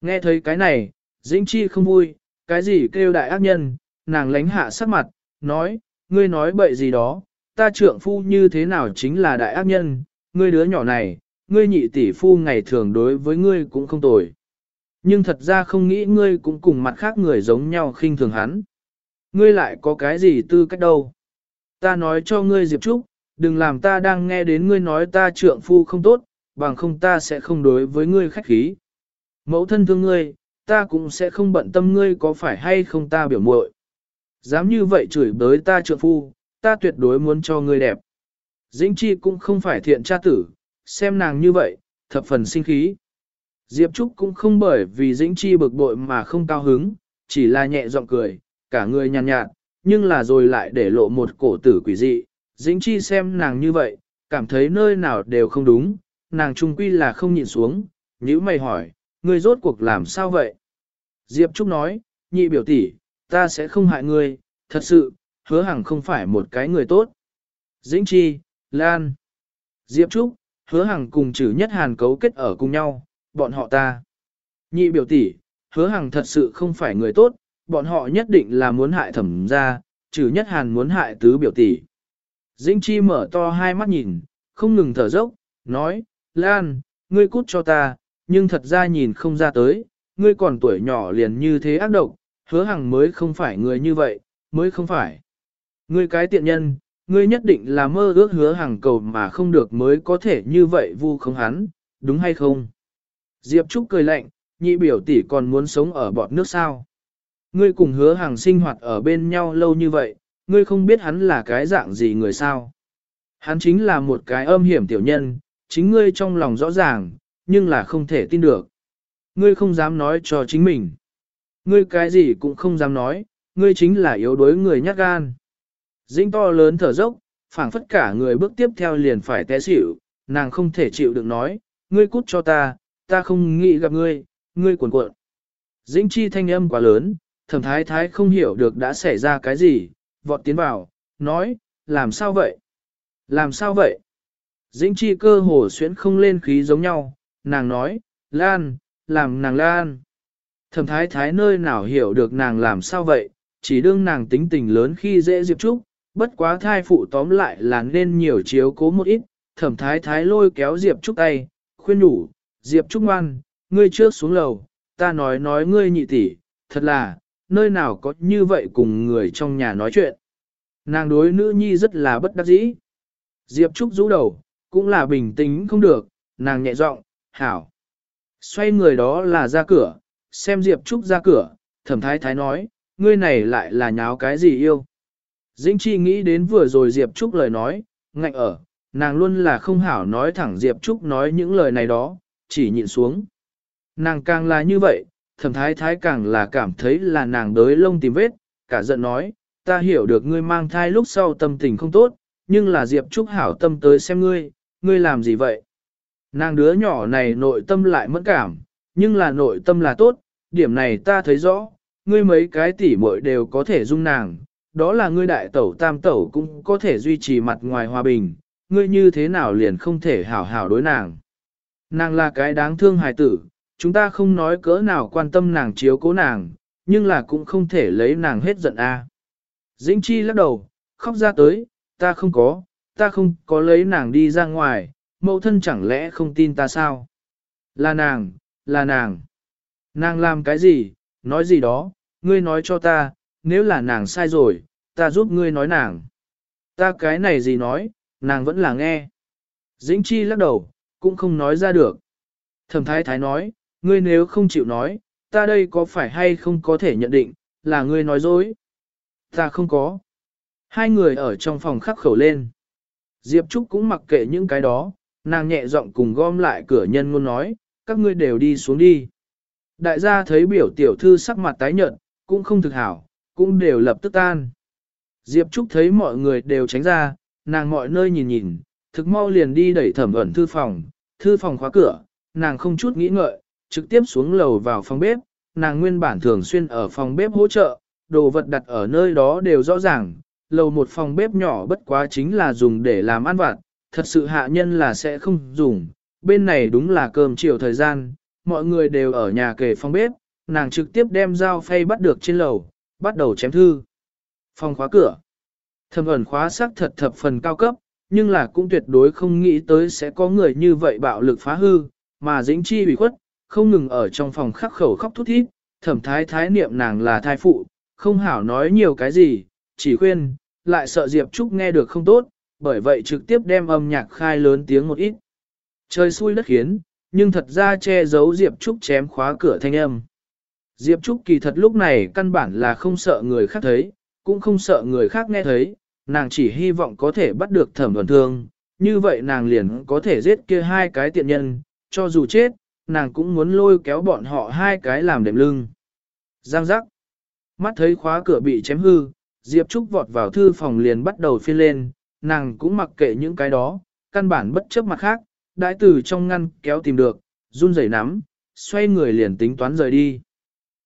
Nghe thấy cái này, Dĩnh Chi không vui, cái gì kêu đại ác nhân, nàng lánh hạ sắc mặt, nói, ngươi nói bậy gì đó, ta trượng phu như thế nào chính là đại ác nhân, ngươi đứa nhỏ này, ngươi nhị tỷ phu ngày thường đối với ngươi cũng không tồi. Nhưng thật ra không nghĩ ngươi cũng cùng mặt khác người giống nhau khinh thường hắn. Ngươi lại có cái gì tư cách đâu. Ta nói cho ngươi Diệp Trúc, đừng làm ta đang nghe đến ngươi nói ta trượng phu không tốt, bằng không ta sẽ không đối với ngươi khách khí. Mẫu thân thương ngươi, ta cũng sẽ không bận tâm ngươi có phải hay không ta biểu muội. Dám như vậy chửi bới ta trượng phu, ta tuyệt đối muốn cho ngươi đẹp. Dĩnh Chi cũng không phải thiện cha tử, xem nàng như vậy, thập phần sinh khí. Diệp Trúc cũng không bởi vì Dĩnh Chi bực bội mà không cao hứng, chỉ là nhẹ giọng cười, cả người nhàn nhạt, nhạt, nhưng là rồi lại để lộ một cổ tử quỷ dị. Dĩnh Chi xem nàng như vậy, cảm thấy nơi nào đều không đúng, nàng trung quy là không nhìn xuống, nhữ mày hỏi, ngươi rốt cuộc làm sao vậy? Diệp Trúc nói, nhị biểu tỷ, ta sẽ không hại ngươi, thật sự, hứa hằng không phải một cái người tốt. Dĩnh Chi, Lan, Diệp Trúc, hứa hằng cùng chử nhất hàn cấu kết ở cùng nhau, bọn họ ta. Nhị biểu tỷ, hứa hằng thật sự không phải người tốt, bọn họ nhất định là muốn hại thẩm ra, trừ nhất hàn muốn hại tứ biểu tỷ. Dĩnh Chi mở to hai mắt nhìn, không ngừng thở dốc, nói, Lan, ngươi cút cho ta, nhưng thật ra nhìn không ra tới, ngươi còn tuổi nhỏ liền như thế ác độc, hứa hằng mới không phải người như vậy, mới không phải. Ngươi cái tiện nhân, ngươi nhất định là mơ ước hứa hằng cầu mà không được mới có thể như vậy vu không hắn, đúng hay không? Diệp Trúc cười lạnh, nhị biểu tỷ còn muốn sống ở bọt nước sao? Ngươi cùng hứa hằng sinh hoạt ở bên nhau lâu như vậy, ngươi không biết hắn là cái dạng gì người sao? Hắn chính là một cái âm hiểm tiểu nhân, chính ngươi trong lòng rõ ràng, nhưng là không thể tin được. Ngươi không dám nói cho chính mình. Ngươi cái gì cũng không dám nói, ngươi chính là yếu đuối người nhát gan. Dĩnh to lớn thở dốc, phảng phất cả người bước tiếp theo liền phải té xỉu, nàng không thể chịu được nói, ngươi cút cho ta, ta không nghĩ gặp ngươi, ngươi cuộn cuộn. Dĩnh chi thanh âm quá lớn, thẩm thái thái không hiểu được đã xảy ra cái gì, vọt tiến vào, nói, làm sao vậy? Làm sao vậy? Dĩnh chi cơ hồ xuyến không lên khí giống nhau, nàng nói, Lan, làm nàng Lan. Thẩm thái thái nơi nào hiểu được nàng làm sao vậy, chỉ đương nàng tính tình lớn khi dễ Diệp Trúc, bất quá thai phụ tóm lại là nên nhiều chiếu cố một ít, thẩm thái thái lôi kéo Diệp Trúc tay, khuyên đủ, Diệp Trúc ngoan, ngươi trước xuống lầu, ta nói nói ngươi nhị tỷ, thật là, nơi nào có như vậy cùng người trong nhà nói chuyện. Nàng đối nữ nhi rất là bất đắc dĩ. Diệp Trúc rũ đầu, cũng là bình tĩnh không được, nàng nhẹ giọng, hảo. Xoay người đó là ra cửa, xem Diệp Trúc ra cửa, thẩm thái thái nói, ngươi này lại là nháo cái gì yêu. Dĩnh Chi nghĩ đến vừa rồi Diệp Trúc lời nói, ngạnh ở, nàng luôn là không hảo nói thẳng Diệp Trúc nói những lời này đó, chỉ nhịn xuống. Nàng càng là như vậy, thẩm thái thái càng là cảm thấy là nàng đới lông tìm vết, cả giận nói, ta hiểu được ngươi mang thai lúc sau tâm tình không tốt, nhưng là Diệp Trúc hảo tâm tới xem ngươi, ngươi làm gì vậy? Nàng đứa nhỏ này nội tâm lại mẫn cảm, nhưng là nội tâm là tốt, điểm này ta thấy rõ, ngươi mấy cái tỉ muội đều có thể dung nàng, đó là ngươi đại tẩu tam tẩu cũng có thể duy trì mặt ngoài hòa bình, ngươi như thế nào liền không thể hảo hảo đối nàng. Nàng là cái đáng thương hài tử, chúng ta không nói cỡ nào quan tâm nàng chiếu cố nàng, nhưng là cũng không thể lấy nàng hết giận a. Dĩnh Chi lắc đầu, khóc ra tới, ta không có, ta không có lấy nàng đi ra ngoài, mẫu thân chẳng lẽ không tin ta sao? Là nàng, là nàng. Nàng làm cái gì, nói gì đó, ngươi nói cho ta, nếu là nàng sai rồi, ta giúp ngươi nói nàng. Ta cái này gì nói, nàng vẫn là nghe. Dĩnh Chi lắc đầu, cũng không nói ra được. Thẩm thái thái nói, ngươi nếu không chịu nói, ta đây có phải hay không có thể nhận định, là ngươi nói dối. Ta không có. Hai người ở trong phòng khắc khẩu lên. Diệp Trúc cũng mặc kệ những cái đó, nàng nhẹ giọng cùng gom lại cửa nhân ngôn nói, các ngươi đều đi xuống đi. Đại gia thấy biểu tiểu thư sắc mặt tái nhợt, cũng không thực hảo, cũng đều lập tức tan. Diệp Trúc thấy mọi người đều tránh ra, nàng mọi nơi nhìn nhìn, thực mau liền đi đẩy thẩm ẩn thư phòng, thư phòng khóa cửa, nàng không chút nghĩ ngợi, trực tiếp xuống lầu vào phòng bếp, nàng nguyên bản thường xuyên ở phòng bếp hỗ trợ, đồ vật đặt ở nơi đó đều rõ ràng, lầu một phòng bếp nhỏ bất quá chính là dùng để làm ăn vặt, thật sự hạ nhân là sẽ không dùng, bên này đúng là cơm chiều thời gian, mọi người đều ở nhà kề phòng bếp, nàng trực tiếp đem dao phay bắt được trên lầu, bắt đầu chém thư. Phòng khóa cửa. Thầm ẩn khóa sắc thật thập phần cao cấp, nhưng là cũng tuyệt đối không nghĩ tới sẽ có người như vậy bạo lực phá hư, mà dĩnh chi bị khuất, không ngừng ở trong phòng khắc khẩu khóc thút thít, thẩm thái thái niệm nàng là thai phụ, không hảo nói nhiều cái gì, chỉ khuyên, lại sợ Diệp Trúc nghe được không tốt, bởi vậy trực tiếp đem âm nhạc khai lớn tiếng một ít. Trời xui đất khiến, nhưng thật ra che giấu Diệp Trúc chém khóa cửa thanh âm. Diệp Trúc kỳ thật lúc này căn bản là không sợ người khác thấy, cũng không sợ người khác nghe thấy, nàng chỉ hy vọng có thể bắt được thẩm ẩn thương, như vậy nàng liền có thể giết kia hai cái tiện nhân, cho dù chết, nàng cũng muốn lôi kéo bọn họ hai cái làm đệm lưng. Giang giác. Mắt thấy khóa cửa bị chém hư, Diệp Trúc vọt vào thư phòng liền bắt đầu phiên lên, nàng cũng mặc kệ những cái đó, căn bản bất chấp mặt khác, đại tử trong ngăn kéo tìm được, run rẩy nắm, xoay người liền tính toán rời đi.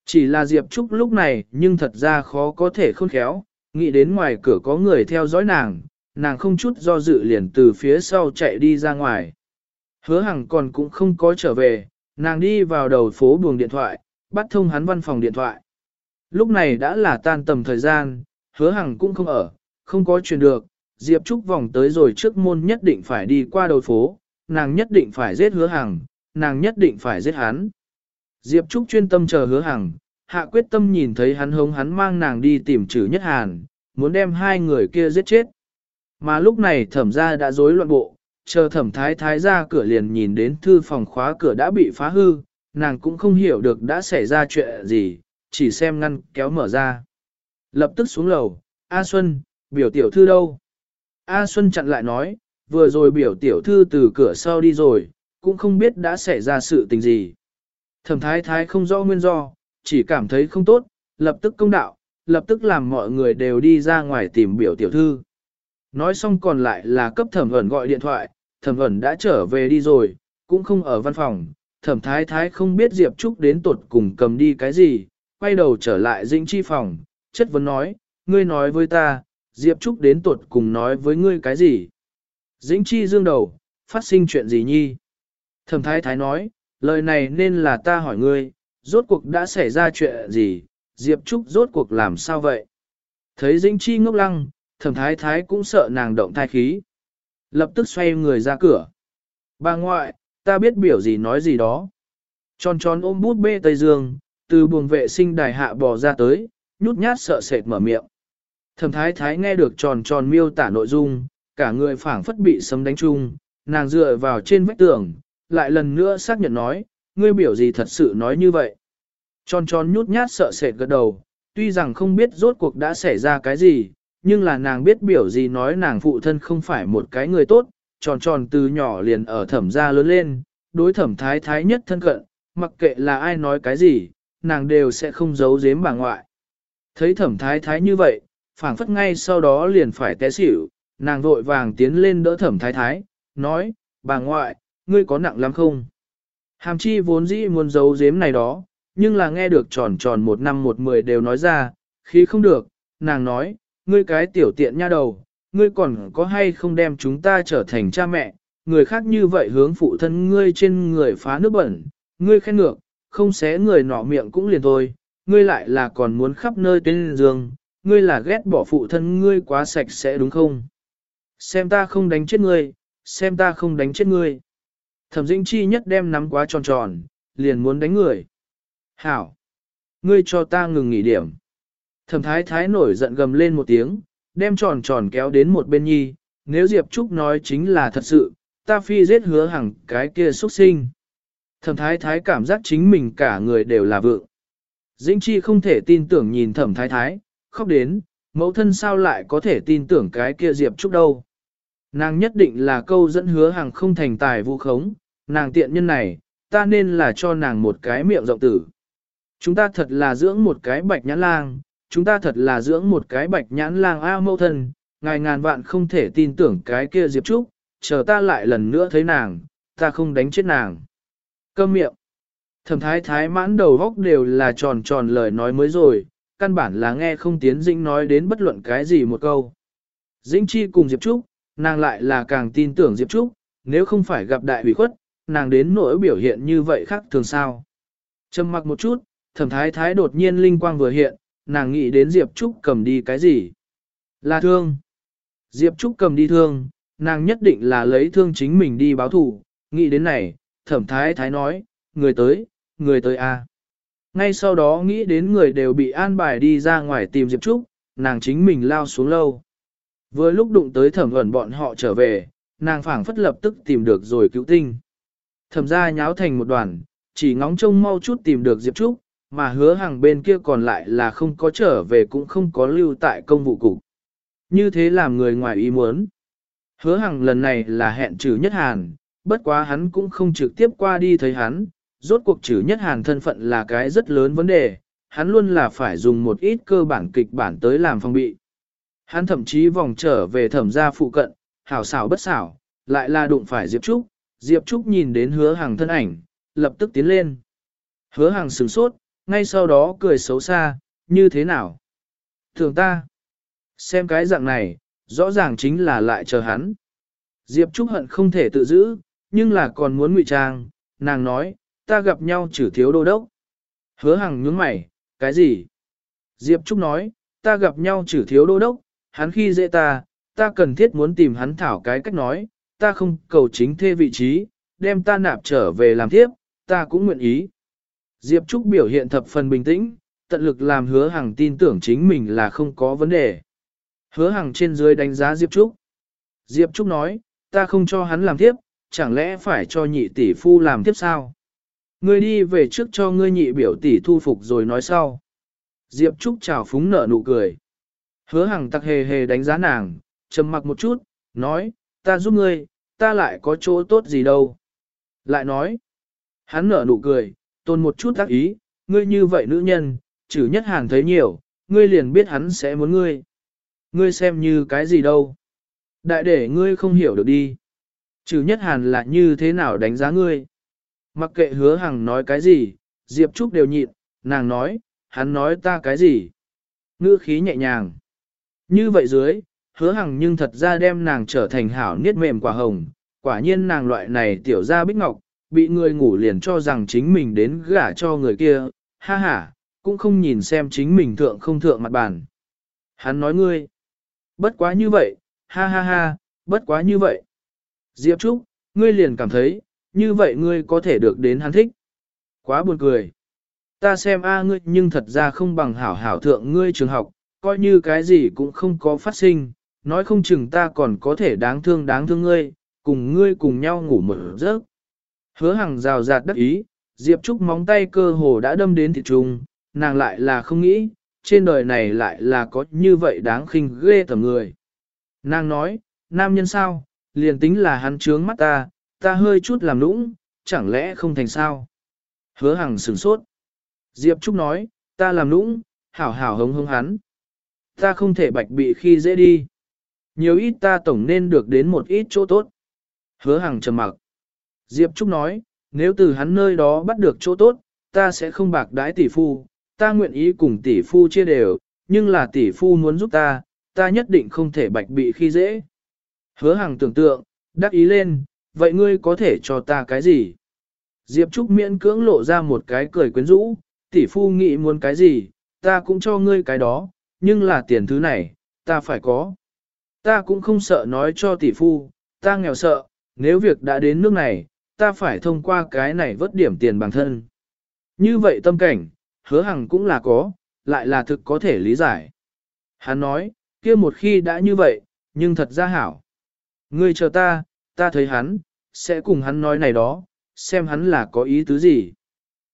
Chỉ là Diệp Trúc lúc này nhưng thật ra khó có thể khôn khéo, nghĩ đến ngoài cửa có người theo dõi nàng, nàng không chút do dự liền từ phía sau chạy đi ra ngoài. Hứa hằng còn cũng không có trở về, nàng đi vào đầu phố buồng điện thoại, bắt thông hắn văn phòng điện thoại. Lúc này đã là tan tầm thời gian, hứa hằng cũng không ở, không có truyền được, Diệp Trúc vòng tới rồi trước môn nhất định phải đi qua đầu phố, nàng nhất định phải giết hứa hằng, nàng nhất định phải giết hắn. Diệp Trúc chuyên tâm chờ hứa hằng, hạ quyết tâm nhìn thấy hắn hống hắn mang nàng đi tìm trừ nhất hàn, muốn đem hai người kia giết chết. Mà lúc này thẩm ra đã rối loạn bộ, chờ thẩm thái thái ra cửa liền nhìn đến thư phòng khóa cửa đã bị phá hư, nàng cũng không hiểu được đã xảy ra chuyện gì, chỉ xem ngăn kéo mở ra. Lập tức xuống lầu, A Xuân, biểu tiểu thư đâu? A Xuân chặn lại nói, vừa rồi biểu tiểu thư từ cửa sau đi rồi, cũng không biết đã xảy ra sự tình gì. Thẩm thái thái không rõ nguyên do, chỉ cảm thấy không tốt, lập tức công đạo, lập tức làm mọi người đều đi ra ngoài tìm biểu tiểu thư. Nói xong còn lại là cấp thẩm ẩn gọi điện thoại, thẩm ẩn đã trở về đi rồi, cũng không ở văn phòng, thẩm thái thái không biết Diệp Trúc đến tột cùng cầm đi cái gì, quay đầu trở lại dĩnh chi phòng, chất vấn nói, ngươi nói với ta, Diệp Trúc đến tột cùng nói với ngươi cái gì. Dĩnh chi dương đầu, phát sinh chuyện gì nhi? Thẩm thái thái nói, lời này nên là ta hỏi ngươi, rốt cuộc đã xảy ra chuyện gì, Diệp Trúc rốt cuộc làm sao vậy? Thấy Dĩnh Chi ngốc lăng, thẩm thái thái cũng sợ nàng động thai khí. Lập tức xoay người ra cửa. Bà ngoại, ta biết biểu gì nói gì đó. Tròn tròn ôm bút bê Tây Dương, từ buồng vệ sinh đài hạ bò ra tới, nhút nhát sợ sệt mở miệng. Thẩm thái thái nghe được tròn tròn miêu tả nội dung, cả người phảng phất bị sấm đánh chung, nàng dựa vào trên vách tường, lại lần nữa xác nhận nói, ngươi biểu gì thật sự nói như vậy. Tròn tròn nhút nhát sợ sệt gật đầu, tuy rằng không biết rốt cuộc đã xảy ra cái gì, nhưng là nàng biết biểu gì nói nàng phụ thân không phải một cái người tốt, tròn tròn từ nhỏ liền ở thẩm gia lớn lên, đối thẩm thái thái nhất thân cận, mặc kệ là ai nói cái gì, nàng đều sẽ không giấu giếm bà ngoại. Thấy thẩm thái thái như vậy, phảng phất ngay sau đó liền phải té xỉu, nàng vội vàng tiến lên đỡ thẩm thái thái, nói, bà ngoại, ngươi có nặng lắm không? Hàm chi vốn dĩ muốn giấu giếm này đó, nhưng là nghe được tròn tròn một năm một mười đều nói ra, khi không được, nàng nói, ngươi cái tiểu tiện nha đầu, ngươi còn có hay không đem chúng ta trở thành cha mẹ, người khác như vậy hướng phụ thân ngươi trên người phá nước bẩn, ngươi khen ngược, không xé người nọ miệng cũng liền thôi, ngươi lại là còn muốn khắp nơi tên giường, ngươi là ghét bỏ phụ thân ngươi quá sạch sẽ đúng không? Xem ta không đánh chết ngươi, xem ta không đánh chết ngươi. Thẩm Dĩnh Chi nhất đem nắm quá tròn tròn, liền muốn đánh người. Hảo! Ngươi cho ta ngừng nghỉ điểm. Thẩm Thái Thái nổi giận gầm lên một tiếng, đem tròn tròn kéo đến một bên nhi, nếu Diệp Trúc nói chính là thật sự, ta phi giết hứa hằng cái kia xuất sinh. Thẩm Thái Thái cảm giác chính mình cả người đều là vượng. Dĩnh Chi không thể tin tưởng nhìn Thẩm Thái Thái, khóc đến, mẫu thân sao lại có thể tin tưởng cái kia Diệp Trúc đâu. Nàng nhất định là câu dẫn hứa hàng không thành tài vu khống, nàng tiện nhân này, ta nên là cho nàng một cái miệng rộng tử. Chúng ta thật là dưỡng một cái bạch nhãn lang, chúng ta thật là dưỡng một cái bạch nhãn lang a mẫu thân, ngài ngàn vạn không thể tin tưởng cái kia Diệp Trúc, chờ ta lại lần nữa thấy nàng, ta không đánh chết nàng. Câm miệng. Thẩm thái thái mãn đầu góc đều là tròn tròn lời nói mới rồi, căn bản là nghe không tiến Dĩnh nói đến bất luận cái gì một câu. Dĩnh chi cùng Diệp Trúc, nàng lại là càng tin tưởng Diệp Trúc, nếu không phải gặp đại ủy khuất, nàng đến nỗi biểu hiện như vậy khác thường sao. Trầm mặc một chút, thẩm thái thái đột nhiên linh quang vừa hiện, nàng nghĩ đến Diệp Trúc cầm đi cái gì? Là thương. Diệp Trúc cầm đi thương, nàng nhất định là lấy thương chính mình đi báo thù, nghĩ đến này, thẩm thái thái nói, người tới, người tới a. Ngay sau đó nghĩ đến người đều bị an bài đi ra ngoài tìm Diệp Trúc, nàng chính mình lao xuống lâu. Vừa lúc đụng tới thẩm ẩn bọn họ trở về, nàng phảng phất lập tức tìm được rồi cứu tinh. Thẩm ra nháo thành một đoàn, chỉ ngóng trông mau chút tìm được Diệp Trúc, mà hứa hàng bên kia còn lại là không có trở về cũng không có lưu tại công vụ cục. Như thế làm người ngoài ý muốn. Hứa hàng lần này là hẹn trừ nhất hàn, bất quá hắn cũng không trực tiếp qua đi thấy hắn, rốt cuộc trừ nhất hàn thân phận là cái rất lớn vấn đề, hắn luôn là phải dùng một ít cơ bản kịch bản tới làm phong bị. Hắn thậm chí vòng trở về thẩm gia phụ cận, hảo xảo bất xảo, lại là đụng phải Diệp Trúc, Diệp Trúc nhìn đến hứa hàng thân ảnh, lập tức tiến lên. Hứa hàng sửng sốt, ngay sau đó cười xấu xa, như thế nào? Thường ta, xem cái dạng này, rõ ràng chính là lại chờ hắn. Diệp Trúc hận không thể tự giữ, nhưng là còn muốn ngụy trang, nàng nói, ta gặp nhau chử thiếu đô đốc. Hứa Hằng nhướng mày, cái gì? Diệp Trúc nói, ta gặp nhau chử thiếu đô đốc, hắn khi dễ ta, ta cần thiết muốn tìm hắn thảo cái cách nói, ta không cầu chính thê vị trí, đem ta nạp trở về làm tiếp, ta cũng nguyện ý. Diệp Trúc biểu hiện thập phần bình tĩnh, tận lực làm hứa Hằng tin tưởng chính mình là không có vấn đề. Hứa Hằng trên dưới đánh giá Diệp Trúc. Diệp Trúc nói, ta không cho hắn làm tiếp, chẳng lẽ phải cho nhị tỷ phu làm tiếp sao? Ngươi đi về trước cho ngươi nhị biểu tỷ thu phục rồi nói sau. Diệp Trúc chào phúng nở nụ cười. Hứa Hằng tặc hề hề đánh giá nàng, trầm mặc một chút, nói, ta giúp ngươi, ta lại có chỗ tốt gì đâu. Lại nói, hắn nở nụ cười, tôn một chút tác ý, ngươi như vậy nữ nhân, trừ nhất hàng thấy nhiều, ngươi liền biết hắn sẽ muốn ngươi. Ngươi xem như cái gì đâu. Đại để ngươi không hiểu được đi. Trừ nhất hàn là như thế nào đánh giá ngươi. Mặc kệ hứa hằng nói cái gì, Diệp Trúc đều nhịn, nàng nói, hắn nói ta cái gì. Ngữ khí nhẹ nhàng. Như vậy dưới, hứa hằng nhưng thật ra đem nàng trở thành hảo niết mềm quả hồng. Quả nhiên nàng loại này tiểu ra bích ngọc, bị người ngủ liền cho rằng chính mình đến gả cho người kia, ha ha, cũng không nhìn xem chính mình thượng không thượng mặt bàn. Hắn nói ngươi, bất quá như vậy, ha ha ha, bất quá như vậy. Diệp Trúc, ngươi liền cảm thấy, như vậy ngươi có thể được đến hắn thích. Quá buồn cười. Ta xem a ngươi nhưng thật ra không bằng hảo hảo thượng ngươi trường học, coi như cái gì cũng không có phát sinh, nói không chừng ta còn có thể đáng thương đáng thương ngươi, cùng ngươi cùng nhau ngủ mở giấc. Hứa hằng rào rạt đắc ý, Diệp Trúc móng tay cơ hồ đã đâm đến thịt trùng, nàng lại là không nghĩ, trên đời này lại là có như vậy đáng khinh ghê tầm người. Nàng nói, nam nhân sao, liền tính là hắn trướng mắt ta, ta hơi chút làm nũng, chẳng lẽ không thành sao? Hứa hằng sửng sốt. Diệp Trúc nói, ta làm nũng, hảo hảo hống hống hắn. Ta không thể bạch bị khi dễ đi. Nhiều ít ta tổng nên được đến một ít chỗ tốt. Hứa hằng trầm mặc. Diệp Trúc nói, nếu từ hắn nơi đó bắt được chỗ tốt, ta sẽ không bạc đái tỷ phu, ta nguyện ý cùng tỷ phu chia đều, nhưng là tỷ phu muốn giúp ta, ta nhất định không thể bạch bị khi dễ. Hứa hằng tưởng tượng, đắc ý lên, vậy ngươi có thể cho ta cái gì? Diệp Trúc miễn cưỡng lộ ra một cái cười quyến rũ, tỷ phu nghĩ muốn cái gì, ta cũng cho ngươi cái đó, nhưng là tiền thứ này, ta phải có. Ta cũng không sợ nói cho tỷ phu, ta nghèo sợ, nếu việc đã đến nước này, ta phải thông qua cái này vớt điểm tiền bằng thân. Như vậy tâm cảnh, hứa hằng cũng là có, lại là thực có thể lý giải. Hắn nói, kia một khi đã như vậy, nhưng thật ra hảo. Ngươi chờ ta, ta thấy hắn, sẽ cùng hắn nói này đó, xem hắn là có ý tứ gì.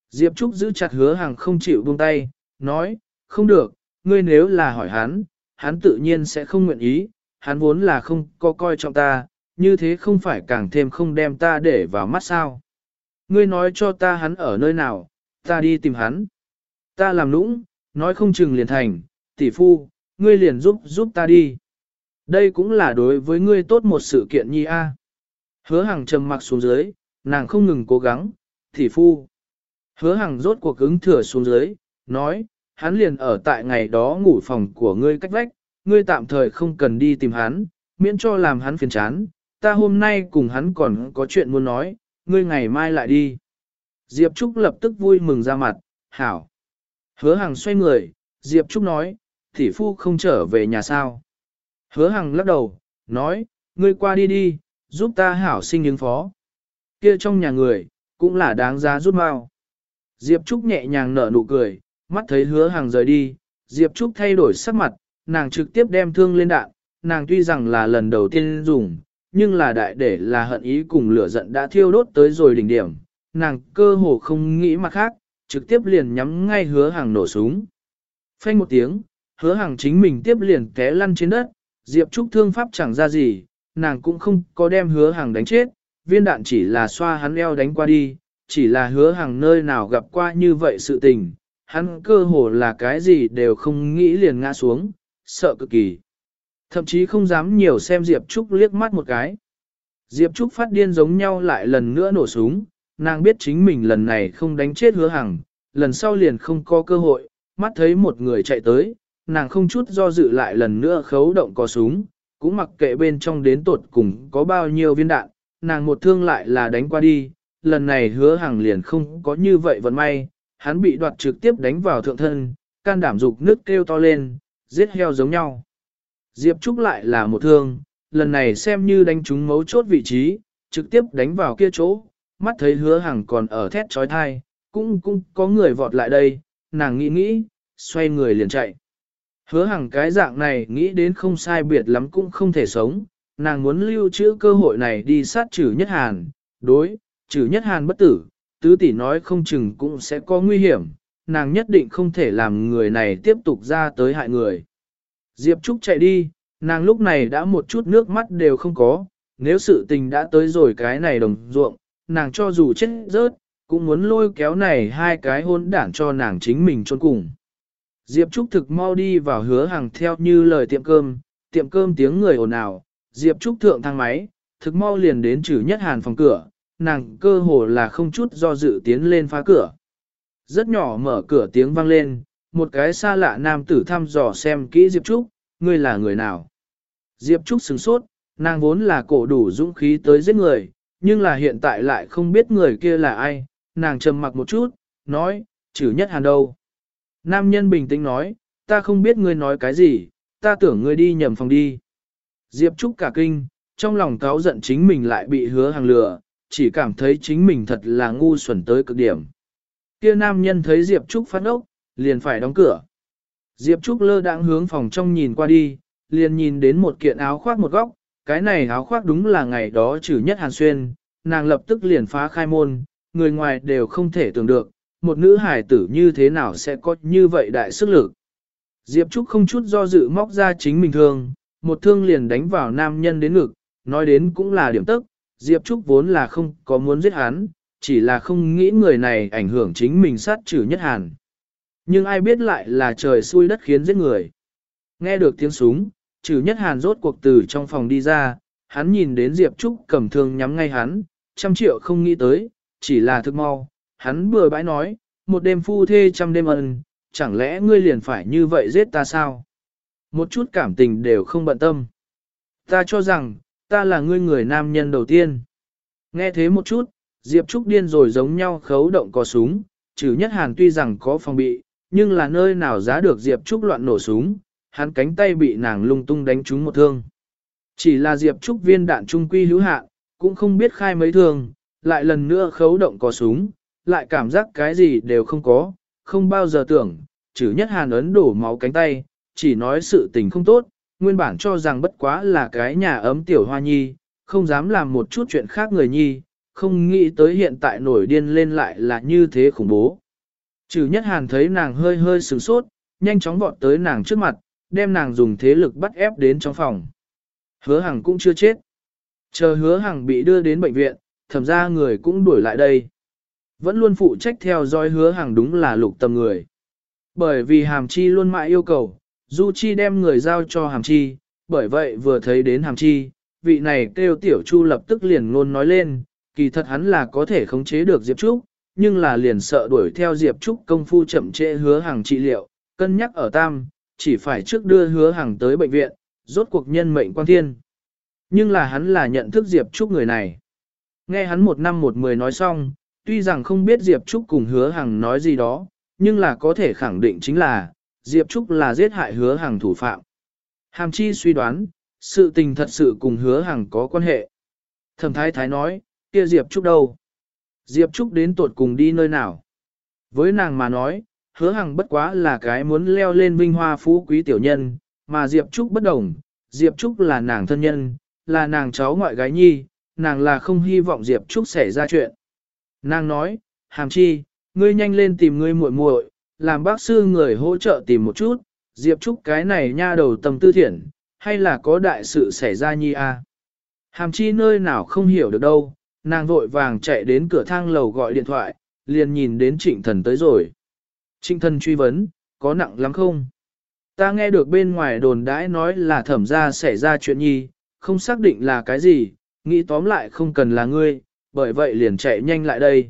Diệp Trúc giữ chặt hứa hàng không chịu buông tay, nói, không được, ngươi nếu là hỏi hắn, hắn tự nhiên sẽ không nguyện ý, hắn vốn là không có coi trọng ta, như thế không phải càng thêm không đem ta để vào mắt sao. Ngươi nói cho ta hắn ở nơi nào, ta đi tìm hắn. Ta làm nũng, nói không chừng liền thành, tỷ phu, ngươi liền giúp giúp ta đi. Đây cũng là đối với ngươi tốt một sự kiện nhi a. Hứa Hằng trầm mặc xuống dưới, nàng không ngừng cố gắng, tỷ phu. Hứa Hằng rốt cuộc ứng thừa xuống dưới, nói, hắn liền ở tại ngày đó ngủ phòng của ngươi cách vách, ngươi tạm thời không cần đi tìm hắn, miễn cho làm hắn phiền chán, ta hôm nay cùng hắn còn có chuyện muốn nói, ngươi ngày mai lại đi. Diệp Trúc lập tức vui mừng ra mặt, hảo. Hứa Hằng xoay người, Diệp Trúc nói, thỉ phu không trở về nhà sao. Hứa Hằng lắc đầu, nói, ngươi qua đi đi, giúp ta hảo sinh ứng phó. Kia trong nhà người, cũng là đáng giá rút mau. Diệp Trúc nhẹ nhàng nở nụ cười, mắt thấy hứa hàng rời đi, Diệp Trúc thay đổi sắc mặt, nàng trực tiếp đem thương lên đạn, nàng tuy rằng là lần đầu tiên dùng, nhưng là đại để là hận ý cùng lửa giận đã thiêu đốt tới rồi đỉnh điểm, nàng cơ hồ không nghĩ mặt khác, trực tiếp liền nhắm ngay hứa hàng nổ súng. Phanh một tiếng, hứa hàng chính mình tiếp liền té lăn trên đất, Diệp Trúc thương pháp chẳng ra gì, nàng cũng không có đem hứa hàng đánh chết, viên đạn chỉ là xoa hắn eo đánh qua đi, chỉ là hứa hàng nơi nào gặp qua như vậy sự tình, hắn cơ hồ là cái gì đều không nghĩ liền ngã xuống, sợ cực kỳ. Thậm chí không dám nhiều xem Diệp Trúc liếc mắt một cái. Diệp Trúc phát điên giống nhau lại lần nữa nổ súng, nàng biết chính mình lần này không đánh chết hứa hằng, lần sau liền không có cơ hội, mắt thấy một người chạy tới, nàng không chút do dự lại lần nữa khấu động có súng, cũng mặc kệ bên trong đến tột cùng có bao nhiêu viên đạn, nàng một thương lại là đánh qua đi, lần này hứa hằng liền không có như vậy vận may, hắn bị đoạt trực tiếp đánh vào thượng thân, can đảm dục nước kêu to lên, giết heo giống nhau. Diệp Trúc lại là một thương, lần này xem như đánh trúng mấu chốt vị trí, trực tiếp đánh vào kia chỗ, mắt thấy hứa hằng còn ở thét trói thai, cũng cũng có người vọt lại đây, nàng nghĩ nghĩ, xoay người liền chạy. Hứa hằng cái dạng này nghĩ đến không sai biệt lắm cũng không thể sống, nàng muốn lưu trữ cơ hội này đi sát trừ nhất hàn, đối, trừ nhất hàn bất tử, tứ tỷ nói không chừng cũng sẽ có nguy hiểm, nàng nhất định không thể làm người này tiếp tục ra tới hại người. Diệp Trúc chạy đi, nàng lúc này đã một chút nước mắt đều không có, nếu sự tình đã tới rồi cái này đồng ruộng, nàng cho dù chết rớt, cũng muốn lôi kéo này hai cái hôn đảng cho nàng chính mình chôn cùng. Diệp Trúc thực mau đi vào hứa hàng theo như lời tiệm cơm, tiệm cơm tiếng người ồn ào, Diệp Trúc thượng thang máy, thực mau liền đến trừ nhất hàn phòng cửa, nàng cơ hồ là không chút do dự tiến lên phá cửa. Rất nhỏ mở cửa tiếng vang lên, một cái xa lạ nam tử thăm dò xem kỹ Diệp Trúc, ngươi là người nào. Diệp Trúc sừng sốt, nàng vốn là cổ đủ dũng khí tới giết người, nhưng là hiện tại lại không biết người kia là ai, nàng trầm mặc một chút, nói, chữ nhất hàn đâu. Nam nhân bình tĩnh nói, ta không biết ngươi nói cái gì, ta tưởng ngươi đi nhầm phòng đi. Diệp Trúc cả kinh, trong lòng cáo giận chính mình lại bị hứa hàng lừa, chỉ cảm thấy chính mình thật là ngu xuẩn tới cực điểm. Kia nam nhân thấy Diệp Trúc phát ốc, liền phải đóng cửa. Diệp Trúc lơ đãng hướng phòng trong nhìn qua đi, liền nhìn đến một kiện áo khoác một góc, cái này áo khoác đúng là ngày đó trừ nhất hàn xuyên, nàng lập tức liền phá khai môn, người ngoài đều không thể tưởng được, một nữ hải tử như thế nào sẽ có như vậy đại sức lực. Diệp Trúc không chút do dự móc ra chính mình thương, một thương liền đánh vào nam nhân đến ngực, nói đến cũng là điểm tức, Diệp Trúc vốn là không có muốn giết hắn, chỉ là không nghĩ người này ảnh hưởng chính mình sát trừ nhất hàn. Nhưng ai biết lại là trời xui đất khiến giết người. Nghe được tiếng súng, trừ nhất hàn rốt cuộc từ trong phòng đi ra, hắn nhìn đến Diệp Trúc cầm thương nhắm ngay hắn, trăm triệu không nghĩ tới, chỉ là thức mau. Hắn bừa bãi nói, một đêm phu thê trăm đêm ân, chẳng lẽ ngươi liền phải như vậy giết ta sao? Một chút cảm tình đều không bận tâm. Ta cho rằng, ta là ngươi người nam nhân đầu tiên. Nghe thế một chút, Diệp Trúc điên rồi giống nhau khấu động có súng, trừ nhất hàn tuy rằng có phòng bị, nhưng là nơi nào giá được Diệp Trúc loạn nổ súng, hắn cánh tay bị nàng lung tung đánh trúng một thương. Chỉ là Diệp Trúc viên đạn trung quy hữu hạ, cũng không biết khai mấy thương, lại lần nữa khấu động có súng, lại cảm giác cái gì đều không có, không bao giờ tưởng, trừ nhất hàn ấn đổ máu cánh tay, chỉ nói sự tình không tốt, nguyên bản cho rằng bất quá là cái nhà ấm tiểu hoa nhi, không dám làm một chút chuyện khác người nhi, không nghĩ tới hiện tại nổi điên lên lại là như thế khủng bố. Trừ nhất hàn thấy nàng hơi hơi sửng sốt, nhanh chóng vọt tới nàng trước mặt, đem nàng dùng thế lực bắt ép đến trong phòng. Hứa hằng cũng chưa chết. Chờ hứa hằng bị đưa đến bệnh viện, thẩm ra người cũng đuổi lại đây. Vẫn luôn phụ trách theo dõi hứa hằng đúng là lục tầm người. Bởi vì hàm chi luôn mãi yêu cầu, Du Chi đem người giao cho hàm chi, bởi vậy vừa thấy đến hàm chi, vị này kêu tiểu chu lập tức liền ngôn nói lên, kỳ thật hắn là có thể khống chế được Diệp Trúc, nhưng là liền sợ đuổi theo Diệp Trúc công phu chậm trễ hứa hàng trị liệu, cân nhắc ở tam, chỉ phải trước đưa hứa hàng tới bệnh viện, rốt cuộc nhân mệnh quan thiên. Nhưng là hắn là nhận thức Diệp Trúc người này. Nghe hắn một năm một mười nói xong, tuy rằng không biết Diệp Trúc cùng hứa hàng nói gì đó, nhưng là có thể khẳng định chính là, Diệp Trúc là giết hại hứa hàng thủ phạm. Hàm chi suy đoán, sự tình thật sự cùng hứa hàng có quan hệ. Thẩm thái thái nói, kia Diệp Trúc đâu? Diệp Trúc đến tuột cùng đi nơi nào? Với nàng mà nói, hứa hằng bất quá là cái muốn leo lên vinh hoa phú quý tiểu nhân, mà Diệp Trúc bất đồng, Diệp Trúc là nàng thân nhân, là nàng cháu ngoại gái nhi, nàng là không hy vọng Diệp Trúc xảy ra chuyện. Nàng nói, hàm chi, ngươi nhanh lên tìm ngươi muội muội, làm bác sư người hỗ trợ tìm một chút, Diệp Trúc cái này nha đầu tâm tư thiện, hay là có đại sự xảy ra nhi a? Hàm chi nơi nào không hiểu được đâu, nàng vội vàng chạy đến cửa thang lầu gọi điện thoại, liền nhìn đến trịnh thần tới rồi. Trịnh thần truy vấn, có nặng lắm không? Ta nghe được bên ngoài đồn đãi nói là thẩm ra xảy ra chuyện nhi, không xác định là cái gì, nghĩ tóm lại không cần là ngươi, bởi vậy liền chạy nhanh lại đây.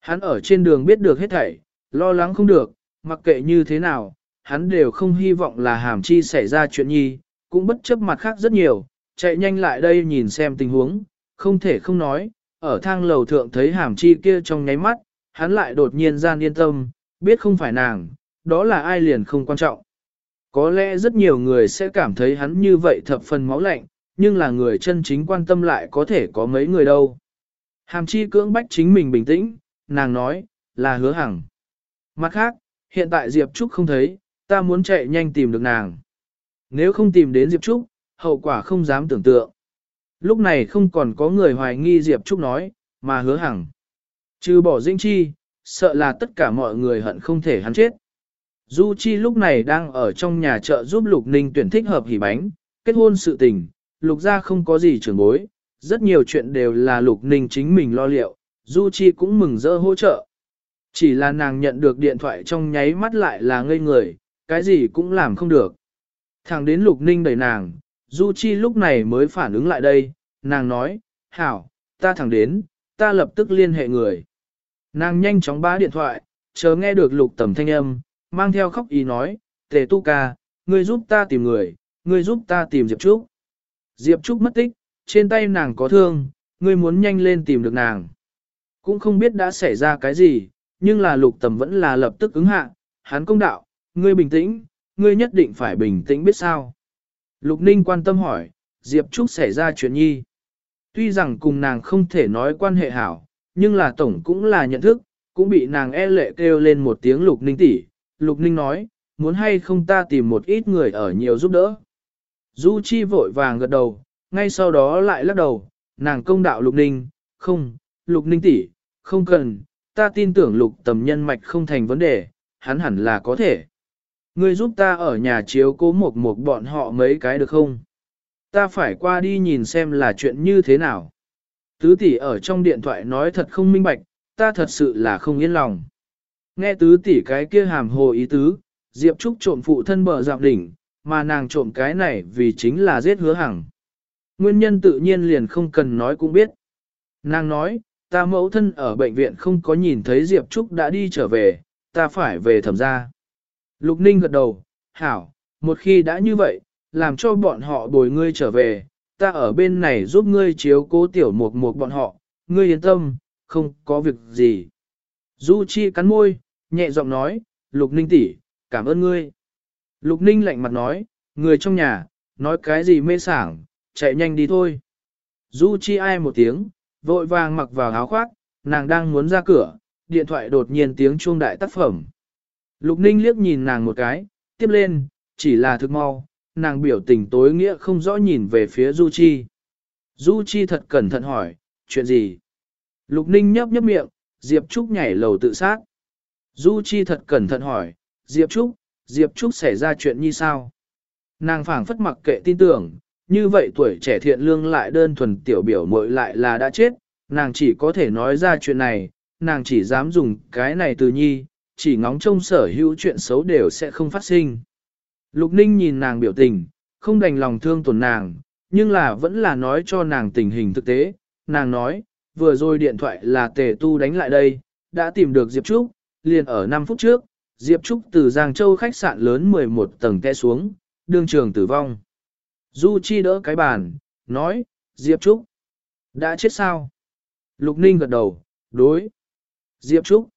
Hắn ở trên đường biết được hết thảy, lo lắng không được, mặc kệ như thế nào, hắn đều không hy vọng là hàm chi xảy ra chuyện nhi, cũng bất chấp mặt khác rất nhiều, chạy nhanh lại đây nhìn xem tình huống, không thể không nói, ở thang lầu thượng thấy hàm chi kia trong nháy mắt, hắn lại đột nhiên gian yên tâm, biết không phải nàng, đó là ai liền không quan trọng. Có lẽ rất nhiều người sẽ cảm thấy hắn như vậy thập phần máu lạnh, nhưng là người chân chính quan tâm lại có thể có mấy người đâu. Hàm chi cưỡng bách chính mình bình tĩnh, nàng nói, là hứa hằng. Mặt khác, hiện tại Diệp Trúc không thấy, ta muốn chạy nhanh tìm được nàng. Nếu không tìm đến Diệp Trúc, hậu quả không dám tưởng tượng. Lúc này không còn có người hoài nghi Diệp Trúc nói, mà hứa hằng. Trừ bỏ Dĩnh Chi, sợ là tất cả mọi người hận không thể hắn chết. Du Chi lúc này đang ở trong nhà chợ giúp Lục Ninh tuyển thích hợp hỉ bánh, kết hôn sự tình, Lục gia không có gì trưởng bối, rất nhiều chuyện đều là Lục Ninh chính mình lo liệu, Du Chi cũng mừng rỡ hỗ trợ. Chỉ là nàng nhận được điện thoại trong nháy mắt lại là ngây người, cái gì cũng làm không được. Thẳng đến Lục Ninh đẩy nàng, Du Chi lúc này mới phản ứng lại đây, nàng nói, hảo, ta thẳng đến, ta lập tức liên hệ người. Nàng nhanh chóng bá điện thoại, chờ nghe được lục tầm thanh âm, mang theo khóc ý nói, tề tu ca, ngươi giúp ta tìm người, ngươi giúp ta tìm Diệp Trúc. Diệp Trúc mất tích, trên tay nàng có thương, ngươi muốn nhanh lên tìm được nàng. Cũng không biết đã xảy ra cái gì, nhưng là lục tầm vẫn là lập tức ứng hạ, hắn công đạo, ngươi bình tĩnh, ngươi nhất định phải bình tĩnh biết sao. Lục Ninh quan tâm hỏi, Diệp Trúc xảy ra chuyện nhi. Tuy rằng cùng nàng không thể nói quan hệ hảo, nhưng là tổng cũng là nhận thức, cũng bị nàng e lệ kêu lên một tiếng Lục Ninh tỷ. Lục Ninh nói, muốn hay không ta tìm một ít người ở nhiều giúp đỡ. Du Chi vội vàng gật đầu, ngay sau đó lại lắc đầu, nàng công đạo Lục Ninh, không, Lục Ninh tỷ, không cần, ta tin tưởng Lục tầm nhân mạch không thành vấn đề, hắn hẳn là có thể. Ngươi giúp ta ở nhà chiếu cố một một bọn họ mấy cái được không? Ta phải qua đi nhìn xem là chuyện như thế nào. Tứ tỷ ở trong điện thoại nói thật không minh bạch, ta thật sự là không yên lòng. Nghe tứ tỷ cái kia hàm hồ ý tứ, Diệp Trúc trộm phụ thân bờ dạo đỉnh, mà nàng trộm cái này vì chính là giết hứa hằng. Nguyên nhân tự nhiên liền không cần nói cũng biết. Nàng nói, ta mẫu thân ở bệnh viện không có nhìn thấy Diệp Trúc đã đi trở về, ta phải về thẩm gia. Lục Ninh gật đầu, hảo, một khi đã như vậy, làm cho bọn họ bồi ngươi trở về, ta ở bên này giúp ngươi chiếu cố tiểu mục mục bọn họ, ngươi yên tâm, không có việc gì. Du Chi cắn môi, nhẹ giọng nói, Lục Ninh tỷ, cảm ơn ngươi. Lục Ninh lạnh mặt nói, người trong nhà, nói cái gì mê sảng, chạy nhanh đi thôi. Du Chi ai một tiếng, vội vàng mặc vào áo khoác, nàng đang muốn ra cửa, điện thoại đột nhiên tiếng chuông đại tác phẩm. Lục Ninh liếc nhìn nàng một cái, tiếp lên, chỉ là thực mau, nàng biểu tình tối nghĩa không rõ nhìn về phía Du Chi. Du Chi thật cẩn thận hỏi, chuyện gì? Lục Ninh nhấp nhấp miệng, Diệp Trúc nhảy lầu tự sát. Du Chi thật cẩn thận hỏi, Diệp Trúc, Diệp Trúc xảy ra chuyện như sao? Nàng phảng phất mặc kệ tin tưởng, như vậy tuổi trẻ thiện lương lại đơn thuần tiểu biểu muội lại là đã chết, nàng chỉ có thể nói ra chuyện này, nàng chỉ dám dùng cái này từ nhi, chỉ ngóng trông sở hữu chuyện xấu đều sẽ không phát sinh. Lục Ninh nhìn nàng biểu tình, không đành lòng thương tổn nàng, nhưng là vẫn là nói cho nàng tình hình thực tế. Nàng nói, vừa rồi điện thoại là tề tu đánh lại đây, đã tìm được Diệp Trúc, liền ở 5 phút trước, Diệp Trúc từ Giang Châu khách sạn lớn 11 tầng té xuống, đương trường tử vong. Du Chi đỡ cái bàn, nói, Diệp Trúc, đã chết sao? Lục Ninh gật đầu, đối. Diệp Trúc,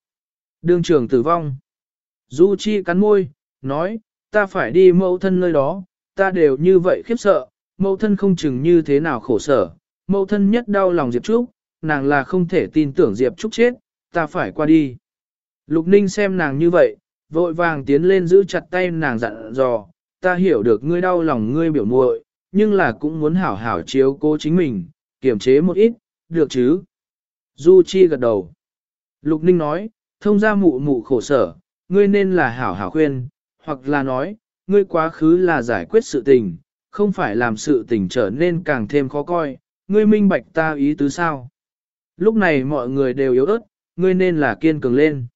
đương trường tử vong. Du Chi cắn môi, nói, ta phải đi mẫu thân nơi đó, ta đều như vậy khiếp sợ, mẫu thân không chừng như thế nào khổ sở, mẫu thân nhất đau lòng Diệp Trúc, nàng là không thể tin tưởng Diệp Trúc chết, ta phải qua đi. Lục Ninh xem nàng như vậy, vội vàng tiến lên giữ chặt tay nàng dặn dò, ta hiểu được ngươi đau lòng ngươi biểu muội, nhưng là cũng muốn hảo hảo chiếu cố chính mình, kiềm chế một ít, được chứ? Du Chi gật đầu. Lục Ninh nói, thông ra mụ mụ khổ sở, ngươi nên là hảo hảo khuyên, hoặc là nói, ngươi quá khứ là giải quyết sự tình, không phải làm sự tình trở nên càng thêm khó coi, ngươi minh bạch ta ý tứ sao. Lúc này mọi người đều yếu ớt, ngươi nên là kiên cường lên.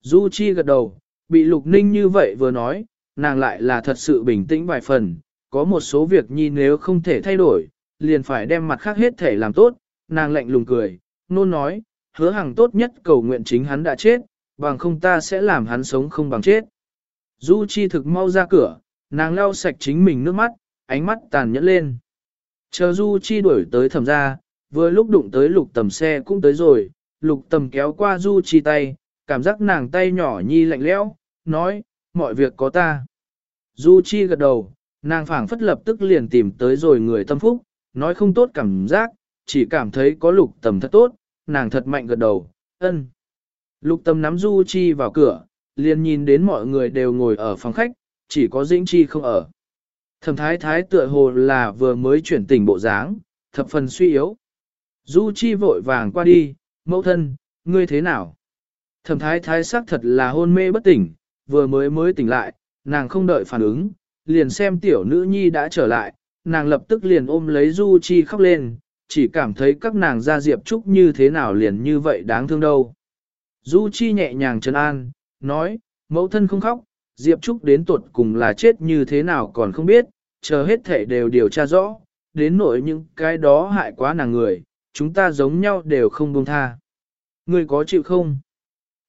Du Chi gật đầu, bị Lục Ninh như vậy vừa nói, nàng lại là thật sự bình tĩnh vài phần, có một số việc nhi nếu không thể thay đổi, liền phải đem mặt khác hết thể làm tốt, nàng lạnh lùng cười, nôn nói, hứa hàng tốt nhất cầu nguyện chính hắn đã chết, bằng không ta sẽ làm hắn sống không bằng chết. Du Chi thực mau ra cửa, nàng lau sạch chính mình nước mắt, ánh mắt tàn nhẫn lên. Chờ Du Chi đuổi tới thẩm gia, vừa lúc đụng tới lục tầm xe cũng tới rồi, lục tầm kéo qua Du Chi tay, cảm giác nàng tay nhỏ nhi lạnh lẽo, nói, mọi việc có ta. Du Chi gật đầu, nàng phảng phất lập tức liền tìm tới rồi người tâm phúc, nói không tốt cảm giác, chỉ cảm thấy có lục tầm thật tốt, nàng thật mạnh gật đầu, ân. Lục tầm nắm Du Chi vào cửa, liền nhìn đến mọi người đều ngồi ở phòng khách, chỉ có Dĩnh Chi không ở. Thẩm thái thái tựa hồ là vừa mới chuyển tỉnh bộ dáng, thập phần suy yếu. Du Chi vội vàng qua đi, mẫu thân, ngươi thế nào? Thẩm thái thái xác thật là hôn mê bất tỉnh, vừa mới mới tỉnh lại, nàng không đợi phản ứng, liền xem tiểu nữ nhi đã trở lại, nàng lập tức liền ôm lấy Du Chi khóc lên, chỉ cảm thấy các nàng ra Diệp Trúc như thế nào liền như vậy đáng thương đâu. Du Chi nhẹ nhàng trấn an, nói, mẫu thân không khóc, Diệp Trúc đến tuột cùng là chết như thế nào còn không biết, chờ hết thể đều điều tra rõ, đến nỗi những cái đó hại quá nàng người, chúng ta giống nhau đều không buông tha. Ngươi có chịu không?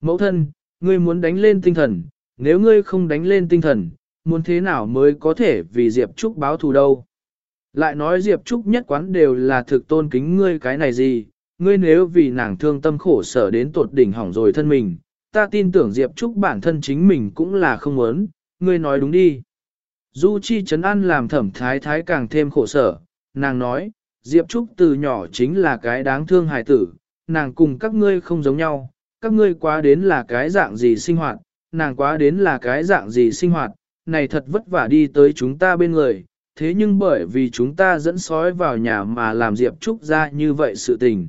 Mẫu thân, ngươi muốn đánh lên tinh thần, nếu ngươi không đánh lên tinh thần, muốn thế nào mới có thể vì Diệp Trúc báo thù đâu? Lại nói Diệp Trúc nhất quán đều là thực tôn kính ngươi cái này gì, ngươi nếu vì nàng thương tâm khổ sở đến tột đỉnh hỏng rồi thân mình, ta tin tưởng Diệp Trúc bản thân chính mình cũng là không muốn, ngươi nói đúng đi. Du Chi Trấn An làm thẩm thái thái càng thêm khổ sở, nàng nói, Diệp Trúc từ nhỏ chính là cái đáng thương hài tử, nàng cùng các ngươi không giống nhau, các ngươi quá đến là cái dạng gì sinh hoạt, nàng quá đến là cái dạng gì sinh hoạt, này thật vất vả đi tới chúng ta bên người, thế nhưng bởi vì chúng ta dẫn sói vào nhà mà làm Diệp Trúc ra như vậy sự tình.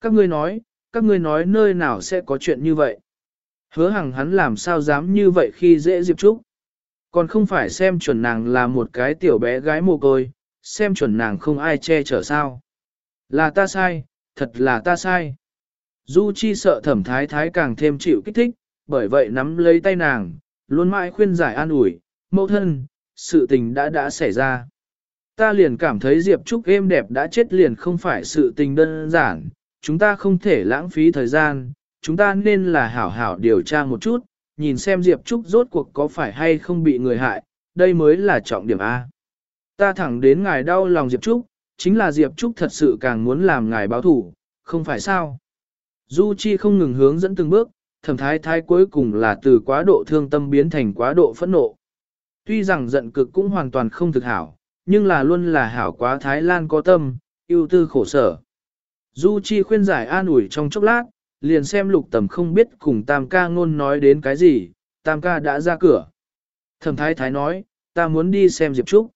Các ngươi nói, các ngươi nói nơi nào sẽ có chuyện như vậy. Hứa hằng hắn làm sao dám như vậy khi dễ Diệp Trúc. Còn không phải xem chuẩn nàng là một cái tiểu bé gái mồ côi, xem chuẩn nàng không ai che chở sao. Là ta sai, thật là ta sai. Du Chi sợ thẩm thái thái càng thêm chịu kích thích, bởi vậy nắm lấy tay nàng, luôn mãi khuyên giải an ủi, mẫu thân, sự tình đã đã xảy ra. Ta liền cảm thấy Diệp Trúc êm đẹp đã chết liền không phải sự tình đơn giản, chúng ta không thể lãng phí thời gian, chúng ta nên là hảo hảo điều tra một chút, nhìn xem Diệp Trúc rốt cuộc có phải hay không bị người hại, đây mới là trọng điểm A. Ta thẳng đến ngài đau lòng Diệp Trúc, chính là Diệp Trúc thật sự càng muốn làm ngài báo thủ, không phải sao. Du Chi không ngừng hướng dẫn từng bước, thẩm thái thái cuối cùng là từ quá độ thương tâm biến thành quá độ phẫn nộ. Tuy rằng giận cực cũng hoàn toàn không thực hảo, nhưng là luôn là hảo quá Thái Lan có tâm, yêu tư khổ sở. Du Chi khuyên giải an ủi trong chốc lát, liền xem lục tầm không biết cùng tam ca ngôn nói đến cái gì, tam ca đã ra cửa. Thẩm thái thái nói, ta muốn đi xem Diệp Trúc.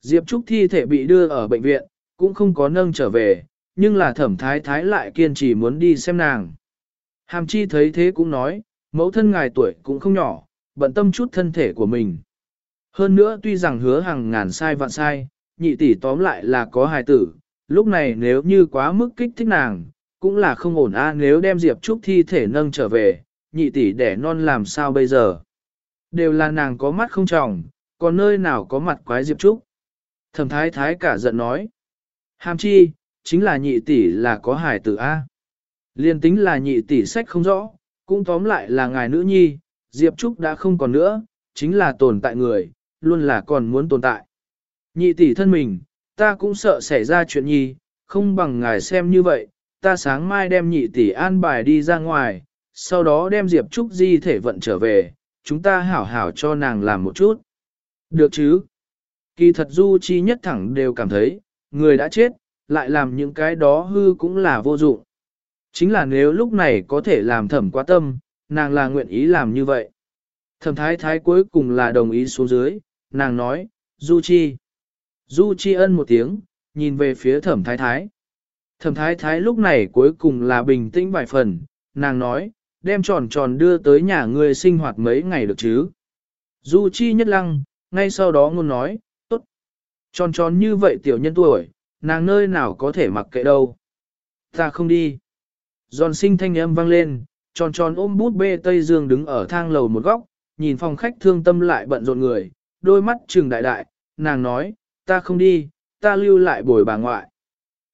Diệp Trúc thi thể bị đưa ở bệnh viện, cũng không có nâng trở về, nhưng là thẩm thái thái lại kiên trì muốn đi xem nàng. Hàm chi thấy thế cũng nói, mẫu thân ngài tuổi cũng không nhỏ, bận tâm chút thân thể của mình. Hơn nữa tuy rằng hứa hàng ngàn sai vạn sai, nhị tỷ tóm lại là có hài tử, lúc này nếu như quá mức kích thích nàng, cũng là không ổn a nếu đem Diệp Trúc thi thể nâng trở về, nhị tỷ đẻ non làm sao bây giờ. Đều là nàng có mắt không tròng, còn nơi nào có mặt quái Diệp Trúc. Thẩm thái thái cả giận nói. Hàm chi, chính là nhị tỷ là có hài tử A. Liên tính là nhị tỷ sách không rõ, cũng tóm lại là ngài nữ nhi, Diệp Trúc đã không còn nữa, chính là tồn tại người, luôn là còn muốn tồn tại. Nhị tỷ thân mình, ta cũng sợ xảy ra chuyện nhi, không bằng ngài xem như vậy, ta sáng mai đem nhị tỷ an bài đi ra ngoài, sau đó đem Diệp Trúc Di thể vận trở về, chúng ta hảo hảo cho nàng làm một chút. Được chứ? Kỳ thật Du Chi nhất thẳng đều cảm thấy, người đã chết, lại làm những cái đó hư cũng là vô dụng. Chính là nếu lúc này có thể làm thẩm quá tâm, nàng là nguyện ý làm như vậy. Thẩm thái thái cuối cùng là đồng ý xuống dưới, nàng nói, Du Chi. Du Chi ân một tiếng, nhìn về phía thẩm thái thái. Thẩm thái thái lúc này cuối cùng là bình tĩnh vài phần, nàng nói, đem tròn tròn đưa tới nhà ngươi sinh hoạt mấy ngày được chứ. Du Chi nhất lăng, ngay sau đó ngôn nói, tốt. Tròn tròn như vậy tiểu nhân tuổi, nàng nơi nào có thể mặc kệ đâu. Ta không đi. Giòn sinh thanh âm vang lên, tròn tròn ôm bút bê Tây Dương đứng ở thang lầu một góc, nhìn phòng khách thương tâm lại bận rộn người, đôi mắt trừng đại đại, nàng nói, ta không đi, ta lưu lại bồi bà ngoại.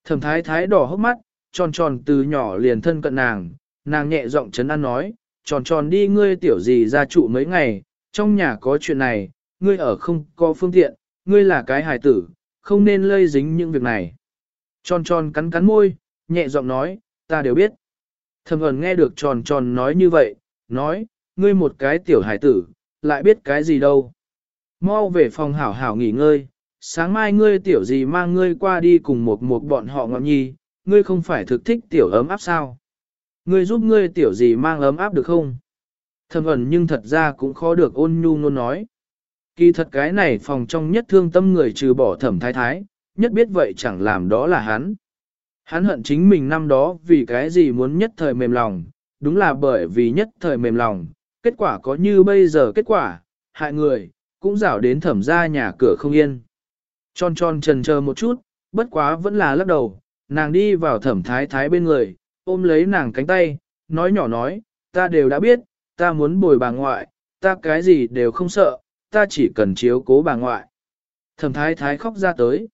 Thẩm thái thái đỏ hốc mắt, tròn tròn từ nhỏ liền thân cận nàng, nàng nhẹ giọng chấn an nói, tròn tròn đi ngươi tiểu gì ra trụ mấy ngày, trong nhà có chuyện này, ngươi ở không có phương tiện, ngươi là cái hài tử, không nên lây dính những việc này. Tròn tròn cắn cắn môi, nhẹ giọng nói, ta đều biết. Thầm ẩn nghe được tròn tròn nói như vậy, nói, ngươi một cái tiểu hải tử, lại biết cái gì đâu. Mau về phòng hảo hảo nghỉ ngơi, sáng mai ngươi tiểu gì mang ngươi qua đi cùng một một bọn họ ngọn nhi, ngươi không phải thực thích tiểu ấm áp sao. Ngươi giúp ngươi tiểu gì mang ấm áp được không? Thầm ẩn nhưng thật ra cũng khó được ôn nhu nôn nói. Kỳ thật cái này phòng trong nhất thương tâm người trừ bỏ thẩm thái thái, nhất biết vậy chẳng làm đó là hắn. Hắn hận chính mình năm đó vì cái gì muốn nhất thời mềm lòng, đúng là bởi vì nhất thời mềm lòng, kết quả có như bây giờ kết quả, hại người, cũng rảo đến thẩm ra nhà cửa không yên. Tròn tròn trần chờ một chút, bất quá vẫn là lắc đầu, nàng đi vào thẩm thái thái bên người, ôm lấy nàng cánh tay, nói nhỏ nói, ta đều đã biết, ta muốn bồi bà ngoại, ta cái gì đều không sợ, ta chỉ cần chiếu cố bà ngoại. Thẩm thái thái khóc ra tới.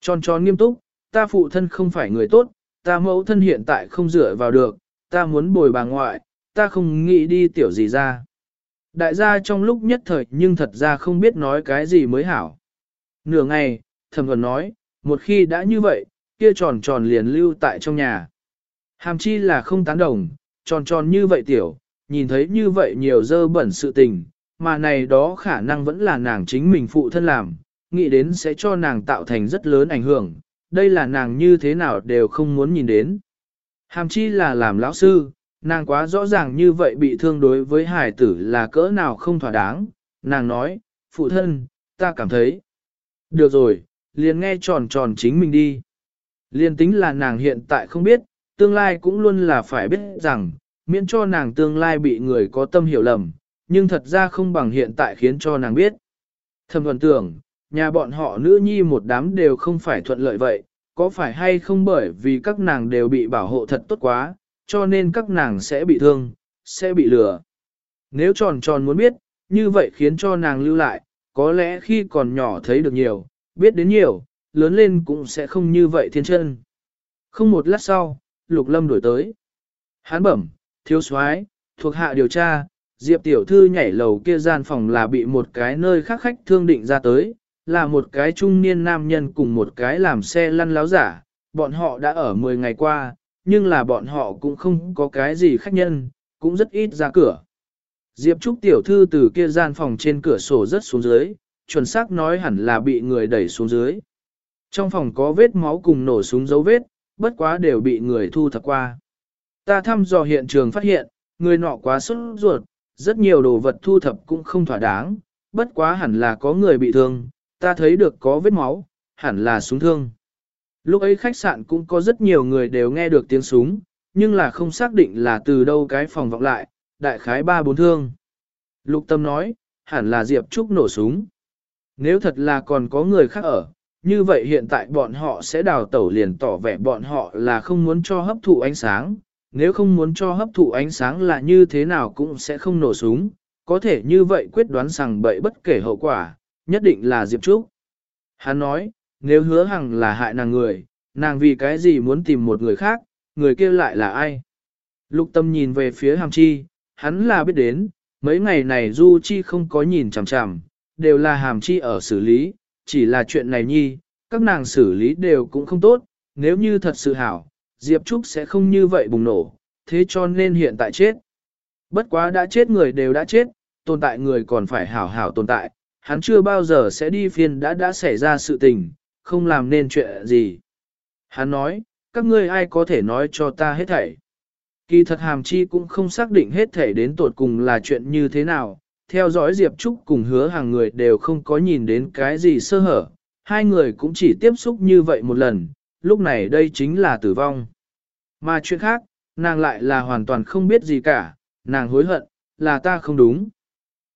Tròn tròn nghiêm túc, ta phụ thân không phải người tốt, ta mẫu thân hiện tại không dựa vào được, ta muốn bồi bà ngoại, ta không nghĩ đi tiểu gì ra. Đại gia trong lúc nhất thời nhưng thật ra không biết nói cái gì mới hảo. Nửa ngày, thầm thuần nói, một khi đã như vậy, kia tròn tròn liền lưu tại trong nhà. Hàm chi là không tán đồng, tròn tròn như vậy tiểu, nhìn thấy như vậy nhiều dơ bẩn sự tình, mà này đó khả năng vẫn là nàng chính mình phụ thân làm, nghĩ đến sẽ cho nàng tạo thành rất lớn ảnh hưởng, đây là nàng như thế nào đều không muốn nhìn đến. Hàm chi là làm lão sư, nàng quá rõ ràng như vậy bị thương đối với hải tử là cỡ nào không thỏa đáng, nàng nói, phụ thân, ta cảm thấy. Được rồi, liền nghe tròn tròn chính mình đi. Liền tính là nàng hiện tại không biết, tương lai cũng luôn là phải biết rằng, miễn cho nàng tương lai bị người có tâm hiểu lầm, nhưng thật ra không bằng hiện tại khiến cho nàng biết. Thầm thuần tưởng, nhà bọn họ nữ nhi một đám đều không phải thuận lợi vậy, có phải hay không bởi vì các nàng đều bị bảo hộ thật tốt quá, cho nên các nàng sẽ bị thương, sẽ bị lừa. Nếu tròn tròn muốn biết, như vậy khiến cho nàng lưu lại, có lẽ khi còn nhỏ thấy được nhiều, biết đến nhiều, lớn lên cũng sẽ không như vậy thiên chân. Không một lát sau, Lục Lâm đuổi tới. Hán bẩm, thiếu soái thuộc hạ điều tra, Diệp tiểu thư nhảy lầu kia gian phòng là bị một cái nơi khác khách thương định ra tới, là một cái trung niên nam nhân cùng một cái làm xe lăn láo giả, bọn họ đã ở 10 ngày qua, nhưng là bọn họ cũng không có cái gì khách nhân, cũng rất ít ra cửa. Diệp Trúc tiểu thư từ kia gian phòng trên cửa sổ rất xuống dưới, chuẩn xác nói hẳn là bị người đẩy xuống dưới. Trong phòng có vết máu cùng nổ súng dấu vết, bất quá đều bị người thu thập qua. Ta thăm dò hiện trường phát hiện, người nọ quá sốt ruột, rất nhiều đồ vật thu thập cũng không thỏa đáng, bất quá hẳn là có người bị thương, ta thấy được có vết máu, hẳn là súng thương. Lúc ấy khách sạn cũng có rất nhiều người đều nghe được tiếng súng, nhưng là không xác định là từ đâu cái phòng vọng lại, đại khái ba bốn thương. Lục tâm nói, hẳn là Diệp Trúc nổ súng. Nếu thật là còn có người khác ở, như vậy hiện tại bọn họ sẽ đào tẩu liền tỏ vẻ bọn họ là không muốn cho hấp thụ ánh sáng. Nếu không muốn cho hấp thụ ánh sáng là như thế nào cũng sẽ không nổ súng, có thể như vậy quyết đoán rằng bậy bất kể hậu quả, nhất định là Diệp Trúc. Hắn nói, nếu hứa hằng là hại nàng người, nàng vì cái gì muốn tìm một người khác, người kia lại là ai? Lục tâm nhìn về phía hàm chi, hắn là biết đến, mấy ngày này Du Chi không có nhìn chằm chằm, đều là hàm chi ở xử lý, chỉ là chuyện này nhi, các nàng xử lý đều cũng không tốt, nếu như thật sự hảo, Diệp Trúc sẽ không như vậy bùng nổ, thế cho nên hiện tại chết. Bất quá đã chết người đều đã chết, tồn tại người còn phải hảo hảo tồn tại, hắn chưa bao giờ sẽ đi phiên đã đã xảy ra sự tình, không làm nên chuyện gì. Hắn nói, các ngươi ai có thể nói cho ta hết thảy. Kỳ thật hàm chi cũng không xác định hết thảy đến tột cùng là chuyện như thế nào, theo dõi Diệp Trúc cùng hứa hàng người đều không có nhìn đến cái gì sơ hở, hai người cũng chỉ tiếp xúc như vậy một lần, lúc này đây chính là tử vong. Mà chuyện khác, nàng lại là hoàn toàn không biết gì cả, nàng hối hận, là ta không đúng.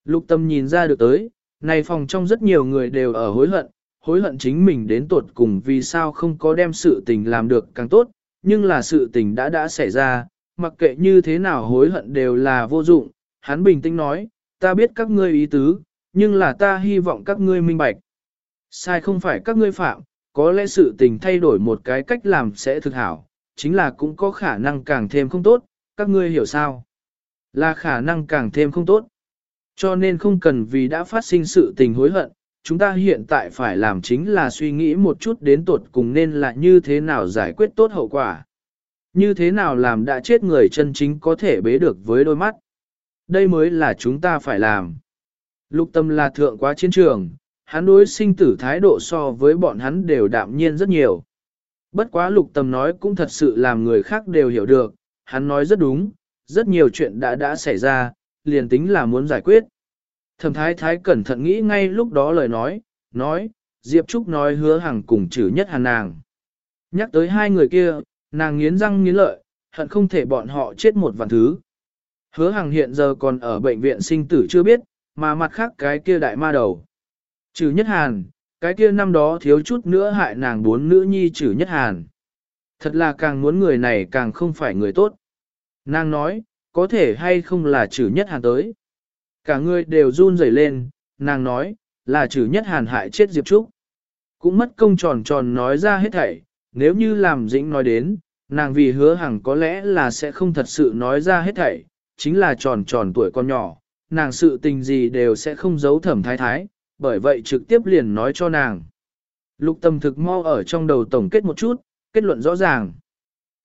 Lục tâm nhìn ra được tới, này phòng trong rất nhiều người đều ở hối hận, hối hận chính mình đến tuột cùng vì sao không có đem sự tình làm được càng tốt, nhưng là sự tình đã đã xảy ra, mặc kệ như thế nào hối hận đều là vô dụng, hắn bình tĩnh nói, ta biết các ngươi ý tứ, nhưng là ta hy vọng các ngươi minh bạch. Sai không phải các ngươi phạm, có lẽ sự tình thay đổi một cái cách làm sẽ thực hảo, chính là cũng có khả năng càng thêm không tốt, các ngươi hiểu sao? Là khả năng càng thêm không tốt. Cho nên không cần vì đã phát sinh sự tình hối hận, chúng ta hiện tại phải làm chính là suy nghĩ một chút đến tột cùng nên là như thế nào giải quyết tốt hậu quả. Như thế nào làm đã chết người chân chính có thể bế được với đôi mắt. Đây mới là chúng ta phải làm. Lục tâm là thượng quá chiến trường, hắn đối sinh tử thái độ so với bọn hắn đều đạm nhiên rất nhiều. Bất quá lục tâm nói cũng thật sự làm người khác đều hiểu được, hắn nói rất đúng, rất nhiều chuyện đã đã xảy ra, liền tính là muốn giải quyết. Thẩm thái thái cẩn thận nghĩ ngay lúc đó lời nói, nói, Diệp Trúc nói hứa hàng cùng chữ nhất hàn nàng. Nhắc tới hai người kia, nàng nghiến răng nghiến lợi, hận không thể bọn họ chết một vạn thứ. Hứa hàng hiện giờ còn ở bệnh viện sinh tử chưa biết, mà mặt khác cái kia đại ma đầu. Trừ nhất hàn, cái kia năm đó thiếu chút nữa hại nàng bốn nữ nhi trừ nhất hàn. Thật là càng muốn người này càng không phải người tốt. Nàng nói, có thể hay không là trừ nhất hàn tới. Cả người đều run rẩy lên, nàng nói, là trừ nhất hàn hại chết Diệp Trúc. Cũng mất công tròn tròn nói ra hết thảy, nếu như làm dĩnh nói đến, nàng vì hứa hằng có lẽ là sẽ không thật sự nói ra hết thảy, chính là tròn tròn tuổi con nhỏ, nàng sự tình gì đều sẽ không giấu thẩm thái thái, bởi vậy trực tiếp liền nói cho nàng. Lục tâm thực mo ở trong đầu tổng kết một chút, kết luận rõ ràng.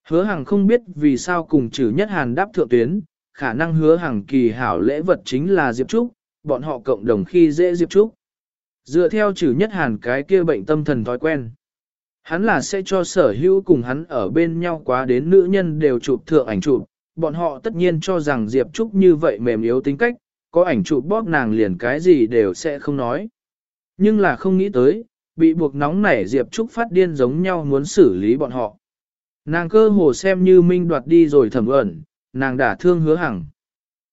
Hứa hằng không biết vì sao cùng trừ nhất hàn đáp thượng tuyến, khả năng hứa hằng kỳ hảo lễ vật chính là Diệp Trúc, bọn họ cộng đồng khi dễ Diệp Trúc. Dựa theo trừ nhất hàn cái kia bệnh tâm thần thói quen. Hắn là sẽ cho sở hữu cùng hắn ở bên nhau quá đến nữ nhân đều chụp thượng ảnh chụp, bọn họ tất nhiên cho rằng Diệp Trúc như vậy mềm yếu tính cách, có ảnh chụp bóp nàng liền cái gì đều sẽ không nói. Nhưng là không nghĩ tới, bị buộc nóng nảy Diệp Trúc phát điên giống nhau muốn xử lý bọn họ. Nàng cơ hồ xem như minh đoạt đi rồi thẩm ẩn, nàng đã thương hứa hằng.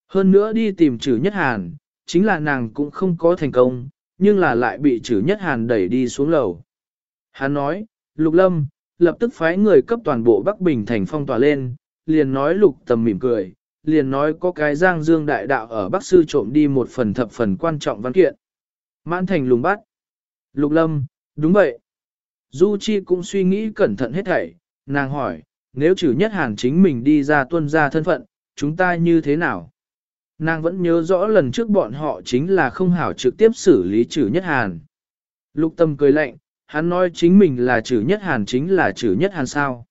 Hơn nữa đi tìm trừ nhất hàn, chính là nàng cũng không có thành công, nhưng là lại bị trừ nhất hàn đẩy đi xuống lầu. Hắn nói, Lục Lâm, lập tức phái người cấp toàn bộ Bắc Bình thành phong tỏa lên, liền nói Lục Tầm mỉm cười, liền nói có cái giang dương đại đạo ở Bắc Sư trộm đi một phần thập phần quan trọng văn kiện. Mãn thành lùng bắt. Lục Lâm, đúng vậy. Du Chi cũng suy nghĩ cẩn thận hết thảy, nàng hỏi, nếu trừ nhất hàn chính mình đi ra tuân ra thân phận, chúng ta như thế nào? Nàng vẫn nhớ rõ lần trước bọn họ chính là không hảo trực tiếp xử lý trừ nhất hàn. Lục tâm cười lạnh, hắn nói chính mình là trừ nhất hàn chính là trừ nhất hàn sao.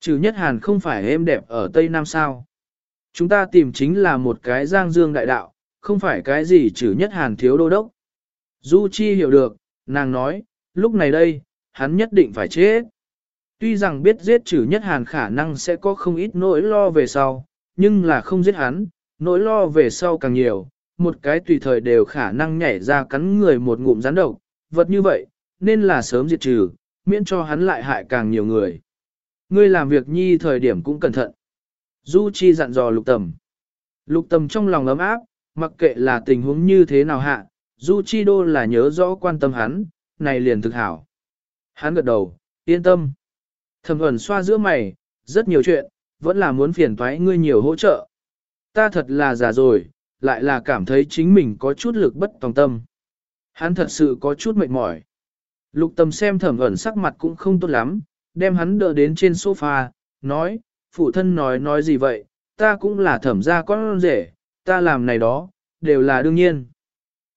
Trừ nhất hàn không phải êm đẹp ở Tây Nam sao. Chúng ta tìm chính là một cái giang dương đại đạo, không phải cái gì trừ nhất hàn thiếu đô đốc. Du Chi hiểu được, nàng nói, lúc này đây, hắn nhất định phải chết. Tuy rằng biết giết trừ nhất hàn khả năng sẽ có không ít nỗi lo về sau, nhưng là không giết hắn, nỗi lo về sau càng nhiều, một cái tùy thời đều khả năng nhảy ra cắn người một ngụm rắn độc, vật như vậy, nên là sớm diệt trừ, miễn cho hắn lại hại càng nhiều người. Ngươi làm việc nhi thời điểm cũng cẩn thận. Du Chi dặn dò lục tầm. Lục tầm trong lòng ấm áp, mặc kệ là tình huống như thế nào hạ, Du Chi đô là nhớ rõ quan tâm hắn, này liền thực hảo. Hắn gật đầu, yên tâm. Thẩm ẩn xoa giữa mày, rất nhiều chuyện, vẫn là muốn phiền toái ngươi nhiều hỗ trợ. Ta thật là già rồi, lại là cảm thấy chính mình có chút lực bất tòng tâm. Hắn thật sự có chút mệt mỏi. Lục Tầm xem thẩm ẩn sắc mặt cũng không tốt lắm, đem hắn đỡ đến trên sofa, nói, phụ thân nói nói gì vậy, ta cũng là thẩm gia con rể, ta làm này đó, đều là đương nhiên.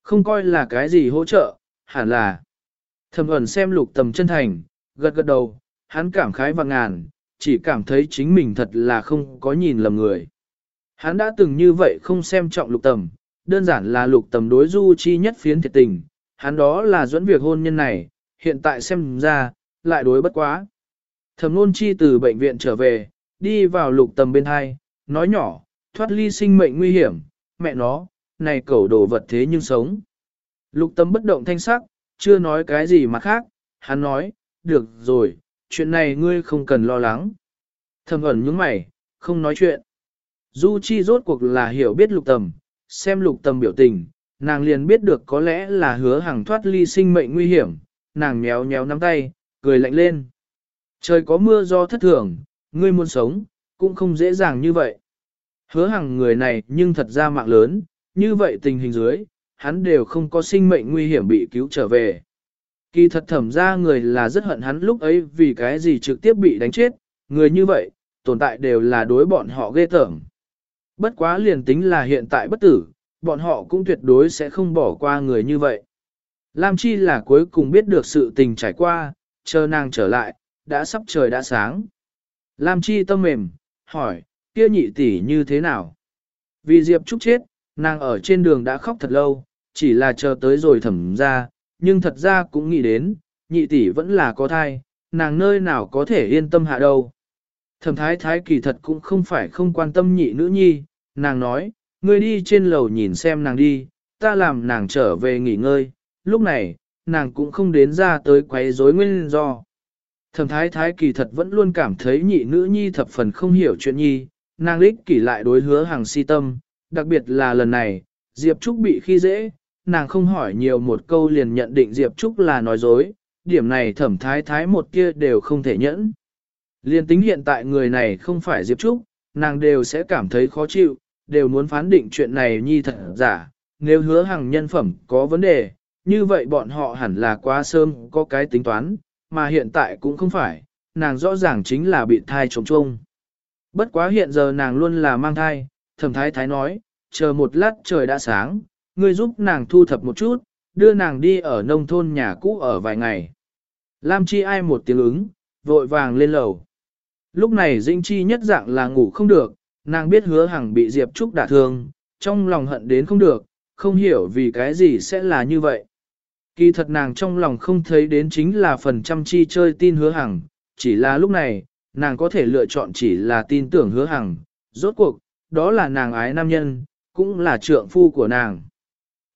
Không coi là cái gì hỗ trợ, hẳn là. Thẩm ẩn xem lục tầm chân thành, gật gật đầu, hắn cảm khái và ngàn, chỉ cảm thấy chính mình thật là không có nhìn lầm người. Hắn đã từng như vậy không xem trọng lục tầm, đơn giản là lục tầm đối du chi nhất phiến thiệt tình, hắn đó là dẫn việc hôn nhân này, hiện tại xem ra, lại đối bất quá. Thẩm nôn chi từ bệnh viện trở về, đi vào lục tầm bên hai, nói nhỏ, thoát ly sinh mệnh nguy hiểm, mẹ nó, này cẩu đồ vật thế nhưng sống. Lục tâm bất động thanh sắc, chưa nói cái gì mà khác, hắn nói, được rồi, chuyện này ngươi không cần lo lắng. Thầm ẩn những mày, không nói chuyện. Du Chi rốt cuộc là hiểu biết lục tầm, xem lục tầm biểu tình, nàng liền biết được có lẽ là hứa hàng thoát ly sinh mệnh nguy hiểm, nàng méo nhéo nắm tay, cười lạnh lên. Trời có mưa do thất thường, ngươi muốn sống, cũng không dễ dàng như vậy. Hứa hàng người này nhưng thật ra mạng lớn, như vậy tình hình dưới, hắn đều không có sinh mệnh nguy hiểm bị cứu trở về. Kỳ thật thẩm ra người là rất hận hắn lúc ấy vì cái gì trực tiếp bị đánh chết, người như vậy, tồn tại đều là đối bọn họ ghê tởm. Bất quá liền tính là hiện tại bất tử, bọn họ cũng tuyệt đối sẽ không bỏ qua người như vậy. Lam Chi là cuối cùng biết được sự tình trải qua, chờ nàng trở lại, đã sắp trời đã sáng. Lam Chi tâm mềm, hỏi, kia nhị tỷ như thế nào? Vì Diệp Trúc chết, nàng ở trên đường đã khóc thật lâu, chỉ là chờ tới rồi thẩm ra, nhưng thật ra cũng nghĩ đến, nhị tỷ vẫn là có thai, nàng nơi nào có thể yên tâm hạ đâu. Thẩm thái thái kỳ thật cũng không phải không quan tâm nhị nữ nhi, nàng nói, ngươi đi trên lầu nhìn xem nàng đi, ta làm nàng trở về nghỉ ngơi, lúc này, nàng cũng không đến ra tới quấy rối nguyên do. Thẩm thái thái kỳ thật vẫn luôn cảm thấy nhị nữ nhi thập phần không hiểu chuyện nhi, nàng lích kỷ lại đối hứa hàng si tâm, đặc biệt là lần này, Diệp Trúc bị khi dễ, nàng không hỏi nhiều một câu liền nhận định Diệp Trúc là nói dối, điểm này thẩm thái thái một kia đều không thể nhẫn. Liên tính hiện tại người này không phải Diệp Trúc, nàng đều sẽ cảm thấy khó chịu, đều muốn phán định chuyện này nhi thật giả, nếu hứa hàng nhân phẩm có vấn đề, như vậy bọn họ hẳn là quá sớm có cái tính toán, mà hiện tại cũng không phải, nàng rõ ràng chính là bị thai trống trông. Bất quá hiện giờ nàng luôn là mang thai, thẩm thái thái nói, chờ một lát trời đã sáng, ngươi giúp nàng thu thập một chút, đưa nàng đi ở nông thôn nhà cũ ở vài ngày. Lam Chi ai một tiếng ứng, vội vàng lên lầu. Lúc này Dĩnh Chi nhất dạng là ngủ không được, nàng biết hứa hằng bị Diệp Trúc đả thương, trong lòng hận đến không được, không hiểu vì cái gì sẽ là như vậy. Kỳ thật nàng trong lòng không thấy đến chính là phần chăm chi chơi tin hứa hằng, chỉ là lúc này, nàng có thể lựa chọn chỉ là tin tưởng hứa hằng, rốt cuộc, đó là nàng ái nam nhân, cũng là trượng phu của nàng.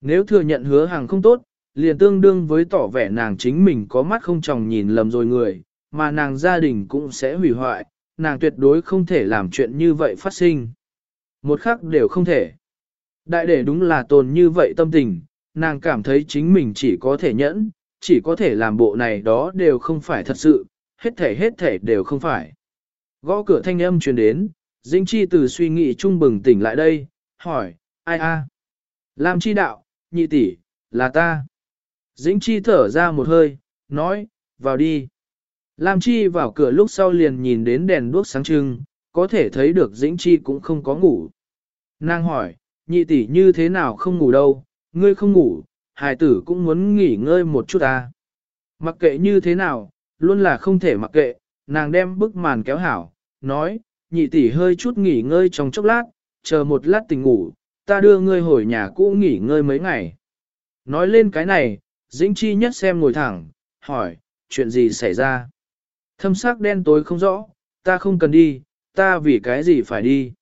Nếu thừa nhận hứa hàng không tốt, liền tương đương với tỏ vẻ nàng chính mình có mắt không chồng nhìn lầm rồi người, mà nàng gia đình cũng sẽ hủy hoại, nàng tuyệt đối không thể làm chuyện như vậy phát sinh. Một khắc đều không thể. Đại để đúng là tồn như vậy tâm tình, nàng cảm thấy chính mình chỉ có thể nhẫn, chỉ có thể làm bộ này đó đều không phải thật sự, hết thể hết thể đều không phải. Gõ cửa thanh âm truyền đến, Dĩnh Chi từ suy nghĩ trung bừng tỉnh lại đây, hỏi, ai a? Lam Chi đạo, nhị tỷ, là ta. Dĩnh Chi thở ra một hơi, nói, vào đi. Lam Chi vào cửa lúc sau liền nhìn đến đèn đuốc sáng trưng, có thể thấy được Dĩnh Chi cũng không có ngủ. Nàng hỏi, nhị tỷ như thế nào không ngủ đâu, ngươi không ngủ, hài tử cũng muốn nghỉ ngơi một chút à. Mặc kệ như thế nào, luôn là không thể mặc kệ, nàng đem bức màn kéo hảo, nói, nhị tỷ hơi chút nghỉ ngơi trong chốc lát, chờ một lát tỉnh ngủ, ta đưa ngươi hồi nhà cũ nghỉ ngơi mấy ngày. Nói lên cái này, Dĩnh Chi nhất xem ngồi thẳng, hỏi, chuyện gì xảy ra? Thâm sắc đen tối không rõ, ta không cần đi, ta vì cái gì phải đi?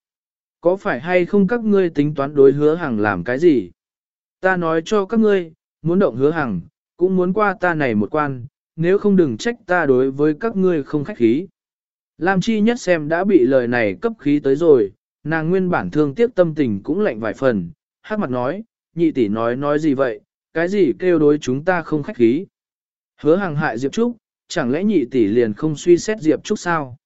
Có phải hay không các ngươi tính toán đối hứa hằng làm cái gì? Ta nói cho các ngươi, muốn động hứa hằng, cũng muốn qua ta này một quan, nếu không đừng trách ta đối với các ngươi không khách khí. Lam Chi nhất xem đã bị lời này cấp khí tới rồi, nàng nguyên bản thương tiếc tâm tình cũng lạnh vài phần, hát mặt nói, nhị tỷ nói nói gì vậy, cái gì kêu đối chúng ta không khách khí. Hứa hàng hại Diệp Trúc, chẳng lẽ nhị tỷ liền không suy xét Diệp Trúc sao?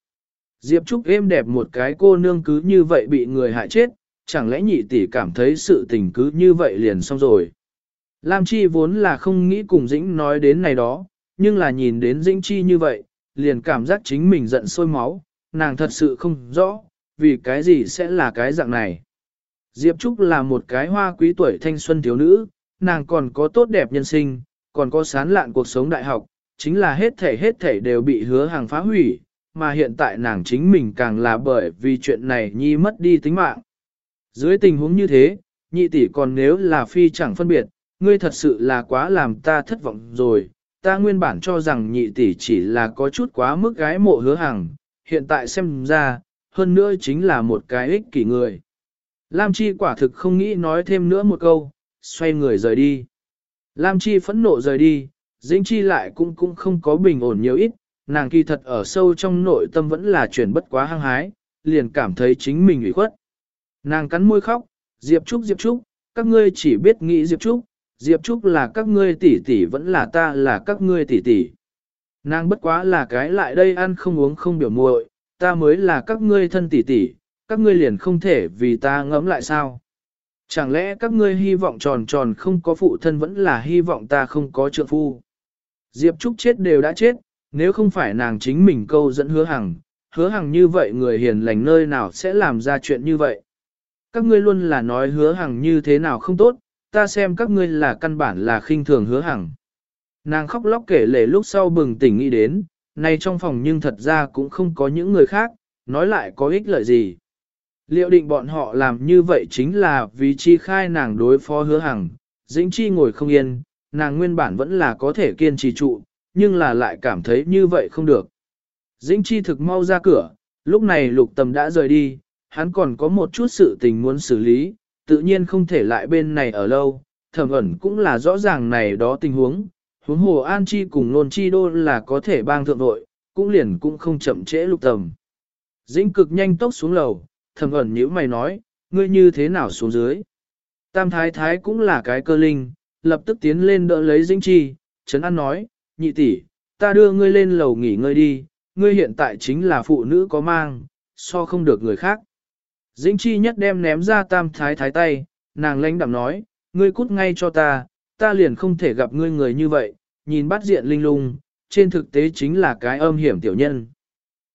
Diệp Trúc êm đẹp một cái cô nương cứ như vậy bị người hại chết, chẳng lẽ nhị tỷ cảm thấy sự tình cứ như vậy liền xong rồi. Lam Chi vốn là không nghĩ cùng Dĩnh nói đến này đó, nhưng là nhìn đến Dĩnh Chi như vậy, liền cảm giác chính mình giận sôi máu, nàng thật sự không rõ, vì cái gì sẽ là cái dạng này. Diệp Trúc là một cái hoa quý tuổi thanh xuân thiếu nữ, nàng còn có tốt đẹp nhân sinh, còn có sán lạn cuộc sống đại học, chính là hết thể hết thể đều bị hứa hàng phá hủy, mà hiện tại nàng chính mình càng là bởi vì chuyện này nhi mất đi tính mạng. Dưới tình huống như thế, nhị tỷ còn nếu là phi chẳng phân biệt, ngươi thật sự là quá làm ta thất vọng rồi, ta nguyên bản cho rằng nhị tỷ chỉ là có chút quá mức gái mộ hứa hàng, hiện tại xem ra, hơn nữa chính là một cái ích kỷ người. Lam Chi quả thực không nghĩ nói thêm nữa một câu, xoay người rời đi. Lam Chi phẫn nộ rời đi, Dĩnh Chi lại cũng cũng không có bình ổn nhiều ít, nàng kỳ thật ở sâu trong nội tâm vẫn là chuyển bất quá hăng hái, liền cảm thấy chính mình ủy khuất. Nàng cắn môi khóc, Diệp Trúc Diệp Trúc, các ngươi chỉ biết nghĩ Diệp Trúc, Diệp Trúc là các ngươi tỷ tỷ vẫn là ta là các ngươi tỷ tỷ. Nàng bất quá là cái lại đây ăn không uống không biểu muội, ta mới là các ngươi thân tỷ tỷ, các ngươi liền không thể vì ta ngẫm lại sao. Chẳng lẽ các ngươi hy vọng tròn tròn không có phụ thân vẫn là hy vọng ta không có trượng phu. Diệp Trúc chết đều đã chết, nếu không phải nàng chính mình câu dẫn hứa hằng, hứa hằng như vậy người hiền lành nơi nào sẽ làm ra chuyện như vậy. Các ngươi luôn là nói hứa hằng như thế nào không tốt, ta xem các ngươi là căn bản là khinh thường hứa hằng. Nàng khóc lóc kể lể lúc sau bừng tỉnh nghĩ đến, này trong phòng nhưng thật ra cũng không có những người khác, nói lại có ích lợi gì. Liệu định bọn họ làm như vậy chính là vì chi khai nàng đối phó hứa hằng, dĩnh chi ngồi không yên, nàng nguyên bản vẫn là có thể kiên trì trụ, nhưng là lại cảm thấy như vậy không được. Dĩnh chi thực mau ra cửa, lúc này lục tầm đã rời đi, hắn còn có một chút sự tình muốn xử lý, tự nhiên không thể lại bên này ở lâu, thẩm ẩn cũng là rõ ràng này đó tình huống, huống hồ an chi cùng nôn chi đô là có thể bang thượng đội, cũng liền cũng không chậm trễ lục tầm. Dĩnh cực nhanh tốc xuống lầu, thầm ẩn nhíu mày nói, ngươi như thế nào xuống dưới. Tam thái thái cũng là cái cơ linh, lập tức tiến lên đỡ lấy dĩnh chi, Trấn An nói, nhị tỷ, ta đưa ngươi lên lầu nghỉ ngơi đi, ngươi hiện tại chính là phụ nữ có mang, so không được người khác. Dĩnh chi nhất đem ném ra tam thái thái tay, nàng lãnh đạm nói, ngươi cút ngay cho ta, ta liền không thể gặp ngươi người như vậy, nhìn bắt diện linh lung, trên thực tế chính là cái âm hiểm tiểu nhân.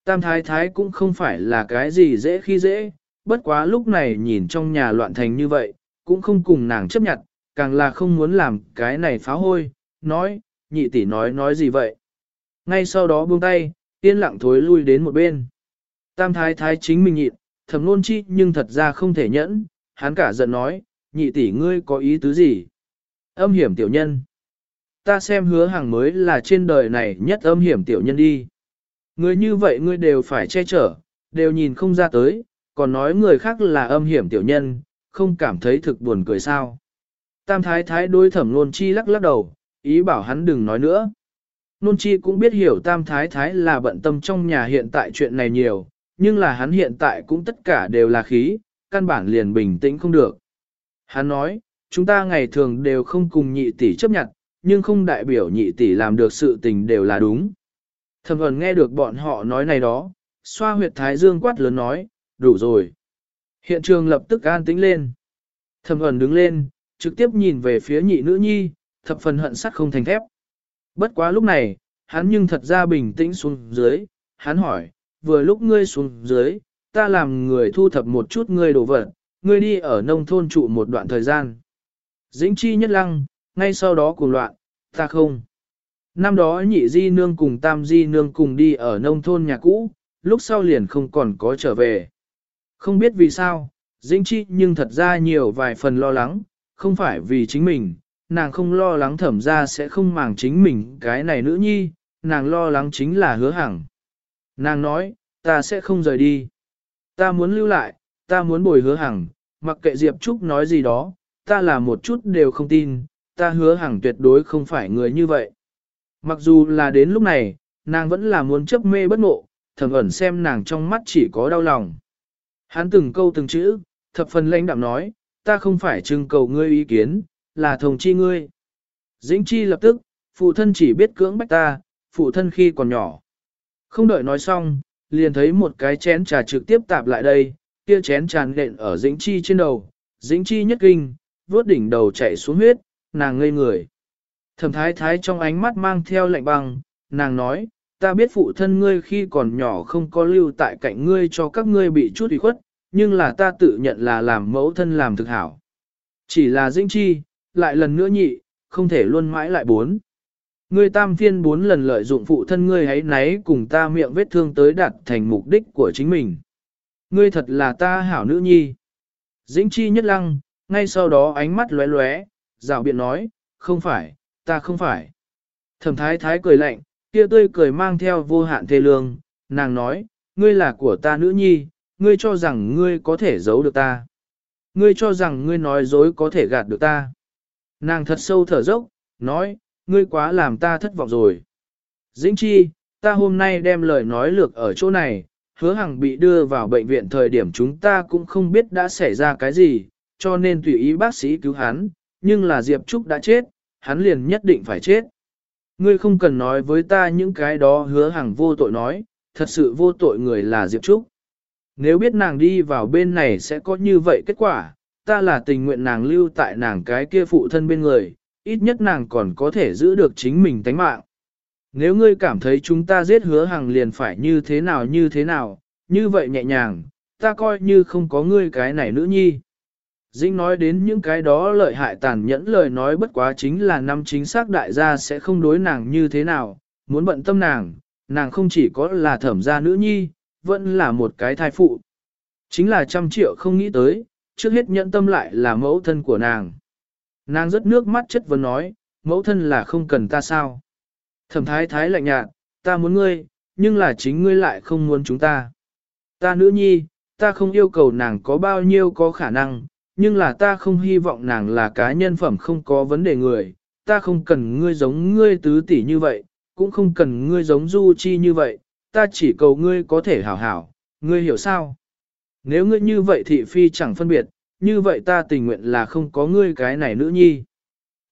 Tam thái thái cũng không phải là cái gì dễ khi dễ, bất quá lúc này nhìn trong nhà loạn thành như vậy, cũng không cùng nàng chấp nhận, càng là không muốn làm cái này phá hôi, nói, nhị tỷ nói nói gì vậy. Ngay sau đó buông tay, yên lặng thối lui đến một bên. Tam thái thái chính mình nhịn, thầm nôn chi nhưng thật ra không thể nhẫn, hắn cả giận nói, nhị tỷ ngươi có ý tứ gì? Âm hiểm tiểu nhân. Ta xem hứa hàng mới là trên đời này nhất âm hiểm tiểu nhân đi. Người như vậy ngươi đều phải che chở, đều nhìn không ra tới, còn nói người khác là âm hiểm tiểu nhân, không cảm thấy thực buồn cười sao. Tam thái thái đối thẩm nôn chi lắc lắc đầu, ý bảo hắn đừng nói nữa. Nôn chi cũng biết hiểu tam thái thái là bận tâm trong nhà hiện tại chuyện này nhiều, nhưng là hắn hiện tại cũng tất cả đều là khí, căn bản liền bình tĩnh không được. Hắn nói, chúng ta ngày thường đều không cùng nhị tỷ chấp nhận, nhưng không đại biểu nhị tỷ làm được sự tình đều là đúng. Thẩm ẩn nghe được bọn họ nói này đó, xoa huyệt thái dương quát lớn nói, đủ rồi. Hiện trường lập tức an tĩnh lên. Thẩm ẩn đứng lên, trực tiếp nhìn về phía nhị nữ nhi, thập phần hận sắt không thành thép. Bất quá lúc này, hắn nhưng thật ra bình tĩnh xuống dưới, hắn hỏi, vừa lúc ngươi xuống dưới, ta làm người thu thập một chút ngươi đồ vật, ngươi đi ở nông thôn trụ một đoạn thời gian. Dĩnh chi nhất lăng, ngay sau đó cùng loạn, ta không. Năm đó nhị di nương cùng tam di nương cùng đi ở nông thôn nhà cũ, lúc sau liền không còn có trở về. Không biết vì sao, Dĩnh chi nhưng thật ra nhiều vài phần lo lắng, không phải vì chính mình, nàng không lo lắng thẩm ra sẽ không màng chính mình cái này nữ nhi, nàng lo lắng chính là hứa hằng. Nàng nói, ta sẽ không rời đi. Ta muốn lưu lại, ta muốn bồi hứa hằng, mặc kệ Diệp Trúc nói gì đó, ta là một chút đều không tin, ta hứa hằng tuyệt đối không phải người như vậy. Mặc dù là đến lúc này, nàng vẫn là muốn chấp mê bất ngộ, thầm ẩn xem nàng trong mắt chỉ có đau lòng. Hắn từng câu từng chữ, thập phần lãnh đạm nói, ta không phải trưng cầu ngươi ý kiến, là thông chi ngươi. Dĩnh chi lập tức, phụ thân chỉ biết cưỡng bách ta, phụ thân khi còn nhỏ. Không đợi nói xong, liền thấy một cái chén trà trực tiếp tạp lại đây, kia chén tràn nện ở dĩnh chi trên đầu, dĩnh chi nhất kinh, vuốt đỉnh đầu chạy xuống huyết, nàng ngây người. Thẩm thái thái trong ánh mắt mang theo lạnh băng, nàng nói, ta biết phụ thân ngươi khi còn nhỏ không có lưu tại cạnh ngươi cho các ngươi bị chút ủy khuất, nhưng là ta tự nhận là làm mẫu thân làm thực hảo. Chỉ là dĩnh chi, lại lần nữa nhị, không thể luôn mãi lại bốn. Ngươi tam phiên bốn lần lợi dụng phụ thân ngươi hãy náy cùng ta miệng vết thương tới đạt thành mục đích của chính mình. Ngươi thật là ta hảo nữ nhi. Dĩnh chi nhất lăng, ngay sau đó ánh mắt lóe lóe, rào biện nói, không phải, ta không phải. Thẩm thái thái cười lạnh, kia tươi cười mang theo vô hạn thê lương, nàng nói, ngươi là của ta nữ nhi, ngươi cho rằng ngươi có thể giấu được ta. Ngươi cho rằng ngươi nói dối có thể gạt được ta. Nàng thật sâu thở dốc, nói, ngươi quá làm ta thất vọng rồi. Dĩnh chi, ta hôm nay đem lời nói lược ở chỗ này, hứa hằng bị đưa vào bệnh viện thời điểm chúng ta cũng không biết đã xảy ra cái gì, cho nên tùy ý bác sĩ cứu hắn, nhưng là Diệp Trúc đã chết, hắn liền nhất định phải chết. Ngươi không cần nói với ta những cái đó hứa hàng vô tội nói, thật sự vô tội người là Diệp Trúc. Nếu biết nàng đi vào bên này sẽ có như vậy kết quả, ta là tình nguyện nàng lưu tại nàng cái kia phụ thân bên người, ít nhất nàng còn có thể giữ được chính mình tánh mạng. Nếu ngươi cảm thấy chúng ta giết hứa hàng liền phải như thế nào như thế nào, như vậy nhẹ nhàng, ta coi như không có ngươi cái này nữ nhi. Dĩnh nói đến những cái đó lợi hại tàn nhẫn lời nói bất quá chính là năm chính xác đại gia sẽ không đối nàng như thế nào, muốn bận tâm nàng, nàng không chỉ có là thẩm gia nữ nhi, vẫn là một cái thai phụ. Chính là trăm triệu không nghĩ tới, trước hết nhẫn tâm lại là mẫu thân của nàng. Nàng rất nước mắt chất vấn nói, mẫu thân là không cần ta sao. Thẩm thái thái lạnh nhạt, ta muốn ngươi, nhưng là chính ngươi lại không muốn chúng ta. Ta nữ nhi, ta không yêu cầu nàng có bao nhiêu có khả năng, nhưng là ta không hy vọng nàng là cá nhân phẩm không có vấn đề người, ta không cần ngươi giống ngươi tứ tỷ như vậy, cũng không cần ngươi giống du chi như vậy, ta chỉ cầu ngươi có thể hảo hảo, ngươi hiểu sao? Nếu ngươi như vậy thị phi chẳng phân biệt, như vậy ta tình nguyện là không có ngươi cái này nữ nhi.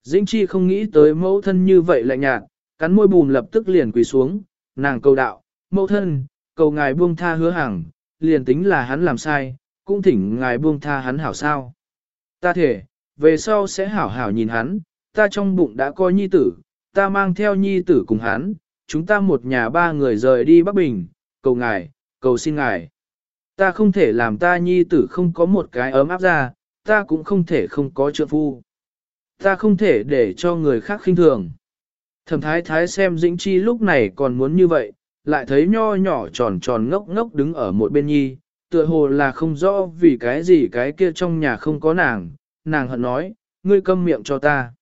Dĩnh chi không nghĩ tới mẫu thân như vậy lạnh nhạt, cắn môi bùm lập tức liền quỳ xuống, nàng cầu đạo, mẫu thân, cầu ngài buông tha hứa hàng, liền tính là hắn làm sai, cũng thỉnh ngài buông tha hắn hảo sao. Ta thể, về sau sẽ hảo hảo nhìn hắn, ta trong bụng đã coi nhi tử, ta mang theo nhi tử cùng hắn, chúng ta một nhà ba người rời đi Bắc Bình, cầu ngài, cầu xin ngài. Ta không thể làm ta nhi tử không có một cái ấm áp ra, ta cũng không thể không có trợ phu. Ta không thể để cho người khác khinh thường. Thẩm thái thái xem dĩnh chi lúc này còn muốn như vậy, lại thấy nho nhỏ tròn tròn ngốc ngốc đứng ở một bên nhi, tựa hồ là không rõ vì cái gì cái kia trong nhà không có nàng, nàng hận nói, ngươi câm miệng cho ta.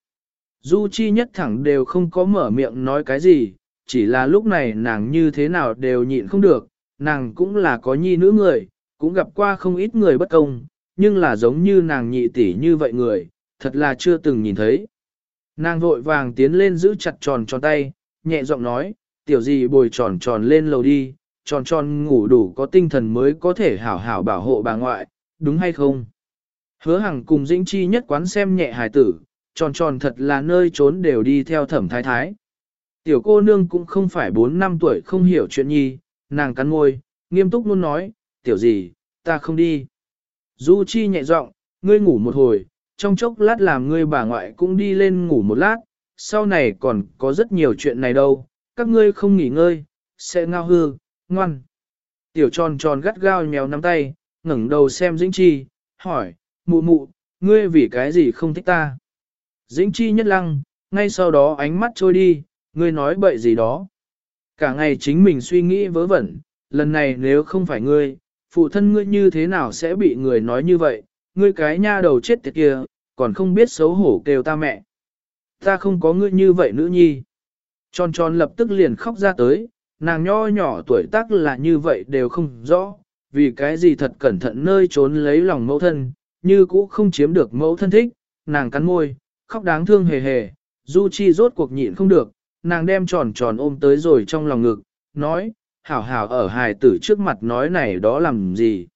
Du chi nhất thẳng đều không có mở miệng nói cái gì, chỉ là lúc này nàng như thế nào đều nhịn không được, nàng cũng là có nhi nữ người, cũng gặp qua không ít người bất công, nhưng là giống như nàng nhị tỷ như vậy người, thật là chưa từng nhìn thấy. Nàng vội vàng tiến lên giữ chặt tròn tròn tay, nhẹ giọng nói, tiểu gì bồi tròn tròn lên lầu đi, tròn tròn ngủ đủ có tinh thần mới có thể hảo hảo bảo hộ bà ngoại, đúng hay không? Hứa hằng cùng dĩnh chi nhất quán xem nhẹ hài tử, tròn tròn thật là nơi trốn đều đi theo thẩm thái thái. Tiểu cô nương cũng không phải 4 năm tuổi không hiểu chuyện nhi, nàng cắn môi, nghiêm túc luôn nói, tiểu gì, ta không đi. Du Chi nhẹ giọng, ngươi ngủ một hồi, trong chốc lát làm ngươi bà ngoại cũng đi lên ngủ một lát, sau này còn có rất nhiều chuyện này đâu, các ngươi không nghỉ ngơi, sẽ ngao hư, ngoan. Tiểu tròn tròn gắt gao nhéo nắm tay, ngẩng đầu xem Dĩnh Chi, hỏi, mụ mụ, ngươi vì cái gì không thích ta? Dĩnh Chi nhất lăng, ngay sau đó ánh mắt trôi đi, ngươi nói bậy gì đó. Cả ngày chính mình suy nghĩ vớ vẩn, lần này nếu không phải ngươi, phụ thân ngươi như thế nào sẽ bị người nói như vậy, ngươi cái nha đầu chết tiệt kia, còn không biết xấu hổ kêu ta mẹ. Ta không có ngươi như vậy nữ nhi. Tròn tròn lập tức liền khóc ra tới, nàng nho nhỏ tuổi tác là như vậy đều không rõ, vì cái gì thật cẩn thận nơi trốn lấy lòng mẫu thân, như cũ không chiếm được mẫu thân thích, nàng cắn môi, khóc đáng thương hề hề, Du Chi rốt cuộc nhịn không được, nàng đem tròn tròn ôm tới rồi trong lòng ngực, nói, hảo hảo ở hài tử trước mặt nói này đó làm gì.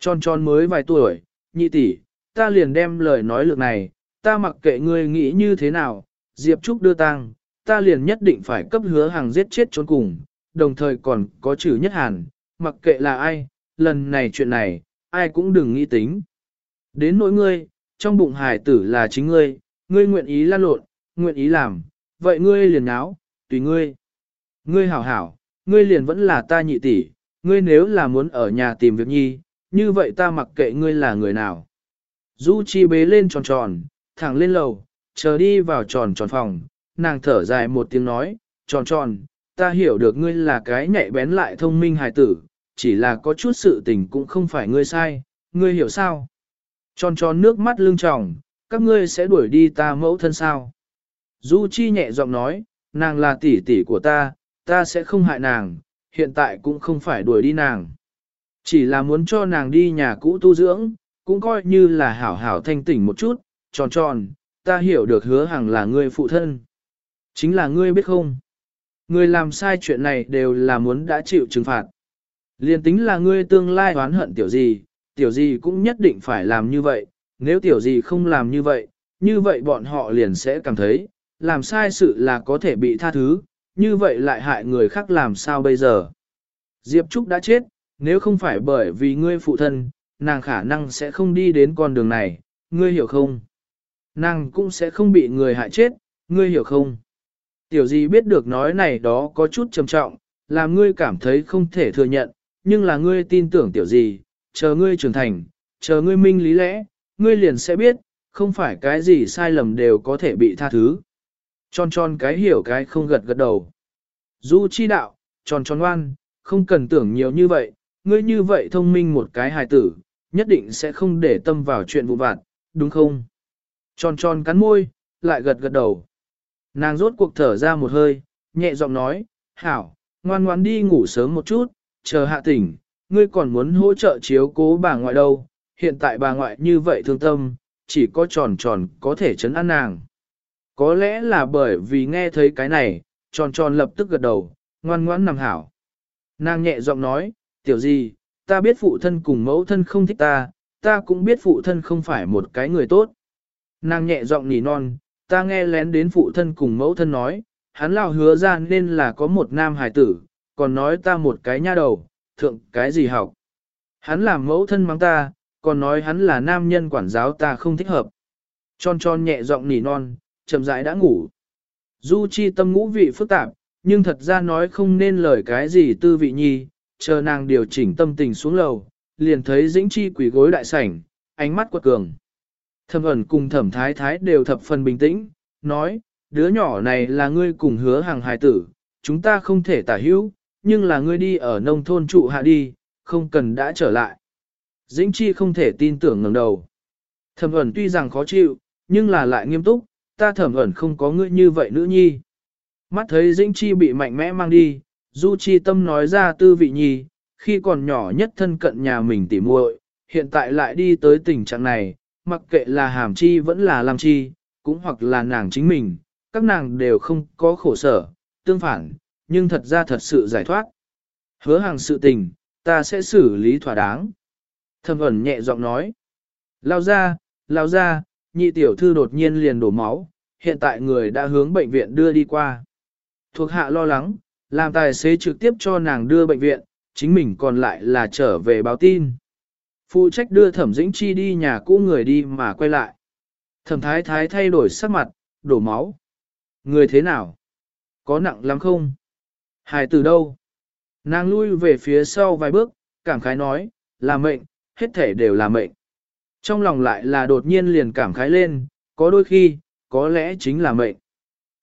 Tròn tròn mới vài tuổi, nhị tỷ, ta liền đem lời nói lược này, ta mặc kệ ngươi nghĩ như thế nào, Diệp Trúc đưa tang, ta liền nhất định phải cấp hứa hàng giết chết trốn cùng, đồng thời còn có chữ nhất hàn, mặc kệ là ai, lần này chuyện này, ai cũng đừng nghĩ tính. Đến nỗi ngươi, trong bụng hải tử là chính ngươi, ngươi nguyện ý lan lộn, nguyện ý làm, vậy ngươi liền áo, tùy ngươi. Ngươi hảo hảo, ngươi liền vẫn là ta nhị tỷ, ngươi nếu là muốn ở nhà tìm việc nhi, như vậy ta mặc kệ ngươi là người nào. Du Chi bế lên tròn tròn, thẳng lên lầu, chờ đi vào tròn tròn phòng, nàng thở dài một tiếng nói, tròn tròn, ta hiểu được ngươi là cái nhạy bén lại thông minh hài tử, chỉ là có chút sự tình cũng không phải ngươi sai, ngươi hiểu sao? Tròn tròn nước mắt lưng tròng, các ngươi sẽ đuổi đi ta mẫu thân sao? Du Chi nhẹ giọng nói, nàng là tỷ tỷ của ta, ta sẽ không hại nàng, hiện tại cũng không phải đuổi đi nàng. Chỉ là muốn cho nàng đi nhà cũ tu dưỡng, cũng coi như là hảo hảo thanh tỉnh một chút, tròn tròn, ta hiểu được hứa hàng là ngươi phụ thân. Chính là ngươi biết không? Người làm sai chuyện này đều là muốn đã chịu trừng phạt. Liên tính là ngươi tương lai oán hận tiểu gì, tiểu gì cũng nhất định phải làm như vậy, nếu tiểu gì không làm như vậy, như vậy bọn họ liền sẽ cảm thấy, làm sai sự là có thể bị tha thứ, như vậy lại hại người khác làm sao bây giờ. Diệp Trúc đã chết, nếu không phải bởi vì ngươi phụ thân, nàng khả năng sẽ không đi đến con đường này, ngươi hiểu không? Nàng cũng sẽ không bị người hại chết, ngươi hiểu không? Tiểu gì biết được nói này đó có chút trầm trọng, làm ngươi cảm thấy không thể thừa nhận, nhưng là ngươi tin tưởng tiểu gì, chờ ngươi trưởng thành, chờ ngươi minh lý lẽ, ngươi liền sẽ biết, không phải cái gì sai lầm đều có thể bị tha thứ. Tròn tròn cái hiểu cái không gật gật đầu. Du chi đạo, tròn tròn ngoan, không cần tưởng nhiều như vậy, ngươi như vậy thông minh một cái hài tử, nhất định sẽ không để tâm vào chuyện vụ vặt, đúng không? Tròn tròn cắn môi, lại gật gật đầu. Nàng rốt cuộc thở ra một hơi, nhẹ giọng nói, hảo, ngoan ngoan đi ngủ sớm một chút, chờ hạ tỉnh, ngươi còn muốn hỗ trợ chiếu cố bà ngoại đâu, hiện tại bà ngoại như vậy thương tâm, chỉ có tròn tròn có thể chấn an nàng. Có lẽ là bởi vì nghe thấy cái này, tròn tròn lập tức gật đầu, ngoan ngoãn nằm hảo. Nàng nhẹ giọng nói, tiểu gì, ta biết phụ thân cùng mẫu thân không thích ta, ta cũng biết phụ thân không phải một cái người tốt. Nàng nhẹ giọng nỉ non, ta nghe lén đến phụ thân cùng mẫu thân nói, hắn lão hứa ra nên là có một nam hài tử, còn nói ta một cái nha đầu, thượng cái gì học. Hắn làm mẫu thân mắng ta, còn nói hắn là nam nhân quản giáo ta không thích hợp. Tròn tròn nhẹ giọng nỉ non, chậm rãi đã ngủ. Du chi tâm ngũ vị phức tạp, nhưng thật ra nói không nên lời cái gì tư vị nhi, chờ nàng điều chỉnh tâm tình xuống lầu, liền thấy dĩnh chi quỷ gối đại sảnh, ánh mắt quật cường. Thẩm ẩn cùng thẩm thái thái đều thập phần bình tĩnh, nói, đứa nhỏ này là ngươi cùng hứa hàng hài tử, chúng ta không thể tả hữu, nhưng là ngươi đi ở nông thôn trụ hạ đi, không cần đã trở lại. Dĩnh chi không thể tin tưởng ngẩng đầu. Thẩm ẩn tuy rằng khó chịu, nhưng là lại nghiêm túc, ta thẩm ẩn không có ngươi như vậy nữ nhi. Mắt thấy Dĩnh chi bị mạnh mẽ mang đi, Du chi tâm nói ra tư vị nhi, khi còn nhỏ nhất thân cận nhà mình tỉ muội, hiện tại lại đi tới tình trạng này, mặc kệ là hàm chi vẫn là làm chi, cũng hoặc là nàng chính mình, các nàng đều không có khổ sở, tương phản, nhưng thật ra thật sự giải thoát. Hứa hàng sự tình, ta sẽ xử lý thỏa đáng. Thâm ẩn nhẹ giọng nói. Lao ra, lao ra, nhị tiểu thư đột nhiên liền đổ máu, hiện tại người đã hướng bệnh viện đưa đi qua. Thuộc hạ lo lắng, làm tài xế trực tiếp cho nàng đưa bệnh viện, chính mình còn lại là trở về báo tin. Phụ trách đưa thẩm dĩnh chi đi nhà cũ người đi mà quay lại. Thẩm thái thái thay đổi sắc mặt, đổ máu. Người thế nào? Có nặng lắm không? Hài từ đâu? Nàng lui về phía sau vài bước, cảm khái nói, là mệnh, hết thể đều là mệnh. Trong lòng lại là đột nhiên liền cảm khái lên, có đôi khi, có lẽ chính là mệnh.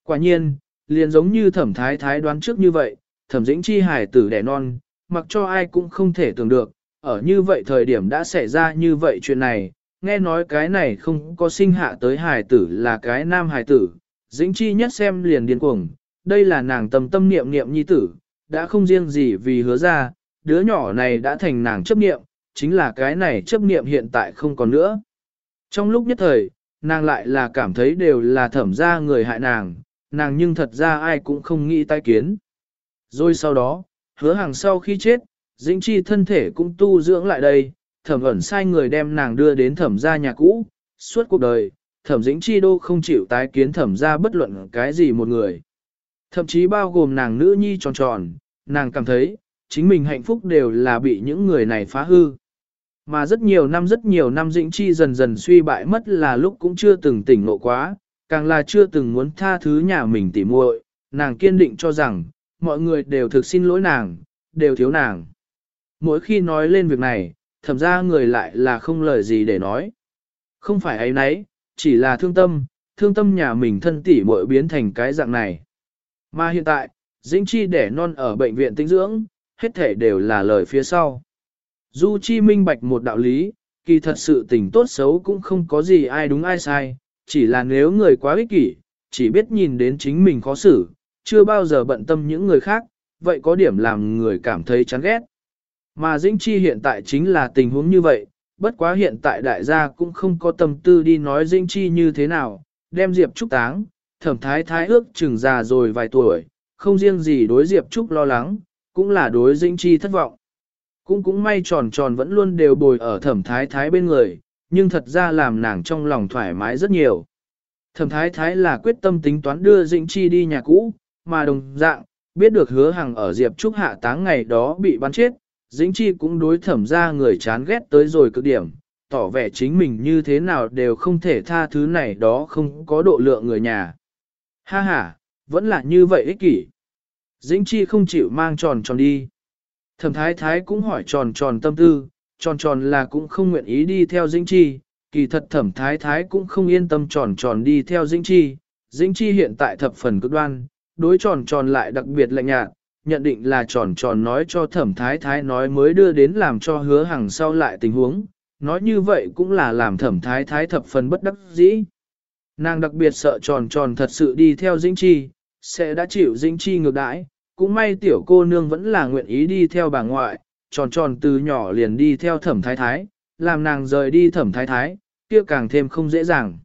Quả nhiên, liền giống như thẩm thái thái đoán trước như vậy, thẩm dĩnh chi hài tử đẻ non, mặc cho ai cũng không thể tưởng được, ở như vậy thời điểm đã xảy ra như vậy chuyện này, nghe nói cái này không có sinh hạ tới hài tử là cái nam hài tử, dĩnh chi nhất xem liền điên cuồng, đây là nàng tâm tâm niệm niệm nhi tử, đã không riêng gì vì hứa ra, đứa nhỏ này đã thành nàng chấp niệm, chính là cái này chấp niệm hiện tại không còn nữa. Trong lúc nhất thời, nàng lại là cảm thấy đều là thẩm ra người hại nàng, nàng nhưng thật ra ai cũng không nghĩ tai kiến. Rồi sau đó, hứa hàng sau khi chết, dĩnh chi thân thể cũng tu dưỡng lại đây, thẩm ẩn sai người đem nàng đưa đến thẩm gia nhà cũ, suốt cuộc đời, thẩm dĩnh chi đô không chịu tái kiến thẩm gia bất luận cái gì một người. Thậm chí bao gồm nàng nữ nhi tròn tròn, nàng cảm thấy, chính mình hạnh phúc đều là bị những người này phá hư. Mà rất nhiều năm rất nhiều năm dĩnh chi dần dần suy bại mất là lúc cũng chưa từng tỉnh ngộ quá, càng là chưa từng muốn tha thứ nhà mình tỉ muội, nàng kiên định cho rằng, mọi người đều thực xin lỗi nàng, đều thiếu nàng. Mỗi khi nói lên việc này, thẩm ra người lại là không lời gì để nói. Không phải ấy nấy, chỉ là thương tâm, thương tâm nhà mình thân tỷ muội biến thành cái dạng này. Mà hiện tại, Dĩnh Chi để non ở bệnh viện tinh dưỡng, hết thể đều là lời phía sau. Du Chi minh bạch một đạo lý, kỳ thật sự tình tốt xấu cũng không có gì ai đúng ai sai, chỉ là nếu người quá ích kỷ, chỉ biết nhìn đến chính mình khó xử, chưa bao giờ bận tâm những người khác, vậy có điểm làm người cảm thấy chán ghét. Mà Dĩnh Chi hiện tại chính là tình huống như vậy, bất quá hiện tại đại gia cũng không có tâm tư đi nói Dĩnh Chi như thế nào, đem Diệp Trúc táng, thẩm thái thái ước chừng già rồi vài tuổi, không riêng gì đối Diệp Trúc lo lắng, cũng là đối Dĩnh Chi thất vọng. cũng cũng may tròn tròn vẫn luôn đều bồi ở thẩm thái thái bên người, nhưng thật ra làm nàng trong lòng thoải mái rất nhiều. Thẩm thái thái là quyết tâm tính toán đưa Dĩnh Chi đi nhà cũ, mà đồng dạng, biết được hứa hàng ở Diệp Trúc hạ táng ngày đó bị bắn chết, Dĩnh Chi cũng đối thẩm ra người chán ghét tới rồi cực điểm, tỏ vẻ chính mình như thế nào đều không thể tha thứ này đó không có độ lượng người nhà. Ha ha, vẫn là như vậy ích kỷ. Dĩnh Chi không chịu mang tròn tròn đi. Thẩm thái thái cũng hỏi tròn tròn tâm tư, tròn tròn là cũng không nguyện ý đi theo Dĩnh Chi, kỳ thật thẩm thái thái cũng không yên tâm tròn tròn đi theo Dĩnh Chi. Dĩnh Chi hiện tại thập phần cực đoan, đối tròn tròn lại đặc biệt lạnh nhạt, nhận định là tròn tròn nói cho thẩm thái thái nói mới đưa đến làm cho hứa hàng sau lại tình huống, nói như vậy cũng là làm thẩm thái thái thập phần bất đắc dĩ. Nàng đặc biệt sợ tròn tròn thật sự đi theo Dĩnh Chi, sẽ đã chịu Dĩnh Chi ngược đãi, cũng may tiểu cô nương vẫn là nguyện ý đi theo bà ngoại, tròn tròn từ nhỏ liền đi theo thẩm thái thái, làm nàng rời đi thẩm thái thái, kia càng thêm không dễ dàng.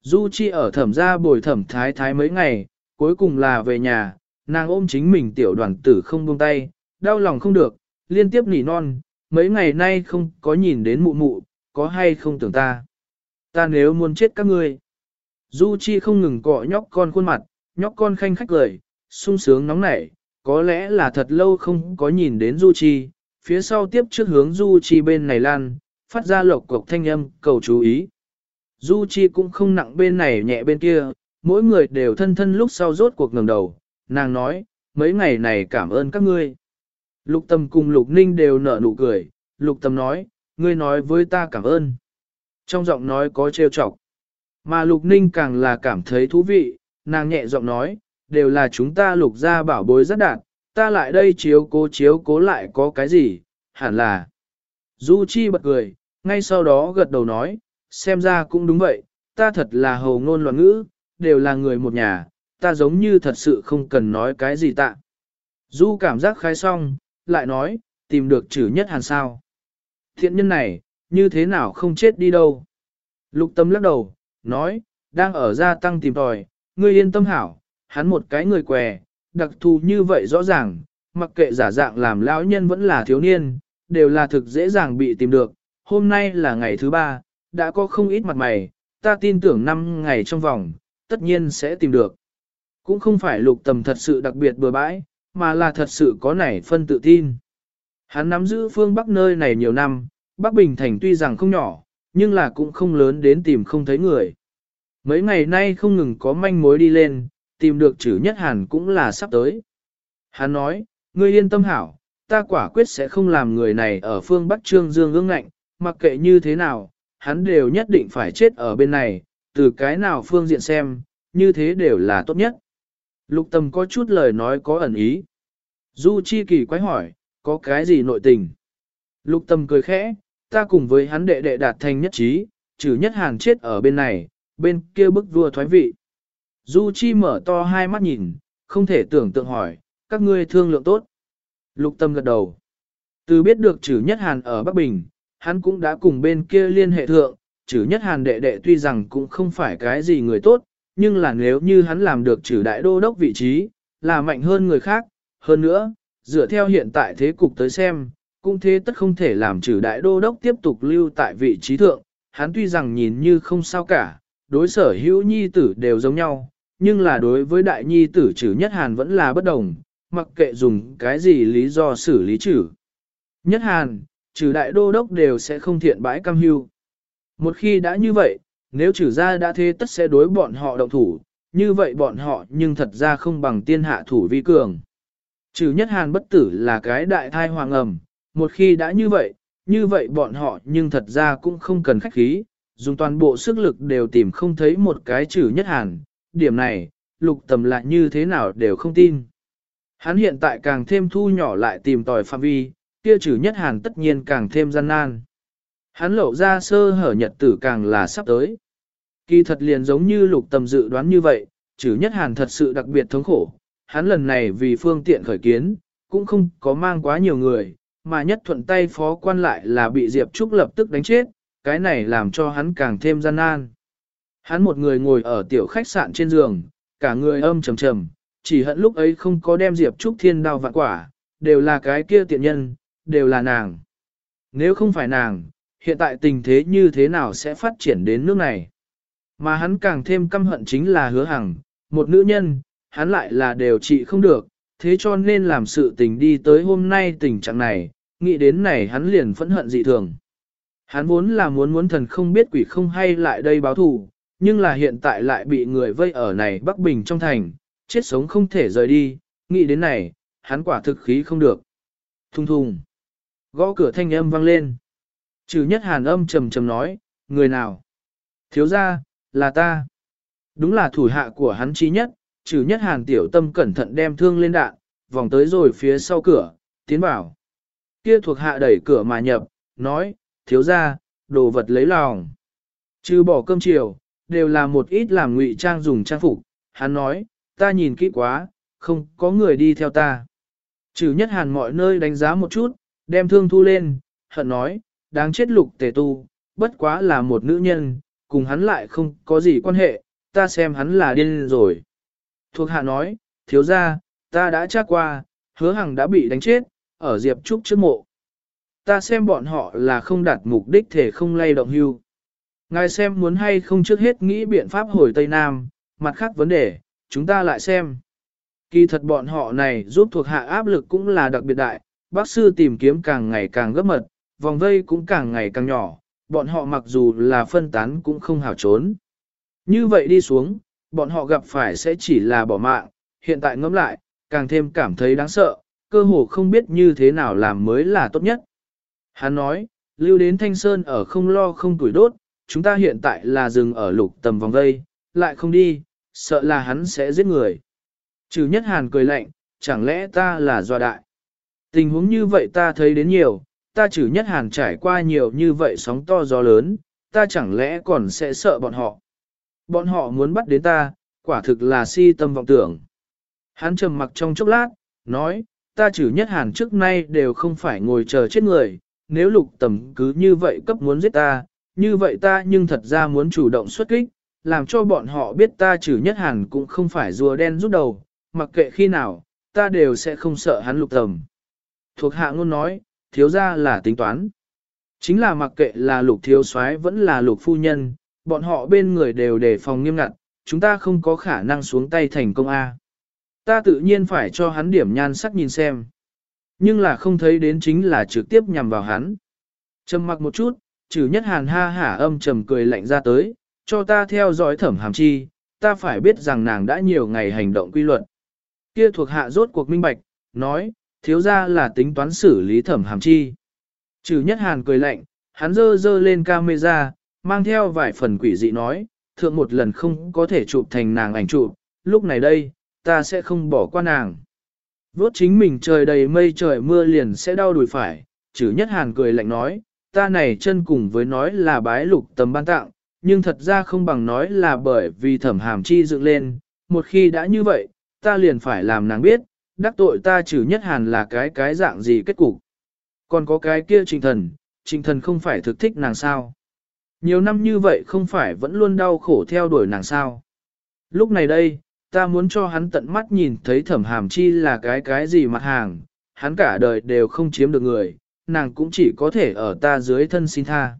Du Chi ở thẩm gia bồi thẩm thái thái mấy ngày, cuối cùng là về nhà, nàng ôm chính mình tiểu đoàn tử không buông tay, đau lòng không được, liên tiếp nỉ non, mấy ngày nay không có nhìn đến mụ mụ, có hay không tưởng ta. Ta nếu muốn chết các ngươi. Du Chi không ngừng cọ nhóc con khuôn mặt, nhóc con khanh khách cười, sung sướng nóng nảy, có lẽ là thật lâu không có nhìn đến Du Chi, phía sau tiếp trước hướng Du Chi bên này lan, phát ra lộc cục thanh âm, cầu chú ý. Du Chi cũng không nặng bên này nhẹ bên kia, mỗi người đều thân thân lúc sau rốt cuộc ngẩng đầu, nàng nói, mấy ngày này cảm ơn các ngươi. Lục Tâm cùng Lục Ninh đều nở nụ cười, Lục Tâm nói, ngươi nói với ta cảm ơn. Trong giọng nói có trêu chọc. Mà Lục Ninh càng là cảm thấy thú vị, nàng nhẹ giọng nói, đều là chúng ta lục gia bảo bối rất đạt, ta lại đây chiếu cố chiếu cố lại có cái gì, hẳn là. Du Chi bật cười, ngay sau đó gật đầu nói, xem ra cũng đúng vậy, ta thật là hầu ngôn loạn ngữ, đều là người một nhà, ta giống như thật sự không cần nói cái gì tạ. Du cảm giác khai xong, lại nói, tìm được chữ nhất hàn sao. Thiện nhân này, như thế nào không chết đi đâu. Lục tâm lắc đầu, nói, đang ở gia tăng tìm tòi, ngươi yên tâm hảo, hắn một cái người què, đặc thù như vậy rõ ràng, mặc kệ giả dạng làm lão nhân vẫn là thiếu niên, đều là thực dễ dàng bị tìm được. Hôm nay là ngày thứ ba, đã có không ít mặt mày, ta tin tưởng năm ngày trong vòng, tất nhiên sẽ tìm được. Cũng không phải lục tầm thật sự đặc biệt bừa bãi, mà là thật sự có nảy phân tự tin. Hắn nắm giữ phương Bắc nơi này nhiều năm, Bắc Bình Thành tuy rằng không nhỏ, nhưng là cũng không lớn đến tìm không thấy người. Mấy ngày nay không ngừng có manh mối đi lên, tìm được chữ nhất hàn cũng là sắp tới. Hắn nói, ngươi yên tâm hảo, ta quả quyết sẽ không làm người này ở phương Bắc Trương Dương ương ngạnh, mặc kệ như thế nào, hắn đều nhất định phải chết ở bên này, từ cái nào phương diện xem, như thế đều là tốt nhất. Lục tâm có chút lời nói có ẩn ý. Du Chi Kỳ quái hỏi, có cái gì nội tình? Lục tâm cười khẽ, ta cùng với hắn đệ đệ đạt thành nhất trí, trừ nhất hàng chết ở bên này, bên kia bức vua thoái vị. Du Chi mở to hai mắt nhìn, không thể tưởng tượng hỏi, các ngươi thương lượng tốt. Lục tâm gật đầu. Từ biết được trừ nhất hàn ở Bắc Bình, hắn cũng đã cùng bên kia liên hệ thượng, trừ nhất hàn đệ đệ tuy rằng cũng không phải cái gì người tốt, nhưng là nếu như hắn làm được trừ đại đô đốc vị trí, là mạnh hơn người khác, hơn nữa, dựa theo hiện tại thế cục tới xem, cũng thế tất không thể làm trừ đại đô đốc tiếp tục lưu tại vị trí thượng, hắn tuy rằng nhìn như không sao cả, đối sở hữu nhi tử đều giống nhau, nhưng là đối với đại nhi tử trừ nhất hàn vẫn là bất đồng, mặc kệ dùng cái gì lý do xử lý trừ. Nhất hàn, trừ đại đô đốc đều sẽ không thiện bãi cam hưu. Một khi đã như vậy, nếu trừ ra đã thế tất sẽ đối bọn họ động thủ, như vậy bọn họ nhưng thật ra không bằng tiên hạ thủ vi cường. Trừ nhất hàn bất tử là cái đại thai hoàng ẩm, một khi đã như vậy, như vậy bọn họ nhưng thật ra cũng không cần khách khí, dùng toàn bộ sức lực đều tìm không thấy một cái trừ nhất hàn, điểm này, lục tầm lại như thế nào đều không tin. Hắn hiện tại càng thêm thu nhỏ lại tìm tòi phạm vi, kia trừ nhất hàn tất nhiên càng thêm gian nan. Hắn lộ ra sơ hở nhật tử càng là sắp tới. Kỳ thật liền giống như lục tầm dự đoán như vậy, trừ nhất hàn thật sự đặc biệt thống khổ. Hắn lần này vì phương tiện khởi kiến, cũng không có mang quá nhiều người, mà nhất thuận tay phó quan lại là bị Diệp Trúc lập tức đánh chết, cái này làm cho hắn càng thêm gian nan. Hắn một người ngồi ở tiểu khách sạn trên giường, cả người âm trầm trầm, chỉ hận lúc ấy không có đem Diệp Trúc thiên đao vạn quả, đều là cái kia tiện nhân, đều là nàng. Nếu không phải nàng, hiện tại tình thế như thế nào sẽ phát triển đến nước này? Mà hắn càng thêm căm hận chính là hứa hằng, một nữ nhân, hắn lại là đều trị không được, thế cho nên làm sự tình đi tới hôm nay tình trạng này, nghĩ đến này hắn liền phẫn hận dị thường. Hắn vốn là muốn muốn thần không biết quỷ không hay lại đây báo thù, nhưng là hiện tại lại bị người vây ở này Bắc Bình trong thành, chết sống không thể rời đi, nghĩ đến này, hắn quả thực khí không được. Thùng thùng. Gõ cửa thanh âm vang lên. Trừ nhất hàn âm trầm trầm nói, người nào? Thiếu ra, là ta. Đúng là thủ hạ của hắn chí nhất, trừ nhất hàn tiểu tâm cẩn thận đem thương lên đạn, vòng tới rồi phía sau cửa, tiến vào. Kia thuộc hạ đẩy cửa mà nhập, nói, thiếu ra, đồ vật lấy lòng. Trừ bỏ cơm chiều, đều là một ít làm ngụy trang dùng trang phục. Hắn nói, ta nhìn kỹ quá, không có người đi theo ta. Trừ nhất hàn mọi nơi đánh giá một chút, đem thương thu lên, hận nói, đáng chết lục tề tu, bất quá là một nữ nhân, cùng hắn lại không có gì quan hệ, ta xem hắn là điên rồi. Thuộc hạ nói, thiếu ra, ta đã tra qua, hứa hằng đã bị đánh chết, ở Diệp Trúc trước mộ. Ta xem bọn họ là không đạt mục đích thể không lay động hưu. Ngài xem muốn hay không trước hết nghĩ biện pháp hồi Tây Nam, mặt khác vấn đề, chúng ta lại xem. Kỳ thật bọn họ này giúp thuộc hạ áp lực cũng là đặc biệt đại, bác sư tìm kiếm càng ngày càng gấp mật, vòng vây cũng càng ngày càng nhỏ, bọn họ mặc dù là phân tán cũng không hào trốn. Như vậy đi xuống, bọn họ gặp phải sẽ chỉ là bỏ mạng, hiện tại ngẫm lại, càng thêm cảm thấy đáng sợ, cơ hồ không biết như thế nào làm mới là tốt nhất. Hắn nói, lưu đến Thanh Sơn ở không lo không tuổi đốt, chúng ta hiện tại là dừng ở lục tầm vòng vây, lại không đi, sợ là hắn sẽ giết người. Trừ nhất hàn cười lạnh, chẳng lẽ ta là doa đại. Tình huống như vậy ta thấy đến nhiều, ta trừ nhất hàn trải qua nhiều như vậy sóng to gió lớn, ta chẳng lẽ còn sẽ sợ bọn họ. Bọn họ muốn bắt đến ta, quả thực là si tâm vọng tưởng. Hắn trầm mặc trong chốc lát, nói, ta trừ nhất hàn trước nay đều không phải ngồi chờ chết người, nếu lục tầm cứ như vậy cấp muốn giết ta, như vậy ta nhưng thật ra muốn chủ động xuất kích, làm cho bọn họ biết ta trừ nhất hàn cũng không phải rùa đen rút đầu, mặc kệ khi nào, ta đều sẽ không sợ hắn lục tầm. Thuộc hạ ngôn nói, thiếu ra là tính toán. Chính là mặc kệ là lục thiếu soái vẫn là lục phu nhân, bọn họ bên người đều đề phòng nghiêm ngặt, chúng ta không có khả năng xuống tay thành công A. Ta tự nhiên phải cho hắn điểm nhan sắc nhìn xem. Nhưng là không thấy đến chính là trực tiếp nhằm vào hắn. Trầm mặc một chút, trừ nhất hàn ha hả âm trầm cười lạnh ra tới, cho ta theo dõi thẩm hàm chi, ta phải biết rằng nàng đã nhiều ngày hành động quy luật. Kia thuộc hạ rốt cuộc minh bạch, nói, thiếu ra là tính toán xử lý thẩm hàm chi. Trừ nhất hàn cười lạnh, hắn dơ dơ lên camera, mang theo vài phần quỷ dị nói, thượng một lần không có thể chụp thành nàng ảnh chụp, lúc này đây, ta sẽ không bỏ qua nàng. Vốt chính mình trời đầy mây trời mưa liền sẽ đau đùi phải, trừ nhất hàn cười lạnh nói, ta này chân cùng với nói là bái lục tầm ban tặng, nhưng thật ra không bằng nói là bởi vì thẩm hàm chi dựng lên, một khi đã như vậy, ta liền phải làm nàng biết, đắc tội ta trừ nhất hàn là cái cái dạng gì kết cục. Còn có cái kia trình thần, trình thần không phải thực thích nàng sao. Nhiều năm như vậy không phải vẫn luôn đau khổ theo đuổi nàng sao. Lúc này đây, ta muốn cho hắn tận mắt nhìn thấy thẩm hàm chi là cái cái gì mặt hàng, hắn cả đời đều không chiếm được người, nàng cũng chỉ có thể ở ta dưới thân xin tha.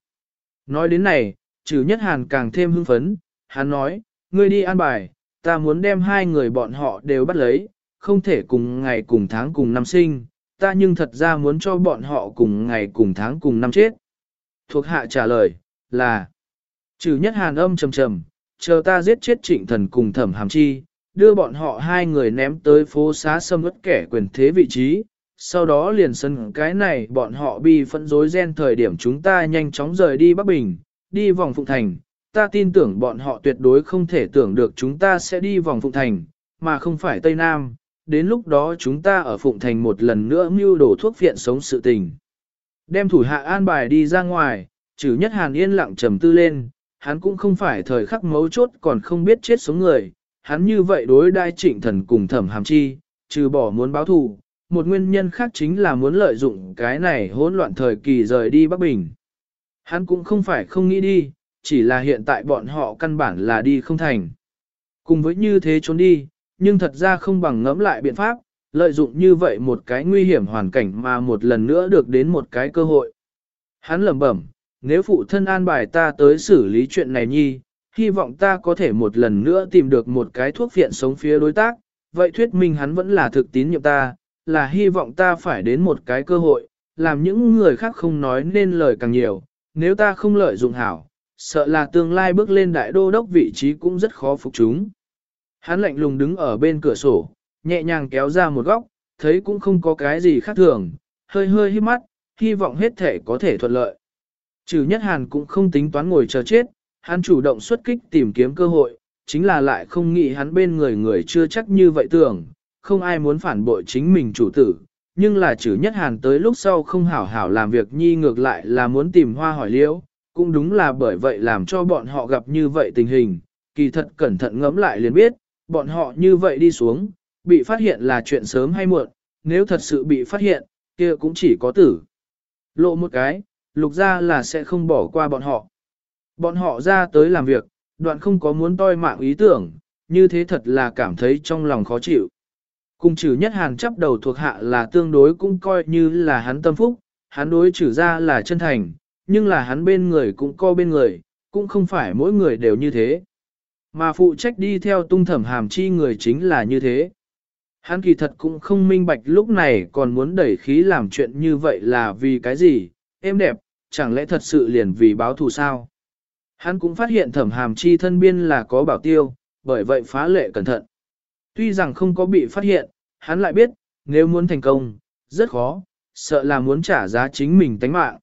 Nói đến này, trừ nhất hàn càng thêm hưng phấn, hắn nói, ngươi đi an bài, ta muốn đem hai người bọn họ đều bắt lấy, không thể cùng ngày cùng tháng cùng năm sinh, ta nhưng thật ra muốn cho bọn họ cùng ngày cùng tháng cùng năm chết. Thuộc hạ trả lời, là, trừ nhất hàn âm trầm trầm, chờ ta giết chết trịnh thần cùng thẩm hàm chi, đưa bọn họ hai người ném tới phố xá sâm ướt kẻ quyền thế vị trí, sau đó liền sân cái này bọn họ bi phẫn rối ren thời điểm chúng ta nhanh chóng rời đi Bắc Bình, đi vòng Phụng Thành, ta tin tưởng bọn họ tuyệt đối không thể tưởng được chúng ta sẽ đi vòng Phụng Thành, mà không phải Tây Nam, đến lúc đó chúng ta ở Phụng Thành một lần nữa mưu đổ thuốc viện sống sự tình. Đem thủ hạ an bài đi ra ngoài, trừ nhất hàn yên lặng trầm tư lên, hắn cũng không phải thời khắc mấu chốt còn không biết chết sống người, hắn như vậy đối đai trịnh thần cùng thẩm hàm chi, trừ bỏ muốn báo thù, một nguyên nhân khác chính là muốn lợi dụng cái này hỗn loạn thời kỳ rời đi Bắc Bình. Hắn cũng không phải không nghĩ đi, chỉ là hiện tại bọn họ căn bản là đi không thành. Cùng với như thế trốn đi, nhưng thật ra không bằng ngẫm lại biện pháp, lợi dụng như vậy một cái nguy hiểm hoàn cảnh mà một lần nữa được đến một cái cơ hội. Hắn lẩm bẩm, nếu phụ thân an bài ta tới xử lý chuyện này nhi, hy vọng ta có thể một lần nữa tìm được một cái thuốc viện sống phía đối tác, vậy thuyết minh hắn vẫn là thực tín nhiệm ta, là hy vọng ta phải đến một cái cơ hội, làm những người khác không nói nên lời càng nhiều, nếu ta không lợi dụng hảo, sợ là tương lai bước lên đại đô đốc vị trí cũng rất khó phục chúng. Hắn lạnh lùng đứng ở bên cửa sổ, nhẹ nhàng kéo ra một góc, thấy cũng không có cái gì khác thường, hơi hơi hít mắt, hy vọng hết thể có thể thuận lợi. Trừ nhất hàn cũng không tính toán ngồi chờ chết, hắn chủ động xuất kích tìm kiếm cơ hội, chính là lại không nghĩ hắn bên người người chưa chắc như vậy tưởng, không ai muốn phản bội chính mình chủ tử, nhưng là trừ nhất hàn tới lúc sau không hảo hảo làm việc nhi ngược lại là muốn tìm hoa hỏi liễu, cũng đúng là bởi vậy làm cho bọn họ gặp như vậy tình hình, kỳ thật cẩn thận ngẫm lại liền biết, bọn họ như vậy đi xuống, bị phát hiện là chuyện sớm hay muộn, nếu thật sự bị phát hiện, kia cũng chỉ có tử. Lộ một cái, lục ra là sẽ không bỏ qua bọn họ. Bọn họ ra tới làm việc, đoạn không có muốn toi mạng ý tưởng, như thế thật là cảm thấy trong lòng khó chịu. Cùng trừ nhất hàn chấp đầu thuộc hạ là tương đối cũng coi như là hắn tâm phúc, hắn đối trừ ra là chân thành, nhưng là hắn bên người cũng co bên người, cũng không phải mỗi người đều như thế. Mà phụ trách đi theo tung thẩm hàm chi người chính là như thế. Hắn kỳ thật cũng không minh bạch lúc này còn muốn đẩy khí làm chuyện như vậy là vì cái gì, êm đẹp, chẳng lẽ thật sự liền vì báo thù sao? Hắn cũng phát hiện thẩm hàm chi thân biên là có bảo tiêu, bởi vậy phá lệ cẩn thận. Tuy rằng không có bị phát hiện, hắn lại biết, nếu muốn thành công, rất khó, sợ là muốn trả giá chính mình tánh mạng.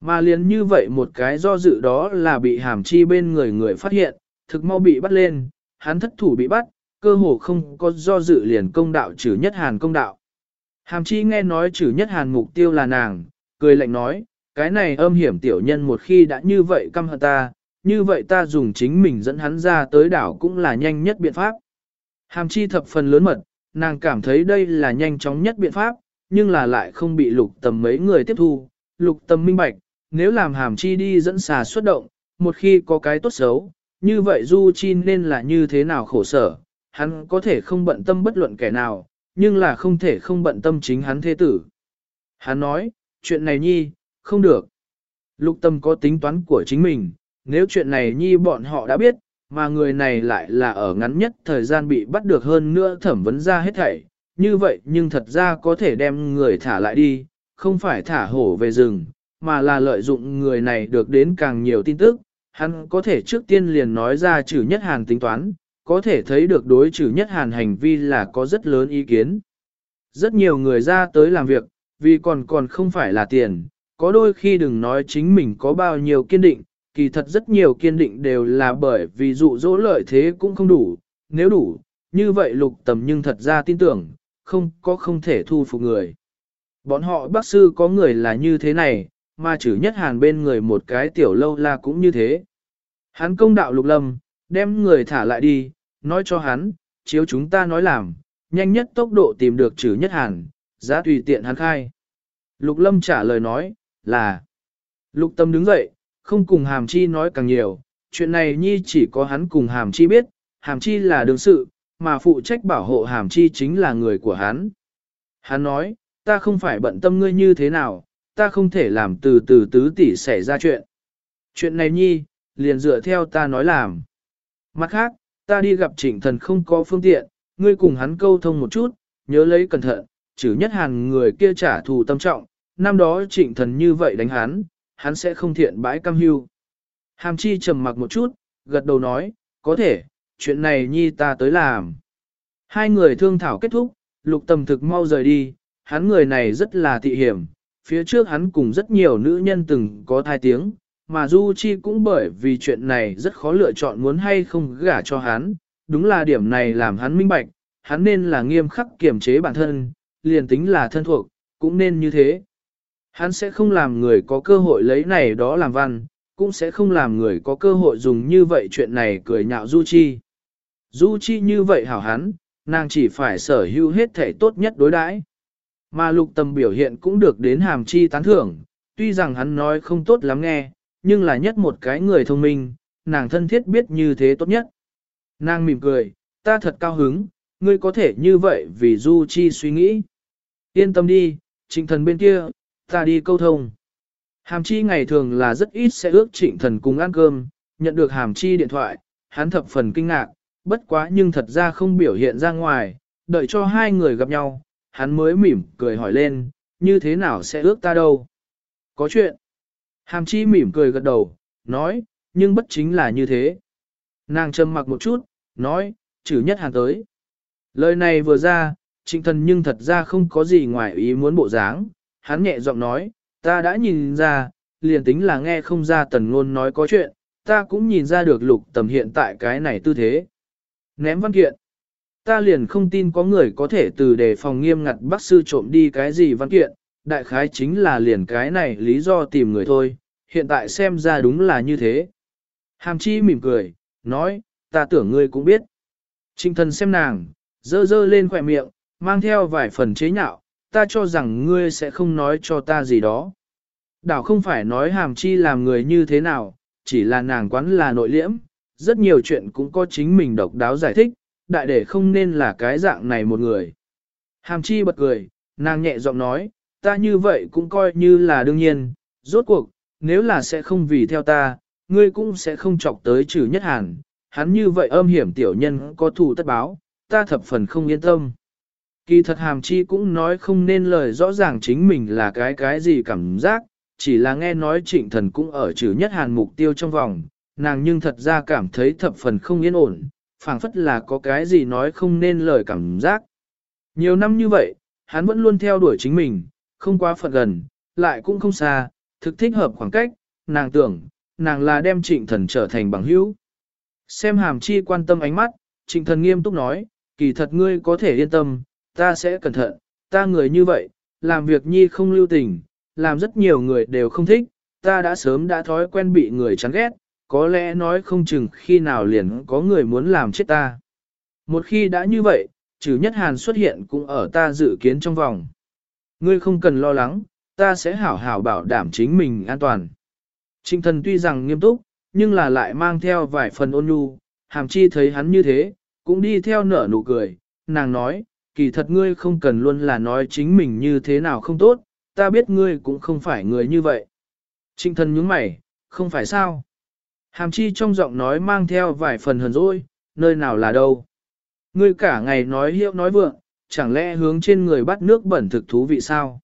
Mà liền như vậy một cái do dự đó là bị hàm chi bên người người phát hiện, thực mau bị bắt lên, hắn thất thủ bị bắt, cơ hồ không có do dự liền công đạo trừ nhất hàn công đạo. Hàm chi nghe nói trừ nhất hàn mục tiêu là nàng, cười lạnh nói, cái này âm hiểm tiểu nhân một khi đã như vậy căm hận ta, như vậy ta dùng chính mình dẫn hắn ra tới đảo cũng là nhanh nhất biện pháp. Hàm chi thập phần lớn mật, nàng cảm thấy đây là nhanh chóng nhất biện pháp, nhưng là lại không bị lục tầm mấy người tiếp thu. Lục tầm minh bạch, nếu làm hàm chi đi dẫn xà xuất động, một khi có cái tốt xấu, như vậy Du Chi nên là như thế nào khổ sở, hắn có thể không bận tâm bất luận kẻ nào, nhưng là không thể không bận tâm chính hắn thế tử. Hắn nói, chuyện này nhi, không được. Lục tâm có tính toán của chính mình, nếu chuyện này nhi bọn họ đã biết, mà người này lại là ở ngắn nhất thời gian bị bắt được hơn nữa thẩm vấn ra hết thảy, như vậy nhưng thật ra có thể đem người thả lại đi, không phải thả hổ về rừng, mà là lợi dụng người này được đến càng nhiều tin tức, hắn có thể trước tiên liền nói ra trừ nhất hàn tính toán, có thể thấy được đối trừ nhất hàn hành vi là có rất lớn ý kiến. Rất nhiều người ra tới làm việc, vì còn còn không phải là tiền, có đôi khi đừng nói chính mình có bao nhiêu kiên định, kỳ thật rất nhiều kiên định đều là bởi vì dụ dỗ lợi thế cũng không đủ, nếu đủ, như vậy lục tầm nhưng thật ra tin tưởng, không có không thể thu phục người. Bọn họ bác sư có người là như thế này, mà trừ nhất hàn bên người một cái tiểu lâu la cũng như thế. Hắn công đạo lục lâm, đem người thả lại đi, nói cho hắn, chiếu chúng ta nói làm, nhanh nhất tốc độ tìm được trừ nhất hàn, giá tùy tiện hắn khai. Lục lâm trả lời nói, là, lục tâm đứng dậy, không cùng hàm chi nói càng nhiều, chuyện này nhi chỉ có hắn cùng hàm chi biết, hàm chi là đương sự, mà phụ trách bảo hộ hàm chi chính là người của hắn. Hắn nói, ta không phải bận tâm ngươi như thế nào, ta không thể làm từ từ tứ tỷ xảy ra chuyện. Chuyện này nhi, liền dựa theo ta nói làm. Mặt khác, ta đi gặp trịnh thần không có phương tiện, ngươi cùng hắn câu thông một chút, nhớ lấy cẩn thận, trừ nhất hàn người kia trả thù tâm trọng, năm đó trịnh thần như vậy đánh hắn, hắn sẽ không thiện bãi cam hưu. Hàm chi trầm mặc một chút, gật đầu nói, có thể, chuyện này nhi ta tới làm. Hai người thương thảo kết thúc, lục tầm thực mau rời đi, hắn người này rất là thị hiểm, phía trước hắn cùng rất nhiều nữ nhân từng có thai tiếng, mà Du Chi cũng bởi vì chuyện này rất khó lựa chọn muốn hay không gả cho hắn, đúng là điểm này làm hắn minh bạch, hắn nên là nghiêm khắc kiểm chế bản thân, liền tính là thân thuộc, cũng nên như thế. Hắn sẽ không làm người có cơ hội lấy này đó làm văn, cũng sẽ không làm người có cơ hội dùng như vậy chuyện này cười nhạo Du Chi. Du Chi như vậy hảo hắn, nàng chỉ phải sở hữu hết thể tốt nhất đối đãi. Mà lục tầm biểu hiện cũng được đến hàm chi tán thưởng, tuy rằng hắn nói không tốt lắm nghe, nhưng là nhất một cái người thông minh, nàng thân thiết biết như thế tốt nhất. Nàng mỉm cười, ta thật cao hứng, ngươi có thể như vậy vì Du Chi suy nghĩ. Yên tâm đi, trịnh thần bên kia, ta đi câu thông. Hàm chi ngày thường là rất ít sẽ ước trịnh thần cùng ăn cơm, nhận được hàm chi điện thoại, hắn thập phần kinh ngạc, bất quá nhưng thật ra không biểu hiện ra ngoài, đợi cho hai người gặp nhau, hắn mới mỉm cười hỏi lên, như thế nào sẽ ước ta đâu? Có chuyện. Hàm chi mỉm cười gật đầu, nói, nhưng bất chính là như thế. Nàng trầm mặc một chút, nói, trừ nhất hàng tới. Lời này vừa ra, trịnh thần nhưng thật ra không có gì ngoài ý muốn bộ dáng, hắn nhẹ giọng nói, ta đã nhìn ra, liền tính là nghe không ra tần ngôn nói có chuyện, ta cũng nhìn ra được lục tầm hiện tại cái này tư thế. Ném văn kiện. Ta liền không tin có người có thể từ đề phòng nghiêm ngặt bác sư trộm đi cái gì văn kiện, đại khái chính là liền cái này lý do tìm người thôi, hiện tại xem ra đúng là như thế. Hàm chi mỉm cười, nói, ta tưởng ngươi cũng biết. Trinh thần xem nàng, dơ dơ lên khỏe miệng, mang theo vài phần chế nhạo, ta cho rằng ngươi sẽ không nói cho ta gì đó. Đảo không phải nói hàm chi làm người như thế nào, chỉ là nàng quán là nội liễm, rất nhiều chuyện cũng có chính mình độc đáo giải thích, đại để không nên là cái dạng này một người. Hàm chi bật cười, nàng nhẹ giọng nói, ta như vậy cũng coi như là đương nhiên, rốt cuộc, nếu là sẽ không vì theo ta, ngươi cũng sẽ không chọc tới trừ nhất hàn, hắn như vậy âm hiểm tiểu nhân có thù tất báo, ta thập phần không yên tâm. Kỳ thật hàm chi cũng nói không nên lời rõ ràng chính mình là cái cái gì cảm giác, chỉ là nghe nói trịnh thần cũng ở trừ nhất hàn mục tiêu trong vòng, nàng nhưng thật ra cảm thấy thập phần không yên ổn, phảng phất là có cái gì nói không nên lời cảm giác. Nhiều năm như vậy, hắn vẫn luôn theo đuổi chính mình, không quá phận gần, lại cũng không xa, thực thích hợp khoảng cách, nàng tưởng, nàng là đem trịnh thần trở thành bằng hữu. Xem hàm chi quan tâm ánh mắt, trịnh thần nghiêm túc nói, kỳ thật ngươi có thể yên tâm, ta sẽ cẩn thận, ta người như vậy, làm việc nhi không lưu tình, làm rất nhiều người đều không thích, ta đã sớm đã thói quen bị người chán ghét, có lẽ nói không chừng khi nào liền có người muốn làm chết ta. Một khi đã như vậy, trừ nhất hàn xuất hiện cũng ở ta dự kiến trong vòng. Ngươi không cần lo lắng, ta sẽ hảo hảo bảo đảm chính mình an toàn. Trịnh thần tuy rằng nghiêm túc, nhưng là lại mang theo vài phần ôn nhu, hàm chi thấy hắn như thế, cũng đi theo nở nụ cười, nàng nói, kỳ thật ngươi không cần luôn là nói chính mình như thế nào không tốt, ta biết ngươi cũng không phải người như vậy. Trịnh thần nhướng mày, không phải sao? Hàm chi trong giọng nói mang theo vài phần hờn dỗi, nơi nào là đâu? Ngươi cả ngày nói hiệu nói vượng, chẳng lẽ hướng trên người bắt nước bẩn thực thú vị sao?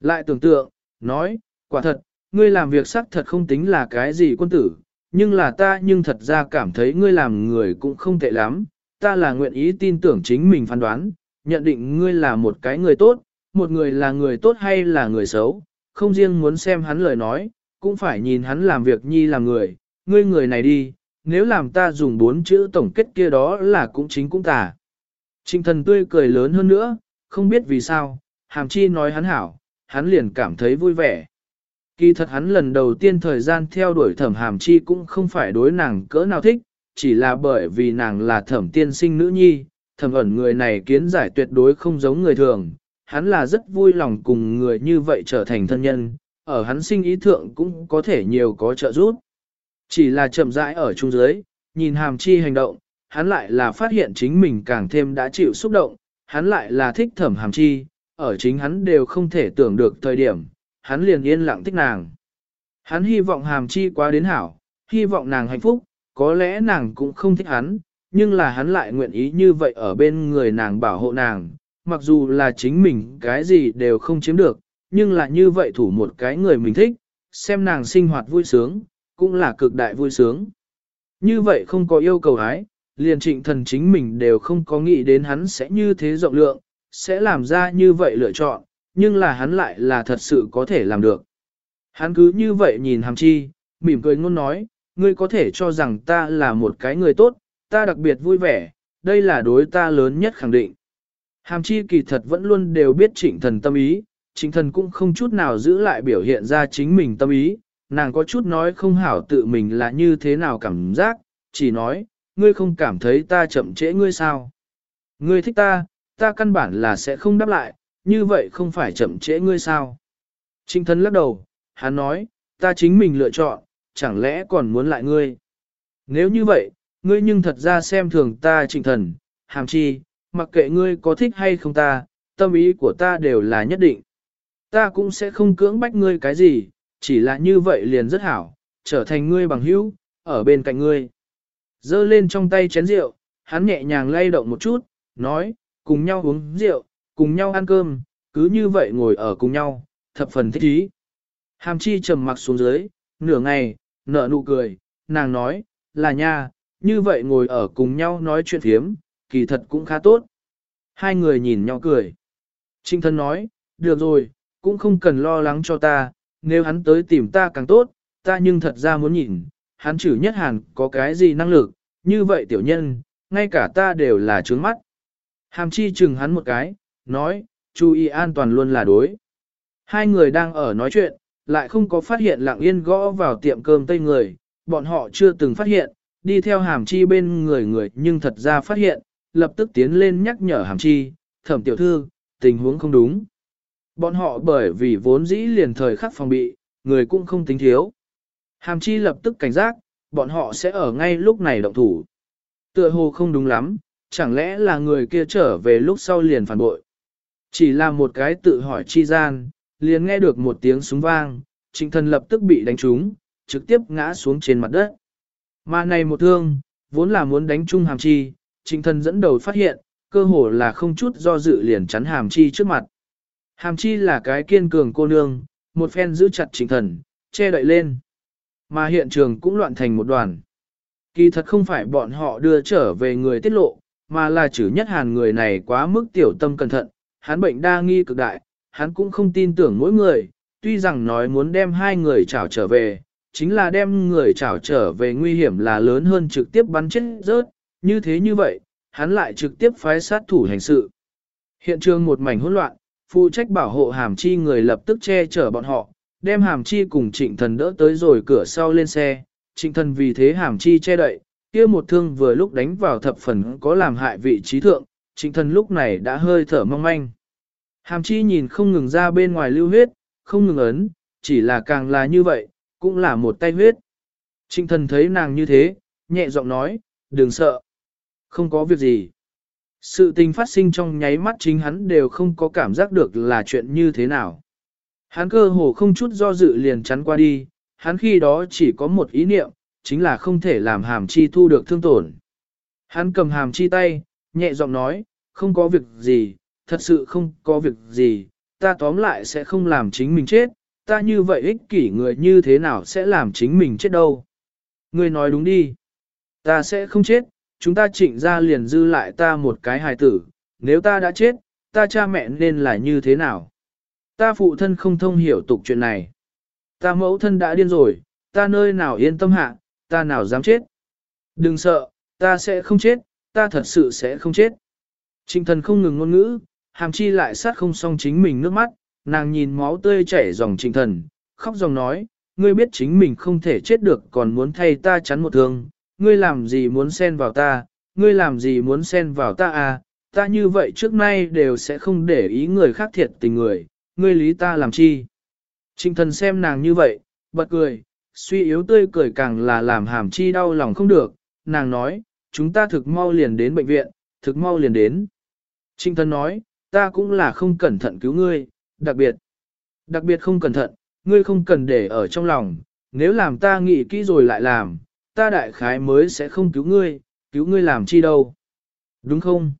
Lại tưởng tượng, nói, quả thật, ngươi làm việc sắc thật không tính là cái gì quân tử, nhưng là ta nhưng thật ra cảm thấy ngươi làm người cũng không tệ lắm, ta là nguyện ý tin tưởng chính mình phán đoán, nhận định ngươi là một cái người tốt, một người là người tốt hay là người xấu, không riêng muốn xem hắn lời nói, cũng phải nhìn hắn làm việc nhi làm người, ngươi người này đi, nếu làm ta dùng bốn chữ tổng kết kia đó là cũng chính cũng tả. Trịnh thần tươi cười lớn hơn nữa, không biết vì sao, hàm chi nói hắn hảo, hắn liền cảm thấy vui vẻ. Kỳ thật hắn lần đầu tiên thời gian theo đuổi thẩm hàm chi cũng không phải đối nàng cỡ nào thích, chỉ là bởi vì nàng là thẩm tiên sinh nữ nhi, thẩm ẩn người này kiến giải tuyệt đối không giống người thường, hắn là rất vui lòng cùng người như vậy trở thành thân nhân, ở hắn sinh ý thượng cũng có thể nhiều có trợ giúp. Chỉ là chậm rãi ở trung dưới, nhìn hàm chi hành động, hắn lại là phát hiện chính mình càng thêm đã chịu xúc động, hắn lại là thích thẩm hàm chi, ở chính hắn đều không thể tưởng được thời điểm, hắn liền yên lặng thích nàng. Hắn hy vọng hàm chi quá đến hảo, hy vọng nàng hạnh phúc, có lẽ nàng cũng không thích hắn, nhưng là hắn lại nguyện ý như vậy ở bên người nàng bảo hộ nàng, mặc dù là chính mình cái gì đều không chiếm được, nhưng là như vậy thủ một cái người mình thích, xem nàng sinh hoạt vui sướng, cũng là cực đại vui sướng. Như vậy không có yêu cầu ái, liền trịnh thần chính mình đều không có nghĩ đến hắn sẽ như thế rộng lượng, sẽ làm ra như vậy lựa chọn, nhưng là hắn lại là thật sự có thể làm được. Hắn cứ như vậy nhìn hàm chi, mỉm cười ngôn nói, ngươi có thể cho rằng ta là một cái người tốt, ta đặc biệt vui vẻ, đây là đối ta lớn nhất khẳng định. Hàm chi kỳ thật vẫn luôn đều biết trịnh thần tâm ý, trịnh thần cũng không chút nào giữ lại biểu hiện ra chính mình tâm ý, nàng có chút nói không hảo tự mình là như thế nào cảm giác, chỉ nói, ngươi không cảm thấy ta chậm trễ ngươi sao. Ngươi thích ta, ta căn bản là sẽ không đáp lại, như vậy không phải chậm trễ ngươi sao. trinh thần lắc đầu, hắn nói, ta chính mình lựa chọn, chẳng lẽ còn muốn lại ngươi. Nếu như vậy, ngươi nhưng thật ra xem thường ta trịnh thần, hàm chi, mặc kệ ngươi có thích hay không ta, tâm ý của ta đều là nhất định. Ta cũng sẽ không cưỡng bách ngươi cái gì, chỉ là như vậy liền rất hảo, trở thành ngươi bằng hữu, ở bên cạnh ngươi. Dơ lên trong tay chén rượu, hắn nhẹ nhàng lay động một chút, nói, cùng nhau uống rượu, cùng nhau ăn cơm, cứ như vậy ngồi ở cùng nhau, thập phần thích ý. Hàm chi trầm mặc xuống dưới, nửa ngày, nở nụ cười, nàng nói, là nha, như vậy ngồi ở cùng nhau nói chuyện thiếm, kỳ thật cũng khá tốt. Hai người nhìn nhau cười. Trinh thân nói, được rồi, cũng không cần lo lắng cho ta, nếu hắn tới tìm ta càng tốt, ta nhưng thật ra muốn nhìn, hắn chử nhất hàn có cái gì năng lực, như vậy tiểu nhân, ngay cả ta đều là trướng mắt. Hàm chi chừng hắn một cái, nói, chú ý an toàn luôn là đối. Hai người đang ở nói chuyện, lại không có phát hiện lặng yên gõ vào tiệm cơm tây người, bọn họ chưa từng phát hiện, đi theo hàm chi bên người người nhưng thật ra phát hiện, lập tức tiến lên nhắc nhở hàm chi, thẩm tiểu thư, tình huống không đúng. Bọn họ bởi vì vốn dĩ liền thời khắc phòng bị, người cũng không tính thiếu. Hàm chi lập tức cảnh giác, bọn họ sẽ ở ngay lúc này động thủ. Tựa hồ không đúng lắm, chẳng lẽ là người kia trở về lúc sau liền phản bội. Chỉ là một cái tự hỏi chi gian, liền nghe được một tiếng súng vang, trịnh thần lập tức bị đánh trúng, trực tiếp ngã xuống trên mặt đất. Mà này một thương, vốn là muốn đánh chung hàm chi, trịnh thần dẫn đầu phát hiện, cơ hồ là không chút do dự liền chắn hàm chi trước mặt. Hàm chi là cái kiên cường cô nương, một phen giữ chặt trịnh thần, che đậy lên. Mà hiện trường cũng loạn thành một đoàn. Kỳ thật không phải bọn họ đưa trở về người tiết lộ, mà là chữ nhất hàn người này quá mức tiểu tâm cẩn thận, hắn bệnh đa nghi cực đại, hắn cũng không tin tưởng mỗi người, tuy rằng nói muốn đem hai người trảo trở về, chính là đem người trảo trở về nguy hiểm là lớn hơn trực tiếp bắn chết rớt, như thế như vậy, hắn lại trực tiếp phái sát thủ hành sự. Hiện trường một mảnh hỗn loạn, phụ trách bảo hộ hàm chi người lập tức che chở bọn họ, đem hàm chi cùng trịnh thần đỡ tới rồi cửa sau lên xe, trịnh thần vì thế hàm chi che đậy, kia một thương vừa lúc đánh vào thập phần có làm hại vị trí thượng, trịnh thần lúc này đã hơi thở mong manh. Hàm chi nhìn không ngừng ra bên ngoài lưu huyết, không ngừng ấn, chỉ là càng là như vậy, cũng là một tay huyết. Trịnh thần thấy nàng như thế, nhẹ giọng nói, đừng sợ. Không có việc gì. Sự tình phát sinh trong nháy mắt chính hắn đều không có cảm giác được là chuyện như thế nào. Hắn cơ hồ không chút do dự liền chắn qua đi, hắn khi đó chỉ có một ý niệm, chính là không thể làm hàm chi thu được thương tổn. Hắn cầm hàm chi tay, nhẹ giọng nói, không có việc gì, thật sự không có việc gì, ta tóm lại sẽ không làm chính mình chết, ta như vậy ích kỷ người như thế nào sẽ làm chính mình chết đâu. Ngươi nói đúng đi, ta sẽ không chết, chúng ta trịnh ra liền dư lại ta một cái hài tử, nếu ta đã chết, ta cha mẹ nên là như thế nào? Ta phụ thân không thông hiểu tục chuyện này. Ta mẫu thân đã điên rồi, ta nơi nào yên tâm hạ, ta nào dám chết. Đừng sợ, ta sẽ không chết, ta thật sự sẽ không chết. Trịnh thần không ngừng ngôn ngữ, hàm chi lại sát không song chính mình nước mắt, nàng nhìn máu tươi chảy dòng trịnh thần, khóc dòng nói, ngươi biết chính mình không thể chết được còn muốn thay ta chắn một thương, ngươi làm gì muốn xen vào ta, ngươi làm gì muốn xen vào ta à, ta như vậy trước nay đều sẽ không để ý người khác thiệt tình người, ngươi lý ta làm chi. Trịnh thần xem nàng như vậy, bật cười, suy yếu tươi cười càng là làm hàm chi đau lòng không được, nàng nói, chúng ta thực mau liền đến bệnh viện, thực mau liền đến. Trịnh thần nói, ta cũng là không cẩn thận cứu ngươi, đặc biệt, đặc biệt không cẩn thận, ngươi không cần để ở trong lòng, nếu làm ta nghĩ kỹ rồi lại làm, ta đại khái mới sẽ không cứu ngươi, cứu ngươi làm chi đâu. Đúng không?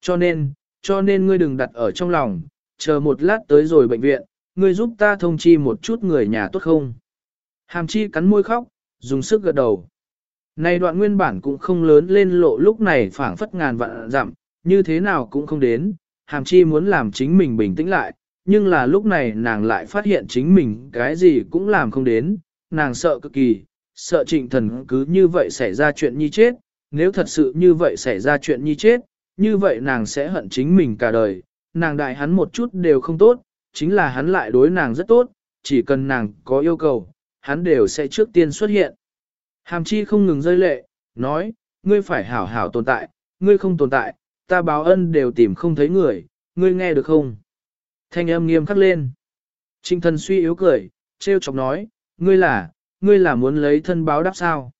Cho nên, cho nên ngươi đừng đặt ở trong lòng, chờ một lát tới rồi bệnh viện, ngươi giúp ta thông chi một chút người nhà tốt không? Hàm chi cắn môi khóc, dùng sức gật đầu. Này đoạn nguyên bản cũng không lớn lên lộ lúc này phảng phất ngàn vạn dặm, như thế nào cũng không đến, hàm chi muốn làm chính mình bình tĩnh lại, nhưng là lúc này nàng lại phát hiện chính mình cái gì cũng làm không đến, nàng sợ cực kỳ, sợ trịnh thần cứ như vậy xảy ra chuyện nhi chết, nếu thật sự như vậy xảy ra chuyện nhi chết, như vậy nàng sẽ hận chính mình cả đời, nàng đại hắn một chút đều không tốt, chính là hắn lại đối nàng rất tốt, chỉ cần nàng có yêu cầu, hắn đều sẽ trước tiên xuất hiện. Hàm chi không ngừng rơi lệ, nói, ngươi phải hảo hảo tồn tại, ngươi không tồn tại, ta báo ân đều tìm không thấy người, ngươi nghe được không? Thanh âm nghiêm khắc lên. Trinh thần suy yếu cười, treo chọc nói, ngươi là, ngươi là muốn lấy thân báo đáp sao?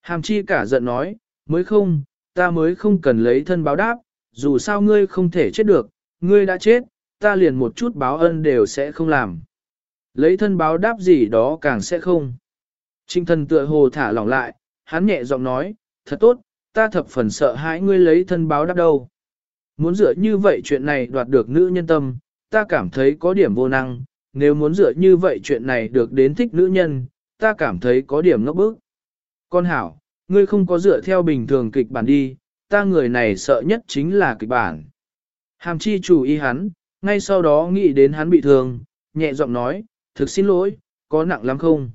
Hàm chi cả giận nói, mới không, ta mới không cần lấy thân báo đáp, dù sao ngươi không thể chết được, ngươi đã chết, ta liền một chút báo ân đều sẽ không làm. Lấy thân báo đáp gì đó càng sẽ không. Trinh thần tựa hồ thả lỏng lại, hắn nhẹ giọng nói, thật tốt, ta thập phần sợ hãi ngươi lấy thân báo đáp đâu. Muốn dựa như vậy chuyện này đoạt được nữ nhân tâm, ta cảm thấy có điểm vô năng, nếu muốn dựa như vậy chuyện này được đến thích nữ nhân, ta cảm thấy có điểm ngốc bức. Con hảo, ngươi không có dựa theo bình thường kịch bản đi, ta người này sợ nhất chính là kịch bản. Hàm chi chủ ý hắn, ngay sau đó nghĩ đến hắn bị thương, nhẹ giọng nói, thực xin lỗi, có nặng lắm không?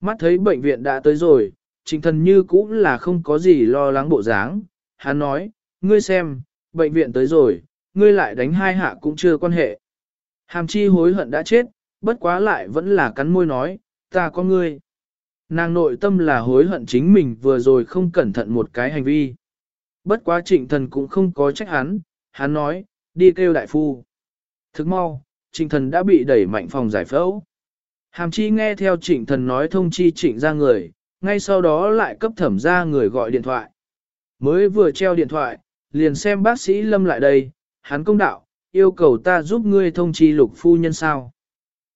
Mắt thấy bệnh viện đã tới rồi, trình thần như cũng là không có gì lo lắng bộ dáng. Hắn nói, ngươi xem, bệnh viện tới rồi, ngươi lại đánh hai hạ cũng chưa quan hệ. Hàm chi hối hận đã chết, bất quá lại vẫn là cắn môi nói, ta có ngươi. Nàng nội tâm là hối hận chính mình vừa rồi không cẩn thận một cái hành vi. Bất quá trịnh thần cũng không có trách hắn, hắn nói, đi kêu đại phu. Thức mau, trịnh thần đã bị đẩy mạnh phòng giải phẫu. Hàm chi nghe theo trịnh thần nói thông chi trịnh ra người, ngay sau đó lại cấp thẩm ra người gọi điện thoại. Mới vừa treo điện thoại, liền xem bác sĩ Lâm lại đây, hắn công đạo, yêu cầu ta giúp ngươi thông chi lục phu nhân sao.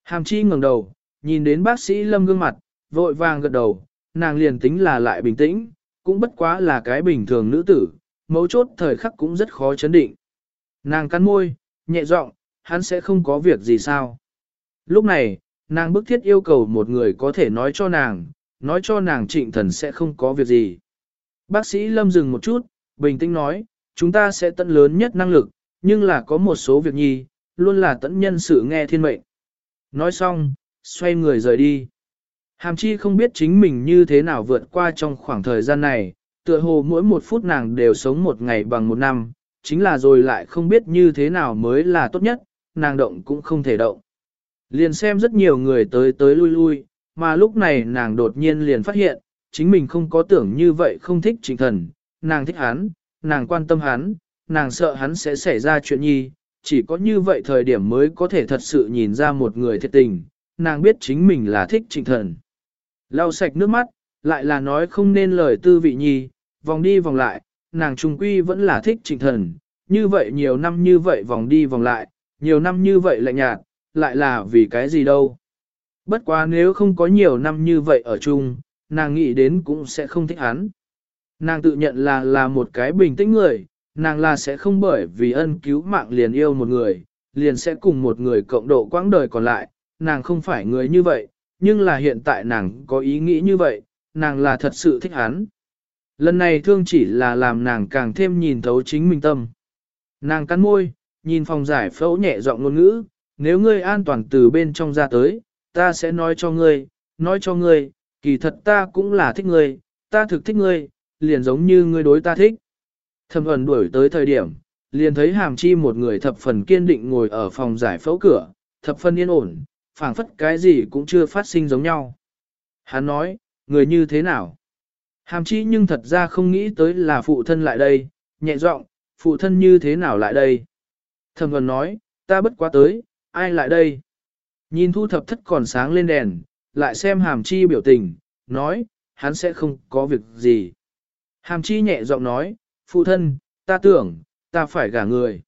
Hàm chi ngẩng đầu, nhìn đến bác sĩ Lâm gương mặt, vội vàng gật đầu, nàng liền tính là lại bình tĩnh, cũng bất quá là cái bình thường nữ tử, mấu chốt thời khắc cũng rất khó chấn định. Nàng cắn môi, nhẹ giọng, hắn sẽ không có việc gì sao. Lúc này, nàng bức thiết yêu cầu một người có thể nói cho nàng, nói cho nàng trịnh thần sẽ không có việc gì. Bác sĩ Lâm dừng một chút, bình tĩnh nói, chúng ta sẽ tận lớn nhất năng lực, nhưng là có một số việc nhi, luôn là tận nhân sự nghe thiên mệnh. Nói xong, xoay người rời đi. Hàm chi không biết chính mình như thế nào vượt qua trong khoảng thời gian này, tựa hồ mỗi một phút nàng đều sống một ngày bằng một năm, chính là rồi lại không biết như thế nào mới là tốt nhất, nàng động cũng không thể động. Liền xem rất nhiều người tới tới lui lui, mà lúc này nàng đột nhiên liền phát hiện, chính mình không có tưởng như vậy không thích trịnh thần, nàng thích hắn, nàng quan tâm hắn, nàng sợ hắn sẽ xảy ra chuyện nhi, chỉ có như vậy thời điểm mới có thể thật sự nhìn ra một người thiệt tình, nàng biết chính mình là thích trịnh thần. Lau sạch nước mắt, lại là nói không nên lời tư vị nhi, vòng đi vòng lại, nàng trung quy vẫn là thích trịnh thần, như vậy nhiều năm như vậy vòng đi vòng lại, nhiều năm như vậy lạnh nhạt, lại là vì cái gì đâu. Bất quá nếu không có nhiều năm như vậy ở chung, nàng nghĩ đến cũng sẽ không thích hắn. Nàng tự nhận là là một cái bình tĩnh người, nàng là sẽ không bởi vì ân cứu mạng liền yêu một người, liền sẽ cùng một người cộng độ quãng đời còn lại, nàng không phải người như vậy, nhưng là hiện tại nàng có ý nghĩ như vậy, nàng là thật sự thích hắn. Lần này thương chỉ là làm nàng càng thêm nhìn thấu chính mình tâm. Nàng cắn môi, nhìn phòng giải phẫu nhẹ giọng ngôn ngữ, nếu ngươi an toàn từ bên trong ra tới, ta sẽ nói cho ngươi, nói cho ngươi, kỳ thật ta cũng là thích ngươi, ta thực thích ngươi, liền giống như ngươi đối ta thích. Thầm ẩn đuổi tới thời điểm, liền thấy hàm chi một người thập phần kiên định ngồi ở phòng giải phẫu cửa, thập phần yên ổn, phảng phất cái gì cũng chưa phát sinh giống nhau. Hắn nói, người như thế nào? Hàm chi nhưng thật ra không nghĩ tới là phụ thân lại đây, nhẹ giọng, phụ thân như thế nào lại đây? Thẩm Vân nói, ta bất quá tới, ai lại đây? Nhìn thu thập thất còn sáng lên đèn, lại xem hàm chi biểu tình, nói, hắn sẽ không có việc gì. Hàm chi nhẹ giọng nói, phụ thân, ta tưởng, ta phải gả người.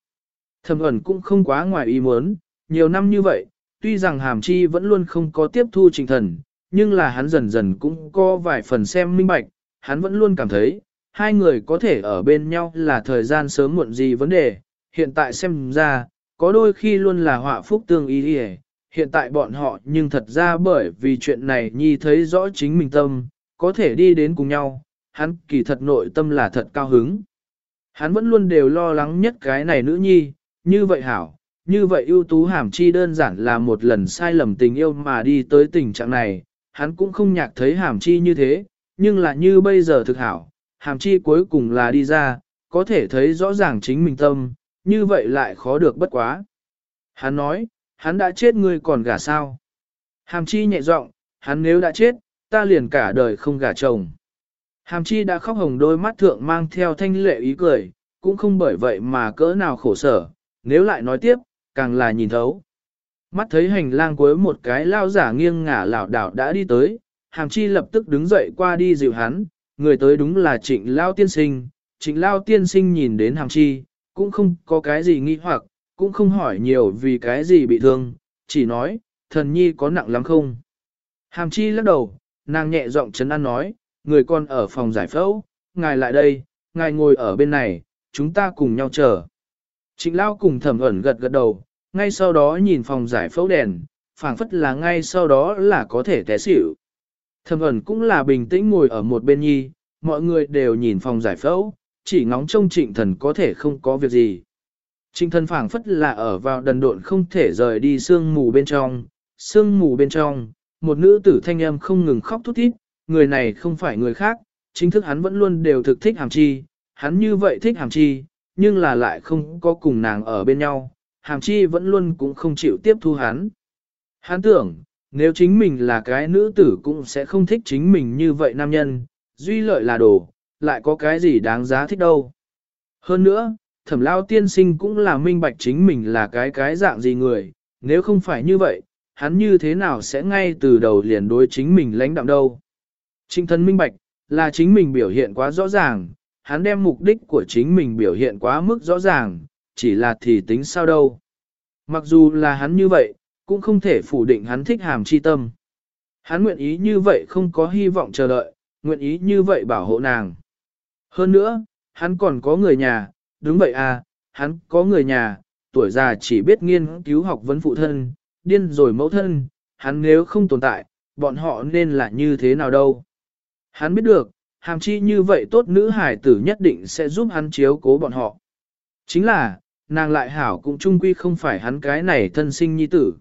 Thẩm ẩn cũng không quá ngoài ý muốn, nhiều năm như vậy, tuy rằng hàm chi vẫn luôn không có tiếp thu trình thần, nhưng là hắn dần dần cũng có vài phần xem minh bạch, hắn vẫn luôn cảm thấy, hai người có thể ở bên nhau là thời gian sớm muộn gì vấn đề, hiện tại xem ra, có đôi khi luôn là họa phúc tương ý đi hiện tại bọn họ nhưng thật ra bởi vì chuyện này nhi thấy rõ chính mình tâm, có thể đi đến cùng nhau, hắn kỳ thật nội tâm là thật cao hứng. Hắn vẫn luôn đều lo lắng nhất cái này nữ nhi, như vậy hảo, như vậy ưu tú hàm chi đơn giản là một lần sai lầm tình yêu mà đi tới tình trạng này, hắn cũng không nhạc thấy hàm chi như thế, nhưng là như bây giờ thực hảo, hàm chi cuối cùng là đi ra, có thể thấy rõ ràng chính mình tâm, như vậy lại khó được bất quá. Hắn nói, hắn đã chết ngươi còn gả sao? Hàm chi nhẹ giọng, hắn nếu đã chết, ta liền cả đời không gả chồng. Hàm chi đã khóc hồng đôi mắt thượng mang theo thanh lệ ý cười, cũng không bởi vậy mà cỡ nào khổ sở, nếu lại nói tiếp, càng là nhìn thấu. Mắt thấy hành lang cuối một cái lao giả nghiêng ngả lảo đảo đã đi tới, hàm chi lập tức đứng dậy qua đi dịu hắn, người tới đúng là trịnh lao tiên sinh, trịnh lao tiên sinh nhìn đến hàm chi, cũng không có cái gì nghi hoặc, cũng không hỏi nhiều vì cái gì bị thương, chỉ nói, thần nhi có nặng lắm không? Hàm chi lắc đầu, nàng nhẹ giọng chấn an nói, người con ở phòng giải phẫu, ngài lại đây, ngài ngồi ở bên này, chúng ta cùng nhau chờ. Trịnh Lao cùng thẩm ẩn gật gật đầu, ngay sau đó nhìn phòng giải phẫu đèn, phảng phất là ngay sau đó là có thể té xỉu. Thẩm ẩn cũng là bình tĩnh ngồi ở một bên nhi, mọi người đều nhìn phòng giải phẫu, chỉ ngóng trông trịnh thần có thể không có việc gì. Trịnh thần phảng phất là ở vào đần độn không thể rời đi sương mù bên trong, sương mù bên trong, một nữ tử thanh âm không ngừng khóc thút thít, người này không phải người khác, chính thức hắn vẫn luôn đều thực thích hàm chi, hắn như vậy thích hàm chi, nhưng là lại không có cùng nàng ở bên nhau, hàm chi vẫn luôn cũng không chịu tiếp thu hắn. Hắn tưởng, nếu chính mình là cái nữ tử cũng sẽ không thích chính mình như vậy nam nhân, duy lợi là đồ, lại có cái gì đáng giá thích đâu. Hơn nữa, thẩm lao tiên sinh cũng là minh bạch chính mình là cái cái dạng gì người, nếu không phải như vậy, hắn như thế nào sẽ ngay từ đầu liền đối chính mình lãnh đạm đâu. Trinh thân minh bạch, là chính mình biểu hiện quá rõ ràng, hắn đem mục đích của chính mình biểu hiện quá mức rõ ràng, chỉ là thì tính sao đâu. Mặc dù là hắn như vậy, cũng không thể phủ định hắn thích hàm chi tâm. Hắn nguyện ý như vậy không có hy vọng chờ đợi, nguyện ý như vậy bảo hộ nàng. Hơn nữa, hắn còn có người nhà, đúng vậy à, hắn có người nhà, tuổi già chỉ biết nghiên cứu học vấn phụ thân, điên rồi mẫu thân, hắn nếu không tồn tại, bọn họ nên là như thế nào đâu. Hắn biết được, hàm chi như vậy tốt nữ hải tử nhất định sẽ giúp hắn chiếu cố bọn họ. Chính là, nàng lại hảo cũng trung quy không phải hắn cái này thân sinh nhi tử.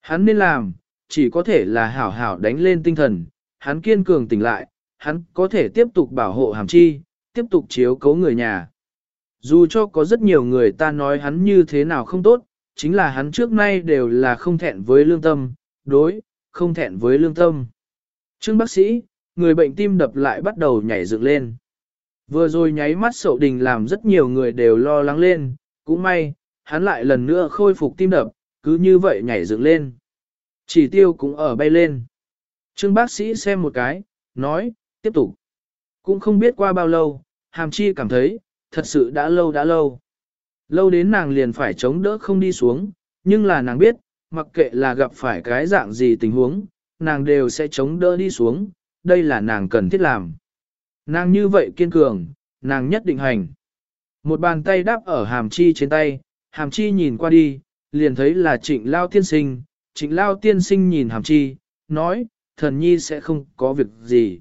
Hắn nên làm, chỉ có thể là hảo hảo đánh lên tinh thần, hắn kiên cường tỉnh lại, hắn có thể tiếp tục bảo hộ hàm chi, tiếp tục chiếu cố người nhà. Dù cho có rất nhiều người ta nói hắn như thế nào không tốt, chính là hắn trước nay đều là không thẹn với lương tâm, đối, không thẹn với lương tâm. Trương bác sĩ, người bệnh tim đập lại bắt đầu nhảy dựng lên. Vừa rồi nháy mắt sậu đình làm rất nhiều người đều lo lắng lên, cũng may, hắn lại lần nữa khôi phục tim đập, cứ như vậy nhảy dựng lên. Chỉ tiêu cũng ở bay lên. Trương bác sĩ xem một cái, nói, tiếp tục. Cũng không biết qua bao lâu, hàm chi cảm thấy, thật sự đã lâu đã lâu. Lâu đến nàng liền phải chống đỡ không đi xuống, nhưng là nàng biết, mặc kệ là gặp phải cái dạng gì tình huống, nàng đều sẽ chống đỡ đi xuống, đây là nàng cần thiết làm. Nàng như vậy kiên cường, nàng nhất định hành. Một bàn tay đáp ở hàm chi trên tay, hàm chi nhìn qua đi, liền thấy là trịnh lao tiên sinh, trịnh lao tiên sinh nhìn hàm chi, nói, thần nhi sẽ không có việc gì.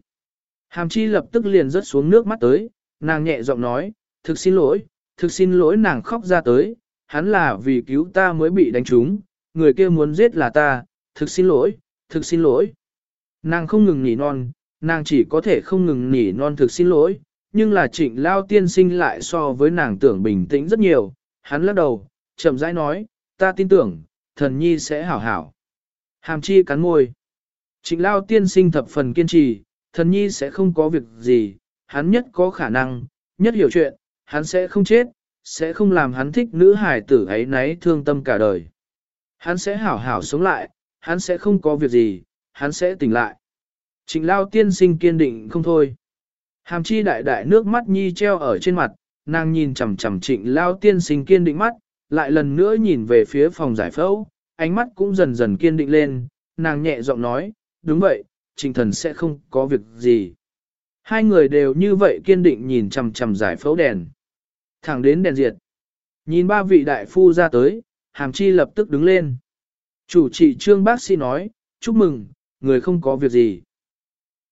Hàm chi lập tức liền rớt xuống nước mắt tới, nàng nhẹ giọng nói, thực xin lỗi, thực xin lỗi nàng khóc ra tới, hắn là vì cứu ta mới bị đánh trúng, người kia muốn giết là ta, thực xin lỗi, thực xin lỗi. Nàng không ngừng nỉ non, nàng chỉ có thể không ngừng nỉ non thực xin lỗi, nhưng là trịnh lao tiên sinh lại so với nàng tưởng bình tĩnh rất nhiều, hắn lắc đầu, chậm rãi nói, ta tin tưởng, thần nhi sẽ hảo hảo. Hàm chi cắn môi. Trịnh lao tiên sinh thập phần kiên trì, thần nhi sẽ không có việc gì, hắn nhất có khả năng, nhất hiểu chuyện, hắn sẽ không chết, sẽ không làm hắn thích nữ hải tử ấy nấy thương tâm cả đời. Hắn sẽ hảo hảo sống lại, hắn sẽ không có việc gì, hắn sẽ tỉnh lại. Trịnh lao tiên sinh kiên định không thôi. Hàm chi đại đại nước mắt nhi treo ở trên mặt, nàng nhìn chằm chằm trịnh lao tiên sinh kiên định mắt, lại lần nữa nhìn về phía phòng giải phẫu, ánh mắt cũng dần dần kiên định lên, nàng nhẹ giọng nói, đúng vậy, trịnh thần sẽ không có việc gì. Hai người đều như vậy kiên định nhìn chằm chằm giải phẫu đèn. Thẳng đến đèn diệt. Nhìn ba vị đại phu ra tới, hàm chi lập tức đứng lên. Chủ trị trương bác sĩ nói, chúc mừng, người không có việc gì.